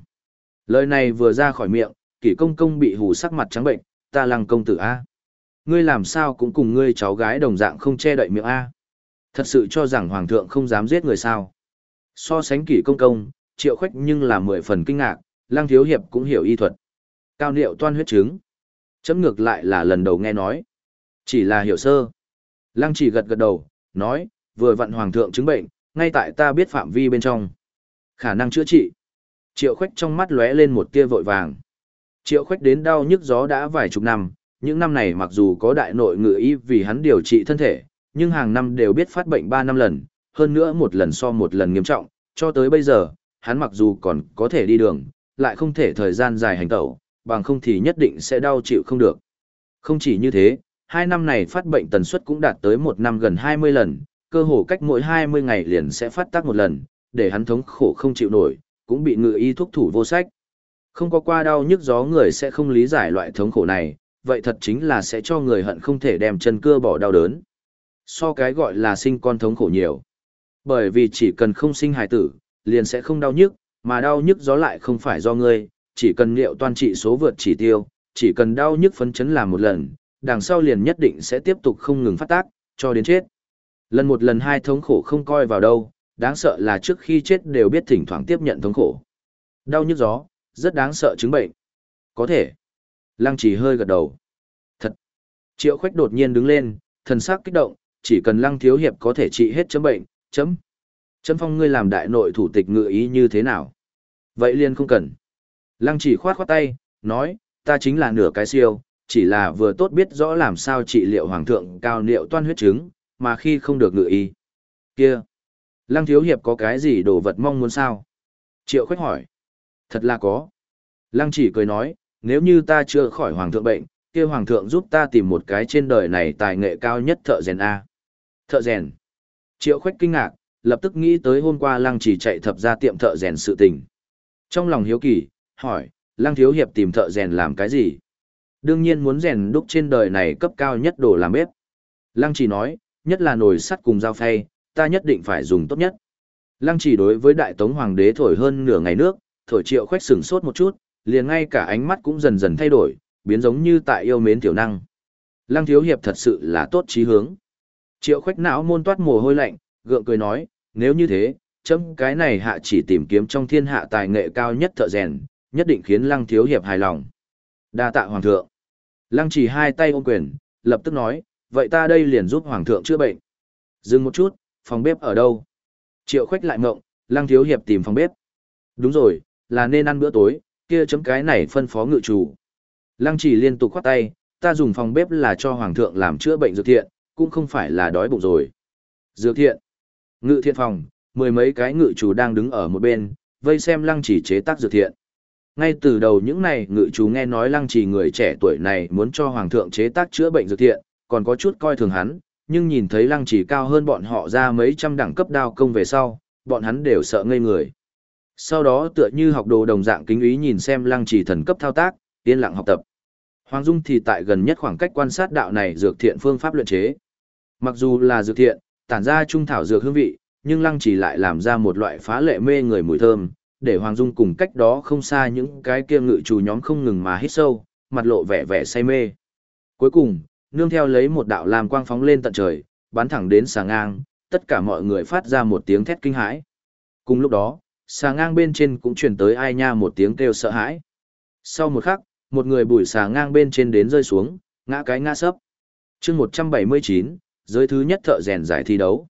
Lời này vừa ra khỏi miệng, kỷ công công bị hù sắc mặt trắng bệnh, ta lăng công tử A. Ngươi làm sao cũng cùng ngươi cháu gái đồng dạng không che đậy miệng A. Thật sự cho rằng hoàng thượng không dám giết người sao. So sánh kỷ công công, triệu khoách nhưng là mười phần kinh ngạc, lang thiếu hiệp cũng hiểu y thuật. Cao niệu toan huyết chứng. Chấm ngược lại là lần đầu nghe nói. Chỉ là hiểu sơ. Lăng chỉ gật gật đầu, nói, vừa vặn hoàng thượng chứng bệnh, ngay tại ta biết phạm vi bên trong. Khả năng chữa trị. Triệu khoách trong mắt lóe lên một tia vội vàng. Triệu khoách đến đau nhức gió đã vài chục năm, những năm này mặc dù có đại nội ngự y vì hắn điều trị thân thể, nhưng hàng năm đều biết phát bệnh 3 năm lần, hơn nữa một lần so một lần nghiêm trọng, cho tới bây giờ, hắn mặc dù còn có thể đi đường, lại không thể thời gian dài hành tẩu, bằng không thì nhất định sẽ đau chịu không được. Không chỉ như thế, hai năm này phát bệnh tần suất cũng đạt tới một năm gần 20 lần, cơ hồ cách mỗi 20 ngày liền sẽ phát tác một lần, để hắn thống khổ không chịu nổi, cũng bị ngự y thuốc thủ vô sách. Không có qua đau nhức gió người sẽ không lý giải loại thống khổ này, vậy thật chính là sẽ cho người hận không thể đem chân cưa bỏ đau đớn. So cái gọi là sinh con thống khổ nhiều. Bởi vì chỉ cần không sinh hài tử, liền sẽ không đau nhức, mà đau nhức gió lại không phải do ngươi, chỉ cần liệu toàn trị số vượt chỉ tiêu, chỉ cần đau nhức phấn chấn làm một lần, đằng sau liền nhất định sẽ tiếp tục không ngừng phát tác, cho đến chết. Lần một lần hai thống khổ không coi vào đâu, đáng sợ là trước khi chết đều biết thỉnh thoảng tiếp nhận thống khổ. Đau nhức gió, rất đáng sợ chứng bệnh. Có thể. Lăng chỉ hơi gật đầu. Thật. Triệu khuếch đột nhiên đứng lên, thần sắc kích động, chỉ cần lăng thiếu hiệp có thể trị hết chấm bệnh, chấm. Chấm phong ngươi làm đại nội thủ tịch ngự ý như thế nào? Vậy liền không cần. Lăng chỉ khoát khoát tay, nói, ta chính là nửa cái siêu, chỉ là vừa tốt biết rõ làm sao trị liệu hoàng thượng cao liệu toan huyết chứng, mà khi không được ngự ý. Kia! Lăng thiếu hiệp có cái gì đồ vật mong muốn sao? Triệu khoách hỏi. Thật là có. Lăng chỉ cười nói, nếu như ta chưa khỏi hoàng thượng bệnh, kia hoàng thượng giúp ta tìm một cái trên đời này tài nghệ cao nhất thợ rèn A. Thợ rèn. Triệu khoách kinh ngạc, lập tức nghĩ tới hôm qua lăng chỉ chạy thập ra tiệm thợ rèn sự tình. Trong lòng hiếu kỳ, hỏi, lăng thiếu hiệp tìm thợ rèn làm cái gì? Đương nhiên muốn rèn đúc trên đời này cấp cao nhất đồ làm bếp. Lăng chỉ nói, nhất là nồi sắt cùng dao phay, ta nhất định phải dùng tốt nhất. Lăng chỉ đối với đại tống hoàng đế thổi hơn nửa ngày nước, thổi triệu khoách sừng sốt một chút, liền ngay cả ánh mắt cũng dần dần thay đổi, biến giống như tại yêu mến tiểu năng. Lăng thiếu hiệp thật sự là tốt trí hướng. Triệu khoách não môn toát mồ hôi lạnh, gượng cười nói, nếu như thế, chấm cái này hạ chỉ tìm kiếm trong thiên hạ tài nghệ cao nhất thợ rèn, nhất định khiến lăng thiếu hiệp hài lòng. đa tạ hoàng thượng. Lăng chỉ hai tay ôm quyền, lập tức nói, vậy ta đây liền giúp hoàng thượng chữa bệnh. Dừng một chút, phòng bếp ở đâu? Triệu khoách lại mộng, lăng thiếu hiệp tìm phòng bếp. Đúng rồi, là nên ăn bữa tối, kia chấm cái này phân phó ngự chủ. Lăng chỉ liên tục khoát tay, ta dùng phòng bếp là cho hoàng thượng làm chữa bệnh dược thiện, cũng không phải là đói bụng rồi. Dược thiện. Ngự thiện phòng, mười mấy cái ngự chủ đang đứng ở một bên, vây xem lăng chỉ chế tác dược thiện. Ngay từ đầu những này ngự chủ nghe nói lăng chỉ người trẻ tuổi này muốn cho hoàng thượng chế tác chữa bệnh dược thiện, còn có chút coi thường hắn, nhưng nhìn thấy lăng chỉ cao hơn bọn họ ra mấy trăm đẳng cấp đao công về sau, bọn hắn đều sợ ngây người. Sau đó tựa như học đồ đồng dạng kính ý nhìn xem lăng chỉ thần cấp thao tác, yên lặng học tập. Hoàng Dung thì tại gần nhất khoảng cách quan sát đạo này dược thiện phương pháp luyện chế. Mặc dù là dược thiện, tản ra trung thảo dược hương vị, nhưng lăng chỉ lại làm ra một loại phá lệ mê người mùi thơm, để Hoàng Dung cùng cách đó không xa những cái kia ngự chủ nhóm không ngừng mà hít sâu, mặt lộ vẻ vẻ say mê. Cuối cùng, nương theo lấy một đạo làm quang phóng lên tận trời, bắn thẳng đến xà ngang, tất cả mọi người phát ra một tiếng thét kinh hãi. Cùng lúc đó, xà ngang bên trên cũng truyền tới ai nha một tiếng kêu sợ hãi. Sau một khắc, một người bùi xà ngang bên trên đến rơi xuống, ngã cái ngã sấp. chương 179, giới thứ nhất thợ rèn giải thi đấu.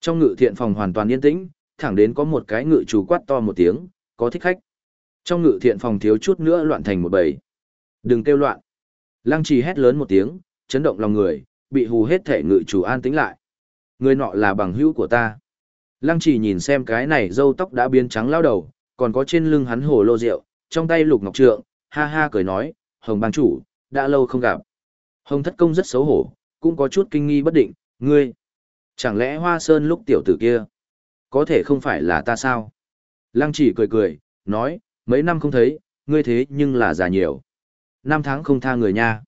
Trong ngự thiện phòng hoàn toàn yên tĩnh, thẳng đến có một cái ngự chủ quát to một tiếng, có thích khách. Trong ngự thiện phòng thiếu chút nữa loạn thành một bầy. Đừng kêu loạn. Lăng trì hét lớn một tiếng, chấn động lòng người, bị hù hết thể ngự chủ an tĩnh lại. Người nọ là bằng hữu của ta. Lăng trì nhìn xem cái này râu tóc đã biến trắng lao đầu, còn có trên lưng hắn hồ lô rượu, trong tay lục ngọc trượng, ha ha cười nói, Hồng bang chủ, đã lâu không gặp. Hồng thất công rất xấu hổ, cũng có chút kinh nghi bất định, ngươi. Chẳng lẽ hoa sơn lúc tiểu tử kia, có thể không phải là ta sao? Lăng chỉ cười cười, nói, mấy năm không thấy, ngươi thế nhưng là già nhiều. Năm tháng không tha người nha.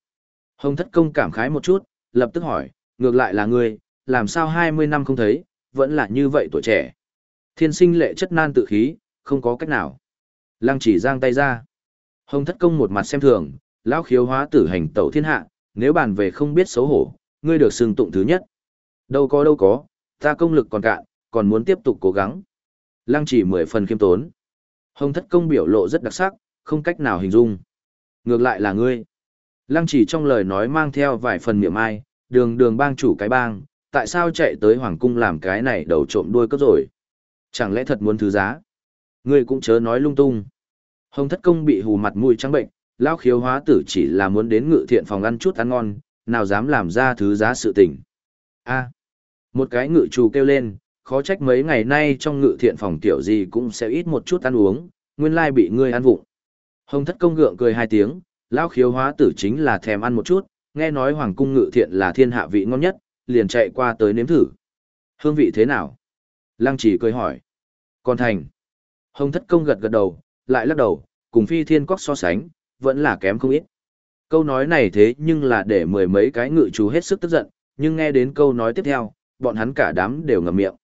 Hồng thất công cảm khái một chút, lập tức hỏi, ngược lại là ngươi, làm sao 20 năm không thấy, vẫn là như vậy tuổi trẻ. Thiên sinh lệ chất nan tự khí, không có cách nào. Lăng chỉ giang tay ra. Hồng thất công một mặt xem thường, lão khiếu hóa tử hành tẩu thiên hạ, nếu bàn về không biết xấu hổ, ngươi được xưng tụng thứ nhất. Đâu có đâu có, ta công lực còn cạn, còn muốn tiếp tục cố gắng. Lăng chỉ mười phần khiêm tốn. Hồng thất công biểu lộ rất đặc sắc, không cách nào hình dung. Ngược lại là ngươi. Lăng chỉ trong lời nói mang theo vài phần miệng ai, đường đường bang chủ cái bang, tại sao chạy tới hoàng cung làm cái này đầu trộm đuôi cấp rồi? Chẳng lẽ thật muốn thứ giá? Ngươi cũng chớ nói lung tung. Hồng thất công bị hù mặt mũi trắng bệnh, lão khiếu hóa tử chỉ là muốn đến ngự thiện phòng ăn chút ăn ngon, nào dám làm ra thứ giá sự tình. A, một cái ngự trù kêu lên, khó trách mấy ngày nay trong ngự thiện phòng tiểu gì cũng sẽ ít một chút ăn uống, nguyên lai bị ngươi ăn vụng. Hồng thất công gượng cười hai tiếng, lão khiếu hóa tử chính là thèm ăn một chút, nghe nói hoàng cung ngự thiện là thiên hạ vị ngon nhất, liền chạy qua tới nếm thử. Hương vị thế nào? Lăng chỉ cười hỏi. Còn thành. Hồng thất công gật gật đầu, lại lắc đầu, cùng phi thiên cóc so sánh, vẫn là kém không ít. Câu nói này thế nhưng là để mười mấy cái ngự chú hết sức tức giận, nhưng nghe đến câu nói tiếp theo, bọn hắn cả đám đều ngậm miệng.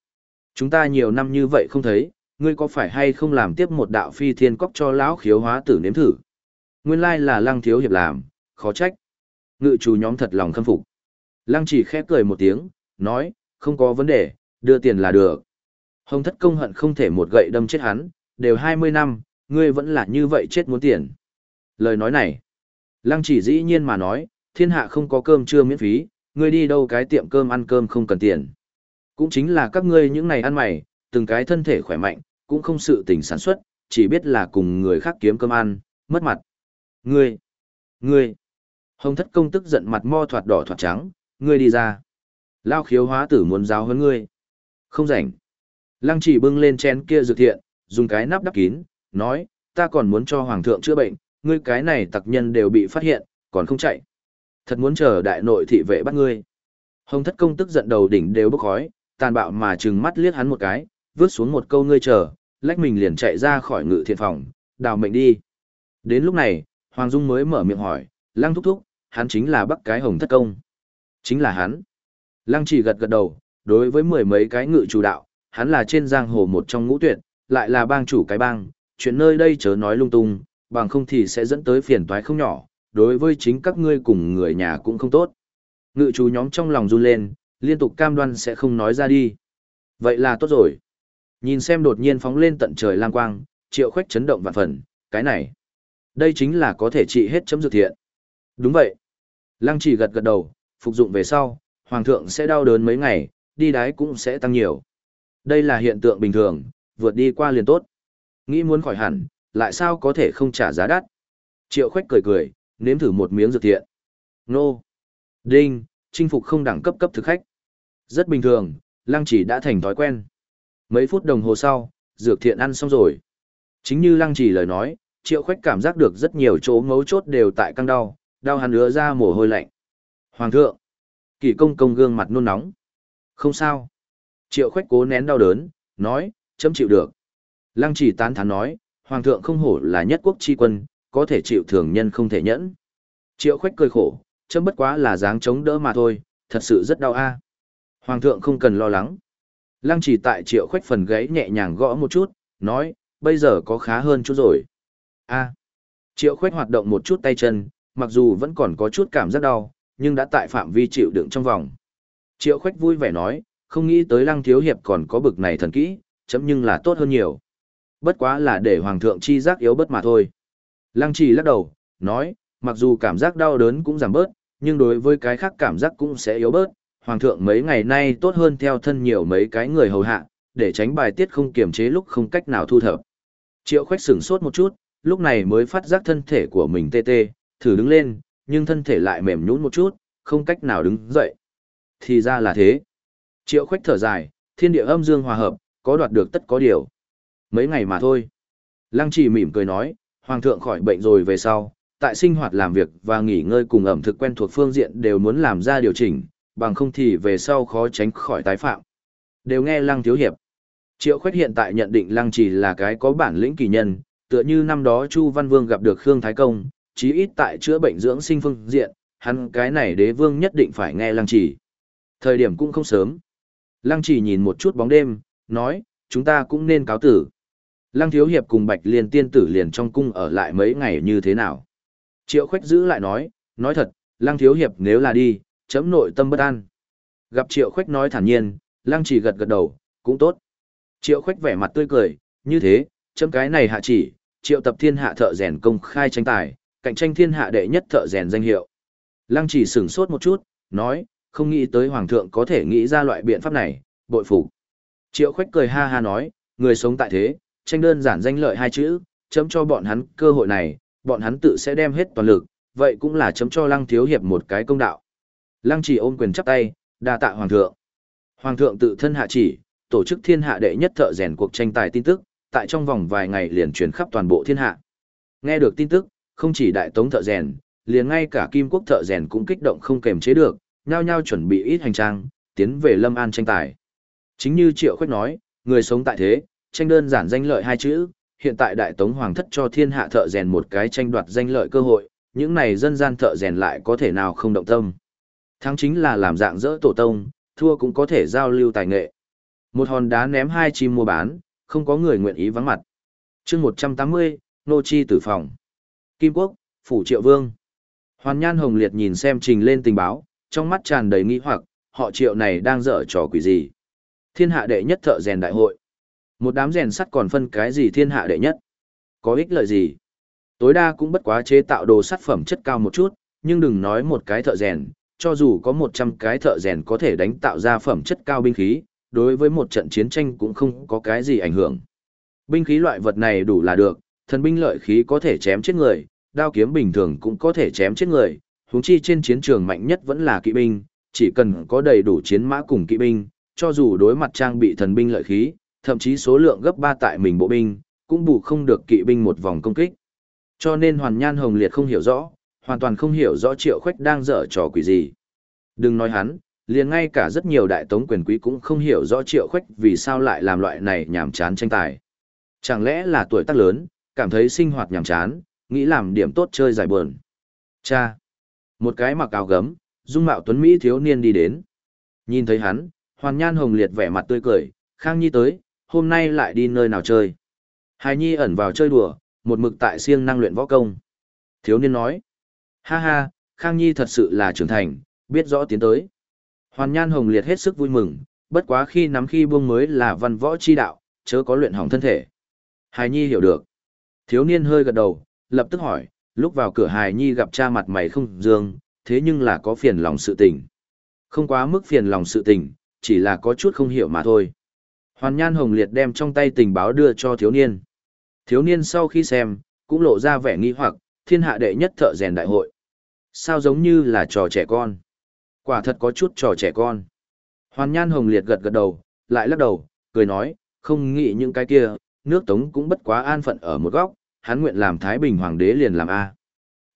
Chúng ta nhiều năm như vậy không thấy, ngươi có phải hay không làm tiếp một đạo phi thiên cóc cho lão khiếu hóa tử nếm thử? Nguyên lai là lăng thiếu hiệp làm, khó trách. Ngự chủ nhóm thật lòng khâm phục. Lăng chỉ khép cười một tiếng, nói, không có vấn đề, đưa tiền là được. Hồng thất công hận không thể một gậy đâm chết hắn, đều 20 năm, ngươi vẫn là như vậy chết muốn tiền. Lời nói này, lăng chỉ dĩ nhiên mà nói, thiên hạ không có cơm trưa miễn phí, ngươi đi đâu cái tiệm cơm ăn cơm không cần tiền. Cũng chính là các ngươi những này ăn mày, từng cái thân thể khỏe mạnh, cũng không sự tình sản xuất, chỉ biết là cùng người khác kiếm cơm ăn, mất mặt. Ngươi, ngươi, hồng thất công tức giận mặt mo thoạt đỏ thoạt trắng, ngươi đi ra. Lao khiếu hóa tử muốn giáo hơn ngươi. Không rảnh. Lăng chỉ bưng lên chén kia dược thiện, dùng cái nắp đắp kín, nói, ta còn muốn cho hoàng thượng chữa bệnh, ngươi cái này tặc nhân đều bị phát hiện, còn không chạy. Thật muốn chờ đại nội thị vệ bắt ngươi. Hồng thất công tức giận đầu đỉnh đều bốc khói, tàn bạo mà trừng mắt liếc hắn một cái, vứt xuống một câu ngươi chờ, lách mình liền chạy ra khỏi ngự thiện phòng, đào mệnh đi. Đến lúc này, Hoàng Dung mới mở miệng hỏi, lăng thúc thúc, hắn chính là bắc cái hồng thất công. Chính là hắn. Lăng chỉ gật gật đầu, đối với mười mấy cái ngự chủ đạo, hắn là trên giang hồ một trong ngũ tuyệt, lại là bang chủ cái bang, chuyện nơi đây chớ nói lung tung, bằng không thì sẽ dẫn tới phiền toái không nhỏ, đối với chính các ngươi cùng người nhà cũng không tốt. Ngự chú nhóm trong lòng run lên, liên tục cam đoan sẽ không nói ra đi. Vậy là tốt rồi. Nhìn xem đột nhiên phóng lên tận trời lang quang, triệu khoách chấn động vạn phần, cái này. Đây chính là có thể trị hết chấm dược thiện. Đúng vậy. Lăng chỉ gật gật đầu, phục dụng về sau, hoàng thượng sẽ đau đớn mấy ngày, đi đái cũng sẽ tăng nhiều. Đây là hiện tượng bình thường, vượt đi qua liền tốt. Nghĩ muốn khỏi hẳn, lại sao có thể không trả giá đắt. Triệu khoách cười cười, nếm thử một miếng dược thiện. Nô. Đinh, chinh phục không đẳng cấp cấp thực khách. Rất bình thường, lăng chỉ đã thành thói quen. Mấy phút đồng hồ sau, dược thiện ăn xong rồi. Chính như lăng chỉ lời nói, triệu khoách cảm giác được rất nhiều chỗ ngấu chốt đều tại căng đau, đau hắn ứa ra mồ hôi lạnh. Hoàng thượng, kỷ công công gương mặt nôn nóng. Không sao. Triệu khoách cố nén đau đớn, nói, chấm chịu được. Lăng chỉ tán thán nói, Hoàng thượng không hổ là nhất quốc chi quân, có thể chịu thường nhân không thể nhẫn. Triệu khoách cười khổ, chấm bất quá là dáng chống đỡ mà thôi, thật sự rất đau a. Hoàng thượng không cần lo lắng. Lăng chỉ tại triệu khoách phần gáy nhẹ nhàng gõ một chút, nói, bây giờ có khá hơn chút rồi. a Triệu khoách hoạt động một chút tay chân, mặc dù vẫn còn có chút cảm giác đau, nhưng đã tại phạm vi chịu đựng trong vòng. Triệu khoách vui vẻ nói, không nghĩ tới lăng thiếu hiệp còn có bực này thần kỹ, chấm nhưng là tốt hơn nhiều. Bất quá là để hoàng thượng chi giác yếu bớt mà thôi. Lăng trì lắc đầu, nói, mặc dù cảm giác đau đớn cũng giảm bớt, nhưng đối với cái khác cảm giác cũng sẽ yếu bớt. Hoàng thượng mấy ngày nay tốt hơn theo thân nhiều mấy cái người hầu hạ, để tránh bài tiết không kiềm chế lúc không cách nào thu thập. Triệu khoách sửng sốt một chút, lúc này mới phát giác thân thể của mình tê tê, thử đứng lên, nhưng thân thể lại mềm nhũn một chút, không cách nào đứng dậy. Thì ra là thế. Triệu khoách thở dài, thiên địa âm dương hòa hợp, có đoạt được tất có điều. Mấy ngày mà thôi. Lăng trì mỉm cười nói, Hoàng thượng khỏi bệnh rồi về sau, tại sinh hoạt làm việc và nghỉ ngơi cùng ẩm thực quen thuộc phương diện đều muốn làm ra điều chỉnh, bằng không thì về sau khó tránh khỏi tái phạm. Đều nghe Lăng Thiếu Hiệp. Triệu Khuyết hiện tại nhận định Lăng Trì là cái có bản lĩnh kỳ nhân, tựa như năm đó Chu Văn Vương gặp được Khương Thái Công, chí ít tại chữa bệnh dưỡng sinh phương diện, hắn cái này đế vương nhất định phải nghe Lăng Trì. Thời điểm cũng không sớm. Lăng Trì nhìn một chút bóng đêm, nói, chúng ta cũng nên cáo tử. Lăng Thiếu Hiệp cùng Bạch Liên tiên tử liền trong cung ở lại mấy ngày như thế nào. Triệu Khoách giữ lại nói, nói thật, Lăng Thiếu Hiệp nếu là đi, chấm nội tâm bất an. Gặp Triệu Khoách nói thản nhiên, Lăng chỉ gật gật đầu, cũng tốt. Triệu Khoách vẻ mặt tươi cười, như thế, chấm cái này hạ chỉ, Triệu tập thiên hạ thợ rèn công khai tranh tài, cạnh tranh thiên hạ đệ nhất thợ rèn danh hiệu. Lăng chỉ sửng sốt một chút, nói, không nghĩ tới Hoàng thượng có thể nghĩ ra loại biện pháp này, bội phục. Triệu Khoách cười ha ha nói, người sống tại thế, tranh đơn giản danh lợi hai chữ, chấm cho bọn hắn cơ hội này, bọn hắn tự sẽ đem hết toàn lực, vậy cũng là chấm cho Lăng Thiếu Hiệp một cái công đạo. Lăng chỉ ôm quyền chắp tay, đa tạ Hoàng thượng. Hoàng thượng tự thân hạ chỉ, tổ chức thiên hạ đệ nhất thợ rèn cuộc tranh tài tin tức, tại trong vòng vài ngày liền truyền khắp toàn bộ thiên hạ. Nghe được tin tức, không chỉ đại tống thợ rèn, liền ngay cả kim quốc thợ rèn cũng kích động không kềm chế được, nhao nhao chuẩn bị ít hành trang, tiến về Lâm An tranh tài. Chính như Triệu khuyết nói, người sống tại thế, tranh đơn giản danh lợi hai chữ, hiện tại đại tống hoàng thất cho thiên hạ thợ rèn một cái tranh đoạt danh lợi cơ hội, những này dân gian thợ rèn lại có thể nào không động tâm. Thắng chính là làm dạng dỡ tổ tông, thua cũng có thể giao lưu tài nghệ. Một hòn đá ném hai chim mua bán, không có người nguyện ý vắng mặt. chương 180, Nô Chi tử phòng. Kim Quốc, Phủ Triệu Vương. Hoàn Nhan Hồng Liệt nhìn xem trình lên tình báo, trong mắt tràn đầy nghi hoặc, họ Triệu này đang dở trò quỷ gì. Thiên hạ đệ nhất thợ rèn đại hội. Một đám rèn sắt còn phân cái gì thiên hạ đệ nhất? Có ích lợi gì? Tối đa cũng bất quá chế tạo đồ sắt phẩm chất cao một chút, nhưng đừng nói một cái thợ rèn, cho dù có 100 cái thợ rèn có thể đánh tạo ra phẩm chất cao binh khí, đối với một trận chiến tranh cũng không có cái gì ảnh hưởng. Binh khí loại vật này đủ là được, thần binh lợi khí có thể chém chết người, đao kiếm bình thường cũng có thể chém chết người, huống chi trên chiến trường mạnh nhất vẫn là kỵ binh, chỉ cần có đầy đủ chiến mã cùng kỵ binh, cho dù đối mặt trang bị thần binh lợi khí, thậm chí số lượng gấp 3 tại mình bộ binh, cũng bù không được kỵ binh một vòng công kích. Cho nên Hoàn Nhan Hồng Liệt không hiểu rõ, hoàn toàn không hiểu rõ Triệu Khoách đang dở trò quỷ gì. Đừng nói hắn, liền ngay cả rất nhiều đại tống quyền quý cũng không hiểu rõ Triệu Khoách vì sao lại làm loại này nhảm chán tranh tài. Chẳng lẽ là tuổi tác lớn, cảm thấy sinh hoạt nhàm chán, nghĩ làm điểm tốt chơi giải buồn. Cha! Một cái mặc áo gấm, dung mạo tuấn Mỹ thiếu niên đi đến. Nhìn thấy hắn, Hoàn Nhan Hồng Liệt vẻ mặt tươi cười, Khang Nhi tới, hôm nay lại đi nơi nào chơi. Hài Nhi ẩn vào chơi đùa, một mực tại siêng năng luyện võ công. Thiếu niên nói, ha ha, Khang Nhi thật sự là trưởng thành, biết rõ tiến tới. Hoàn Nhan Hồng Liệt hết sức vui mừng, bất quá khi nắm khi buông mới là văn võ chi đạo, chớ có luyện hỏng thân thể. Hài Nhi hiểu được. Thiếu niên hơi gật đầu, lập tức hỏi, lúc vào cửa Hài Nhi gặp cha mặt mày không dương, thế nhưng là có phiền lòng sự tình. Không quá mức phiền lòng sự tình, chỉ là có chút không hiểu mà thôi. Hoàn Nhan Hồng Liệt đem trong tay tình báo đưa cho thiếu niên. Thiếu niên sau khi xem, cũng lộ ra vẻ nghi hoặc, thiên hạ đệ nhất thợ rèn đại hội. Sao giống như là trò trẻ con? Quả thật có chút trò trẻ con. Hoàn Nhan Hồng Liệt gật gật đầu, lại lắc đầu, cười nói, không nghĩ những cái kia, nước Tống cũng bất quá an phận ở một góc, hắn nguyện làm Thái Bình Hoàng đế liền làm A.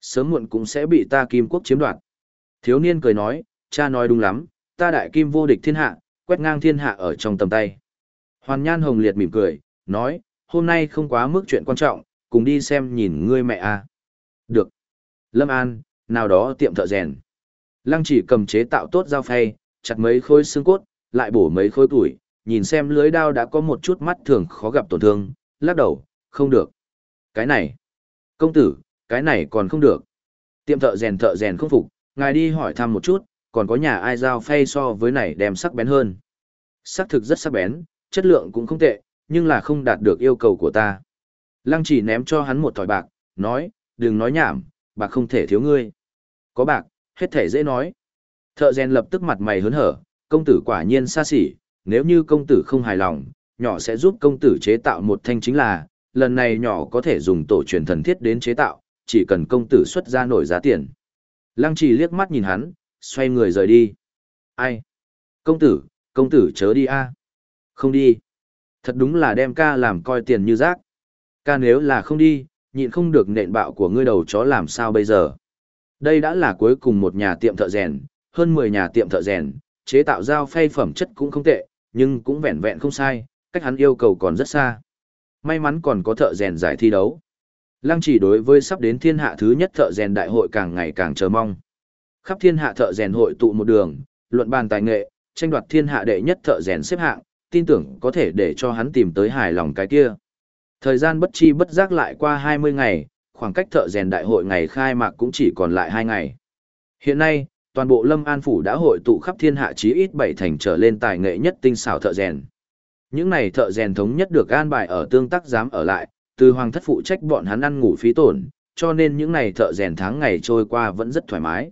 Sớm muộn cũng sẽ bị ta Kim Quốc chiếm đoạt. Thiếu niên cười nói, cha nói đúng lắm, ta đại kim vô địch thiên hạ, quét ngang thiên hạ ở trong tầm tay. Hoàn Nhan Hồng Liệt mỉm cười, nói, hôm nay không quá mức chuyện quan trọng, cùng đi xem nhìn ngươi mẹ a. Được. Lâm An, nào đó tiệm thợ rèn. Lăng chỉ cầm chế tạo tốt dao phay, chặt mấy khối xương cốt, lại bổ mấy khối tuổi, nhìn xem lưới đao đã có một chút mắt thường khó gặp tổn thương, lắc đầu, không được. Cái này, công tử, cái này còn không được. Tiệm thợ rèn thợ rèn không phục, ngài đi hỏi thăm một chút, còn có nhà ai dao phay so với này đem sắc bén hơn. Sắc thực rất sắc bén, chất lượng cũng không tệ, nhưng là không đạt được yêu cầu của ta. Lăng chỉ ném cho hắn một thỏi bạc, nói, đừng nói nhảm, bạc không thể thiếu ngươi. Có bạc, hết thể dễ nói. Thợ rèn lập tức mặt mày hớn hở, công tử quả nhiên xa xỉ, nếu như công tử không hài lòng, nhỏ sẽ giúp công tử chế tạo một thanh chính là, lần này nhỏ có thể dùng tổ truyền thần thiết đến chế tạo, chỉ cần công tử xuất ra nổi giá tiền. Lăng trì liếc mắt nhìn hắn, xoay người rời đi. Ai? Công tử, công tử chớ đi a không đi. Thật đúng là đem ca làm coi tiền như rác. Ca nếu là không đi, nhịn không được nện bạo của ngươi đầu chó làm sao bây giờ. Đây đã là cuối cùng một nhà tiệm thợ rèn, hơn 10 nhà tiệm thợ rèn, chế tạo dao phay phẩm chất cũng không tệ, nhưng cũng vẹn vẹn không sai, cách hắn yêu cầu còn rất xa. May mắn còn có thợ rèn giải thi đấu. Lăng chỉ đối với sắp đến thiên hạ thứ nhất thợ rèn đại hội càng ngày càng chờ mong. Khắp thiên hạ thợ rèn hội tụ một đường, luận bàn tài nghệ, tranh đoạt thiên hạ đệ nhất thợ rèn xếp hạng, tin tưởng có thể để cho hắn tìm tới hài lòng cái kia. Thời gian bất chi bất giác lại qua 20 ngày, khoảng cách thợ rèn đại hội ngày khai mạc cũng chỉ còn lại 2 ngày. Hiện nay, toàn bộ Lâm An Phủ đã hội tụ khắp thiên hạ chí ít 7 thành trở lên tài nghệ nhất tinh xảo thợ rèn. Những này thợ rèn thống nhất được an bài ở tương tác giám ở lại, từ hoàng thất phụ trách bọn hắn ăn ngủ phí tổn, cho nên những này thợ rèn tháng ngày trôi qua vẫn rất thoải mái.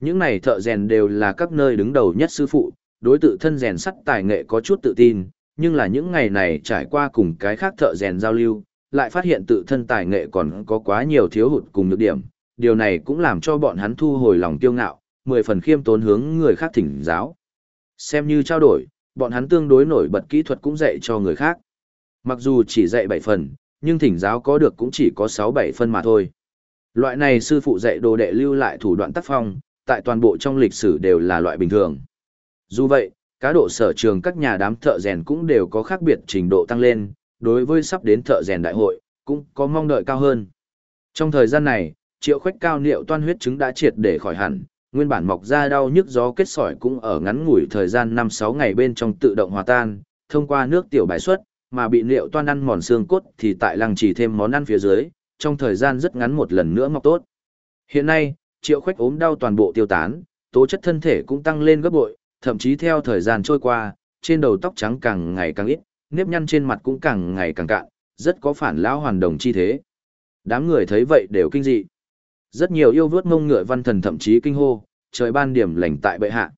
Những này thợ rèn đều là các nơi đứng đầu nhất sư phụ, đối tự thân rèn sắt tài nghệ có chút tự tin, nhưng là những ngày này trải qua cùng cái khác thợ rèn giao lưu, lại phát hiện tự thân tài nghệ còn có quá nhiều thiếu hụt cùng nhược điểm. Điều này cũng làm cho bọn hắn thu hồi lòng tiêu ngạo, mười phần khiêm tốn hướng người khác thỉnh giáo. Xem như trao đổi, bọn hắn tương đối nổi bật kỹ thuật cũng dạy cho người khác. Mặc dù chỉ dạy 7 phần, nhưng thỉnh giáo có được cũng chỉ có 6-7 phần mà thôi. Loại này sư phụ dạy đồ đệ lưu lại thủ đoạn tác phong, tại toàn bộ trong lịch sử đều là loại bình thường. Dù vậy, cá độ sở trường các nhà đám thợ rèn cũng đều có khác biệt trình độ tăng lên, đối với sắp đến thợ rèn đại hội, cũng có mong đợi cao hơn. Trong thời gian này, triệu khoách cao niệu toan huyết chứng đã triệt để khỏi hẳn, nguyên bản mọc ra đau nhức gió kết sỏi cũng ở ngắn ngủi thời gian 5-6 ngày bên trong tự động hòa tan, thông qua nước tiểu bài xuất, mà bị liệu toan ăn mòn xương cốt thì tại lăng chỉ thêm món ăn phía dưới, trong thời gian rất ngắn một lần nữa mọc tốt. Hiện nay, triệu khoách ốm đau toàn bộ tiêu tán, tố chất thân thể cũng tăng lên gấp bội, thậm chí theo thời gian trôi qua, trên đầu tóc trắng càng ngày càng ít, nếp nhăn trên mặt cũng càng ngày càng cạn, rất có phản lão hoàn đồng chi thế. Đám người thấy vậy đều kinh dị. Rất nhiều yêu vớt mông ngựa văn thần thậm chí kinh hô, trời ban điểm lành tại bệ hạ.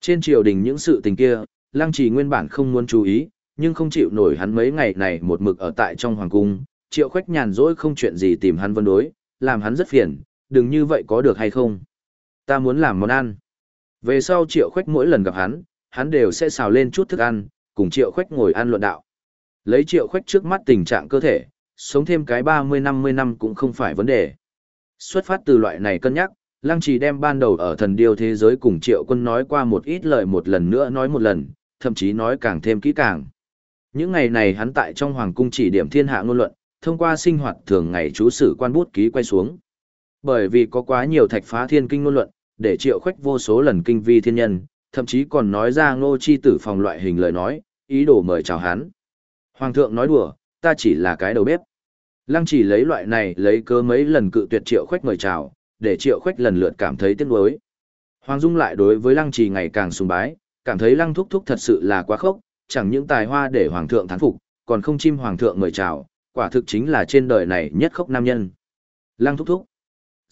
Trên triều đình những sự tình kia, Lăng Trì nguyên bản không muốn chú ý, nhưng không chịu nổi hắn mấy ngày này một mực ở tại trong hoàng cung, Triệu Khoách nhàn rỗi không chuyện gì tìm hắn vân đối, làm hắn rất phiền, đừng như vậy có được hay không? Ta muốn làm món ăn. Về sau Triệu Khoách mỗi lần gặp hắn, hắn đều sẽ xào lên chút thức ăn, cùng Triệu Khoách ngồi ăn luận đạo. Lấy triệu khoách trước mắt tình trạng cơ thể, sống thêm cái 30-50 năm cũng không phải vấn đề. Xuất phát từ loại này cân nhắc, Lăng Trì đem ban đầu ở thần điêu thế giới cùng triệu quân nói qua một ít lời một lần nữa nói một lần, thậm chí nói càng thêm kỹ càng. Những ngày này hắn tại trong hoàng cung chỉ điểm thiên hạ ngôn luận, thông qua sinh hoạt thường ngày chú sử quan bút ký quay xuống. Bởi vì có quá nhiều thạch phá thiên kinh ngôn luận, để triệu khoách vô số lần kinh vi thiên nhân, thậm chí còn nói ra ngô chi tử phòng loại hình lời nói, ý đồ mời chào hắn. Hoàng thượng nói đùa, ta chỉ là cái đầu bếp. Lăng chỉ lấy loại này lấy cớ mấy lần cự tuyệt triệu khoách mời chào, để triệu khoách lần lượt cảm thấy tiếc nuối. Hoàng Dung lại đối với lăng trì ngày càng sùng bái, cảm thấy lăng thúc thúc thật sự là quá khốc, chẳng những tài hoa để hoàng thượng thán phục, còn không chim hoàng thượng mời chào, quả thực chính là trên đời này nhất khốc nam nhân. Lăng thúc thúc.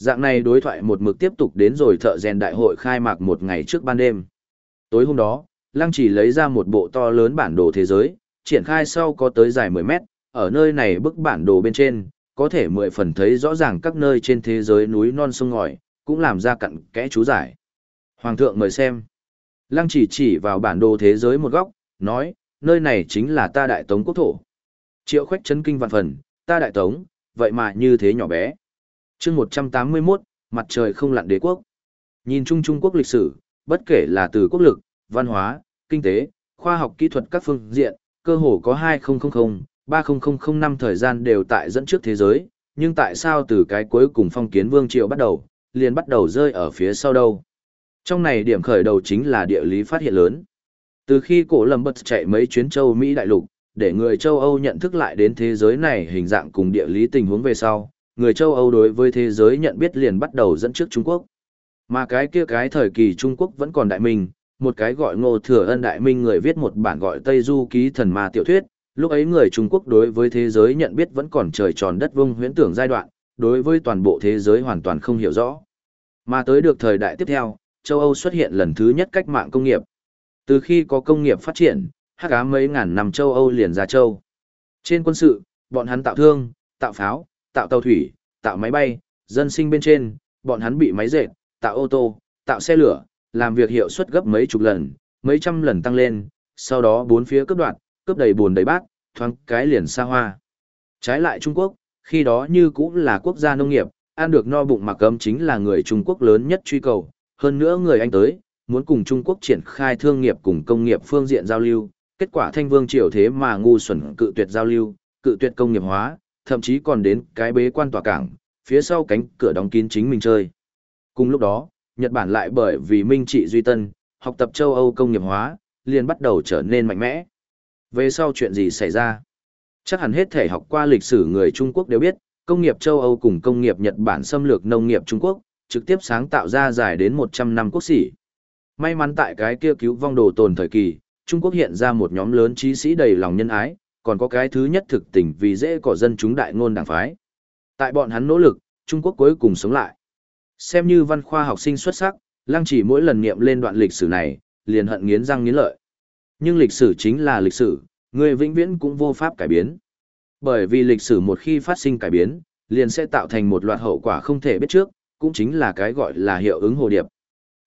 Dạng này đối thoại một mực tiếp tục đến rồi thợ rèn đại hội khai mạc một ngày trước ban đêm. Tối hôm đó, Lăng chỉ lấy ra một bộ to lớn bản đồ thế giới, triển khai sau có tới dài 10 mét, ở nơi này bức bản đồ bên trên, có thể mười phần thấy rõ ràng các nơi trên thế giới núi non sông ngòi, cũng làm ra cặn kẽ chú giải. Hoàng thượng mời xem. Lăng chỉ chỉ vào bản đồ thế giới một góc, nói, nơi này chính là ta đại tống quốc thổ. Triệu khoách chấn kinh vạn phần, ta đại tống, vậy mà như thế nhỏ bé chương 181, mặt trời không lặn đế quốc. Nhìn chung Trung Quốc lịch sử, bất kể là từ quốc lực, văn hóa, kinh tế, khoa học kỹ thuật các phương diện, cơ hồ có 2000, 3000 năm thời gian đều tại dẫn trước thế giới, nhưng tại sao từ cái cuối cùng phong kiến vương triều bắt đầu, liền bắt đầu rơi ở phía sau đâu. Trong này điểm khởi đầu chính là địa lý phát hiện lớn. Từ khi cổ lầm bật chạy mấy chuyến châu Mỹ đại lục, để người châu Âu nhận thức lại đến thế giới này hình dạng cùng địa lý tình huống về sau, người châu Âu đối với thế giới nhận biết liền bắt đầu dẫn trước Trung Quốc. Mà cái kia cái thời kỳ Trung Quốc vẫn còn đại minh, một cái gọi ngô thừa ân đại minh người viết một bản gọi Tây Du Ký Thần Ma Tiểu Thuyết, lúc ấy người Trung Quốc đối với thế giới nhận biết vẫn còn trời tròn đất vung huyễn tưởng giai đoạn, đối với toàn bộ thế giới hoàn toàn không hiểu rõ. Mà tới được thời đại tiếp theo, châu Âu xuất hiện lần thứ nhất cách mạng công nghiệp. Từ khi có công nghiệp phát triển, hắc ám mấy ngàn năm châu Âu liền ra châu. Trên quân sự, bọn hắn tạo thương, tạo pháo, tạo tàu thủy, tạo máy bay, dân sinh bên trên, bọn hắn bị máy dệt, tạo ô tô, tạo xe lửa, làm việc hiệu suất gấp mấy chục lần, mấy trăm lần tăng lên, sau đó bốn phía cướp đoạt, cướp đầy buồn đầy bát, thoáng cái liền xa hoa. Trái lại Trung Quốc, khi đó như cũng là quốc gia nông nghiệp, ăn được no bụng mặc cấm chính là người Trung Quốc lớn nhất truy cầu, hơn nữa người Anh tới, muốn cùng Trung Quốc triển khai thương nghiệp cùng công nghiệp phương diện giao lưu, kết quả thanh vương triều thế mà ngu xuẩn cự tuyệt giao lưu, cự tuyệt công nghiệp hóa, thậm chí còn đến cái bế quan tòa cảng, phía sau cánh cửa đóng kín chính mình chơi. Cùng lúc đó, Nhật Bản lại bởi vì minh trị duy tân, học tập châu Âu công nghiệp hóa, liền bắt đầu trở nên mạnh mẽ. Về sau chuyện gì xảy ra? Chắc hẳn hết thể học qua lịch sử người Trung Quốc đều biết, công nghiệp châu Âu cùng công nghiệp Nhật Bản xâm lược nông nghiệp Trung Quốc, trực tiếp sáng tạo ra dài đến 100 năm quốc sĩ. May mắn tại cái kia cứu vong đồ tồn thời kỳ, Trung Quốc hiện ra một nhóm lớn trí sĩ đầy lòng nhân ái, còn có cái thứ nhất thực tình vì dễ cỏ dân chúng đại ngôn đảng phái. Tại bọn hắn nỗ lực, Trung Quốc cuối cùng sống lại. Xem như văn khoa học sinh xuất sắc, Lăng chỉ mỗi lần niệm lên đoạn lịch sử này, liền hận nghiến răng nghiến lợi. Nhưng lịch sử chính là lịch sử, người vĩnh viễn cũng vô pháp cải biến. Bởi vì lịch sử một khi phát sinh cải biến, liền sẽ tạo thành một loạt hậu quả không thể biết trước, cũng chính là cái gọi là hiệu ứng hồ điệp.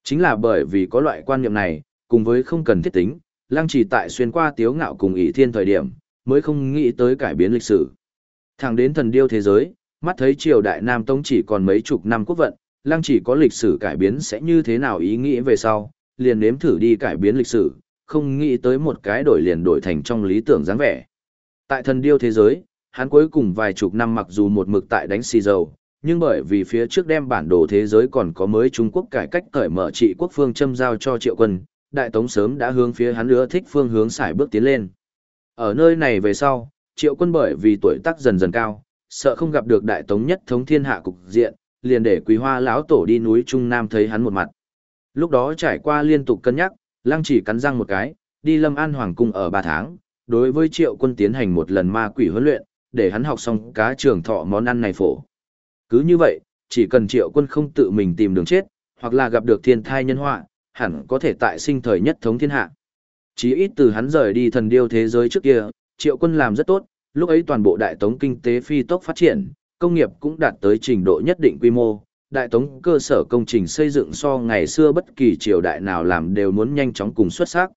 Chính là bởi vì có loại quan niệm này, cùng với không cần thiết tính, lăng Chỉ tại xuyên qua tiếu ngạo cùng ỷ thiên thời điểm, mới không nghĩ tới cải biến lịch sử. Thẳng đến thần điêu thế giới, mắt thấy triều đại Nam Tông chỉ còn mấy chục năm quốc vận, lăng chỉ có lịch sử cải biến sẽ như thế nào ý nghĩ về sau, liền nếm thử đi cải biến lịch sử, không nghĩ tới một cái đổi liền đổi thành trong lý tưởng dáng vẻ. Tại thần điêu thế giới, hắn cuối cùng vài chục năm mặc dù một mực tại đánh xì dầu, nhưng bởi vì phía trước đem bản đồ thế giới còn có mới Trung Quốc cải cách cởi mở trị quốc phương châm giao cho triệu quân, đại tống sớm đã hướng phía hắn ưa thích phương hướng xài bước tiến lên. Ở nơi này về sau, triệu quân bởi vì tuổi tác dần dần cao, sợ không gặp được đại tống nhất thống thiên hạ cục diện, liền để quý hoa lão tổ đi núi Trung Nam thấy hắn một mặt. Lúc đó trải qua liên tục cân nhắc, lăng chỉ cắn răng một cái, đi lâm an hoàng cung ở ba tháng, đối với triệu quân tiến hành một lần ma quỷ huấn luyện, để hắn học xong cá trường thọ món ăn này phổ. Cứ như vậy, chỉ cần triệu quân không tự mình tìm đường chết, hoặc là gặp được thiên thai nhân họa, hẳn có thể tại sinh thời nhất thống thiên hạ. Chí ít từ hắn rời đi thần điêu thế giới trước kia, triệu quân làm rất tốt, lúc ấy toàn bộ đại tống kinh tế phi tốc phát triển, công nghiệp cũng đạt tới trình độ nhất định quy mô, đại tống cơ sở công trình xây dựng so ngày xưa bất kỳ triều đại nào làm đều muốn nhanh chóng cùng xuất sắc.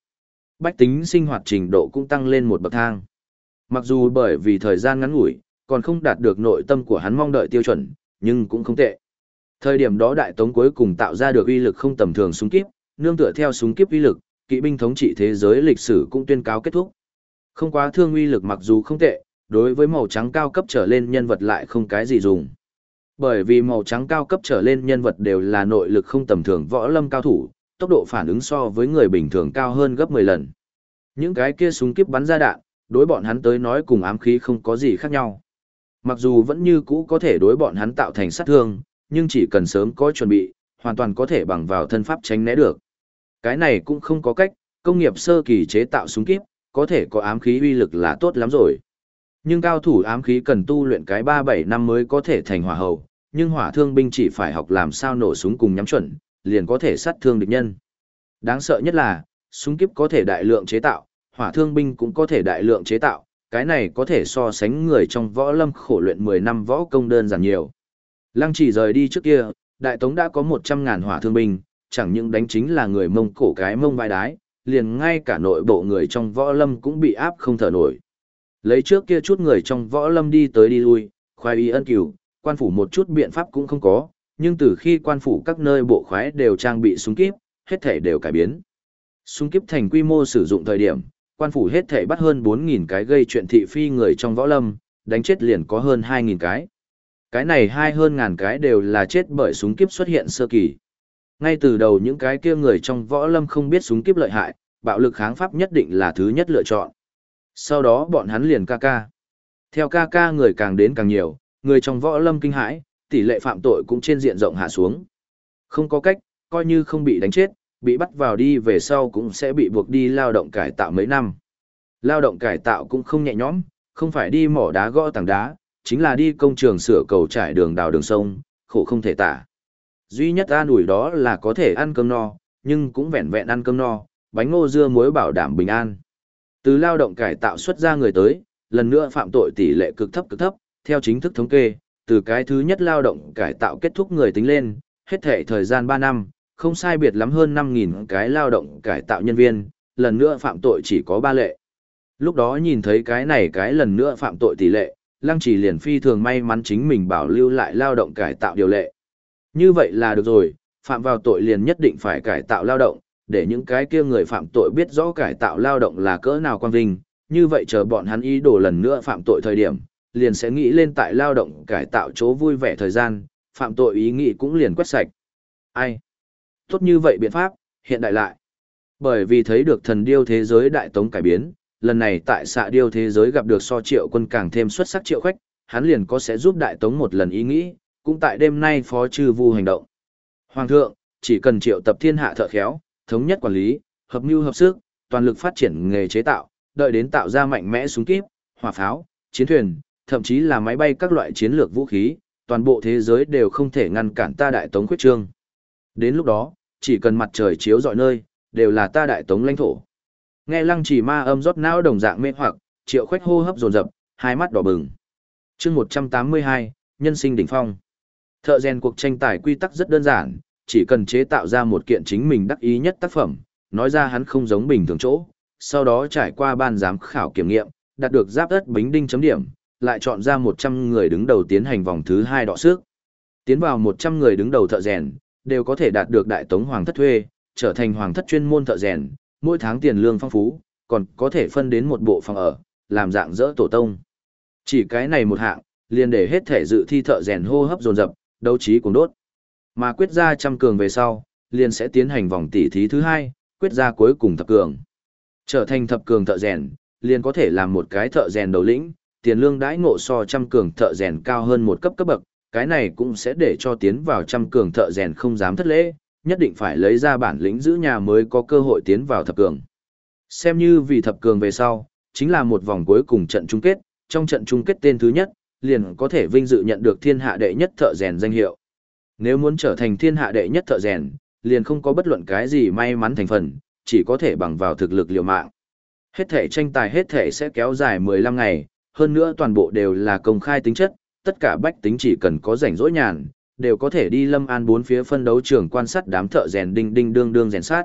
Bách tính sinh hoạt trình độ cũng tăng lên một bậc thang. Mặc dù bởi vì thời gian ngắn ngủi, còn không đạt được nội tâm của hắn mong đợi tiêu chuẩn, nhưng cũng không tệ. Thời điểm đó đại tống cuối cùng tạo ra được uy lực không tầm thường súng kiếp, nương tựa theo súng kiếp uy lực, kỵ binh thống trị thế giới lịch sử cũng tuyên cáo kết thúc. Không quá thương uy lực mặc dù không tệ, đối với màu trắng cao cấp trở lên nhân vật lại không cái gì dùng. Bởi vì màu trắng cao cấp trở lên nhân vật đều là nội lực không tầm thường võ lâm cao thủ, tốc độ phản ứng so với người bình thường cao hơn gấp 10 lần. Những cái kia súng kiếp bắn ra đạn, đối bọn hắn tới nói cùng ám khí không có gì khác nhau. Mặc dù vẫn như cũ có thể đối bọn hắn tạo thành sát thương, nhưng chỉ cần sớm có chuẩn bị, hoàn toàn có thể bằng vào thân pháp tránh né được. Cái này cũng không có cách, công nghiệp sơ kỳ chế tạo súng kíp, có thể có ám khí uy lực là tốt lắm rồi. Nhưng cao thủ ám khí cần tu luyện cái 3-7 năm mới có thể thành hỏa hầu, nhưng hỏa thương binh chỉ phải học làm sao nổ súng cùng nhắm chuẩn, liền có thể sát thương địch nhân. Đáng sợ nhất là, súng kíp có thể đại lượng chế tạo, hỏa thương binh cũng có thể đại lượng chế tạo, cái này có thể so sánh người trong võ lâm khổ luyện 10 năm võ công đơn giản nhiều. Lăng chỉ rời đi trước kia, đại tống đã có 100.000 hỏa thương binh, chẳng những đánh chính là người mông cổ cái mông vai đái, liền ngay cả nội bộ người trong võ lâm cũng bị áp không thở nổi. Lấy trước kia chút người trong võ lâm đi tới đi lui, khoai y ân cửu, quan phủ một chút biện pháp cũng không có, nhưng từ khi quan phủ các nơi bộ khoái đều trang bị súng kíp, hết thể đều cải biến. Súng kíp thành quy mô sử dụng thời điểm, quan phủ hết thể bắt hơn 4.000 cái gây chuyện thị phi người trong võ lâm, đánh chết liền có hơn 2.000 cái. Cái này hai hơn ngàn cái đều là chết bởi súng kiếp xuất hiện sơ kỳ. Ngay từ đầu những cái kia người trong võ lâm không biết súng kiếp lợi hại, bạo lực kháng pháp nhất định là thứ nhất lựa chọn. Sau đó bọn hắn liền ca ca. Theo ca ca người càng đến càng nhiều, người trong võ lâm kinh hãi, tỷ lệ phạm tội cũng trên diện rộng hạ xuống. Không có cách, coi như không bị đánh chết, bị bắt vào đi về sau cũng sẽ bị buộc đi lao động cải tạo mấy năm. Lao động cải tạo cũng không nhẹ nhõm, không phải đi mỏ đá gõ tảng đá, chính là đi công trường sửa cầu trải đường đào đường sông, khổ không thể tả. Duy nhất an ủi đó là có thể ăn cơm no, nhưng cũng vẹn vẹn ăn cơm no, bánh ngô dưa muối bảo đảm bình an. Từ lao động cải tạo xuất ra người tới, lần nữa phạm tội tỷ lệ cực thấp cực thấp, theo chính thức thống kê, từ cái thứ nhất lao động cải tạo kết thúc người tính lên, hết thể thời gian 3 năm, không sai biệt lắm hơn 5.000 cái lao động cải tạo nhân viên, lần nữa phạm tội chỉ có 3 lệ. Lúc đó nhìn thấy cái này cái lần nữa phạm tội tỷ lệ, Lăng Chỉ liền phi thường may mắn chính mình bảo lưu lại lao động cải tạo điều lệ. Như vậy là được rồi, phạm vào tội liền nhất định phải cải tạo lao động, để những cái kia người phạm tội biết rõ cải tạo lao động là cỡ nào quan vinh, như vậy chờ bọn hắn ý đồ lần nữa phạm tội thời điểm, liền sẽ nghĩ lên tại lao động cải tạo chỗ vui vẻ thời gian, phạm tội ý nghĩ cũng liền quét sạch. Ai? Tốt như vậy biện pháp, hiện đại lại. Bởi vì thấy được thần điêu thế giới đại tống cải biến, lần này tại xạ điêu thế giới gặp được so triệu quân càng thêm xuất sắc triệu khách, hắn liền có sẽ giúp đại tống một lần ý nghĩ, cũng tại đêm nay phó trừ vu hành động. Hoàng thượng, chỉ cần triệu tập thiên hạ thợ khéo, thống nhất quản lý, hợp mưu hợp sức, toàn lực phát triển nghề chế tạo, đợi đến tạo ra mạnh mẽ súng kíp, hỏa pháo, chiến thuyền, thậm chí là máy bay các loại chiến lược vũ khí, toàn bộ thế giới đều không thể ngăn cản ta đại tống quyết trương. Đến lúc đó, chỉ cần mặt trời chiếu rọi nơi, đều là ta đại tống lãnh thổ. Nghe lăng chỉ ma âm rót não đồng dạng mê hoặc, triệu khoách hô hấp dồn dập, hai mắt đỏ bừng. chương 182, nhân sinh đỉnh phong. Thợ rèn cuộc tranh tài quy tắc rất đơn giản, chỉ cần chế tạo ra một kiện chính mình đắc ý nhất tác phẩm, nói ra hắn không giống bình thường chỗ, sau đó trải qua ban giám khảo kiểm nghiệm, đạt được giáp đất bính đinh chấm điểm, lại chọn ra 100 người đứng đầu tiến hành vòng thứ 2 đọ sức. Tiến vào 100 người đứng đầu thợ rèn, đều có thể đạt được đại tống hoàng thất thuê, trở thành hoàng thất chuyên môn thợ rèn, mỗi tháng tiền lương phong phú, còn có thể phân đến một bộ phòng ở, làm dạng dỡ tổ tông. Chỉ cái này một hạng, liền để hết thể dự thi thợ rèn hô hấp dồn dập, đấu trí cùng đốt. Mà quyết ra trăm cường về sau, liền sẽ tiến hành vòng tỷ thí thứ hai, quyết ra cuối cùng thập cường. Trở thành thập cường thợ rèn, liền có thể làm một cái thợ rèn đầu lĩnh, tiền lương đãi ngộ so trăm cường thợ rèn cao hơn một cấp cấp bậc, cái này cũng sẽ để cho tiến vào trăm cường thợ rèn không dám thất lễ, nhất định phải lấy ra bản lĩnh giữ nhà mới có cơ hội tiến vào thập cường. Xem như vì thập cường về sau, chính là một vòng cuối cùng trận chung kết, trong trận chung kết tên thứ nhất, liền có thể vinh dự nhận được thiên hạ đệ nhất thợ rèn danh hiệu. Nếu muốn trở thành thiên hạ đệ nhất thợ rèn, liền không có bất luận cái gì may mắn thành phần, chỉ có thể bằng vào thực lực liều mạng. Hết thể tranh tài hết thể sẽ kéo dài 15 ngày, hơn nữa toàn bộ đều là công khai tính chất, tất cả bách tính chỉ cần có rảnh rỗi nhàn, đều có thể đi lâm an bốn phía phân đấu trường quan sát đám thợ rèn đinh đinh đương đương rèn sát.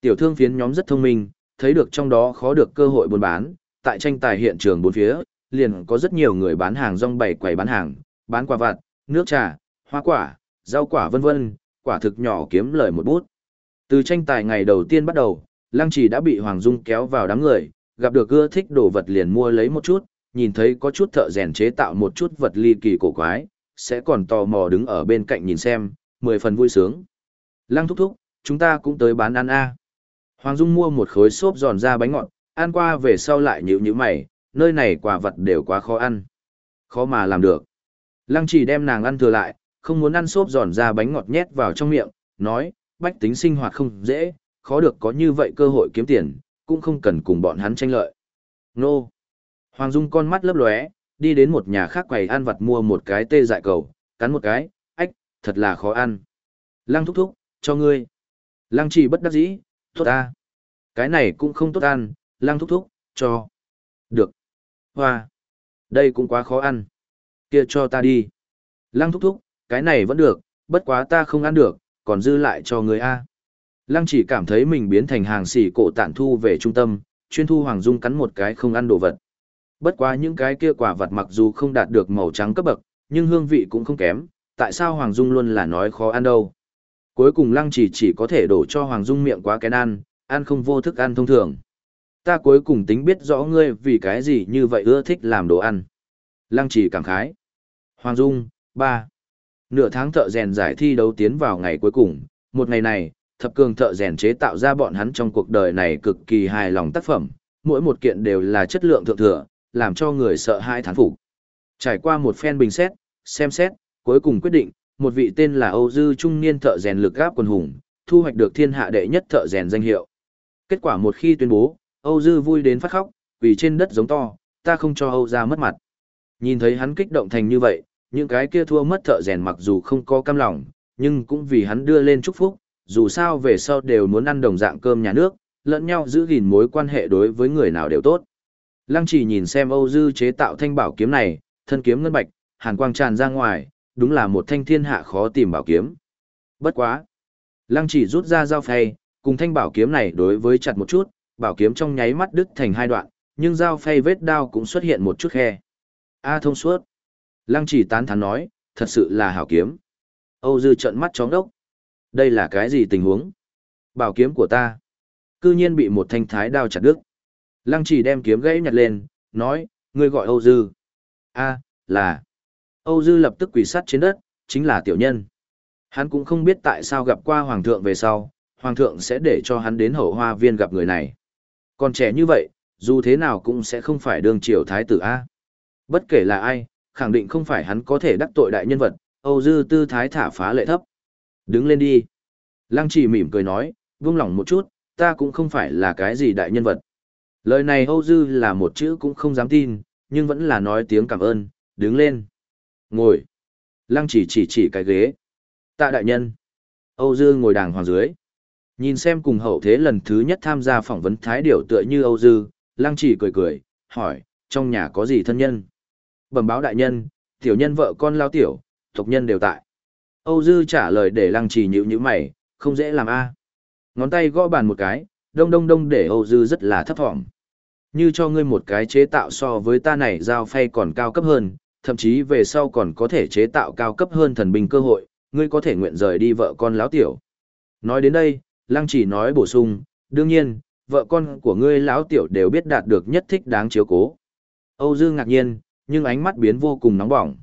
Tiểu thương phiến nhóm rất thông minh, thấy được trong đó khó được cơ hội buôn bán, tại tranh tài hiện trường bốn phía, liền có rất nhiều người bán hàng rong bày quầy bán hàng, bán quà vặt, nước trà, hoa quả, rau quả vân vân, quả thực nhỏ kiếm lời một bút. Từ tranh tài ngày đầu tiên bắt đầu, Lăng Trì đã bị Hoàng Dung kéo vào đám người, gặp được ưa thích đồ vật liền mua lấy một chút, nhìn thấy có chút thợ rèn chế tạo một chút vật ly kỳ cổ quái, sẽ còn tò mò đứng ở bên cạnh nhìn xem, mười phần vui sướng. Lăng thúc thúc, chúng ta cũng tới bán ăn a. Hoàng Dung mua một khối xốp giòn ra bánh ngọt, ăn qua về sau lại nhíu nhíu mày, nơi này quả vật đều quá khó ăn. Khó mà làm được. Lăng chỉ đem nàng ăn thừa lại, không muốn ăn xốp giòn ra bánh ngọt nhét vào trong miệng, nói, bách tính sinh hoạt không dễ, khó được có như vậy cơ hội kiếm tiền, cũng không cần cùng bọn hắn tranh lợi. Nô! Hoàng Dung con mắt lấp lóe, đi đến một nhà khác quầy ăn vặt mua một cái tê dại cầu, cắn một cái, ách, thật là khó ăn. Lăng thúc thúc, cho ngươi. Lăng chỉ bất đắc dĩ, tốt ta. Cái này cũng không tốt ăn, lăng thúc thúc, cho. Được. Hoa. Đây cũng quá khó ăn. Kia cho ta đi. Lăng thúc thúc, cái này vẫn được, bất quá ta không ăn được, còn dư lại cho người A. Lăng chỉ cảm thấy mình biến thành hàng xỉ cổ tản thu về trung tâm, chuyên thu Hoàng Dung cắn một cái không ăn đồ vật. Bất quá những cái kia quả vật mặc dù không đạt được màu trắng cấp bậc, nhưng hương vị cũng không kém, tại sao Hoàng Dung luôn là nói khó ăn đâu. Cuối cùng Lăng chỉ chỉ có thể đổ cho Hoàng Dung miệng quá kén ăn, ăn không vô thức ăn thông thường. Ta cuối cùng tính biết rõ ngươi vì cái gì như vậy ưa thích làm đồ ăn. Lăng chỉ cảm khái. Hoàng Dung, ba Nửa tháng thợ rèn giải thi đấu tiến vào ngày cuối cùng, một ngày này, thập cường thợ rèn chế tạo ra bọn hắn trong cuộc đời này cực kỳ hài lòng tác phẩm, mỗi một kiện đều là chất lượng thượng thừa, làm cho người sợ hai thán phục. Trải qua một phen bình xét, xem xét, cuối cùng quyết định, một vị tên là Âu Dư trung niên thợ rèn lực gáp quần hùng, thu hoạch được thiên hạ đệ nhất thợ rèn danh hiệu. Kết quả một khi tuyên bố, Âu Dư vui đến phát khóc, vì trên đất giống to, ta không cho Âu ra mất mặt. Nhìn thấy hắn kích động thành như vậy, những cái kia thua mất thợ rèn mặc dù không có cam lòng, nhưng cũng vì hắn đưa lên chúc phúc, dù sao về sau đều muốn ăn đồng dạng cơm nhà nước, lẫn nhau giữ gìn mối quan hệ đối với người nào đều tốt. Lăng chỉ nhìn xem Âu Dư chế tạo thanh bảo kiếm này, thân kiếm ngân bạch, hàn quang tràn ra ngoài, đúng là một thanh thiên hạ khó tìm bảo kiếm. Bất quá. Lăng chỉ rút ra dao phay, cùng thanh bảo kiếm này đối với chặt một chút, bảo kiếm trong nháy mắt đứt thành hai đoạn, nhưng dao phay vết đao cũng xuất hiện một chút khe. A thông suốt. Lăng chỉ tán thán nói, thật sự là hảo kiếm. Âu Dư trợn mắt chóng đốc. Đây là cái gì tình huống? Bảo kiếm của ta. Cư nhiên bị một thanh thái đao chặt đứt. Lăng chỉ đem kiếm gãy nhặt lên, nói, ngươi gọi Âu Dư. a là. Âu Dư lập tức quỳ sắt trên đất, chính là tiểu nhân. Hắn cũng không biết tại sao gặp qua Hoàng thượng về sau, Hoàng thượng sẽ để cho hắn đến hậu hoa viên gặp người này. Còn trẻ như vậy, dù thế nào cũng sẽ không phải đương triều thái tử A. Bất kể là ai, khẳng định không phải hắn có thể đắc tội đại nhân vật, Âu Dư tư thái thả phá lệ thấp. Đứng lên đi. Lăng Chỉ mỉm cười nói, vung lòng một chút, ta cũng không phải là cái gì đại nhân vật. Lời này Âu Dư là một chữ cũng không dám tin, nhưng vẫn là nói tiếng cảm ơn, đứng lên. Ngồi. Lăng chỉ chỉ chỉ cái ghế. Tạ đại nhân. Âu Dư ngồi đàng hoàng dưới. Nhìn xem cùng hậu thế lần thứ nhất tham gia phỏng vấn thái điểu tựa như Âu Dư, Lăng chỉ cười cười, hỏi, trong nhà có gì thân nhân? Bẩm báo đại nhân, tiểu nhân vợ con lao tiểu, tộc nhân đều tại. Âu Dư trả lời để lăng Chỉ nhữ như mày, không dễ làm a. Ngón tay gõ bàn một cái, đông đông đông để Âu Dư rất là thấp thỏm. Như cho ngươi một cái chế tạo so với ta này giao phay còn cao cấp hơn, thậm chí về sau còn có thể chế tạo cao cấp hơn thần binh cơ hội, ngươi có thể nguyện rời đi vợ con lão tiểu. Nói đến đây, lăng chỉ nói bổ sung, đương nhiên, vợ con của ngươi lão tiểu đều biết đạt được nhất thích đáng chiếu cố. Âu Dư ngạc nhiên, nhưng ánh mắt biến vô cùng nóng bỏng.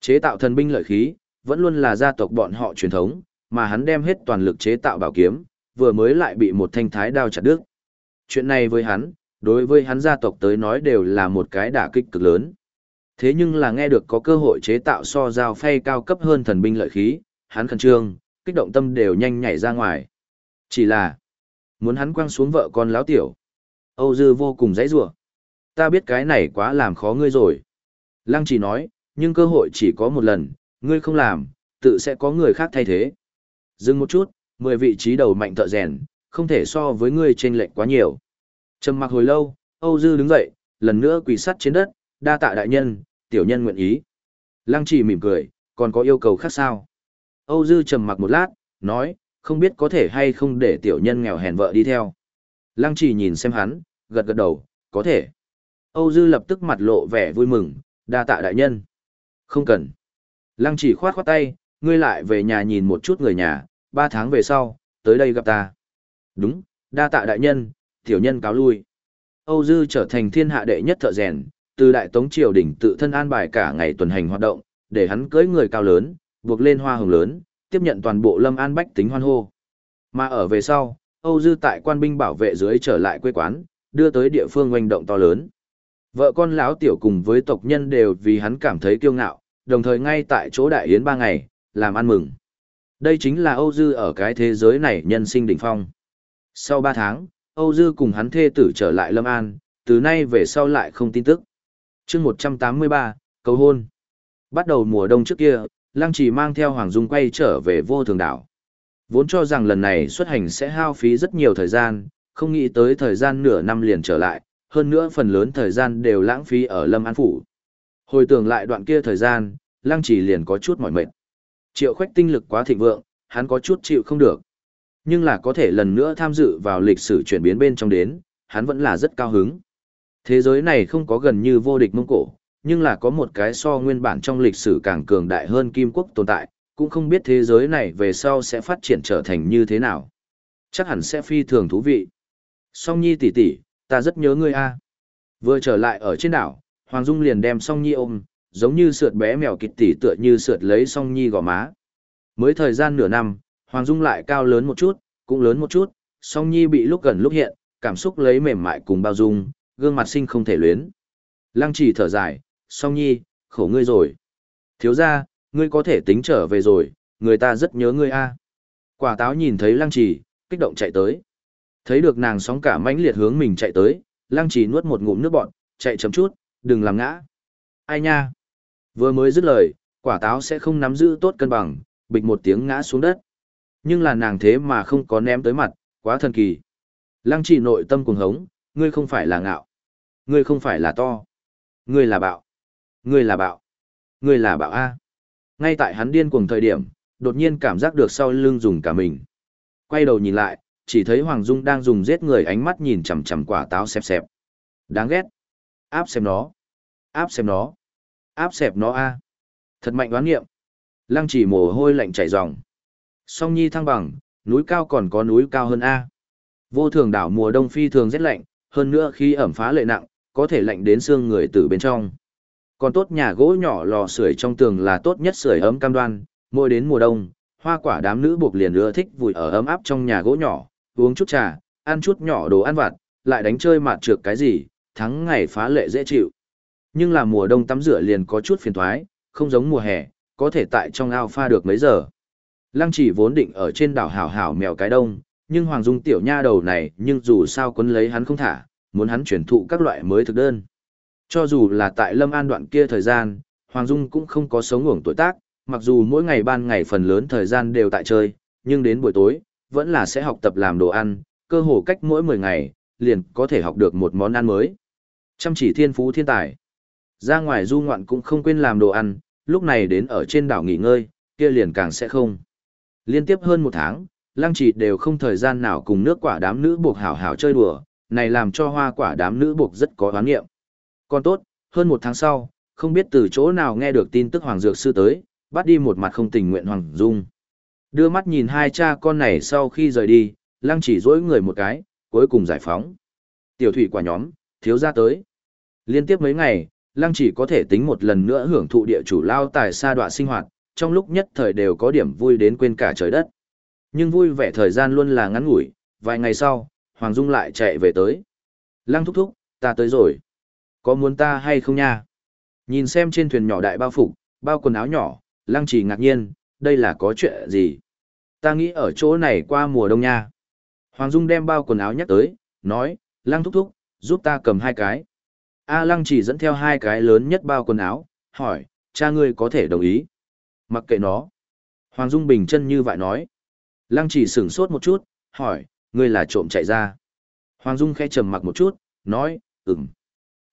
Chế tạo thần binh lợi khí, vẫn luôn là gia tộc bọn họ truyền thống, mà hắn đem hết toàn lực chế tạo bảo kiếm, vừa mới lại bị một thanh thái đao chặt đứt. Chuyện này với hắn, đối với hắn gia tộc tới nói đều là một cái đả kích cực lớn. Thế nhưng là nghe được có cơ hội chế tạo so dao phay cao cấp hơn thần binh lợi khí, hắn khẩn trương, kích động tâm đều nhanh nhảy ra ngoài. Chỉ là, muốn hắn quăng xuống vợ con lão tiểu. Âu Dư vô cùng dãy rủa Ta biết cái này quá làm khó ngươi rồi. Lăng chỉ nói, nhưng cơ hội chỉ có một lần, ngươi không làm, tự sẽ có người khác thay thế. Dừng một chút, mười vị trí đầu mạnh thợ rèn, không thể so với ngươi trên lệch quá nhiều. Trầm mặc hồi lâu, Âu Dư đứng dậy, lần nữa quỳ sắt trên đất, đa tạ đại nhân, tiểu nhân nguyện ý. Lăng chỉ mỉm cười, còn có yêu cầu khác sao? Âu Dư trầm mặc một lát, nói, không biết có thể hay không để tiểu nhân nghèo hèn vợ đi theo. Lăng chỉ nhìn xem hắn, gật gật đầu, có thể. Âu Dư lập tức mặt lộ vẻ vui mừng, đa tạ đại nhân. Không cần. Lăng chỉ khoát khoát tay, ngươi lại về nhà nhìn một chút người nhà, ba tháng về sau, tới đây gặp ta. Đúng, đa tạ đại nhân, tiểu nhân cáo lui. Âu Dư trở thành thiên hạ đệ nhất thợ rèn, từ đại tống triều đỉnh tự thân an bài cả ngày tuần hành hoạt động, để hắn cưới người cao lớn, buộc lên hoa hồng lớn, tiếp nhận toàn bộ lâm an bách tính hoan hô. Mà ở về sau, Âu Dư tại quan binh bảo vệ dưới trở lại quê quán, đưa tới địa phương oanh động to lớn. Vợ con lão tiểu cùng với tộc nhân đều vì hắn cảm thấy kiêu ngạo, đồng thời ngay tại chỗ đại yến ba ngày, làm ăn mừng. Đây chính là Âu Dư ở cái thế giới này nhân sinh đỉnh phong. Sau ba tháng, Âu Dư cùng hắn thê tử trở lại Lâm An, từ nay về sau lại không tin tức. chương 183, cầu hôn. Bắt đầu mùa đông trước kia, Lăng Trì mang theo Hoàng Dung quay trở về vô thường đảo. Vốn cho rằng lần này xuất hành sẽ hao phí rất nhiều thời gian, không nghĩ tới thời gian nửa năm liền trở lại, hơn nữa phần lớn thời gian đều lãng phí ở Lâm An Phủ. Hồi tưởng lại đoạn kia thời gian, Lăng Trì liền có chút mỏi mệt. Triệu khoách tinh lực quá thịnh vượng, hắn có chút chịu không được. Nhưng là có thể lần nữa tham dự vào lịch sử chuyển biến bên trong đến, hắn vẫn là rất cao hứng. Thế giới này không có gần như vô địch mông cổ, nhưng là có một cái so nguyên bản trong lịch sử càng cường đại hơn Kim Quốc tồn tại, cũng không biết thế giới này về sau sẽ phát triển trở thành như thế nào. Chắc hẳn sẽ phi thường thú vị. Song Nhi tỷ tỷ, ta rất nhớ ngươi a. Vừa trở lại ở trên đảo, Hoàng Dung liền đem Song Nhi ôm, giống như sượt bé mèo kịt tỉ tựa như sượt lấy Song Nhi gò má. Mới thời gian nửa năm, Hoàng Dung lại cao lớn một chút, cũng lớn một chút, Song Nhi bị lúc gần lúc hiện, cảm xúc lấy mềm mại cùng bao dung, gương mặt xinh không thể luyến. Lăng Chỉ thở dài, Song Nhi, khổ ngươi rồi. Thiếu ra, ngươi có thể tính trở về rồi, người ta rất nhớ ngươi a. Quả táo nhìn thấy Lăng Chỉ, kích động chạy tới. Thấy được nàng sóng cả mãnh liệt hướng mình chạy tới, Lăng Chỉ nuốt một ngụm nước bọt, chạy chậm chút, đừng làm ngã. Ai nha? Vừa mới dứt lời, quả táo sẽ không nắm giữ tốt cân bằng, bịch một tiếng ngã xuống đất. Nhưng là nàng thế mà không có ném tới mặt, quá thần kỳ. Lăng Chỉ nội tâm cuồng hống, ngươi không phải là ngạo. Ngươi không phải là to. Ngươi là bạo. Ngươi là bạo. Ngươi là bạo A. Ngay tại hắn điên cuồng thời điểm, đột nhiên cảm giác được sau lưng dùng cả mình. Quay đầu nhìn lại, chỉ thấy Hoàng Dung đang dùng giết người ánh mắt nhìn chằm chằm quả táo xẹp xẹp. Đáng ghét. Áp xem nó. Áp xem nó. Áp xẹp nó a. Thật mạnh đoán nghiệm. Lăng chỉ mồ hôi lạnh chảy ròng. Song Nhi thăng bằng, núi cao còn có núi cao hơn a. Vô thường đảo mùa đông phi thường rất lạnh, hơn nữa khi ẩm phá lệ nặng, có thể lạnh đến xương người từ bên trong. Còn tốt nhà gỗ nhỏ lò sưởi trong tường là tốt nhất sưởi ấm cam đoan, mỗi đến mùa đông, hoa quả đám nữ buộc liền ưa thích vùi ở ấm áp trong nhà gỗ nhỏ, uống chút trà, ăn chút nhỏ đồ ăn vặt, lại đánh chơi mạt trược cái gì, thắng ngày phá lệ dễ chịu. Nhưng là mùa đông tắm rửa liền có chút phiền thoái, không giống mùa hè, có thể tại trong ao pha được mấy giờ. Lăng chỉ vốn định ở trên đảo hảo hảo mèo cái đông, nhưng Hoàng Dung tiểu nha đầu này nhưng dù sao quấn lấy hắn không thả, muốn hắn chuyển thụ các loại mới thực đơn. Cho dù là tại Lâm An đoạn kia thời gian, Hoàng Dung cũng không có sống ngủng tuổi tác, mặc dù mỗi ngày ban ngày phần lớn thời gian đều tại chơi, nhưng đến buổi tối, vẫn là sẽ học tập làm đồ ăn, cơ hồ cách mỗi 10 ngày, liền có thể học được một món ăn mới. Chăm chỉ thiên phú thiên tài. Ra ngoài du ngoạn cũng không quên làm đồ ăn, lúc này đến ở trên đảo nghỉ ngơi, kia liền càng sẽ không. Liên tiếp hơn một tháng, lăng chỉ đều không thời gian nào cùng nước quả đám nữ buộc hảo hảo chơi đùa, này làm cho hoa quả đám nữ buộc rất có hoán nghiệm. Còn tốt, hơn một tháng sau, không biết từ chỗ nào nghe được tin tức Hoàng Dược Sư tới, bắt đi một mặt không tình nguyện Hoàng Dung. Đưa mắt nhìn hai cha con này sau khi rời đi, lăng chỉ dỗi người một cái, cuối cùng giải phóng. Tiểu thủy quả nhóm, thiếu ra tới. Liên tiếp mấy ngày, lăng chỉ có thể tính một lần nữa hưởng thụ địa chủ lao tài sa đoạn sinh hoạt, trong lúc nhất thời đều có điểm vui đến quên cả trời đất. Nhưng vui vẻ thời gian luôn là ngắn ngủi, vài ngày sau, Hoàng Dung lại chạy về tới. Lăng thúc thúc, ta tới rồi. Có muốn ta hay không nha? Nhìn xem trên thuyền nhỏ đại bao phục, bao quần áo nhỏ, lăng chỉ ngạc nhiên, đây là có chuyện gì? Ta nghĩ ở chỗ này qua mùa đông nha. Hoàng Dung đem bao quần áo nhắc tới, nói, lăng thúc thúc, giúp ta cầm hai cái. A lăng chỉ dẫn theo hai cái lớn nhất bao quần áo, hỏi, cha ngươi có thể đồng ý. Mặc kệ nó. Hoàng Dung bình chân như vậy nói. Lăng chỉ sửng sốt một chút, hỏi, ngươi là trộm chạy ra. Hoàng Dung khẽ trầm mặc một chút, nói, ừm.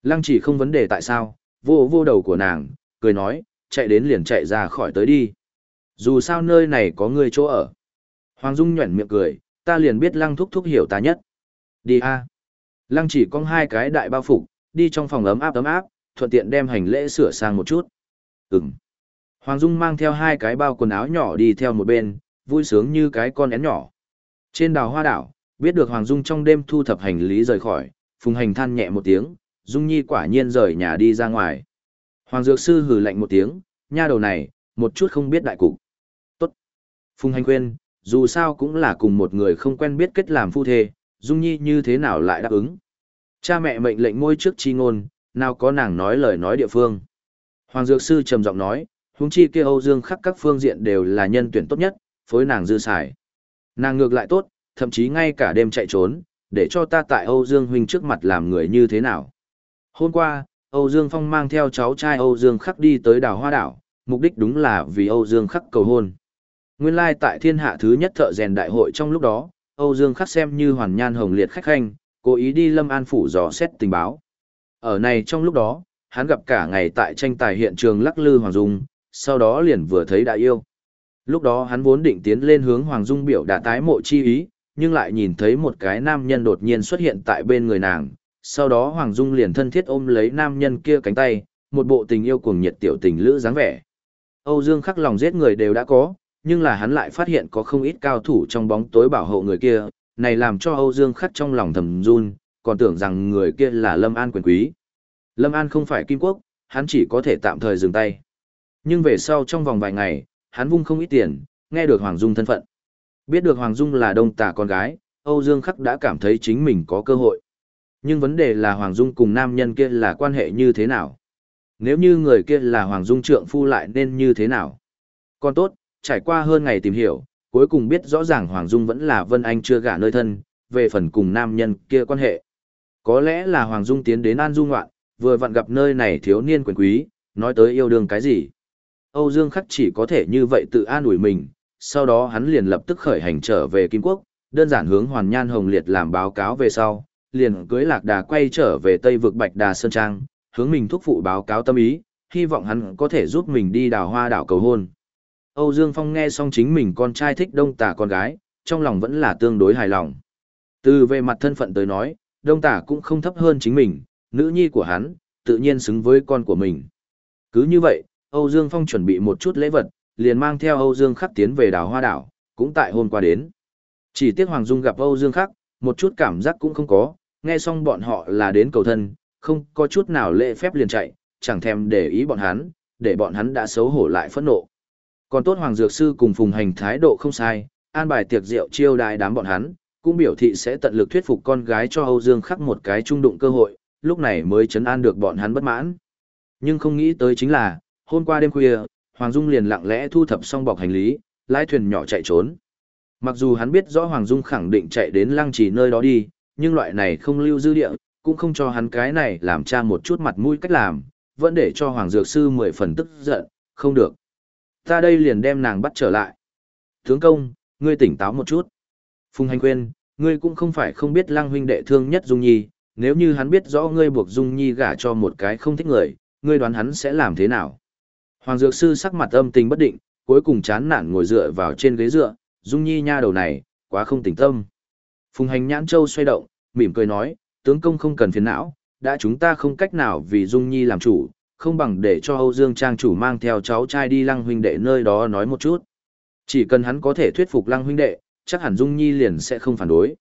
Lăng chỉ không vấn đề tại sao, vô vô đầu của nàng, cười nói, chạy đến liền chạy ra khỏi tới đi. Dù sao nơi này có người chỗ ở. Hoàng Dung nhuẩn miệng cười, ta liền biết lăng thúc thúc hiểu ta nhất. Đi a. Lăng chỉ cong hai cái đại bao phục, đi trong phòng ấm áp ấm áp, thuận tiện đem hành lễ sửa sang một chút. Ừm. Hoàng Dung mang theo hai cái bao quần áo nhỏ đi theo một bên, vui sướng như cái con én nhỏ. Trên đào hoa đảo, biết được Hoàng Dung trong đêm thu thập hành lý rời khỏi, Phùng Hành than nhẹ một tiếng, Dung Nhi quả nhiên rời nhà đi ra ngoài. Hoàng Dược Sư hừ lạnh một tiếng, nha đầu này, một chút không biết đại cục. Tốt. Phùng Hành khuyên, dù sao cũng là cùng một người không quen biết kết làm phu thê, Dung Nhi như thế nào lại đáp ứng. Cha mẹ mệnh lệnh ngôi trước chi ngôn, nào có nàng nói lời nói địa phương. Hoàng Dược Sư trầm giọng nói, huống chi kia Âu Dương khắc các phương diện đều là nhân tuyển tốt nhất, phối nàng dư xài. Nàng ngược lại tốt, thậm chí ngay cả đêm chạy trốn, để cho ta tại Âu Dương huynh trước mặt làm người như thế nào. Hôm qua, Âu Dương Phong mang theo cháu trai Âu Dương Khắc đi tới đảo Hoa Đảo, mục đích đúng là vì Âu Dương Khắc cầu hôn. Nguyên lai tại thiên hạ thứ nhất thợ rèn đại hội trong lúc đó, Âu Dương Khắc xem như hoàn nhan hồng liệt khách khanh, cố ý đi Lâm An phủ dò xét tình báo. Ở này trong lúc đó, hắn gặp cả ngày tại tranh tài hiện trường lắc lư Hoàng Dung, sau đó liền vừa thấy đại yêu. Lúc đó hắn vốn định tiến lên hướng Hoàng Dung biểu đã tái mộ chi ý, nhưng lại nhìn thấy một cái nam nhân đột nhiên xuất hiện tại bên người nàng. Sau đó Hoàng Dung liền thân thiết ôm lấy nam nhân kia cánh tay, một bộ tình yêu cuồng nhiệt tiểu tình lữ dáng vẻ. Âu Dương khắc lòng giết người đều đã có, nhưng là hắn lại phát hiện có không ít cao thủ trong bóng tối bảo hộ người kia, này làm cho Âu Dương khắc trong lòng thầm run, còn tưởng rằng người kia là Lâm An quyền quý. Lâm An không phải Kim Quốc, hắn chỉ có thể tạm thời dừng tay. Nhưng về sau trong vòng vài ngày, hắn vung không ít tiền, nghe được Hoàng Dung thân phận. Biết được Hoàng Dung là đông tà con gái, Âu Dương Khắc đã cảm thấy chính mình có cơ hội. Nhưng vấn đề là Hoàng Dung cùng nam nhân kia là quan hệ như thế nào? Nếu như người kia là Hoàng Dung trượng phu lại nên như thế nào? Còn tốt, trải qua hơn ngày tìm hiểu, cuối cùng biết rõ ràng Hoàng Dung vẫn là Vân Anh chưa gả nơi thân, về phần cùng nam nhân kia quan hệ. Có lẽ là Hoàng Dung tiến đến An dung ngoạn, vừa vặn gặp nơi này thiếu niên quyền quý, nói tới yêu đương cái gì. Âu Dương Khắc chỉ có thể như vậy tự an ủi mình, sau đó hắn liền lập tức khởi hành trở về Kim Quốc, đơn giản hướng Hoàn Nhan Hồng Liệt làm báo cáo về sau, liền cưới lạc đà quay trở về Tây vực Bạch Đà Sơn Trang, hướng mình thúc phụ báo cáo tâm ý, hy vọng hắn có thể giúp mình đi đào hoa đảo cầu hôn. Âu Dương Phong nghe xong chính mình con trai thích đông tả con gái, trong lòng vẫn là tương đối hài lòng. Từ về mặt thân phận tới nói, đông tả cũng không thấp hơn chính mình, nữ nhi của hắn, tự nhiên xứng với con của mình. Cứ như vậy, Âu Dương Phong chuẩn bị một chút lễ vật, liền mang theo Âu Dương Khắc tiến về đảo Hoa Đảo, cũng tại hôm qua đến. Chỉ tiếc Hoàng Dung gặp Âu Dương Khắc, một chút cảm giác cũng không có, nghe xong bọn họ là đến cầu thân, không có chút nào lễ phép liền chạy, chẳng thèm để ý bọn hắn, để bọn hắn đã xấu hổ lại phẫn nộ. Còn tốt Hoàng Dược Sư cùng Phùng Hành thái độ không sai, an bài tiệc rượu chiêu đãi đám bọn hắn, cũng biểu thị sẽ tận lực thuyết phục con gái cho Âu Dương Khắc một cái trung đụng cơ hội, lúc này mới chấn an được bọn hắn bất mãn. Nhưng không nghĩ tới chính là, hôm qua đêm khuya, Hoàng Dung liền lặng lẽ thu thập xong bọc hành lý, lái thuyền nhỏ chạy trốn. Mặc dù hắn biết rõ Hoàng Dung khẳng định chạy đến lăng trì nơi đó đi, nhưng loại này không lưu dư địa, cũng không cho hắn cái này làm cha một chút mặt mũi cách làm, vẫn để cho Hoàng Dược Sư mười phần tức giận, không được. Ta đây liền đem nàng bắt trở lại. Tướng công, ngươi tỉnh táo một chút. Phùng Hành Quyên, ngươi cũng không phải không biết lăng huynh đệ thương nhất Dung Nhi, nếu như hắn biết rõ ngươi buộc Dung Nhi gả cho một cái không thích người, ngươi đoán hắn sẽ làm thế nào? Hoàng Dược Sư sắc mặt âm tình bất định, cuối cùng chán nản ngồi dựa vào trên ghế dựa, Dung Nhi nha đầu này, quá không tỉnh tâm. Phùng hành nhãn châu xoay động, mỉm cười nói, tướng công không cần phiền não, đã chúng ta không cách nào vì Dung Nhi làm chủ, không bằng để cho Âu Dương Trang chủ mang theo cháu trai đi lăng huynh đệ nơi đó nói một chút. Chỉ cần hắn có thể thuyết phục lăng huynh đệ, chắc hẳn Dung Nhi liền sẽ không phản đối.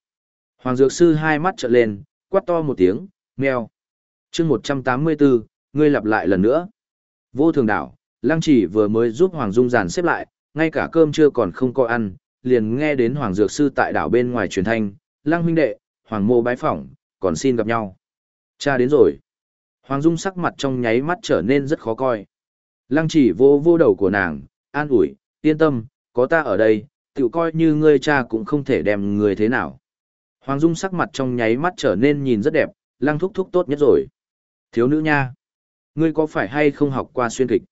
Hoàng Dược Sư hai mắt trợn lên, quát to một tiếng, mèo. chương 184, ngươi lặp lại lần nữa. Vô thường đảo, Lăng chỉ vừa mới giúp Hoàng Dung giàn xếp lại, ngay cả cơm chưa còn không có ăn, liền nghe đến Hoàng Dược Sư tại đảo bên ngoài truyền thanh, Lăng huynh đệ, Hoàng mô bái phỏng, còn xin gặp nhau. Cha đến rồi. Hoàng Dung sắc mặt trong nháy mắt trở nên rất khó coi. Lăng chỉ vô vô đầu của nàng, an ủi, yên tâm, có ta ở đây, tự coi như ngươi cha cũng không thể đem người thế nào. Hoàng Dung sắc mặt trong nháy mắt trở nên nhìn rất đẹp, lăng thúc thúc tốt nhất rồi. Thiếu nữ nha. Ngươi có phải hay không học qua xuyên kịch?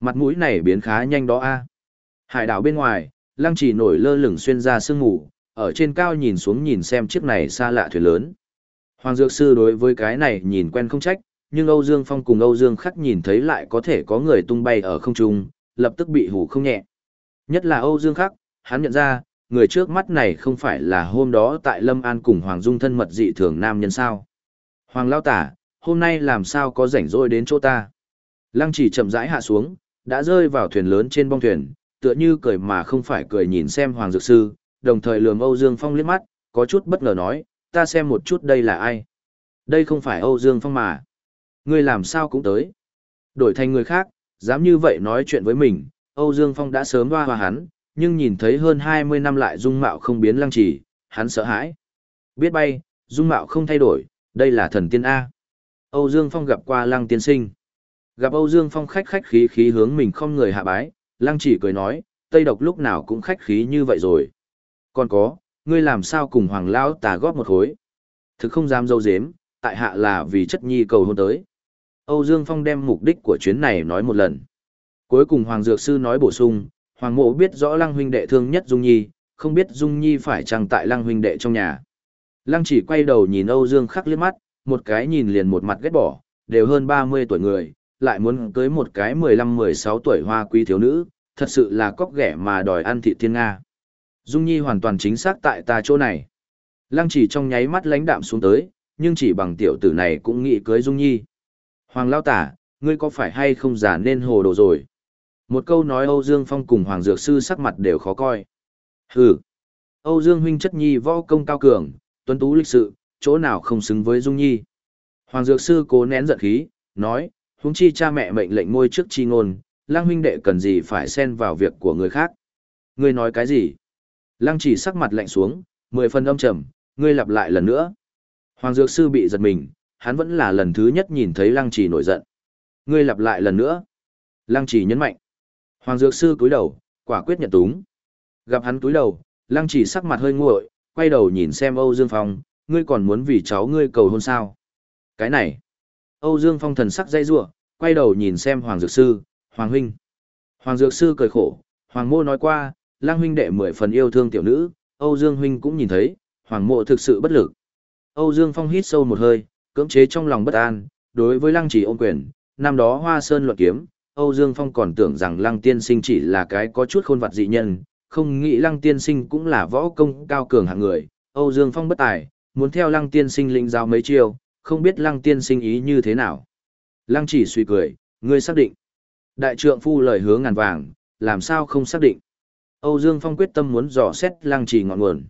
Mặt mũi này biến khá nhanh đó a. Hải đảo bên ngoài, lăng chỉ nổi lơ lửng xuyên ra sương ngủ, ở trên cao nhìn xuống nhìn xem chiếc này xa lạ thuyền lớn. Hoàng Dược Sư đối với cái này nhìn quen không trách, nhưng Âu Dương Phong cùng Âu Dương Khắc nhìn thấy lại có thể có người tung bay ở không trung, lập tức bị hủ không nhẹ. Nhất là Âu Dương Khắc, hắn nhận ra, người trước mắt này không phải là hôm đó tại Lâm An cùng Hoàng Dung thân mật dị thường nam nhân sao. Hoàng Lao Tả, hôm nay làm sao có rảnh rỗi đến chỗ ta. Lăng chỉ chậm rãi hạ xuống, đã rơi vào thuyền lớn trên bong thuyền, tựa như cười mà không phải cười nhìn xem Hoàng Dược Sư, đồng thời lườm Âu Dương Phong liếc mắt, có chút bất ngờ nói, ta xem một chút đây là ai. Đây không phải Âu Dương Phong mà. Ngươi làm sao cũng tới. Đổi thành người khác, dám như vậy nói chuyện với mình, Âu Dương Phong đã sớm hoa hoa hắn, nhưng nhìn thấy hơn 20 năm lại dung mạo không biến lăng trì, hắn sợ hãi. Biết bay, dung mạo không thay đổi, đây là thần tiên A. Âu Dương Phong gặp qua lăng tiên sinh. Gặp Âu Dương Phong khách khách khí khí hướng mình không người hạ bái, lăng chỉ cười nói, Tây độc lúc nào cũng khách khí như vậy rồi. Còn có, ngươi làm sao cùng Hoàng Lão tà góp một khối. Thực không dám dâu dếm, tại hạ là vì chất nhi cầu hôn tới. Âu Dương Phong đem mục đích của chuyến này nói một lần. Cuối cùng Hoàng Dược Sư nói bổ sung, Hoàng Mộ biết rõ Lăng huynh đệ thương nhất Dung Nhi, không biết Dung Nhi phải chăng tại Lăng huynh đệ trong nhà. Lăng chỉ quay đầu nhìn Âu Dương khắc liếc mắt, một cái nhìn liền một mặt ghét bỏ, đều hơn 30 tuổi người, lại muốn cưới một cái 15-16 tuổi hoa quý thiếu nữ, thật sự là cóc ghẻ mà đòi ăn thị thiên Nga. Dung Nhi hoàn toàn chính xác tại ta chỗ này. Lăng chỉ trong nháy mắt lãnh đạm xuống tới, nhưng chỉ bằng tiểu tử này cũng nghĩ cưới Dung Nhi. Hoàng Lao Tả, ngươi có phải hay không giả nên hồ đồ rồi? Một câu nói Âu Dương Phong cùng Hoàng Dược Sư sắc mặt đều khó coi. Hừ. Âu Dương huynh chất nhi võ công cao cường, tuấn tú lịch sự, chỗ nào không xứng với Dung Nhi. Hoàng Dược Sư cố nén giận khí, nói, huống chi cha mẹ mệnh lệnh ngôi trước chi ngôn, lang huynh đệ cần gì phải xen vào việc của người khác. Ngươi nói cái gì? Lăng chỉ sắc mặt lạnh xuống, mười phần âm trầm, ngươi lặp lại lần nữa. Hoàng Dược Sư bị giật mình, hắn vẫn là lần thứ nhất nhìn thấy Lăng chỉ nổi giận. Ngươi lặp lại lần nữa. Lăng chỉ nhấn mạnh. Hoàng Dược Sư cúi đầu, quả quyết nhận túng. Gặp hắn cúi đầu, Lăng chỉ sắc mặt hơi nguội, quay đầu nhìn xem Âu Dương Phong, ngươi còn muốn vì cháu ngươi cầu hôn sao? Cái này. Âu Dương Phong thần sắc dây rủa, quay đầu nhìn xem Hoàng Dược Sư, Hoàng Huynh. Hoàng Dược Sư cười khổ, Hoàng Mô nói qua, Lang Huynh đệ mười phần yêu thương tiểu nữ, Âu Dương Huynh cũng nhìn thấy, Hoàng Mộ thực sự bất lực. Âu Dương Phong hít sâu một hơi, cưỡng chế trong lòng bất an, đối với Lăng chỉ ôm quyền, năm đó Hoa Sơn luận kiếm, Âu Dương Phong còn tưởng rằng Lăng Tiên Sinh chỉ là cái có chút khôn vặt dị nhân, không nghĩ Lăng Tiên Sinh cũng là võ công cao cường hạng người. Âu Dương Phong bất tài, muốn theo Lăng Tiên Sinh lĩnh giao mấy chiêu, không biết Lăng Tiên Sinh ý như thế nào. Lăng chỉ suy cười, ngươi xác định. Đại trượng phu lời hứa ngàn vàng, làm sao không xác định. Âu Dương Phong quyết tâm muốn dò xét Lăng chỉ ngọn nguồn.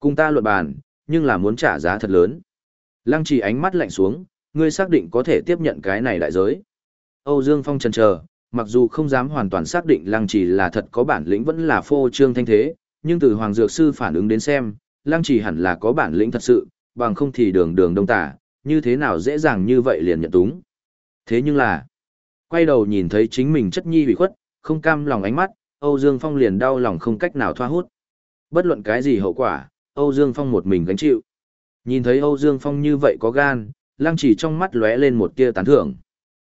Cùng ta luận bàn, nhưng là muốn trả giá thật lớn. Lăng chỉ ánh mắt lạnh xuống, ngươi xác định có thể tiếp nhận cái này đại giới. Âu Dương Phong chần chờ, mặc dù không dám hoàn toàn xác định Lăng Chỉ là thật có bản lĩnh vẫn là phô trương thanh thế, nhưng từ Hoàng Dược Sư phản ứng đến xem, Lăng Chỉ hẳn là có bản lĩnh thật sự, bằng không thì đường đường đông tả, như thế nào dễ dàng như vậy liền nhận túng. Thế nhưng là, quay đầu nhìn thấy chính mình chất nhi bị khuất, không cam lòng ánh mắt, Âu Dương Phong liền đau lòng không cách nào thoa hút. Bất luận cái gì hậu quả, Âu Dương Phong một mình gánh chịu. Nhìn thấy Âu Dương Phong như vậy có gan, Lăng Chỉ trong mắt lóe lên một tia tán thưởng.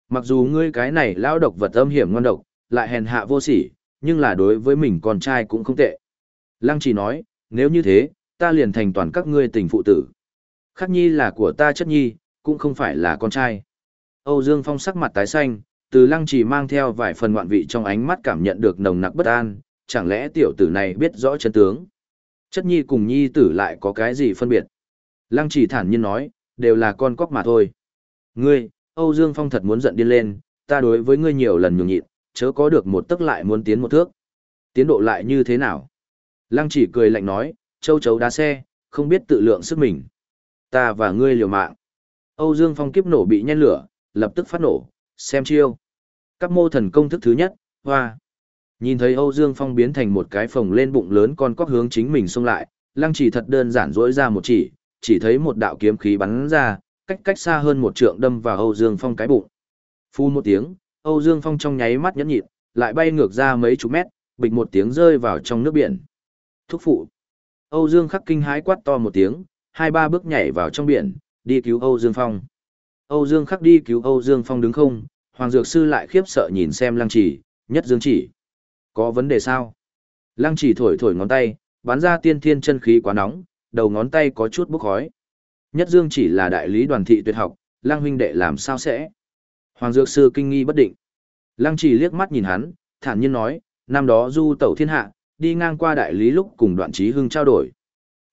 Mặc dù ngươi cái này lão độc vật âm hiểm ngon độc, lại hèn hạ vô sỉ, nhưng là đối với mình con trai cũng không tệ. Lăng chỉ nói, nếu như thế, ta liền thành toàn các ngươi tình phụ tử. Khắc nhi là của ta chất nhi, cũng không phải là con trai. Âu Dương Phong sắc mặt tái xanh, từ lăng chỉ mang theo vài phần ngoạn vị trong ánh mắt cảm nhận được nồng nặc bất an, chẳng lẽ tiểu tử này biết rõ chân tướng. Chất nhi cùng nhi tử lại có cái gì phân biệt. Lăng chỉ thản nhiên nói, đều là con cóc mà thôi. Ngươi, Âu Dương Phong thật muốn giận điên lên, ta đối với ngươi nhiều lần nhường nhịn, chớ có được một tức lại muốn tiến một thước. Tiến độ lại như thế nào? Lăng chỉ cười lạnh nói, châu chấu đá xe, không biết tự lượng sức mình. Ta và ngươi liều mạng. Âu Dương Phong kiếp nổ bị nhen lửa, lập tức phát nổ, xem chiêu. Các mô thần công thức thứ nhất, hoa. Nhìn thấy Âu Dương Phong biến thành một cái phồng lên bụng lớn con cóc hướng chính mình xông lại, lăng chỉ thật đơn giản rỗi ra một chỉ, chỉ thấy một đạo kiếm khí bắn ra, cách cách xa hơn một trượng đâm vào Âu Dương Phong cái bụng. Phun một tiếng, Âu Dương Phong trong nháy mắt nhẫn nhịn, lại bay ngược ra mấy chục mét, bịch một tiếng rơi vào trong nước biển. Thúc phụ. Âu Dương khắc kinh hái quát to một tiếng, hai ba bước nhảy vào trong biển, đi cứu Âu Dương Phong. Âu Dương khắc đi cứu Âu Dương Phong đứng không, Hoàng Dược Sư lại khiếp sợ nhìn xem Lăng Chỉ, nhất Dương Chỉ. Có vấn đề sao? Lăng Chỉ thổi thổi ngón tay, bắn ra tiên thiên chân khí quá nóng, đầu ngón tay có chút bốc khói. Nhất Dương chỉ là đại lý đoàn thị tuyệt học, Lăng huynh đệ làm sao sẽ? Hoàng Dược Sư kinh nghi bất định. Lăng chỉ liếc mắt nhìn hắn, thản nhiên nói, năm đó du tẩu thiên hạ, đi ngang qua đại lý lúc cùng đoạn trí hưng trao đổi.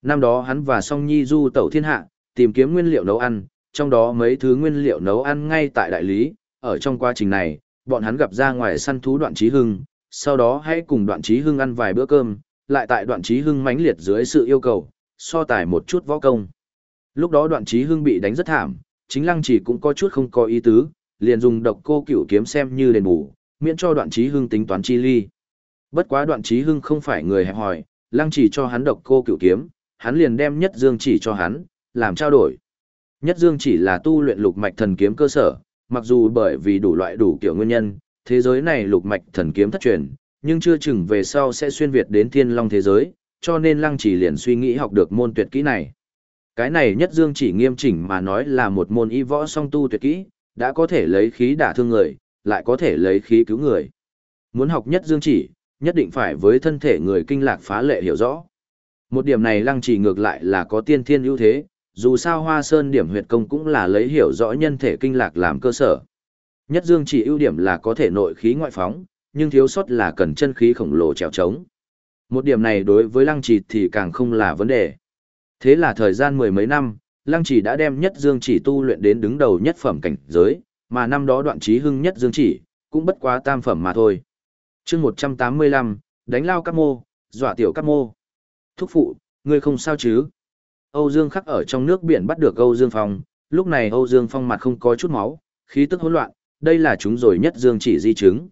Năm đó hắn và song nhi du tẩu thiên hạ, tìm kiếm nguyên liệu nấu ăn, trong đó mấy thứ nguyên liệu nấu ăn ngay tại đại lý, ở trong quá trình này, bọn hắn gặp ra ngoài săn thú đoạn trí hưng, sau đó hãy cùng đoạn trí hưng ăn vài bữa cơm, lại tại đoạn trí hưng mãnh liệt dưới sự yêu cầu, so tài một chút võ công. Lúc đó đoạn trí hưng bị đánh rất thảm, chính lăng chỉ cũng có chút không có ý tứ, liền dùng độc cô cửu kiếm xem như đền bù, miễn cho đoạn trí hưng tính toán chi ly. Bất quá đoạn trí hưng không phải người hẹp hòi, lăng chỉ cho hắn độc cô cửu kiếm, hắn liền đem nhất dương chỉ cho hắn, làm trao đổi. Nhất dương chỉ là tu luyện lục mạch thần kiếm cơ sở, mặc dù bởi vì đủ loại đủ kiểu nguyên nhân, thế giới này lục mạch thần kiếm thất truyền, nhưng chưa chừng về sau sẽ xuyên việt đến thiên long thế giới, cho nên lăng chỉ liền suy nghĩ học được môn tuyệt kỹ này. Cái này nhất dương chỉ nghiêm chỉnh mà nói là một môn y võ song tu tuyệt kỹ, đã có thể lấy khí đả thương người, lại có thể lấy khí cứu người. Muốn học nhất dương chỉ, nhất định phải với thân thể người kinh lạc phá lệ hiểu rõ. Một điểm này lăng chỉ ngược lại là có tiên thiên ưu thế, dù sao hoa sơn điểm huyệt công cũng là lấy hiểu rõ nhân thể kinh lạc làm cơ sở. Nhất dương chỉ ưu điểm là có thể nội khí ngoại phóng, nhưng thiếu sót là cần chân khí khổng lồ trèo trống. Một điểm này đối với lăng trì thì càng không là vấn đề. Thế là thời gian mười mấy năm, lăng trì đã đem nhất dương chỉ tu luyện đến đứng đầu nhất phẩm cảnh giới, mà năm đó đoạn trí hưng nhất dương chỉ, cũng bất quá tam phẩm mà thôi. chương 185, đánh lao các mô, dọa tiểu các mô. Thúc phụ, ngươi không sao chứ? Âu Dương khắc ở trong nước biển bắt được Âu Dương Phong, lúc này Âu Dương Phong mặt không có chút máu, khí tức hỗn loạn, đây là chúng rồi nhất Dương chỉ di chứng.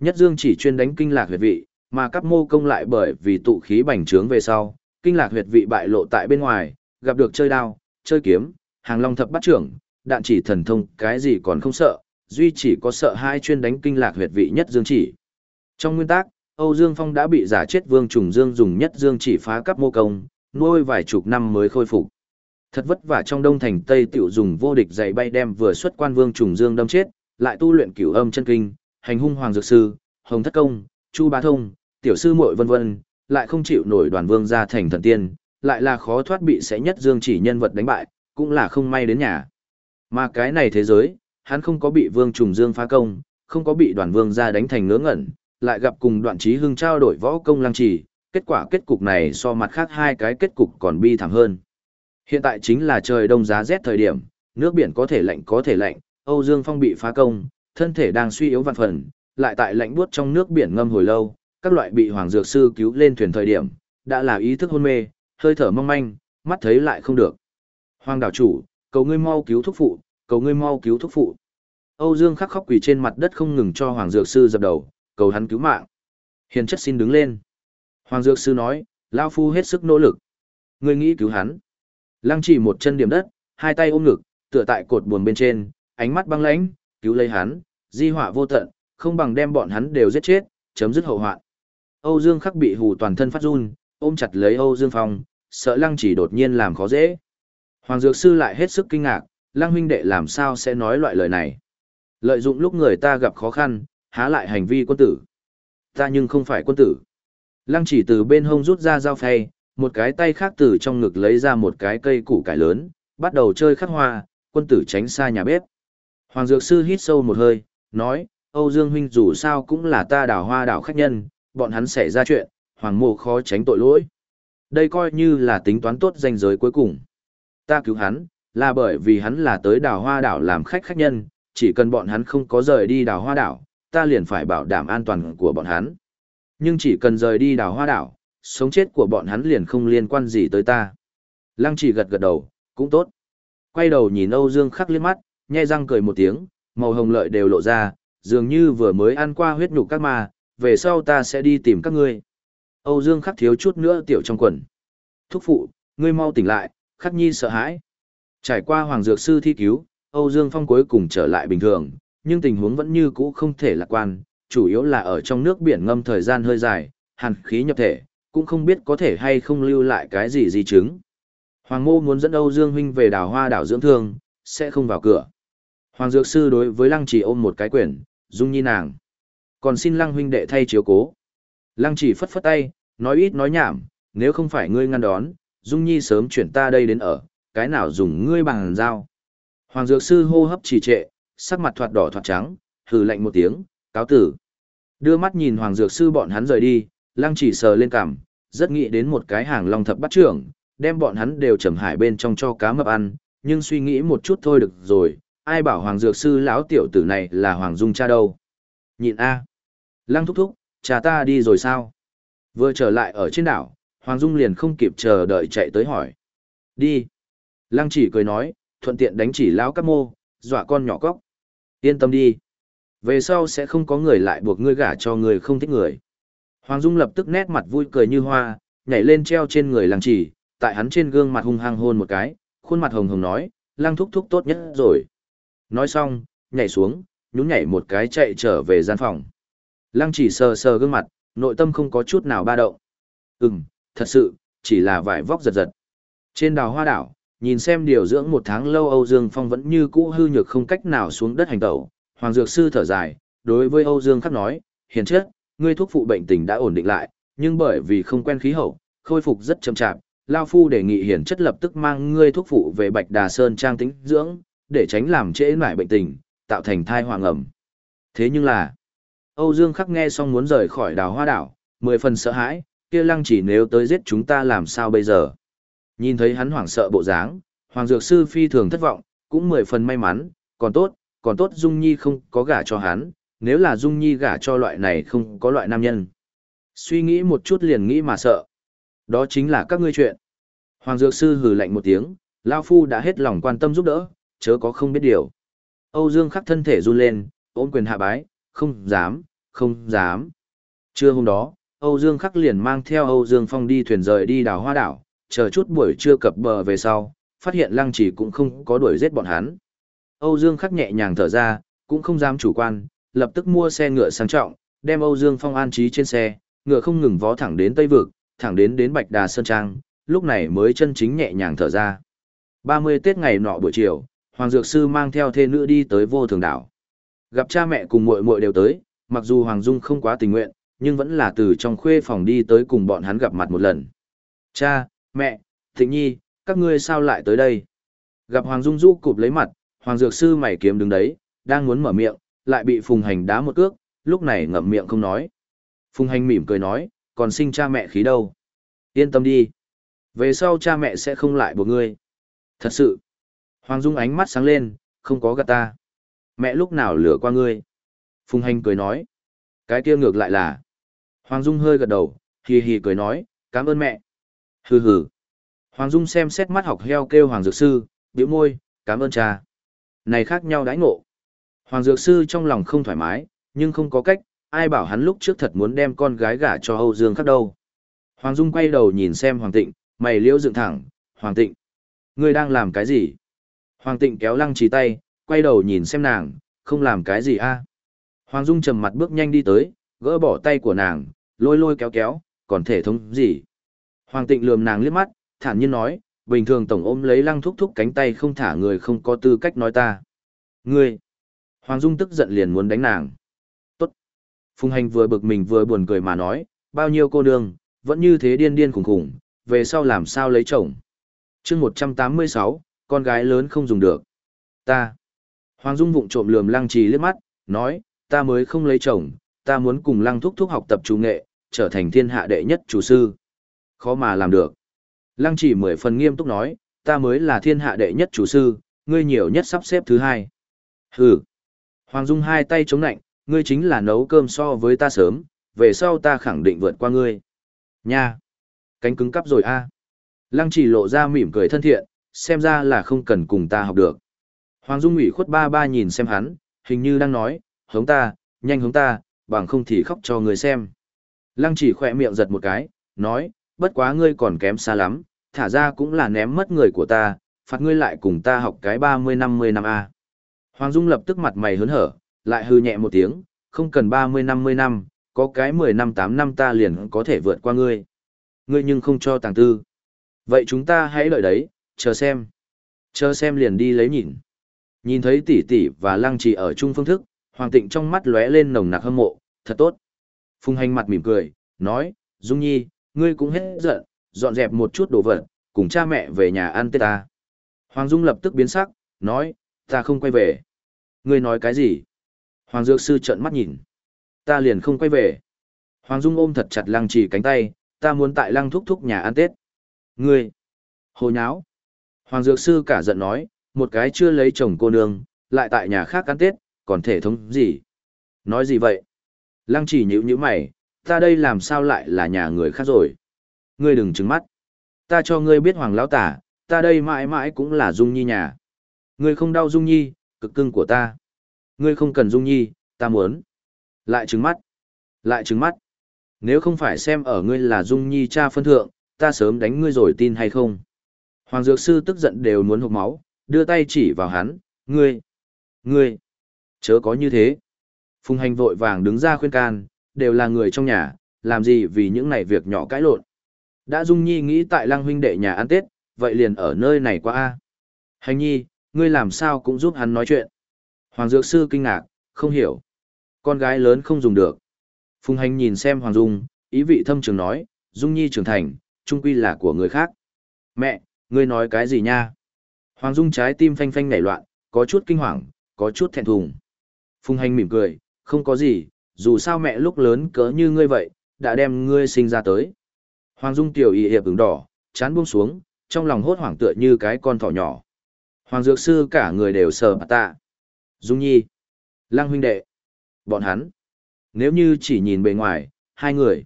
Nhất Dương chỉ chuyên đánh kinh lạc huyệt vị, mà các mô công lại bởi vì tụ khí bành trướng về sau, kinh lạc huyệt vị bại lộ tại bên ngoài, gặp được chơi đao, chơi kiếm, hàng long thập bắt trưởng, đạn chỉ thần thông, cái gì còn không sợ, duy chỉ có sợ hai chuyên đánh kinh lạc huyệt vị nhất Dương chỉ. Trong nguyên tắc, Âu Dương Phong đã bị giả chết Vương Trùng Dương dùng nhất Dương chỉ phá cấp mô công, nuôi vài chục năm mới khôi phục. Thật vất vả trong đông thành Tây tiểu dùng vô địch dạy bay đem vừa xuất quan Vương Trùng Dương đâm chết, lại tu luyện cửu âm chân kinh, hành hung hoàng dược sư, hồng thất công, chu bá thông, tiểu sư muội vân vân, lại không chịu nổi đoàn vương ra thành thần tiên, lại là khó thoát bị sẽ nhất dương chỉ nhân vật đánh bại, cũng là không may đến nhà. Mà cái này thế giới, hắn không có bị vương trùng dương phá công, không có bị đoàn vương ra đánh thành ngớ ngẩn, lại gặp cùng đoạn trí hưng trao đổi võ công lăng trì, kết quả kết cục này so mặt khác hai cái kết cục còn bi thảm hơn. Hiện tại chính là trời đông giá rét thời điểm, nước biển có thể lạnh có thể lạnh, Âu Dương Phong bị phá công, thân thể đang suy yếu vạn phần, lại tại lạnh buốt trong nước biển ngâm hồi lâu, các loại bị hoàng dược sư cứu lên thuyền thời điểm, đã là ý thức hôn mê, hơi thở mong manh, mắt thấy lại không được. Hoàng đảo chủ, cầu ngươi mau cứu thúc phụ, cầu ngươi mau cứu thúc phụ. Âu Dương khắc khóc quỳ trên mặt đất không ngừng cho hoàng dược sư dập đầu, cầu hắn cứu mạng. Hiền chất xin đứng lên. Hoàng dược sư nói, lao phu hết sức nỗ lực. Ngươi nghĩ cứu hắn. Lăng chỉ một chân điểm đất, hai tay ôm ngực, tựa tại cột buồn bên trên, ánh mắt băng lãnh, cứu lấy hắn, di họa vô tận, không bằng đem bọn hắn đều giết chết, chấm dứt hậu hoạn. Âu Dương Khắc bị hù toàn thân phát run, ôm chặt lấy Âu Dương Phong, sợ Lăng Chỉ đột nhiên làm khó dễ. Hoàng Dược Sư lại hết sức kinh ngạc, Lăng huynh đệ làm sao sẽ nói loại lời này. Lợi dụng lúc người ta gặp khó khăn, há lại hành vi quân tử. Ta nhưng không phải quân tử. Lăng Chỉ từ bên hông rút ra dao phay, một cái tay khác từ trong ngực lấy ra một cái cây củ cải lớn, bắt đầu chơi khắc hoa, quân tử tránh xa nhà bếp. Hoàng Dược Sư hít sâu một hơi, nói, Âu Dương huynh dù sao cũng là ta đảo hoa đảo khách nhân, bọn hắn xảy ra chuyện, Hoàng Mộ khó tránh tội lỗi. Đây coi như là tính toán tốt danh giới cuối cùng. Ta cứu hắn, là bởi vì hắn là tới đảo hoa đảo làm khách khách nhân, chỉ cần bọn hắn không có rời đi đảo hoa đảo, ta liền phải bảo đảm an toàn của bọn hắn. Nhưng chỉ cần rời đi đảo hoa đảo, sống chết của bọn hắn liền không liên quan gì tới ta. Lăng chỉ gật gật đầu, cũng tốt. Quay đầu nhìn Âu Dương khắc liếc mắt, nhe răng cười một tiếng, màu hồng lợi đều lộ ra, dường như vừa mới ăn qua huyết nhục các ma, về sau ta sẽ đi tìm các ngươi. Âu Dương khắc thiếu chút nữa tiểu trong quần. Thúc phụ, ngươi mau tỉnh lại, khắc nhi sợ hãi. Trải qua Hoàng Dược Sư thi cứu, Âu Dương Phong cuối cùng trở lại bình thường, nhưng tình huống vẫn như cũ không thể lạc quan, chủ yếu là ở trong nước biển ngâm thời gian hơi dài, hàn khí nhập thể, cũng không biết có thể hay không lưu lại cái gì di chứng. Hoàng Mô muốn dẫn Âu Dương huynh về đảo hoa đảo dưỡng thương, sẽ không vào cửa. Hoàng Dược Sư đối với Lăng Chỉ ôm một cái quyển, dung nhi nàng. Còn xin Lăng huynh đệ thay chiếu cố. Lăng Chỉ phất phất tay, nói ít nói nhảm, nếu không phải ngươi ngăn đón, Dung Nhi sớm chuyển ta đây đến ở, cái nào dùng ngươi bằng dao. Hoàng Dược Sư hô hấp trì trệ, sắc mặt thoạt đỏ thoạt trắng, hừ lạnh một tiếng, cáo tử. Đưa mắt nhìn Hoàng Dược Sư bọn hắn rời đi, Lăng Chỉ sờ lên cằm, rất nghĩ đến một cái hàng long thập bắt trưởng, đem bọn hắn đều trầm hải bên trong cho cá mập ăn, nhưng suy nghĩ một chút thôi được rồi, ai bảo Hoàng Dược Sư lão tiểu tử này là Hoàng Dung cha đâu. Nhịn A. Lăng thúc thúc, cha ta đi rồi sao? Vừa trở lại ở trên đảo, Hoàng Dung liền không kịp chờ đợi chạy tới hỏi. Đi. Lăng chỉ cười nói, thuận tiện đánh chỉ lão các mô, dọa con nhỏ cóc. Yên tâm đi. Về sau sẽ không có người lại buộc ngươi gả cho người không thích người. Hoàng Dung lập tức nét mặt vui cười như hoa, nhảy lên treo trên người lăng chỉ, tại hắn trên gương mặt hung hăng hôn một cái, khuôn mặt hồng hồng nói, lăng thúc thúc tốt nhất rồi. Nói xong, nhảy xuống, nhún nhảy một cái chạy trở về gian phòng. Lăng chỉ sờ sờ gương mặt, nội tâm không có chút nào ba động. Ừm, thật sự, chỉ là vải vóc giật giật. Trên đào hoa đảo, nhìn xem điều dưỡng một tháng lâu Âu Dương Phong vẫn như cũ hư nhược không cách nào xuống đất hành tẩu. Hoàng Dược Sư thở dài, đối với Âu Dương khắc nói, hiền chất, ngươi thuốc phụ bệnh tình đã ổn định lại, nhưng bởi vì không quen khí hậu, khôi phục rất chậm chạp. Lao Phu đề nghị hiền chất lập tức mang ngươi thuốc phụ về Bạch Đà Sơn trang tính dưỡng, để tránh làm trễ nải bệnh tình, tạo thành thai hoàng ẩm. Thế nhưng là, Âu Dương khắc nghe xong muốn rời khỏi đào hoa đảo, mười phần sợ hãi, kia lăng chỉ nếu tới giết chúng ta làm sao bây giờ. Nhìn thấy hắn hoảng sợ bộ dáng, Hoàng Dược Sư phi thường thất vọng, cũng mười phần may mắn, còn tốt, còn tốt Dung Nhi không có gả cho hắn, nếu là Dung Nhi gả cho loại này không có loại nam nhân. Suy nghĩ một chút liền nghĩ mà sợ. Đó chính là các ngươi chuyện. Hoàng Dược Sư hừ lạnh một tiếng, Lao Phu đã hết lòng quan tâm giúp đỡ, chớ có không biết điều. Âu Dương khắc thân thể run lên, ôm quyền hạ bái, không dám, không dám. Trưa hôm đó, Âu Dương khắc liền mang theo Âu Dương Phong đi thuyền rời đi đảo hoa đảo, chờ chút buổi trưa cập bờ về sau, phát hiện lăng chỉ cũng không có đuổi giết bọn hắn. Âu Dương khắc nhẹ nhàng thở ra, cũng không dám chủ quan, lập tức mua xe ngựa sang trọng, đem Âu Dương Phong an trí trên xe, ngựa không ngừng vó thẳng đến Tây Vực, thẳng đến đến Bạch Đà Sơn Trang, lúc này mới chân chính nhẹ nhàng thở ra. 30 Tết ngày nọ buổi chiều, Hoàng Dược Sư mang theo thê nữ đi tới vô thường đảo. Gặp cha mẹ cùng muội muội đều tới, mặc dù Hoàng Dung không quá tình nguyện, nhưng vẫn là từ trong khuê phòng đi tới cùng bọn hắn gặp mặt một lần. Cha, mẹ, Thịnh Nhi, các ngươi sao lại tới đây? Gặp Hoàng Dung rũ cụp lấy mặt, Hoàng Dược Sư mày kiếm đứng đấy, đang muốn mở miệng, lại bị Phùng Hành đá một cước, lúc này ngậm miệng không nói. Phùng Hành mỉm cười nói, còn sinh cha mẹ khí đâu? Yên tâm đi. Về sau cha mẹ sẽ không lại buộc ngươi. Thật sự. Hoàng Dung ánh mắt sáng lên, không có gạt ta. Mẹ lúc nào lửa qua ngươi? Phùng Hành cười nói. Cái kia ngược lại là. Hoàng Dung hơi gật đầu, hì hì cười nói, cảm ơn mẹ. Hừ hừ. Hoàng Dung xem xét mắt học heo kêu Hoàng Dược Sư, biểu môi, cảm ơn cha. Này khác nhau đãi ngộ. Hoàng Dược Sư trong lòng không thoải mái, nhưng không có cách, ai bảo hắn lúc trước thật muốn đem con gái gả cho Âu Dương khác đâu. Hoàng Dung quay đầu nhìn xem Hoàng Tịnh, mày liễu dựng thẳng, Hoàng Tịnh, ngươi đang làm cái gì? Hoàng Tịnh kéo lăng trí tay, quay đầu nhìn xem nàng, không làm cái gì a? Hoàng Dung trầm mặt bước nhanh đi tới, gỡ bỏ tay của nàng, lôi lôi kéo kéo, còn thể thống gì? Hoàng Tịnh lườm nàng liếc mắt, thản nhiên nói, bình thường tổng ôm lấy lăng thúc thúc cánh tay không thả người không có tư cách nói ta. Ngươi! Hoàng Dung tức giận liền muốn đánh nàng. Tốt! Phùng hành vừa bực mình vừa buồn cười mà nói, bao nhiêu cô nương, vẫn như thế điên điên khủng khủng, về sau làm sao lấy chồng. chương 186, con gái lớn không dùng được. Ta! Hoàng Dung vụng trộm lườm lăng trì liếc mắt, nói, ta mới không lấy chồng, ta muốn cùng lăng thúc thúc học tập chủ nghệ, trở thành thiên hạ đệ nhất chủ sư. Khó mà làm được. Lăng chỉ mười phần nghiêm túc nói, ta mới là thiên hạ đệ nhất chủ sư, ngươi nhiều nhất sắp xếp thứ hai. Hừ. Hoàng Dung hai tay chống nạnh, ngươi chính là nấu cơm so với ta sớm, về sau ta khẳng định vượt qua ngươi. Nha. Cánh cứng cắp rồi a. Lăng chỉ lộ ra mỉm cười thân thiện, xem ra là không cần cùng ta học được. Hoàng Dung ủy khuất ba ba nhìn xem hắn, hình như đang nói, hống ta, nhanh hống ta, bằng không thì khóc cho người xem. Lăng chỉ khỏe miệng giật một cái, nói, bất quá ngươi còn kém xa lắm, thả ra cũng là ném mất người của ta, phạt ngươi lại cùng ta học cái 30-50 năm A. Hoàng Dung lập tức mặt mày hớn hở, lại hư nhẹ một tiếng, không cần 30-50 năm, có cái 10 năm 8 năm ta liền có thể vượt qua ngươi. Ngươi nhưng không cho tàng tư. Vậy chúng ta hãy đợi đấy, chờ xem. Chờ xem liền đi lấy nhìn. Nhìn thấy tỷ tỷ và lăng trì ở chung phương thức, Hoàng Tịnh trong mắt lóe lên nồng nặc hâm mộ, thật tốt. Phùng hành mặt mỉm cười, nói, Dung Nhi, ngươi cũng hết giận, dọn dẹp một chút đồ vật, cùng cha mẹ về nhà ăn tết ta. Hoàng Dung lập tức biến sắc, nói, ta không quay về. Ngươi nói cái gì? Hoàng Dược Sư trợn mắt nhìn. Ta liền không quay về. Hoàng Dung ôm thật chặt lăng trì cánh tay, ta muốn tại lăng thúc thúc nhà ăn tết. Ngươi! Hồ nháo! Hoàng Dược Sư cả giận nói, một cái chưa lấy chồng cô nương, lại tại nhà khác ăn Tết, còn thể thống gì? Nói gì vậy? Lăng chỉ nhữ như mày, ta đây làm sao lại là nhà người khác rồi? Ngươi đừng trứng mắt. Ta cho ngươi biết hoàng lão tả, ta đây mãi mãi cũng là Dung Nhi nhà. Ngươi không đau Dung Nhi, cực cưng của ta. Ngươi không cần Dung Nhi, ta muốn. Lại trứng mắt. Lại trứng mắt. Nếu không phải xem ở ngươi là Dung Nhi cha phân thượng, ta sớm đánh ngươi rồi tin hay không? Hoàng Dược Sư tức giận đều muốn hụt máu, đưa tay chỉ vào hắn, ngươi, ngươi, chớ có như thế. Phùng hành vội vàng đứng ra khuyên can, đều là người trong nhà, làm gì vì những này việc nhỏ cãi lộn. Đã Dung Nhi nghĩ tại lăng huynh đệ nhà ăn Tết, vậy liền ở nơi này qua a. Hành nhi, ngươi làm sao cũng giúp hắn nói chuyện. Hoàng Dược Sư kinh ngạc, không hiểu. Con gái lớn không dùng được. Phùng hành nhìn xem Hoàng Dung, ý vị thâm trường nói, Dung Nhi trưởng thành, trung quy là của người khác. Mẹ, ngươi nói cái gì nha? Hoàng Dung trái tim phanh phanh nảy loạn, có chút kinh hoàng, có chút thẹn thùng. Phùng hành mỉm cười, không có gì, dù sao mẹ lúc lớn cỡ như ngươi vậy, đã đem ngươi sinh ra tới. Hoàng Dung tiểu y hiệp ứng đỏ, chán buông xuống, trong lòng hốt hoảng tựa như cái con thỏ nhỏ. Hoàng Dược Sư cả người đều sờ bà tạ. Dung Nhi, Lăng huynh đệ, bọn hắn. Nếu như chỉ nhìn bề ngoài, hai người.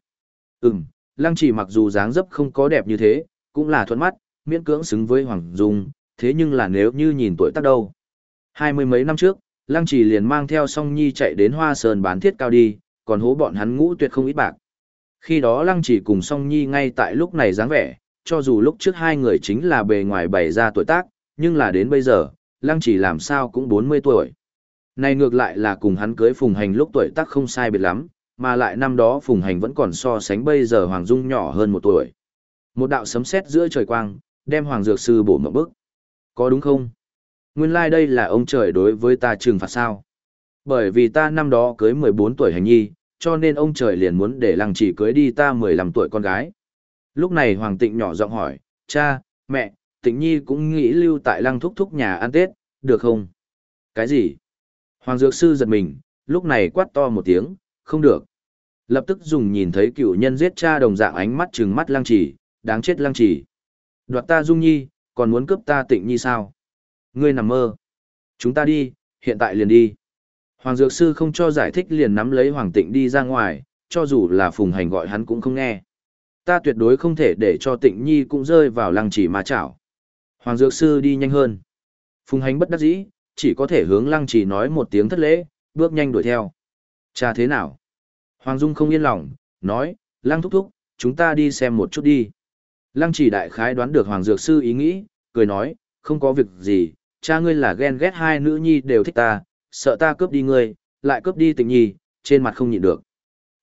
Ừm, Lăng chỉ mặc dù dáng dấp không có đẹp như thế, cũng là thuận mắt, miễn cưỡng xứng với Hoàng Dung, thế nhưng là nếu như nhìn tuổi tác đâu. Hai mươi mấy năm trước, Lăng chỉ liền mang theo song nhi chạy đến hoa sơn bán thiết cao đi, còn hố bọn hắn ngũ tuyệt không ít bạc. Khi đó Lăng chỉ cùng song nhi ngay tại lúc này dáng vẻ, cho dù lúc trước hai người chính là bề ngoài bày ra tuổi tác, nhưng là đến bây giờ, Lăng chỉ làm sao cũng 40 tuổi. Này ngược lại là cùng hắn cưới phùng hành lúc tuổi tác không sai biệt lắm, mà lại năm đó phùng hành vẫn còn so sánh bây giờ Hoàng Dung nhỏ hơn một tuổi. Một đạo sấm sét giữa trời quang, đem Hoàng Dược Sư bổ một bức. Có đúng không? Nguyên lai like đây là ông trời đối với ta trừng phạt sao? Bởi vì ta năm đó cưới 14 tuổi hành nhi, cho nên ông trời liền muốn để lăng chỉ cưới đi ta 15 tuổi con gái. Lúc này Hoàng Tịnh nhỏ giọng hỏi, cha, mẹ, Tịnh Nhi cũng nghĩ lưu tại lăng thúc thúc nhà ăn Tết, được không? Cái gì? Hoàng Dược Sư giật mình, lúc này quát to một tiếng, không được. Lập tức dùng nhìn thấy cựu nhân giết cha đồng dạng ánh mắt trừng mắt lăng chỉ, đáng chết lăng chỉ. Đoạt ta Dung Nhi, còn muốn cướp ta Tịnh Nhi sao? Ngươi nằm mơ. Chúng ta đi, hiện tại liền đi. Hoàng Dược Sư không cho giải thích liền nắm lấy Hoàng Tịnh đi ra ngoài, cho dù là phùng hành gọi hắn cũng không nghe. Ta tuyệt đối không thể để cho Tịnh Nhi cũng rơi vào lăng chỉ mà chảo. Hoàng Dược Sư đi nhanh hơn. Phùng hành bất đắc dĩ, chỉ có thể hướng lăng chỉ nói một tiếng thất lễ, bước nhanh đuổi theo. Cha thế nào? Hoàng Dung không yên lòng, nói, lăng thúc thúc, chúng ta đi xem một chút đi. Lăng chỉ đại khái đoán được Hoàng Dược Sư ý nghĩ, cười nói, không có việc gì, cha ngươi là ghen ghét hai nữ nhi đều thích ta, sợ ta cướp đi ngươi, lại cướp đi tình nhi, trên mặt không nhịn được.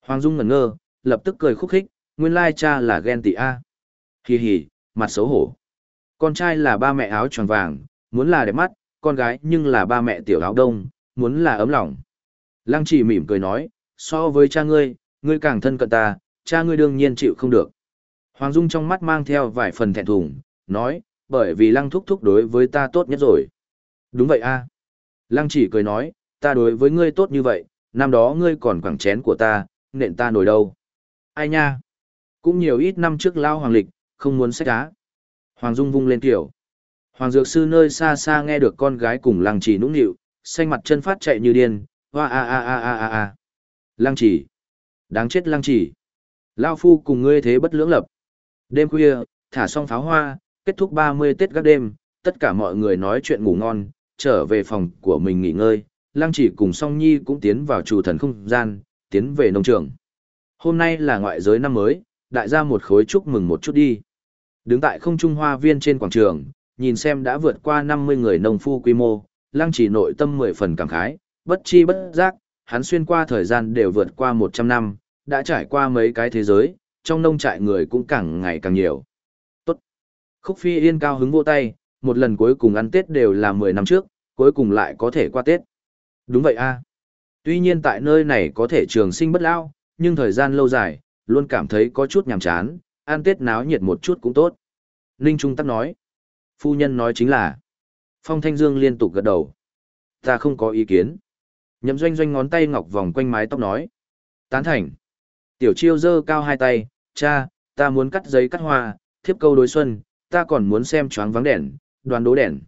Hoàng Dung ngẩn ngơ, lập tức cười khúc khích, nguyên lai cha là ghen tị A. Hì hì, mặt xấu hổ. Con trai là ba mẹ áo tròn vàng, muốn là đẹp mắt, con gái nhưng là ba mẹ tiểu áo đông, muốn là ấm lòng. Lăng chỉ mỉm cười nói, so với cha ngươi, ngươi càng thân cận ta, cha ngươi đương nhiên chịu không được. Hoàng Dung trong mắt mang theo vài phần thẹn thùng, nói, bởi vì lăng thúc thúc đối với ta tốt nhất rồi. Đúng vậy a. Lăng chỉ cười nói, ta đối với ngươi tốt như vậy, năm đó ngươi còn quẳng chén của ta, nện ta nổi đâu. Ai nha? Cũng nhiều ít năm trước lao hoàng lịch, không muốn sách á. Hoàng Dung vung lên kiểu. Hoàng Dược Sư nơi xa xa nghe được con gái cùng lăng chỉ nũng nịu, xanh mặt chân phát chạy như điên, hoa a a a a a a. Lăng chỉ. Đáng chết lăng chỉ. Lao phu cùng ngươi thế bất lưỡng lập. Đêm khuya, thả xong pháo hoa, kết thúc 30 Tết các đêm, tất cả mọi người nói chuyện ngủ ngon, trở về phòng của mình nghỉ ngơi, Lăng Chỉ cùng Song Nhi cũng tiến vào chủ thần không gian, tiến về nông trường. Hôm nay là ngoại giới năm mới, đại gia một khối chúc mừng một chút đi. Đứng tại không trung hoa viên trên quảng trường, nhìn xem đã vượt qua 50 người nông phu quy mô, Lăng Chỉ nội tâm 10 phần cảm khái, bất chi bất giác, hắn xuyên qua thời gian đều vượt qua 100 năm, đã trải qua mấy cái thế giới, trong nông trại người cũng càng ngày càng nhiều. Khúc Phi Yên cao hứng vô tay, một lần cuối cùng ăn Tết đều là 10 năm trước, cuối cùng lại có thể qua Tết. Đúng vậy a. À. Tuy nhiên tại nơi này có thể trường sinh bất lão, nhưng thời gian lâu dài, luôn cảm thấy có chút nhàm chán, ăn Tết náo nhiệt một chút cũng tốt. Ninh Trung Tắc nói. Phu nhân nói chính là. Phong Thanh Dương liên tục gật đầu. Ta không có ý kiến. Nhậm doanh doanh ngón tay ngọc vòng quanh mái tóc nói. Tán thành. Tiểu chiêu giơ cao hai tay, cha, ta muốn cắt giấy cắt hoa, thiếp câu đối xuân, ta còn muốn xem choáng vắng đèn, đoàn đố đèn.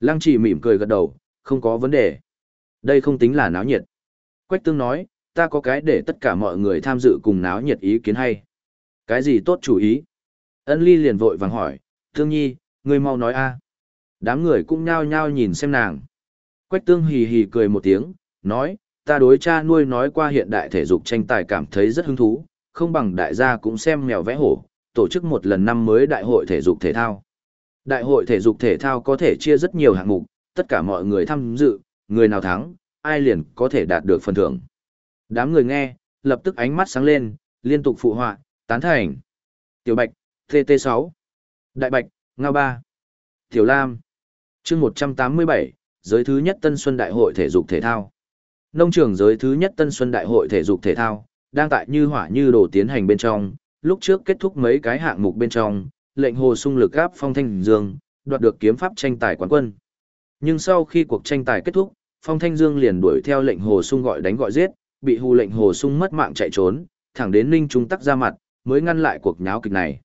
Lăng chỉ mỉm cười gật đầu, không có vấn đề. Đây không tính là náo nhiệt. Quách tương nói, ta có cái để tất cả mọi người tham dự cùng náo nhiệt ý kiến hay. Cái gì tốt chủ ý? Ân ly liền vội vàng hỏi, Thương nhi, ngươi mau nói a. Đám người cũng nhao nhao nhìn xem nàng. Quách tương hì hì cười một tiếng, nói, ta đối cha nuôi nói qua hiện đại thể dục tranh tài cảm thấy rất hứng thú, không bằng đại gia cũng xem mèo vẽ hổ, tổ chức một lần năm mới đại hội thể dục thể thao. Đại hội thể dục thể thao có thể chia rất nhiều hạng mục, tất cả mọi người tham dự, người nào thắng, ai liền có thể đạt được phần thưởng. Đám người nghe, lập tức ánh mắt sáng lên, liên tục phụ họa, tán thành. Tiểu Bạch, TT6. Đại Bạch, Ngao Ba. Tiểu Lam. chương 187, giới thứ nhất Tân Xuân Đại hội Thể dục Thể thao. Nông trường giới thứ nhất Tân Xuân Đại hội Thể dục Thể thao, đang tại như hỏa như đồ tiến hành bên trong, lúc trước kết thúc mấy cái hạng mục bên trong, lệnh hồ sung lực Áp phong thanh dương, đoạt được kiếm pháp tranh tài quán quân. Nhưng sau khi cuộc tranh tài kết thúc, phong thanh dương liền đuổi theo lệnh hồ sung gọi đánh gọi giết, bị hù lệnh hồ sung mất mạng chạy trốn, thẳng đến ninh trung tắc ra mặt, mới ngăn lại cuộc nháo kịch này.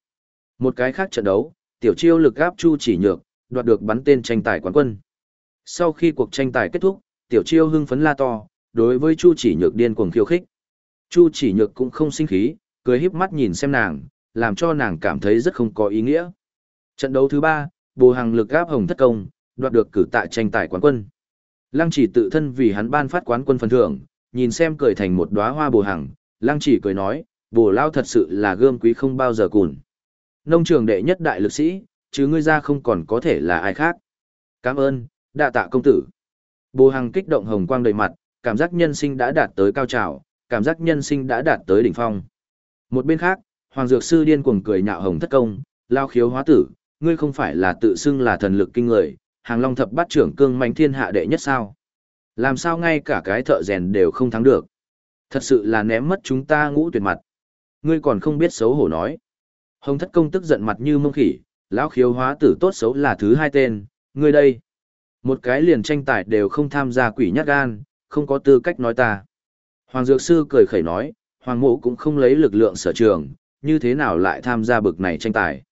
Một cái khác trận đấu, tiểu chiêu lực Áp chu chỉ nhược, đoạt được bắn tên tranh tài quán quân. Sau khi cuộc tranh tài kết thúc, tiểu chiêu hưng phấn la to, đối với chu chỉ nhược điên cuồng khiêu khích. Chu chỉ nhược cũng không sinh khí, cười híp mắt nhìn xem nàng, làm cho nàng cảm thấy rất không có ý nghĩa. Trận đấu thứ ba, Bồ Hằng lực gáp hồng thất công, đoạt được cử tại tranh tài quán quân. Lăng chỉ tự thân vì hắn ban phát quán quân phần thưởng, nhìn xem cười thành một đóa hoa Bồ Hằng, Lăng chỉ cười nói, Bồ Lao thật sự là gươm quý không bao giờ cùn. Nông trường đệ nhất đại lực sĩ, chứ ngươi ra không còn có thể là ai khác. Cảm ơn, đạ tạ công tử. Bồ Hằng kích động hồng quang đầy mặt, cảm giác nhân sinh đã đạt tới cao trào, cảm giác nhân sinh đã đạt tới đỉnh phong. Một bên khác, Hoàng Dược Sư điên cuồng cười nhạo hồng thất công, lao khiếu hóa tử, ngươi không phải là tự xưng là thần lực kinh người, hàng long thập bát trưởng cương mạnh thiên hạ đệ nhất sao. Làm sao ngay cả cái thợ rèn đều không thắng được. Thật sự là ném mất chúng ta ngũ tuyệt mặt. Ngươi còn không biết xấu hổ nói. Hồng thất công tức giận mặt như mông khỉ, lão khiếu hóa tử tốt xấu là thứ hai tên, ngươi đây. Một cái liền tranh tài đều không tham gia quỷ nhát gan, không có tư cách nói ta. Hoàng Dược Sư cười khẩy nói, Hoàng Mộ cũng không lấy lực lượng sở trường, như thế nào lại tham gia bực này tranh tài.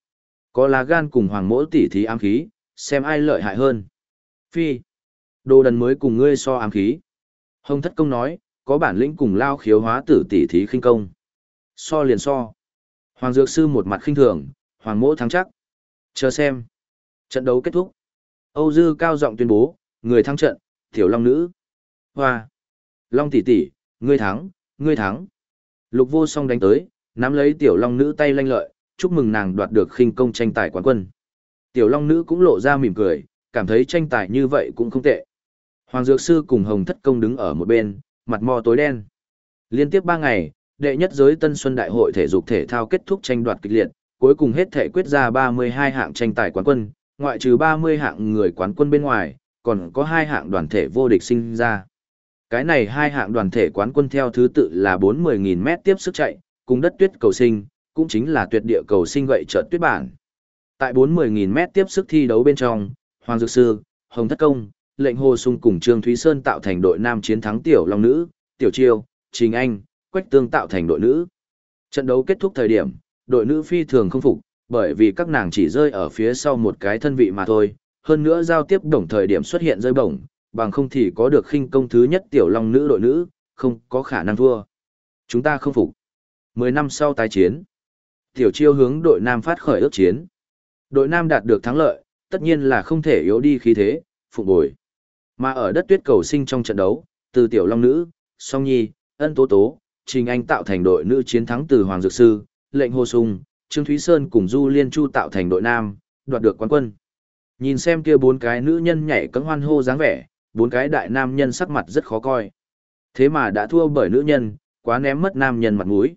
Có lá gan cùng Hoàng Mộ tỉ thí ám khí, xem ai lợi hại hơn. Phi, đồ đần mới cùng ngươi so ám khí. Hồng Thất Công nói, có bản lĩnh cùng lao khiếu hóa tử tỉ thí khinh công. So liền so. Hoàng Dược Sư một mặt khinh thường, Hoàng Mộ thắng chắc. Chờ xem. Trận đấu kết thúc. Âu Dư cao giọng tuyên bố, người thắng trận, Tiểu Long Nữ. Hoa. Long tỷ tỷ, ngươi thắng, ngươi thắng. Lục vô song đánh tới, nắm lấy tiểu long nữ tay lanh lợi, chúc mừng nàng đoạt được khinh công tranh tài quán quân. Tiểu long nữ cũng lộ ra mỉm cười, cảm thấy tranh tài như vậy cũng không tệ. Hoàng Dược Sư cùng Hồng Thất Công đứng ở một bên, mặt mò tối đen. Liên tiếp ba ngày, đệ nhất giới Tân Xuân Đại hội thể dục thể thao kết thúc tranh đoạt kịch liệt, cuối cùng hết thể quyết ra 32 hạng tranh tài quán quân, ngoại trừ 30 hạng người quán quân bên ngoài, còn có hai hạng đoàn thể vô địch sinh ra. Cái này hai hạng đoàn thể quán quân theo thứ tự là 40.000 mét tiếp sức chạy, cùng đất tuyết cầu sinh, cũng chính là tuyệt địa cầu sinh gậy trợt tuyết bản. Tại 40.000 mét tiếp sức thi đấu bên trong, Hoàng Dược Sư, Hồng Thất Công, Lệnh Hồ Sung cùng Trương Thúy Sơn tạo thành đội nam chiến thắng Tiểu Long Nữ, Tiểu Chiêu, Trình Anh, Quách Tương tạo thành đội nữ. Trận đấu kết thúc thời điểm, đội nữ phi thường không phục, bởi vì các nàng chỉ rơi ở phía sau một cái thân vị mà thôi, hơn nữa giao tiếp đồng thời điểm xuất hiện rơi bổng, bằng không thì có được khinh công thứ nhất tiểu long nữ đội nữ, không có khả năng thua. Chúng ta không phục. Mười năm sau tái chiến, tiểu chiêu hướng đội nam phát khởi ước chiến. Đội nam đạt được thắng lợi, tất nhiên là không thể yếu đi khí thế, phục bồi. Mà ở đất tuyết cầu sinh trong trận đấu, từ tiểu long nữ, song nhi, ân tố tố, trình anh tạo thành đội nữ chiến thắng từ Hoàng Dược Sư, lệnh hồ sung, Trương Thúy Sơn cùng Du Liên Chu tạo thành đội nam, đoạt được quán quân. Nhìn xem kia bốn cái nữ nhân nhảy cẫng hoan hô dáng vẻ, bốn cái đại nam nhân sắc mặt rất khó coi. Thế mà đã thua bởi nữ nhân, quá ném mất nam nhân mặt mũi.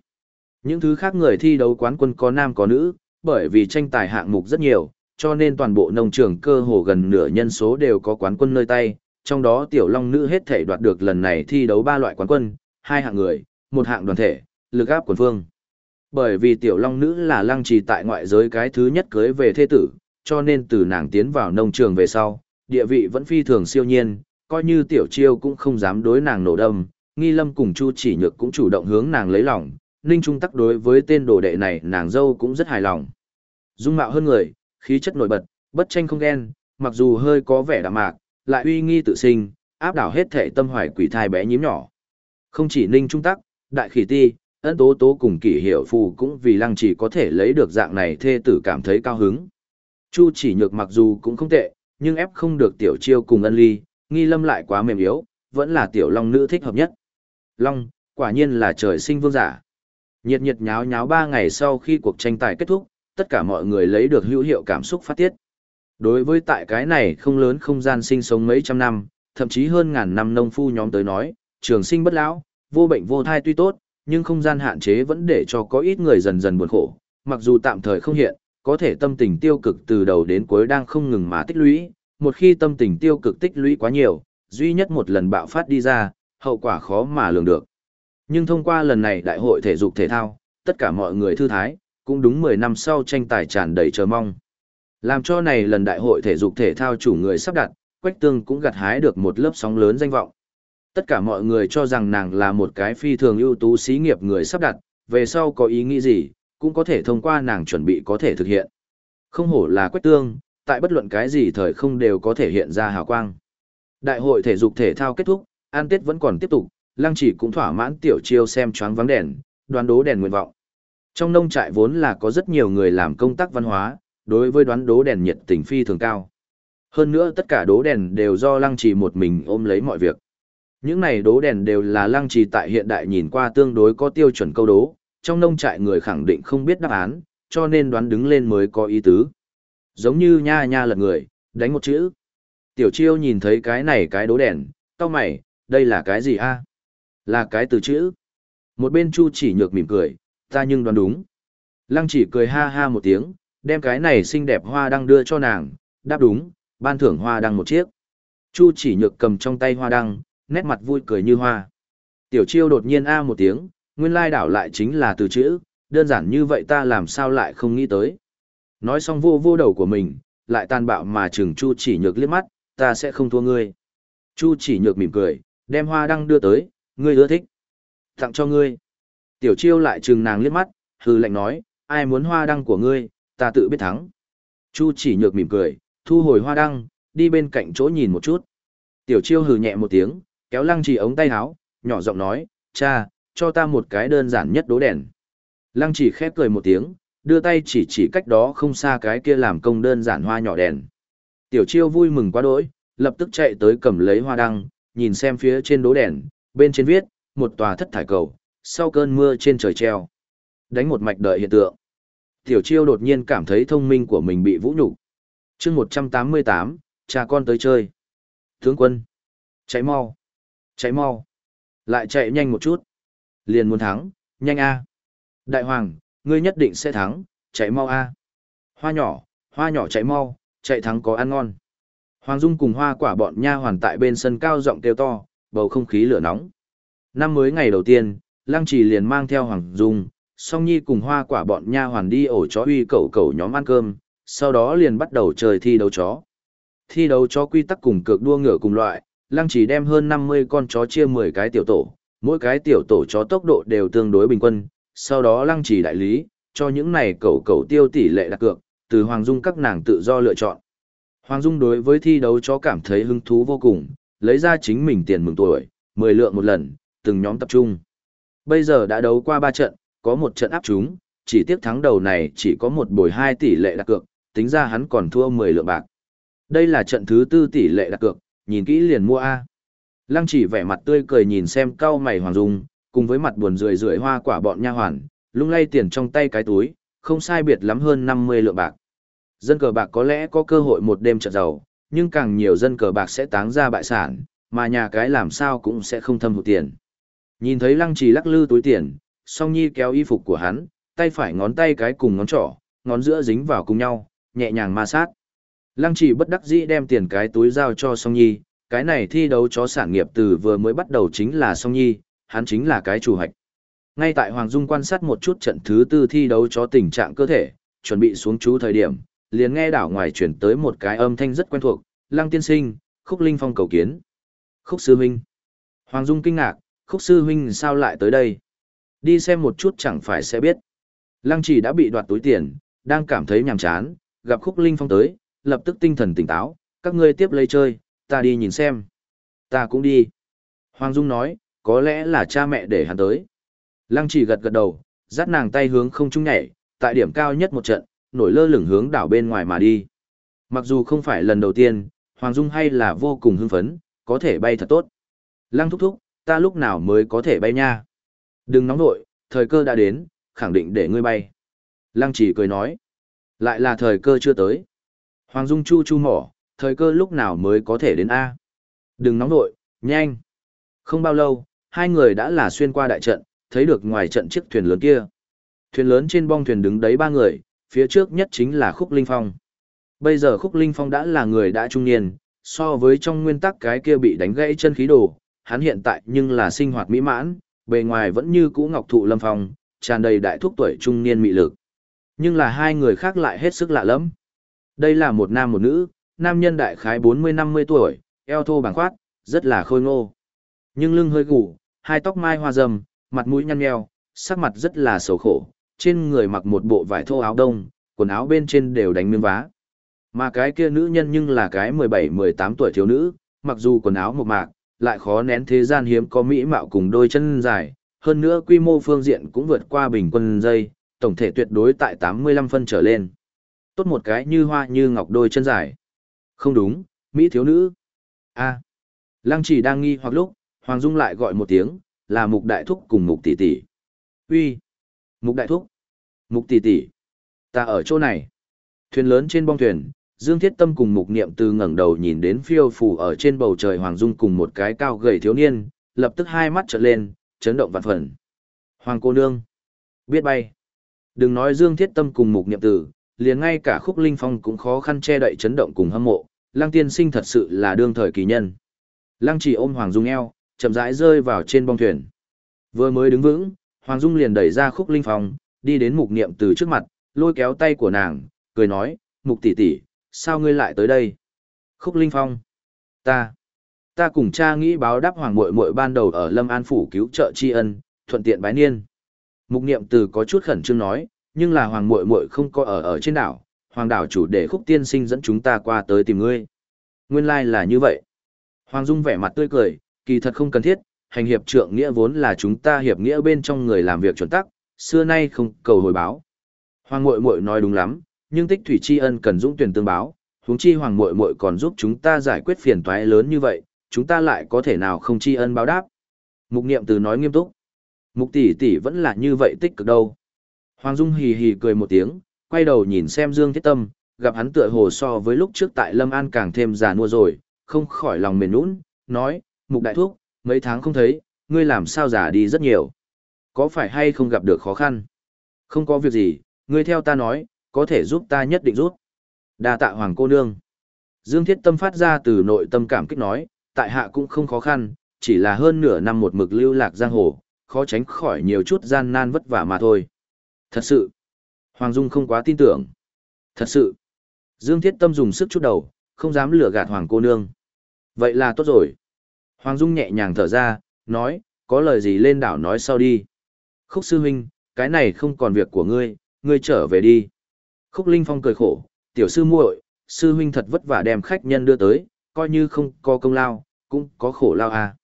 Những thứ khác người thi đấu quán quân có nam có nữ, bởi vì tranh tài hạng mục rất nhiều, cho nên toàn bộ nông trường cơ hồ gần nửa nhân số đều có quán quân nơi tay, trong đó tiểu long nữ hết thể đoạt được lần này thi đấu ba loại quán quân, hai hạng người, một hạng đoàn thể, lực áp quần phương. Bởi vì tiểu long nữ là lăng trì tại ngoại giới cái thứ nhất cưới về thế tử, cho nên từ nàng tiến vào nông trường về sau, địa vị vẫn phi thường siêu nhiên, coi như tiểu chiêu cũng không dám đối nàng nổ đâm, nghi lâm cùng chu chỉ nhược cũng chủ động hướng nàng lấy lòng, ninh trung tắc đối với tên đồ đệ này nàng dâu cũng rất hài lòng. Dung mạo hơn người, khí chất nổi bật, bất tranh không ghen, mặc dù hơi có vẻ đạm mạc, lại uy nghi tự sinh, áp đảo hết thể tâm hoài quỷ thai bé nhím nhỏ. Không chỉ Ninh Trung Tắc, Đại Khỉ Ti, ân tố tố cùng kỷ hiệu phù cũng vì lăng chỉ có thể lấy được dạng này thê tử cảm thấy cao hứng. Chu chỉ nhược mặc dù cũng không tệ, nhưng ép không được tiểu chiêu cùng ân ly, nghi lâm lại quá mềm yếu, vẫn là tiểu long nữ thích hợp nhất. Long, quả nhiên là trời sinh vương giả. Nhiệt nhiệt nháo nháo ba ngày sau khi cuộc tranh tài kết thúc, tất cả mọi người lấy được hữu hiệu cảm xúc phát tiết. Đối với tại cái này không lớn không gian sinh sống mấy trăm năm, thậm chí hơn ngàn năm nông phu nhóm tới nói, trường sinh bất lão, vô bệnh vô thai tuy tốt, nhưng không gian hạn chế vẫn để cho có ít người dần dần buồn khổ, mặc dù tạm thời không hiện, có thể tâm tình tiêu cực từ đầu đến cuối đang không ngừng mà tích lũy, một khi tâm tình tiêu cực tích lũy quá nhiều, duy nhất một lần bạo phát đi ra, hậu quả khó mà lường được. Nhưng thông qua lần này đại hội thể dục thể thao, tất cả mọi người thư thái, cũng đúng 10 năm sau tranh tài tràn đầy chờ mong. Làm cho này lần đại hội thể dục thể thao chủ người sắp đặt, Quách Tương cũng gặt hái được một lớp sóng lớn danh vọng. Tất cả mọi người cho rằng nàng là một cái phi thường ưu tú xí nghiệp người sắp đặt, về sau có ý nghĩ gì, cũng có thể thông qua nàng chuẩn bị có thể thực hiện. Không hổ là Quách Tương, tại bất luận cái gì thời không đều có thể hiện ra hào quang. Đại hội thể dục thể thao kết thúc, an tết vẫn còn tiếp tục, lăng chỉ cũng thỏa mãn tiểu chiêu xem choáng vắng đèn, đoán đố đèn nguyện vọng. Trong nông trại vốn là có rất nhiều người làm công tác văn hóa, đối với đoán đố đèn nhiệt tình phi thường cao. Hơn nữa tất cả đố đèn đều do lăng trì một mình ôm lấy mọi việc. Những này đố đèn đều là lăng trì tại hiện đại nhìn qua tương đối có tiêu chuẩn câu đố, trong nông trại người khẳng định không biết đáp án, cho nên đoán đứng lên mới có ý tứ. Giống như nha nha lật người, đánh một chữ. Tiểu chiêu nhìn thấy cái này cái đố đèn, cao mày, đây là cái gì a? Là cái từ chữ. Một bên chu chỉ nhược mỉm cười, ta nhưng đoán đúng. Lăng chỉ cười ha ha một tiếng, đem cái này xinh đẹp hoa đăng đưa cho nàng, đáp đúng, ban thưởng hoa đăng một chiếc. Chu chỉ nhược cầm trong tay hoa đăng, nét mặt vui cười như hoa. Tiểu chiêu đột nhiên a một tiếng, nguyên lai đảo lại chính là từ chữ, đơn giản như vậy ta làm sao lại không nghĩ tới. Nói xong vô vô đầu của mình, lại tàn bạo mà trừng Chu chỉ nhược liếc mắt, ta sẽ không thua ngươi. Chu chỉ nhược mỉm cười, đem hoa đăng đưa tới, ngươi ưa thích. Tặng cho ngươi. Tiểu chiêu lại trừng nàng liếc mắt, hư lệnh nói, ai muốn hoa đăng của ngươi, ta tự biết thắng. Chu chỉ nhược mỉm cười, thu hồi hoa đăng, đi bên cạnh chỗ nhìn một chút. Tiểu chiêu hừ nhẹ một tiếng, kéo lăng trì ống tay áo, nhỏ giọng nói, cha, cho ta một cái đơn giản nhất đố đèn. Lăng chỉ khép cười một tiếng, đưa tay chỉ chỉ cách đó không xa cái kia làm công đơn giản hoa nhỏ đèn. Tiểu chiêu vui mừng quá đỗi, lập tức chạy tới cầm lấy hoa đăng, nhìn xem phía trên đố đèn, bên trên viết, một tòa thất thải cầu, sau cơn mưa trên trời treo. Đánh một mạch đợi hiện tượng. Tiểu chiêu đột nhiên cảm thấy thông minh của mình bị vũ nhục chương 188, cha con tới chơi. Tướng quân. Cháy mau. Cháy mau. Lại chạy nhanh một chút. Liền muốn thắng, nhanh a. Đại hoàng, ngươi nhất định sẽ thắng, chạy mau a. Hoa nhỏ, hoa nhỏ chạy mau, chạy thắng có ăn ngon. Hoàng Dung cùng hoa quả bọn nha hoàn tại bên sân cao giọng kêu to, bầu không khí lửa nóng. Năm mới ngày đầu tiên, Lăng Trì liền mang theo Hoàng Dung, Song Nhi cùng hoa quả bọn nha hoàn đi ổ chó uy cẩu cẩu nhóm ăn cơm, sau đó liền bắt đầu chơi thi đấu chó. Thi đấu chó quy tắc cùng cược đua ngựa cùng loại, Lăng chỉ đem hơn 50 con chó chia 10 cái tiểu tổ, mỗi cái tiểu tổ chó tốc độ đều tương đối bình quân, sau đó Lăng trì đại lý, cho những này cầu cầu tiêu tỷ lệ đặt cược, từ Hoàng Dung các nàng tự do lựa chọn. Hoàng Dung đối với thi đấu chó cảm thấy hứng thú vô cùng, lấy ra chính mình tiền mừng tuổi, 10 lượng một lần, từng nhóm tập trung. Bây giờ đã đấu qua 3 trận, có một trận áp chúng, chỉ tiếc thắng đầu này chỉ có một bồi 2 tỷ lệ đặt cược, tính ra hắn còn thua 10 lượng bạc. Đây là trận thứ tư tỷ lệ đặt cược, nhìn kỹ liền mua A. Lăng chỉ vẻ mặt tươi cười nhìn xem cao mày Hoàng Dung, cùng với mặt buồn rười rượi hoa quả bọn nha hoàn, lung lay tiền trong tay cái túi, không sai biệt lắm hơn 50 lượng bạc. Dân cờ bạc có lẽ có cơ hội một đêm trợ giàu, nhưng càng nhiều dân cờ bạc sẽ táng ra bại sản, mà nhà cái làm sao cũng sẽ không thâm hụt tiền. Nhìn thấy lăng trì lắc lư túi tiền, song nhi kéo y phục của hắn, tay phải ngón tay cái cùng ngón trỏ, ngón giữa dính vào cùng nhau, nhẹ nhàng ma sát. Lăng chỉ bất đắc dĩ đem tiền cái túi giao cho Song Nhi, cái này thi đấu chó sản nghiệp từ vừa mới bắt đầu chính là Song Nhi, hắn chính là cái chủ hạch. Ngay tại Hoàng Dung quan sát một chút trận thứ tư thi đấu chó tình trạng cơ thể, chuẩn bị xuống chú thời điểm, liền nghe đảo ngoài chuyển tới một cái âm thanh rất quen thuộc, Lăng tiên sinh, Khúc Linh Phong cầu kiến. Khúc sư huynh. Hoàng Dung kinh ngạc, Khúc sư huynh sao lại tới đây? Đi xem một chút chẳng phải sẽ biết. Lăng chỉ đã bị đoạt túi tiền, đang cảm thấy nhàm chán, gặp khúc linh phong tới, lập tức tinh thần tỉnh táo, Các ngươi tiếp lấy chơi, ta đi nhìn xem. Ta cũng đi. Hoàng Dung nói, có lẽ là cha mẹ để hắn tới. Lăng chỉ gật gật đầu, dắt nàng tay hướng không trung nhảy, tại điểm cao nhất một trận, nổi lơ lửng hướng đảo bên ngoài mà đi. Mặc dù không phải lần đầu tiên, Hoàng Dung hay là vô cùng hưng phấn, có thể bay thật tốt. Lăng thúc thúc, ta lúc nào mới có thể bay nha? Đừng nóng nội, thời cơ đã đến, khẳng định để ngươi bay. Lăng chỉ cười nói. Lại là thời cơ chưa tới. Hoàng Dung chu chu mỏ, thời cơ lúc nào mới có thể đến A. Đừng nóng nội, nhanh. Không bao lâu, hai người đã là xuyên qua đại trận, thấy được ngoài trận chiếc thuyền lớn kia. Thuyền lớn trên bong thuyền đứng đấy ba người, phía trước nhất chính là Khúc Linh Phong. Bây giờ Khúc Linh Phong đã là người đã trung niên, so với trong nguyên tắc cái kia bị đánh gãy chân khí đồ, hắn hiện tại nhưng là sinh hoạt mỹ mãn, bề ngoài vẫn như cũ ngọc thụ lâm phong, tràn đầy đại thúc tuổi trung niên mị lực. Nhưng là hai người khác lại hết sức lạ lắm. Đây là một nam một nữ, nam nhân đại khái 40-50 tuổi, eo thô bằng khoát, rất là khôi ngô. Nhưng lưng hơi gù, hai tóc mai hoa râm, mặt mũi nhăn nheo, sắc mặt rất là xấu khổ, trên người mặc một bộ vải thô áo đông, quần áo bên trên đều đánh miếng vá. Mà cái kia nữ nhân nhưng là cái 17-18 tuổi thiếu nữ, mặc dù quần áo mộc mạc, lại khó nén thế gian hiếm có mỹ mạo cùng đôi chân dài, hơn nữa quy mô phương diện cũng vượt qua bình quân dây, tổng thể tuyệt đối tại 85 phân trở lên. Tốt một cái như hoa như ngọc đôi chân dài. Không đúng, mỹ thiếu nữ. A. Lăng chỉ đang nghi hoặc lúc, Hoàng Dung lại gọi một tiếng, là mục đại thúc cùng mục tỷ tỷ. Uy, Mục đại thúc. Mục tỷ tỷ. Ta ở chỗ này. Thuyền lớn trên bong thuyền, Dương Thiết Tâm cùng Mục Niệm từ ngẩng đầu nhìn đến phiêu phù ở trên bầu trời Hoàng Dung cùng một cái cao gầy thiếu niên, lập tức hai mắt trợn lên, chấn động vạn phần. Hoàng cô nương, biết bay. Đừng nói Dương Thiết Tâm cùng Mục Niệm từ, liền ngay cả Khúc Linh Phong cũng khó khăn che đậy chấn động cùng hâm mộ, Lăng Tiên Sinh thật sự là đương thời kỳ nhân. Lăng Chỉ ôm Hoàng Dung eo, chậm rãi rơi vào trên bong thuyền. Vừa mới đứng vững, Hoàng Dung liền đẩy ra Khúc Linh Phong, đi đến Mục Niệm từ trước mặt, lôi kéo tay của nàng, cười nói, "Mục tỷ tỷ, sao ngươi lại tới đây? Khúc Linh Phong. Ta. Ta cùng cha nghĩ báo đáp hoàng muội muội ban đầu ở Lâm An Phủ cứu trợ tri ân, thuận tiện bái niên. Mục niệm từ có chút khẩn trương nói, nhưng là hoàng muội muội không có ở ở trên đảo, hoàng đảo chủ để khúc tiên sinh dẫn chúng ta qua tới tìm ngươi. Nguyên lai like là như vậy. Hoàng Dung vẻ mặt tươi cười, kỳ thật không cần thiết, hành hiệp trượng nghĩa vốn là chúng ta hiệp nghĩa bên trong người làm việc chuẩn tắc, xưa nay không cầu hồi báo. Hoàng muội muội nói đúng lắm, nhưng tích thủy tri ân cần dũng tuyển tương báo, huống chi hoàng muội muội còn giúp chúng ta giải quyết phiền toái lớn như vậy, chúng ta lại có thể nào không tri ân báo đáp. Mục niệm từ nói nghiêm túc. Mục tỷ tỷ vẫn là như vậy tích cực đâu. Hoàng Dung hì hì cười một tiếng, quay đầu nhìn xem Dương Thiết Tâm, gặp hắn tựa hồ so với lúc trước tại Lâm An càng thêm già nua rồi, không khỏi lòng mềm nũng, nói, Mục đại thúc, mấy tháng không thấy, ngươi làm sao già đi rất nhiều. Có phải hay không gặp được khó khăn? Không có việc gì, ngươi theo ta nói, có thể giúp ta nhất định giúp. Đa tạ hoàng cô nương. Dương Thiết Tâm phát ra từ nội tâm cảm kích nói, tại hạ cũng không khó khăn, chỉ là hơn nửa năm một mực lưu lạc giang hồ, khó tránh khỏi nhiều chút gian nan vất vả mà thôi. Thật sự. Hoàng Dung không quá tin tưởng. Thật sự. Dương Thiết Tâm dùng sức chút đầu, không dám lừa gạt hoàng cô nương. Vậy là tốt rồi. Hoàng Dung nhẹ nhàng thở ra, nói, có lời gì lên đảo nói sau đi. Khúc sư huynh, cái này không còn việc của ngươi, ngươi trở về đi. Khúc Linh Phong cười khổ, tiểu sư muội, sư huynh thật vất vả đem khách nhân đưa tới, coi như không có công lao, cũng có khổ lao à.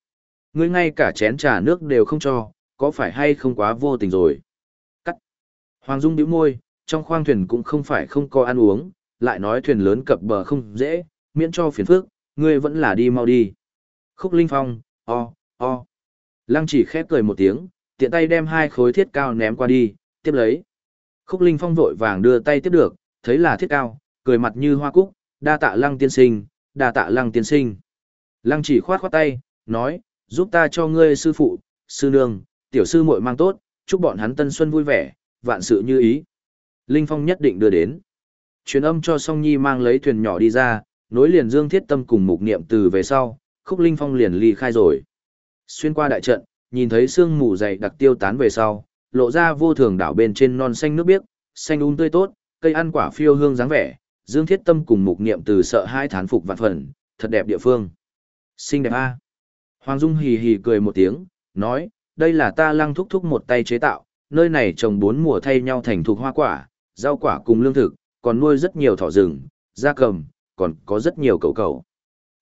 Ngươi ngay cả chén trà nước đều không cho, có phải hay không quá vô tình rồi. Hoàng Dung bĩu môi, trong khoang thuyền cũng không phải không có ăn uống, lại nói thuyền lớn cập bờ không dễ, miễn cho phiền phức, ngươi vẫn là đi mau đi. Khúc Linh Phong, o, o. Lăng chỉ khép cười một tiếng, tiện tay đem hai khối thiết cao ném qua đi, tiếp lấy. Khúc Linh Phong vội vàng đưa tay tiếp được, thấy là thiết cao, cười mặt như hoa cúc, đa tạ lăng tiên sinh, đa tạ lăng tiên sinh. Lăng chỉ khoát khoát tay, nói, giúp ta cho ngươi sư phụ, sư nương, tiểu sư muội mang tốt, chúc bọn hắn tân xuân vui vẻ, vạn sự như ý. Linh Phong nhất định đưa đến. Truyền âm cho Song Nhi mang lấy thuyền nhỏ đi ra, nối liền Dương Thiết Tâm cùng mục niệm từ về sau, Khúc Linh Phong liền ly khai rồi. Xuyên qua đại trận, nhìn thấy sương mù dày đặc tiêu tán về sau, lộ ra vô thường đảo bên trên non xanh nước biếc, xanh um tươi tốt, cây ăn quả phiêu hương dáng vẻ, Dương Thiết Tâm cùng mục niệm từ sợ hai thán phục vạn phần, thật đẹp địa phương. Xinh đẹp a. Hoàng Dung hì hì cười một tiếng, nói, đây là ta lăng thúc thúc một tay chế tạo, nơi này trồng bốn mùa thay nhau thành thuộc hoa quả, rau quả cùng lương thực, còn nuôi rất nhiều thỏ rừng, gia cầm, còn có rất nhiều cầu cầu.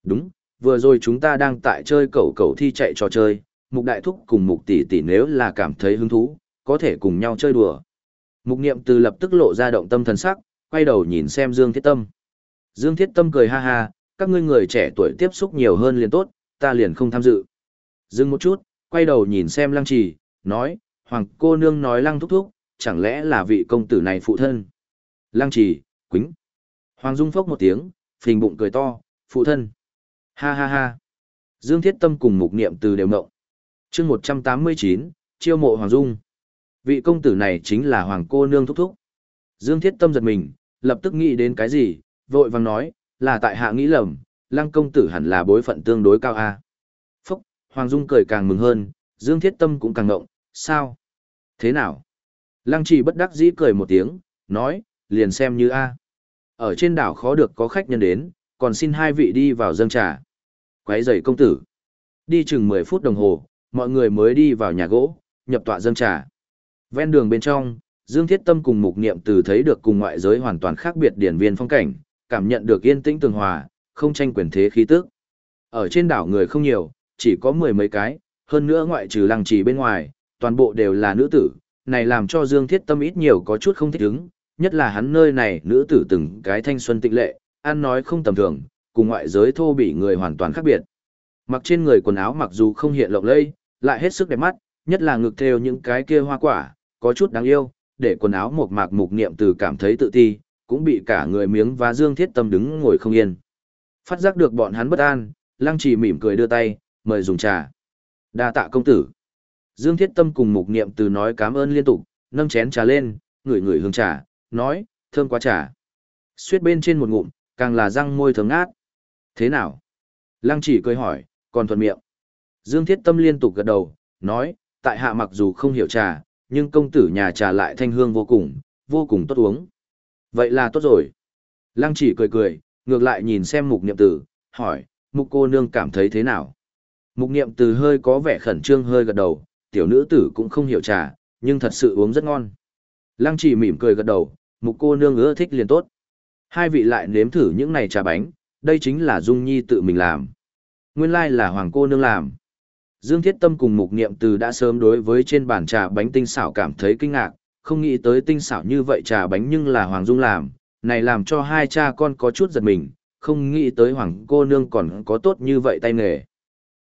Đúng, vừa rồi chúng ta đang tại chơi cầu cầu thi chạy trò chơi, mục đại thúc cùng mục tỷ tỷ nếu là cảm thấy hứng thú, có thể cùng nhau chơi đùa. Mục niệm từ lập tức lộ ra động tâm thần sắc, quay đầu nhìn xem Dương Thiết Tâm. Dương Thiết Tâm cười ha ha, các ngươi người trẻ tuổi tiếp xúc nhiều hơn liền tốt, ta liền không tham dự. Dừng một chút, quay đầu nhìn xem lăng trì, nói, hoàng cô nương nói lăng thúc thúc, chẳng lẽ là vị công tử này phụ thân. Lăng trì, quính. Hoàng Dung phốc một tiếng, phình bụng cười to, phụ thân. Ha ha ha. Dương Thiết Tâm cùng mục niệm từ đều ngộng. chương 189, chiêu mộ Hoàng Dung. Vị công tử này chính là Hoàng cô nương thúc thúc. Dương Thiết Tâm giật mình, lập tức nghĩ đến cái gì, vội vàng nói, là tại hạ nghĩ lầm, lăng công tử hẳn là bối phận tương đối cao a. Phúc, Hoàng Dung cười càng mừng hơn, Dương Thiết Tâm cũng càng ngộng, sao? Thế nào? Lăng trì bất đắc dĩ cười một tiếng, nói, liền xem như a. Ở trên đảo khó được có khách nhân đến, còn xin hai vị đi vào dâng trà. Quấy giày công tử. Đi chừng 10 phút đồng hồ, mọi người mới đi vào nhà gỗ, nhập tọa dâng trà. Ven đường bên trong, Dương Thiết Tâm cùng Mục Niệm từ thấy được cùng ngoại giới hoàn toàn khác biệt điển viên phong cảnh, cảm nhận được yên tĩnh tường hòa, không tranh quyền thế khí tức. Ở trên đảo người không nhiều, chỉ có mười mấy cái, hơn nữa ngoại trừ lăng trì bên ngoài, toàn bộ đều là nữ tử, này làm cho Dương Thiết Tâm ít nhiều có chút không thích ứng, nhất là hắn nơi này nữ tử từng cái thanh xuân tịnh lệ, ăn nói không tầm thường, cùng ngoại giới thô bị người hoàn toàn khác biệt. Mặc trên người quần áo mặc dù không hiện lộng lẫy, lại hết sức đẹp mắt, nhất là ngực theo những cái kia hoa quả, có chút đáng yêu, để quần áo một mạc mục niệm từ cảm thấy tự ti, cũng bị cả người miếng và Dương Thiết Tâm đứng ngồi không yên. Phát giác được bọn hắn bất an, Lăng Trì mỉm cười đưa tay, mời dùng trà. Đa tạ công tử. Dương Thiết Tâm cùng mục niệm từ nói cảm ơn liên tục, nâng chén trà lên, ngửi ngửi hương trà, nói, thơm quá trà. Xuyết bên trên một ngụm, càng là răng môi thơm ngát. Thế nào? Lăng chỉ cười hỏi, còn thuận miệng. Dương Thiết Tâm liên tục gật đầu, nói, tại hạ mặc dù không hiểu trà, nhưng công tử nhà trà lại thanh hương vô cùng, vô cùng tốt uống. Vậy là tốt rồi. Lăng chỉ cười cười, ngược lại nhìn xem mục niệm tử, hỏi, mục cô nương cảm thấy thế nào? Mục niệm từ hơi có vẻ khẩn trương hơi gật đầu, tiểu nữ tử cũng không hiểu trà, nhưng thật sự uống rất ngon. Lăng chỉ mỉm cười gật đầu, mục cô nương ưa thích liền tốt. Hai vị lại nếm thử những này trà bánh, đây chính là Dung Nhi tự mình làm. Nguyên lai là Hoàng cô nương làm. Dương Thiết Tâm cùng mục niệm từ đã sớm đối với trên bàn trà bánh tinh xảo cảm thấy kinh ngạc, không nghĩ tới tinh xảo như vậy trà bánh nhưng là Hoàng Dung làm, này làm cho hai cha con có chút giật mình, không nghĩ tới Hoàng cô nương còn có tốt như vậy tay nghề.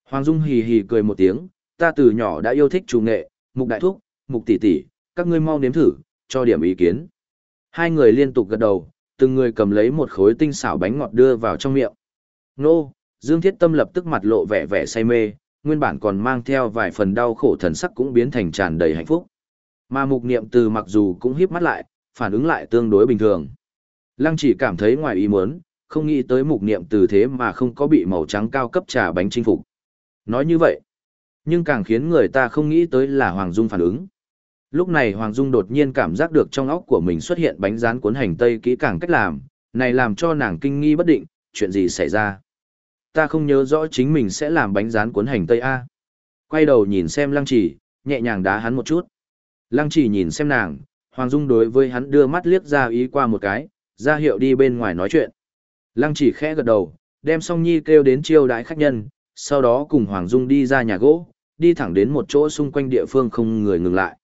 Hoàng Dung hì hì cười một tiếng, ta từ nhỏ đã yêu thích chủ nghệ, mục đại thúc, mục tỷ tỷ, các ngươi mau nếm thử, cho điểm ý kiến. Hai người liên tục gật đầu, từng người cầm lấy một khối tinh xảo bánh ngọt đưa vào trong miệng. Nô, Dương Thiết Tâm lập tức mặt lộ vẻ vẻ say mê, nguyên bản còn mang theo vài phần đau khổ thần sắc cũng biến thành tràn đầy hạnh phúc. Mà mục niệm từ mặc dù cũng híp mắt lại, phản ứng lại tương đối bình thường. Lăng chỉ cảm thấy ngoài ý muốn, không nghĩ tới mục niệm từ thế mà không có bị màu trắng cao cấp trà bánh chinh phục. Nói như vậy, nhưng càng khiến người ta không nghĩ tới là Hoàng Dung phản ứng. Lúc này Hoàng Dung đột nhiên cảm giác được trong óc của mình xuất hiện bánh rán cuốn hành tây kỹ càng cách làm, này làm cho nàng kinh nghi bất định, chuyện gì xảy ra. Ta không nhớ rõ chính mình sẽ làm bánh rán cuốn hành tây A. Quay đầu nhìn xem lăng chỉ, nhẹ nhàng đá hắn một chút. Lăng chỉ nhìn xem nàng, Hoàng Dung đối với hắn đưa mắt liếc ra ý qua một cái, ra hiệu đi bên ngoài nói chuyện. Lăng chỉ khẽ gật đầu, đem song nhi kêu đến chiêu đãi khách nhân, sau đó cùng Hoàng Dung đi ra nhà gỗ, đi thẳng đến một chỗ xung quanh địa phương không người ngừng lại.